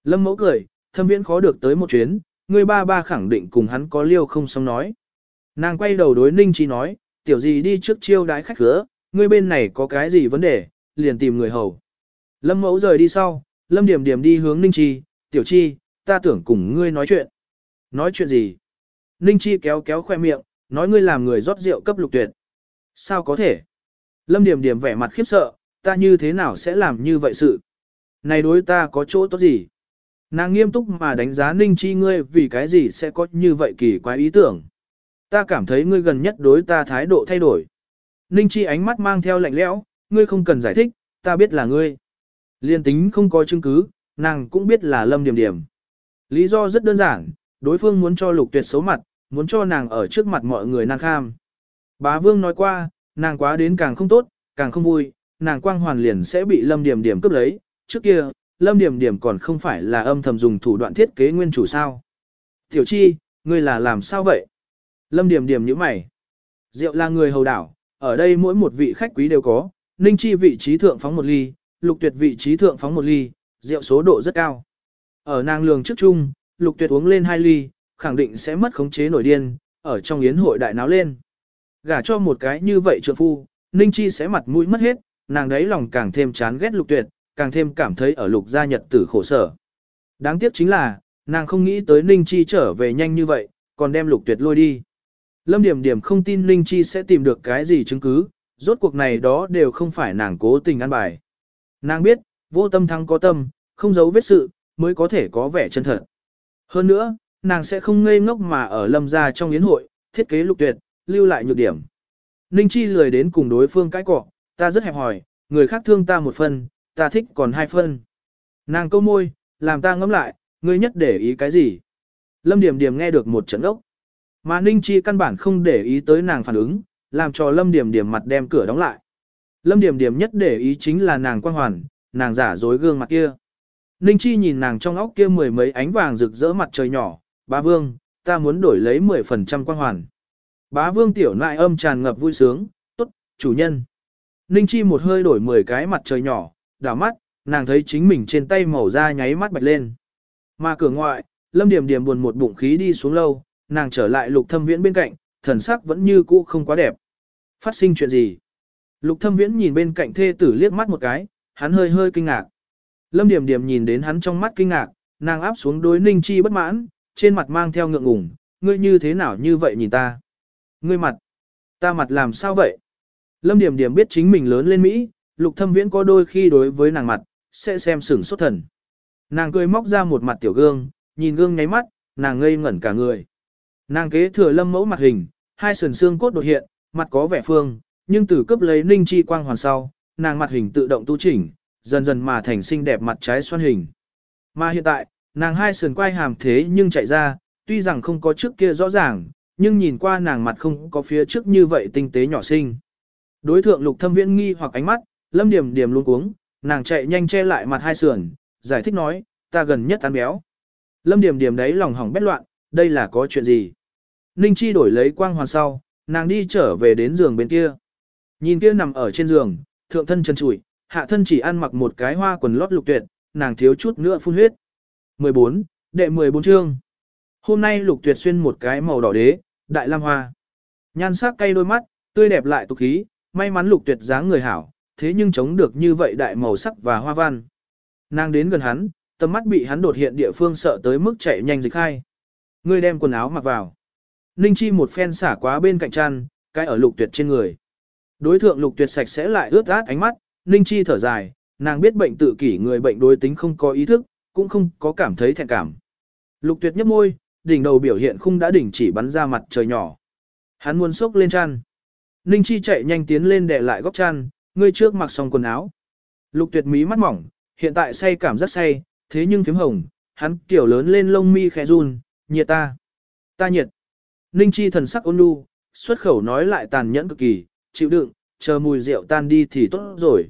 Lâm Mẫu cười, thâm viễn khó được tới một chuyến, ngươi ba ba khẳng định cùng hắn có liêu không xong nói. Nàng quay đầu đối Ninh Chi nói, tiểu gì đi trước chiêu đái khách cửa ngươi bên này có cái gì vấn đề, liền tìm người hầu. Lâm mẫu rời đi sau, Lâm điểm điểm đi hướng Ninh Chi, tiểu chi, ta tưởng cùng ngươi nói chuyện. Nói chuyện gì? Ninh Chi kéo kéo khoe miệng, nói ngươi làm người rót rượu cấp lục tuyệt. Sao có thể? Lâm điểm điểm vẻ mặt khiếp sợ, ta như thế nào sẽ làm như vậy sự? Này đối ta có chỗ tốt gì? Nàng nghiêm túc mà đánh giá Ninh Chi ngươi vì cái gì sẽ có như vậy kỳ quái ý tưởng. Ta cảm thấy ngươi gần nhất đối ta thái độ thay đổi. Ninh Chi ánh mắt mang theo lạnh lẽo, ngươi không cần giải thích, ta biết là ngươi. Liên tính không có chứng cứ, nàng cũng biết là lâm điểm điểm. Lý do rất đơn giản, đối phương muốn cho lục tuyệt xấu mặt, muốn cho nàng ở trước mặt mọi người nàng kham. Bá vương nói qua, nàng quá đến càng không tốt, càng không vui, nàng quang hoàn liền sẽ bị lâm điểm điểm cướp lấy. Trước kia, lâm điểm điểm còn không phải là âm thầm dùng thủ đoạn thiết kế nguyên chủ sao. Tiểu chi, ngươi là làm sao vậy? Lâm điểm điểm như mày. Rượu là người hầu đảo, ở đây mỗi một vị khách quý đều có, ninh chi vị trí thượng phóng một ly, lục tuyệt vị trí thượng phóng một ly, rượu số độ rất cao. Ở nàng lường trước chung, lục tuyệt uống lên hai ly, khẳng định sẽ mất khống chế nổi điên, ở trong yến hội đại náo lên. Gả cho một cái như vậy trượng phu, ninh chi sẽ mặt mũi mất hết, nàng đấy lòng càng thêm chán ghét lục tuyệt, càng thêm cảm thấy ở lục gia nhật tử khổ sở. Đáng tiếc chính là, nàng không nghĩ tới ninh chi trở về nhanh như vậy, còn đem lục tuyệt lôi đi. Lâm Điểm Điểm không tin Ninh Chi sẽ tìm được cái gì chứng cứ, rốt cuộc này đó đều không phải nàng cố tình ăn bài. Nàng biết, vô tâm thắng có tâm, không giấu vết sự, mới có thể có vẻ chân thật. Hơn nữa, nàng sẽ không ngây ngốc mà ở lâm gia trong yến hội, thiết kế lục tuyệt, lưu lại nhược điểm. Ninh Chi lười đến cùng đối phương cãi cọ, ta rất hẹp hỏi, người khác thương ta một phần ta thích còn hai phân. Nàng câu môi, làm ta ngẫm lại, ngươi nhất để ý cái gì? Lâm Điểm Điểm nghe được một trận ốc. Mà Ninh Chi căn bản không để ý tới nàng phản ứng, làm cho Lâm Điểm Điểm mặt đem cửa đóng lại. Lâm Điểm Điểm nhất để ý chính là nàng quan hoàn, nàng giả dối gương mặt kia. Ninh Chi nhìn nàng trong óc kia mười mấy ánh vàng rực rỡ mặt trời nhỏ, bá vương, ta muốn đổi lấy 10% quan hoàn. Bá vương tiểu nại âm tràn ngập vui sướng, tốt, chủ nhân. Ninh Chi một hơi đổi 10 cái mặt trời nhỏ, đảo mắt, nàng thấy chính mình trên tay màu da nháy mắt bạch lên. Mà cửa ngoại, Lâm Điểm Điểm buồn một bụng khí đi xuống lâu, nàng trở lại lục thâm viễn bên cạnh, thần sắc vẫn như cũ không quá đẹp. Phát sinh chuyện gì? Lục thâm viễn nhìn bên cạnh thê tử liếc mắt một cái, hắn hơi hơi kinh ngạc. Lâm điểm điểm nhìn đến hắn trong mắt kinh ngạc, nàng áp xuống đối ninh chi bất mãn, trên mặt mang theo ngượng ngùng, ngươi như thế nào như vậy nhìn ta? Ngươi mặt, ta mặt làm sao vậy? Lâm điểm điểm biết chính mình lớn lên Mỹ, lục thâm viễn có đôi khi đối với nàng mặt, sẽ xem sửng sốt thần. Nàng cười móc ra một mặt tiểu gương, nhìn gương nháy mắt, nàng ngây ngẩn cả người. Nàng kế thừa lâm mẫu mặt hình, hai sườn xương cốt đột hiện, mặt có vẻ phương, nhưng từ cấp lấy ninh chi quang hoàn sau, nàng mặt hình tự động tu chỉnh, dần dần mà thành xinh đẹp mặt trái xoan hình. Mà hiện tại, nàng hai sườn quay hàm thế nhưng chạy ra, tuy rằng không có trước kia rõ ràng, nhưng nhìn qua nàng mặt không có phía trước như vậy tinh tế nhỏ xinh. Đối thượng lục thâm viễn nghi hoặc ánh mắt, lâm điểm điểm luôn cuống, nàng chạy nhanh che lại mặt hai sườn, giải thích nói, ta gần nhất ăn béo. Lâm điểm điểm đấy lòng hỏng bét loạn, đây là có chuyện gì? Ninh Chi đổi lấy quang hoàn sau, nàng đi trở về đến giường bên kia. Nhìn kia nằm ở trên giường, thượng thân chân trụi, hạ thân chỉ ăn mặc một cái hoa quần lót lục tuyệt, nàng thiếu chút nữa phun huyết. 14, đệ 14 chương. Hôm nay lục tuyệt xuyên một cái màu đỏ đế, đại lam hoa. Nhan sắc cay đôi mắt, tươi đẹp lại tục khí, may mắn lục tuyệt dáng người hảo, thế nhưng chống được như vậy đại màu sắc và hoa văn. Nàng đến gần hắn, tầm mắt bị hắn đột hiện địa phương sợ tới mức chạy nhanh dịch khai. Ngươi đem quần áo mặc vào. Ninh Chi một phen xả quá bên cạnh chăn, cái ở lục tuyệt trên người. Đối thượng lục tuyệt sạch sẽ lại ướt át ánh mắt, Ninh Chi thở dài, nàng biết bệnh tự kỷ người bệnh đối tính không có ý thức, cũng không có cảm thấy thẹn cảm. Lục tuyệt nhấp môi, đỉnh đầu biểu hiện khung đã đỉnh chỉ bắn ra mặt trời nhỏ. Hắn muốn sốc lên chăn. Ninh Chi chạy nhanh tiến lên để lại góc chăn, ngươi trước mặc xong quần áo. Lục tuyệt mí mắt mỏng, hiện tại say cảm rất say, thế nhưng phím hồng, hắn kiểu lớn lên lông mi khẽ run, nhiệt ta. Ta nhiệt. Ninh Chi thần sắc ôn nhu, xuất khẩu nói lại tàn nhẫn cực kỳ, chịu đựng, chờ mùi rượu tan đi thì tốt rồi.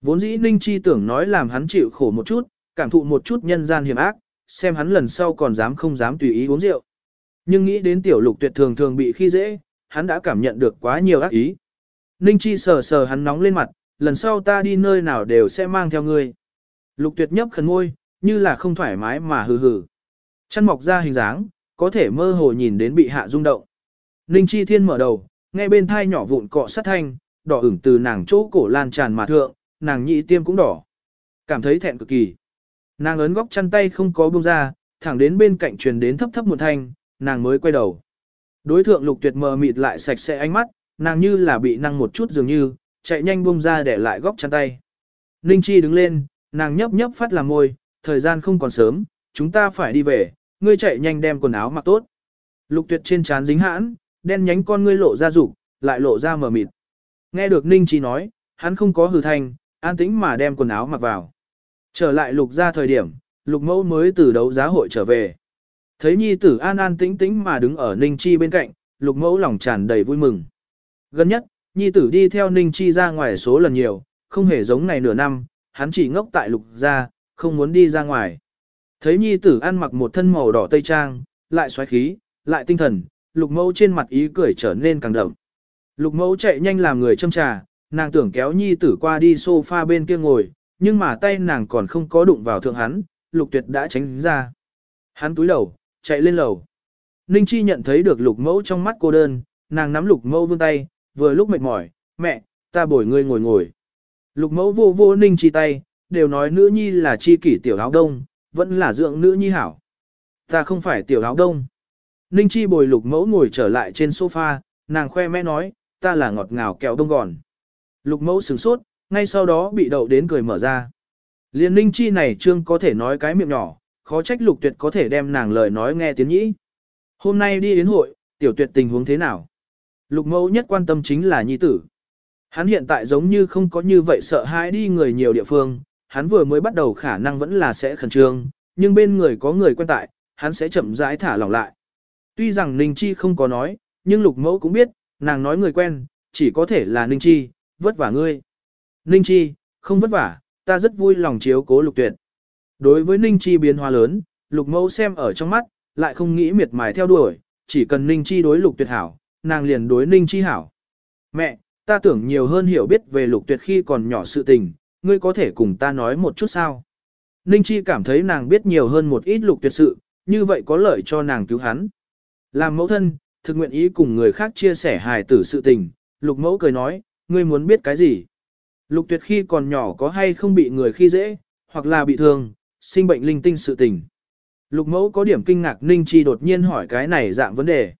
Vốn dĩ Ninh Chi tưởng nói làm hắn chịu khổ một chút, cảm thụ một chút nhân gian hiểm ác, xem hắn lần sau còn dám không dám tùy ý uống rượu. Nhưng nghĩ đến tiểu lục tuyệt thường thường bị khi dễ, hắn đã cảm nhận được quá nhiều ác ý. Ninh Chi sờ sờ hắn nóng lên mặt, lần sau ta đi nơi nào đều sẽ mang theo ngươi. Lục tuyệt nhấp khẩn ngôi, như là không thoải mái mà hừ hừ. Chăn mọc ra hình dáng, có thể mơ hồ nhìn đến bị hạ rung động. Ninh Chi Thiên mở đầu, nghe bên thai nhỏ vụn cọ sát thanh, đỏ ửng từ nàng chỗ cổ lan tràn mà thượng, nàng nhị tiêm cũng đỏ. Cảm thấy thẹn cực kỳ. Nàng ấn góc chăn tay không có buông ra, thẳng đến bên cạnh truyền đến thấp thấp một thanh, nàng mới quay đầu. Đối thượng lục tuyệt mờ mịt lại sạch sẽ ánh mắt, nàng như là bị năng một chút dường như, chạy nhanh buông ra để lại góc chăn tay. Ninh Chi đứng lên, nàng nhấp nhấp phát làm môi, thời gian không còn sớm, chúng ta phải đi về, ngươi chạy nhanh đem quần áo mặc tốt. Lục tuyệt trên trán dính hãn, đen nhánh con ngươi lộ ra rụng, lại lộ ra mờ mịt. Nghe được Ninh Chi nói, hắn không có hừ thanh, an tĩnh mà đem quần áo mặc vào. Trở lại lục ra thời điểm, lục mẫu mới từ đấu giá hội trở về. Thấy nhi tử an an tĩnh tĩnh mà đứng ở Ninh Chi bên cạnh, lục mẫu lòng tràn đầy vui mừng. Gần nhất, nhi tử đi theo Ninh Chi ra ngoài số lần nhiều, không hề giống này nửa năm, hắn chỉ ngốc tại lục ra, không muốn đi ra ngoài. Thấy nhi tử ăn mặc một thân màu đỏ tây trang, lại xoáy khí, lại tinh thần, lục mẫu trên mặt ý cười trở nên càng đậm. Lục mẫu chạy nhanh làm người châm trà, nàng tưởng kéo nhi tử qua đi sofa bên kia ngồi, nhưng mà tay nàng còn không có đụng vào thượng hắn, lục tuyệt đã tránh ra. Hắn túi đầu, chạy lên lầu. Ninh Chi nhận thấy được lục mẫu trong mắt cô đơn, nàng nắm lục mẫu vươn tay, vừa lúc mệt mỏi, mẹ, ta bồi ngươi ngồi ngồi. Lục mẫu vô vô Ninh Chi tay, đều nói nữ nhi là chi kỷ tiểu áo đông, vẫn là dưỡng nữ nhi hảo. Ta không phải tiểu áo đông. Ninh Chi bồi lục mẫu ngồi trở lại trên sofa, nàng khoe mẽ nói, ta là ngọt ngào kẹo đông gòn. Lục mẫu sửng sốt, ngay sau đó bị đậu đến cười mở ra. Liên Ninh Chi này trương có thể nói cái miệng nhỏ, khó trách lục tuyệt có thể đem nàng lời nói nghe tiến nhĩ. Hôm nay đi đến hội, tiểu tuyệt tình huống thế nào? Lục mẫu nhất quan tâm chính là nhi tử. Hắn hiện tại giống như không có như vậy sợ hãi đi người nhiều địa phương, hắn vừa mới bắt đầu khả năng vẫn là sẽ khẩn trương, nhưng bên người có người quen tại, hắn sẽ chậm rãi thả lỏng lại. Tuy rằng Ninh Chi không có nói, nhưng lục mẫu cũng biết, nàng nói người quen, chỉ có thể là Ninh Chi, vất vả ngươi. Ninh Chi, không vất vả, ta rất vui lòng chiếu cố lục tuyệt. Đối với Ninh Chi biến hóa lớn, lục mẫu xem ở trong mắt, lại không nghĩ miệt mài theo đuổi, chỉ cần Ninh Chi đối lục tuyệt hảo, nàng liền đối Ninh Chi hảo. Mẹ, ta tưởng nhiều hơn hiểu biết về lục tuyệt khi còn nhỏ sự tình, ngươi có thể cùng ta nói một chút sao? Ninh Chi cảm thấy nàng biết nhiều hơn một ít lục tuyệt sự, như vậy có lợi cho nàng cứu hắn. Làm mẫu thân, thực nguyện ý cùng người khác chia sẻ hài tử sự tình, lục mẫu cười nói, ngươi muốn biết cái gì? Lục tuyệt khi còn nhỏ có hay không bị người khi dễ, hoặc là bị thương, sinh bệnh linh tinh sự tình. Lục mẫu có điểm kinh ngạc Ninh Chi đột nhiên hỏi cái này dạng vấn đề.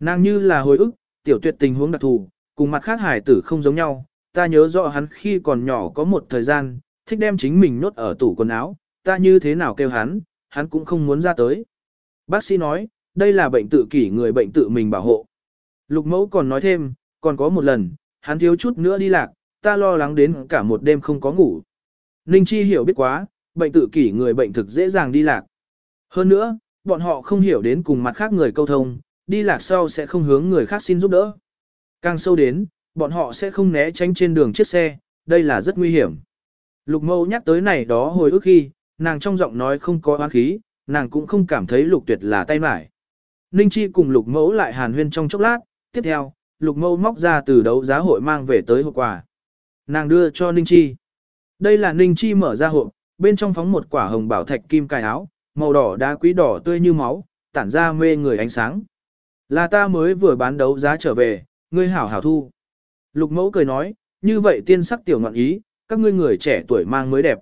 Nàng như là hồi ức, tiểu tuyệt tình huống đặc thù, cùng mặt khác hải tử không giống nhau. Ta nhớ rõ hắn khi còn nhỏ có một thời gian, thích đem chính mình nốt ở tủ quần áo, ta như thế nào kêu hắn, hắn cũng không muốn ra tới. Bác sĩ nói, đây là bệnh tự kỷ người bệnh tự mình bảo hộ. Lục mẫu còn nói thêm, còn có một lần, hắn thiếu chút nữa đi lạc, ta lo lắng đến cả một đêm không có ngủ. Ninh Chi hiểu biết quá, bệnh tự kỷ người bệnh thực dễ dàng đi lạc. Hơn nữa, bọn họ không hiểu đến cùng mặt khác người câu thông, đi lạc sau sẽ không hướng người khác xin giúp đỡ. Càng sâu đến, bọn họ sẽ không né tránh trên đường chiếc xe, đây là rất nguy hiểm. Lục mâu nhắc tới này đó hồi ức khi, nàng trong giọng nói không có oán khí, nàng cũng không cảm thấy lục tuyệt là tay mải. Ninh Chi cùng lục mẫu lại hàn huyên trong chốc lát, tiếp theo, lục mâu móc ra từ đấu giá hội mang về tới hộp quà. Nàng đưa cho Ninh Chi. Đây là Ninh Chi mở ra hộp, bên trong phóng một quả hồng bảo thạch kim cài áo, màu đỏ đá quý đỏ tươi như máu, tản ra mê người ánh sáng. Là ta mới vừa bán đấu giá trở về, ngươi hảo hảo thu. Lục mẫu cười nói, như vậy tiên sắc tiểu ngọn ý, các ngươi người trẻ tuổi mang mới đẹp.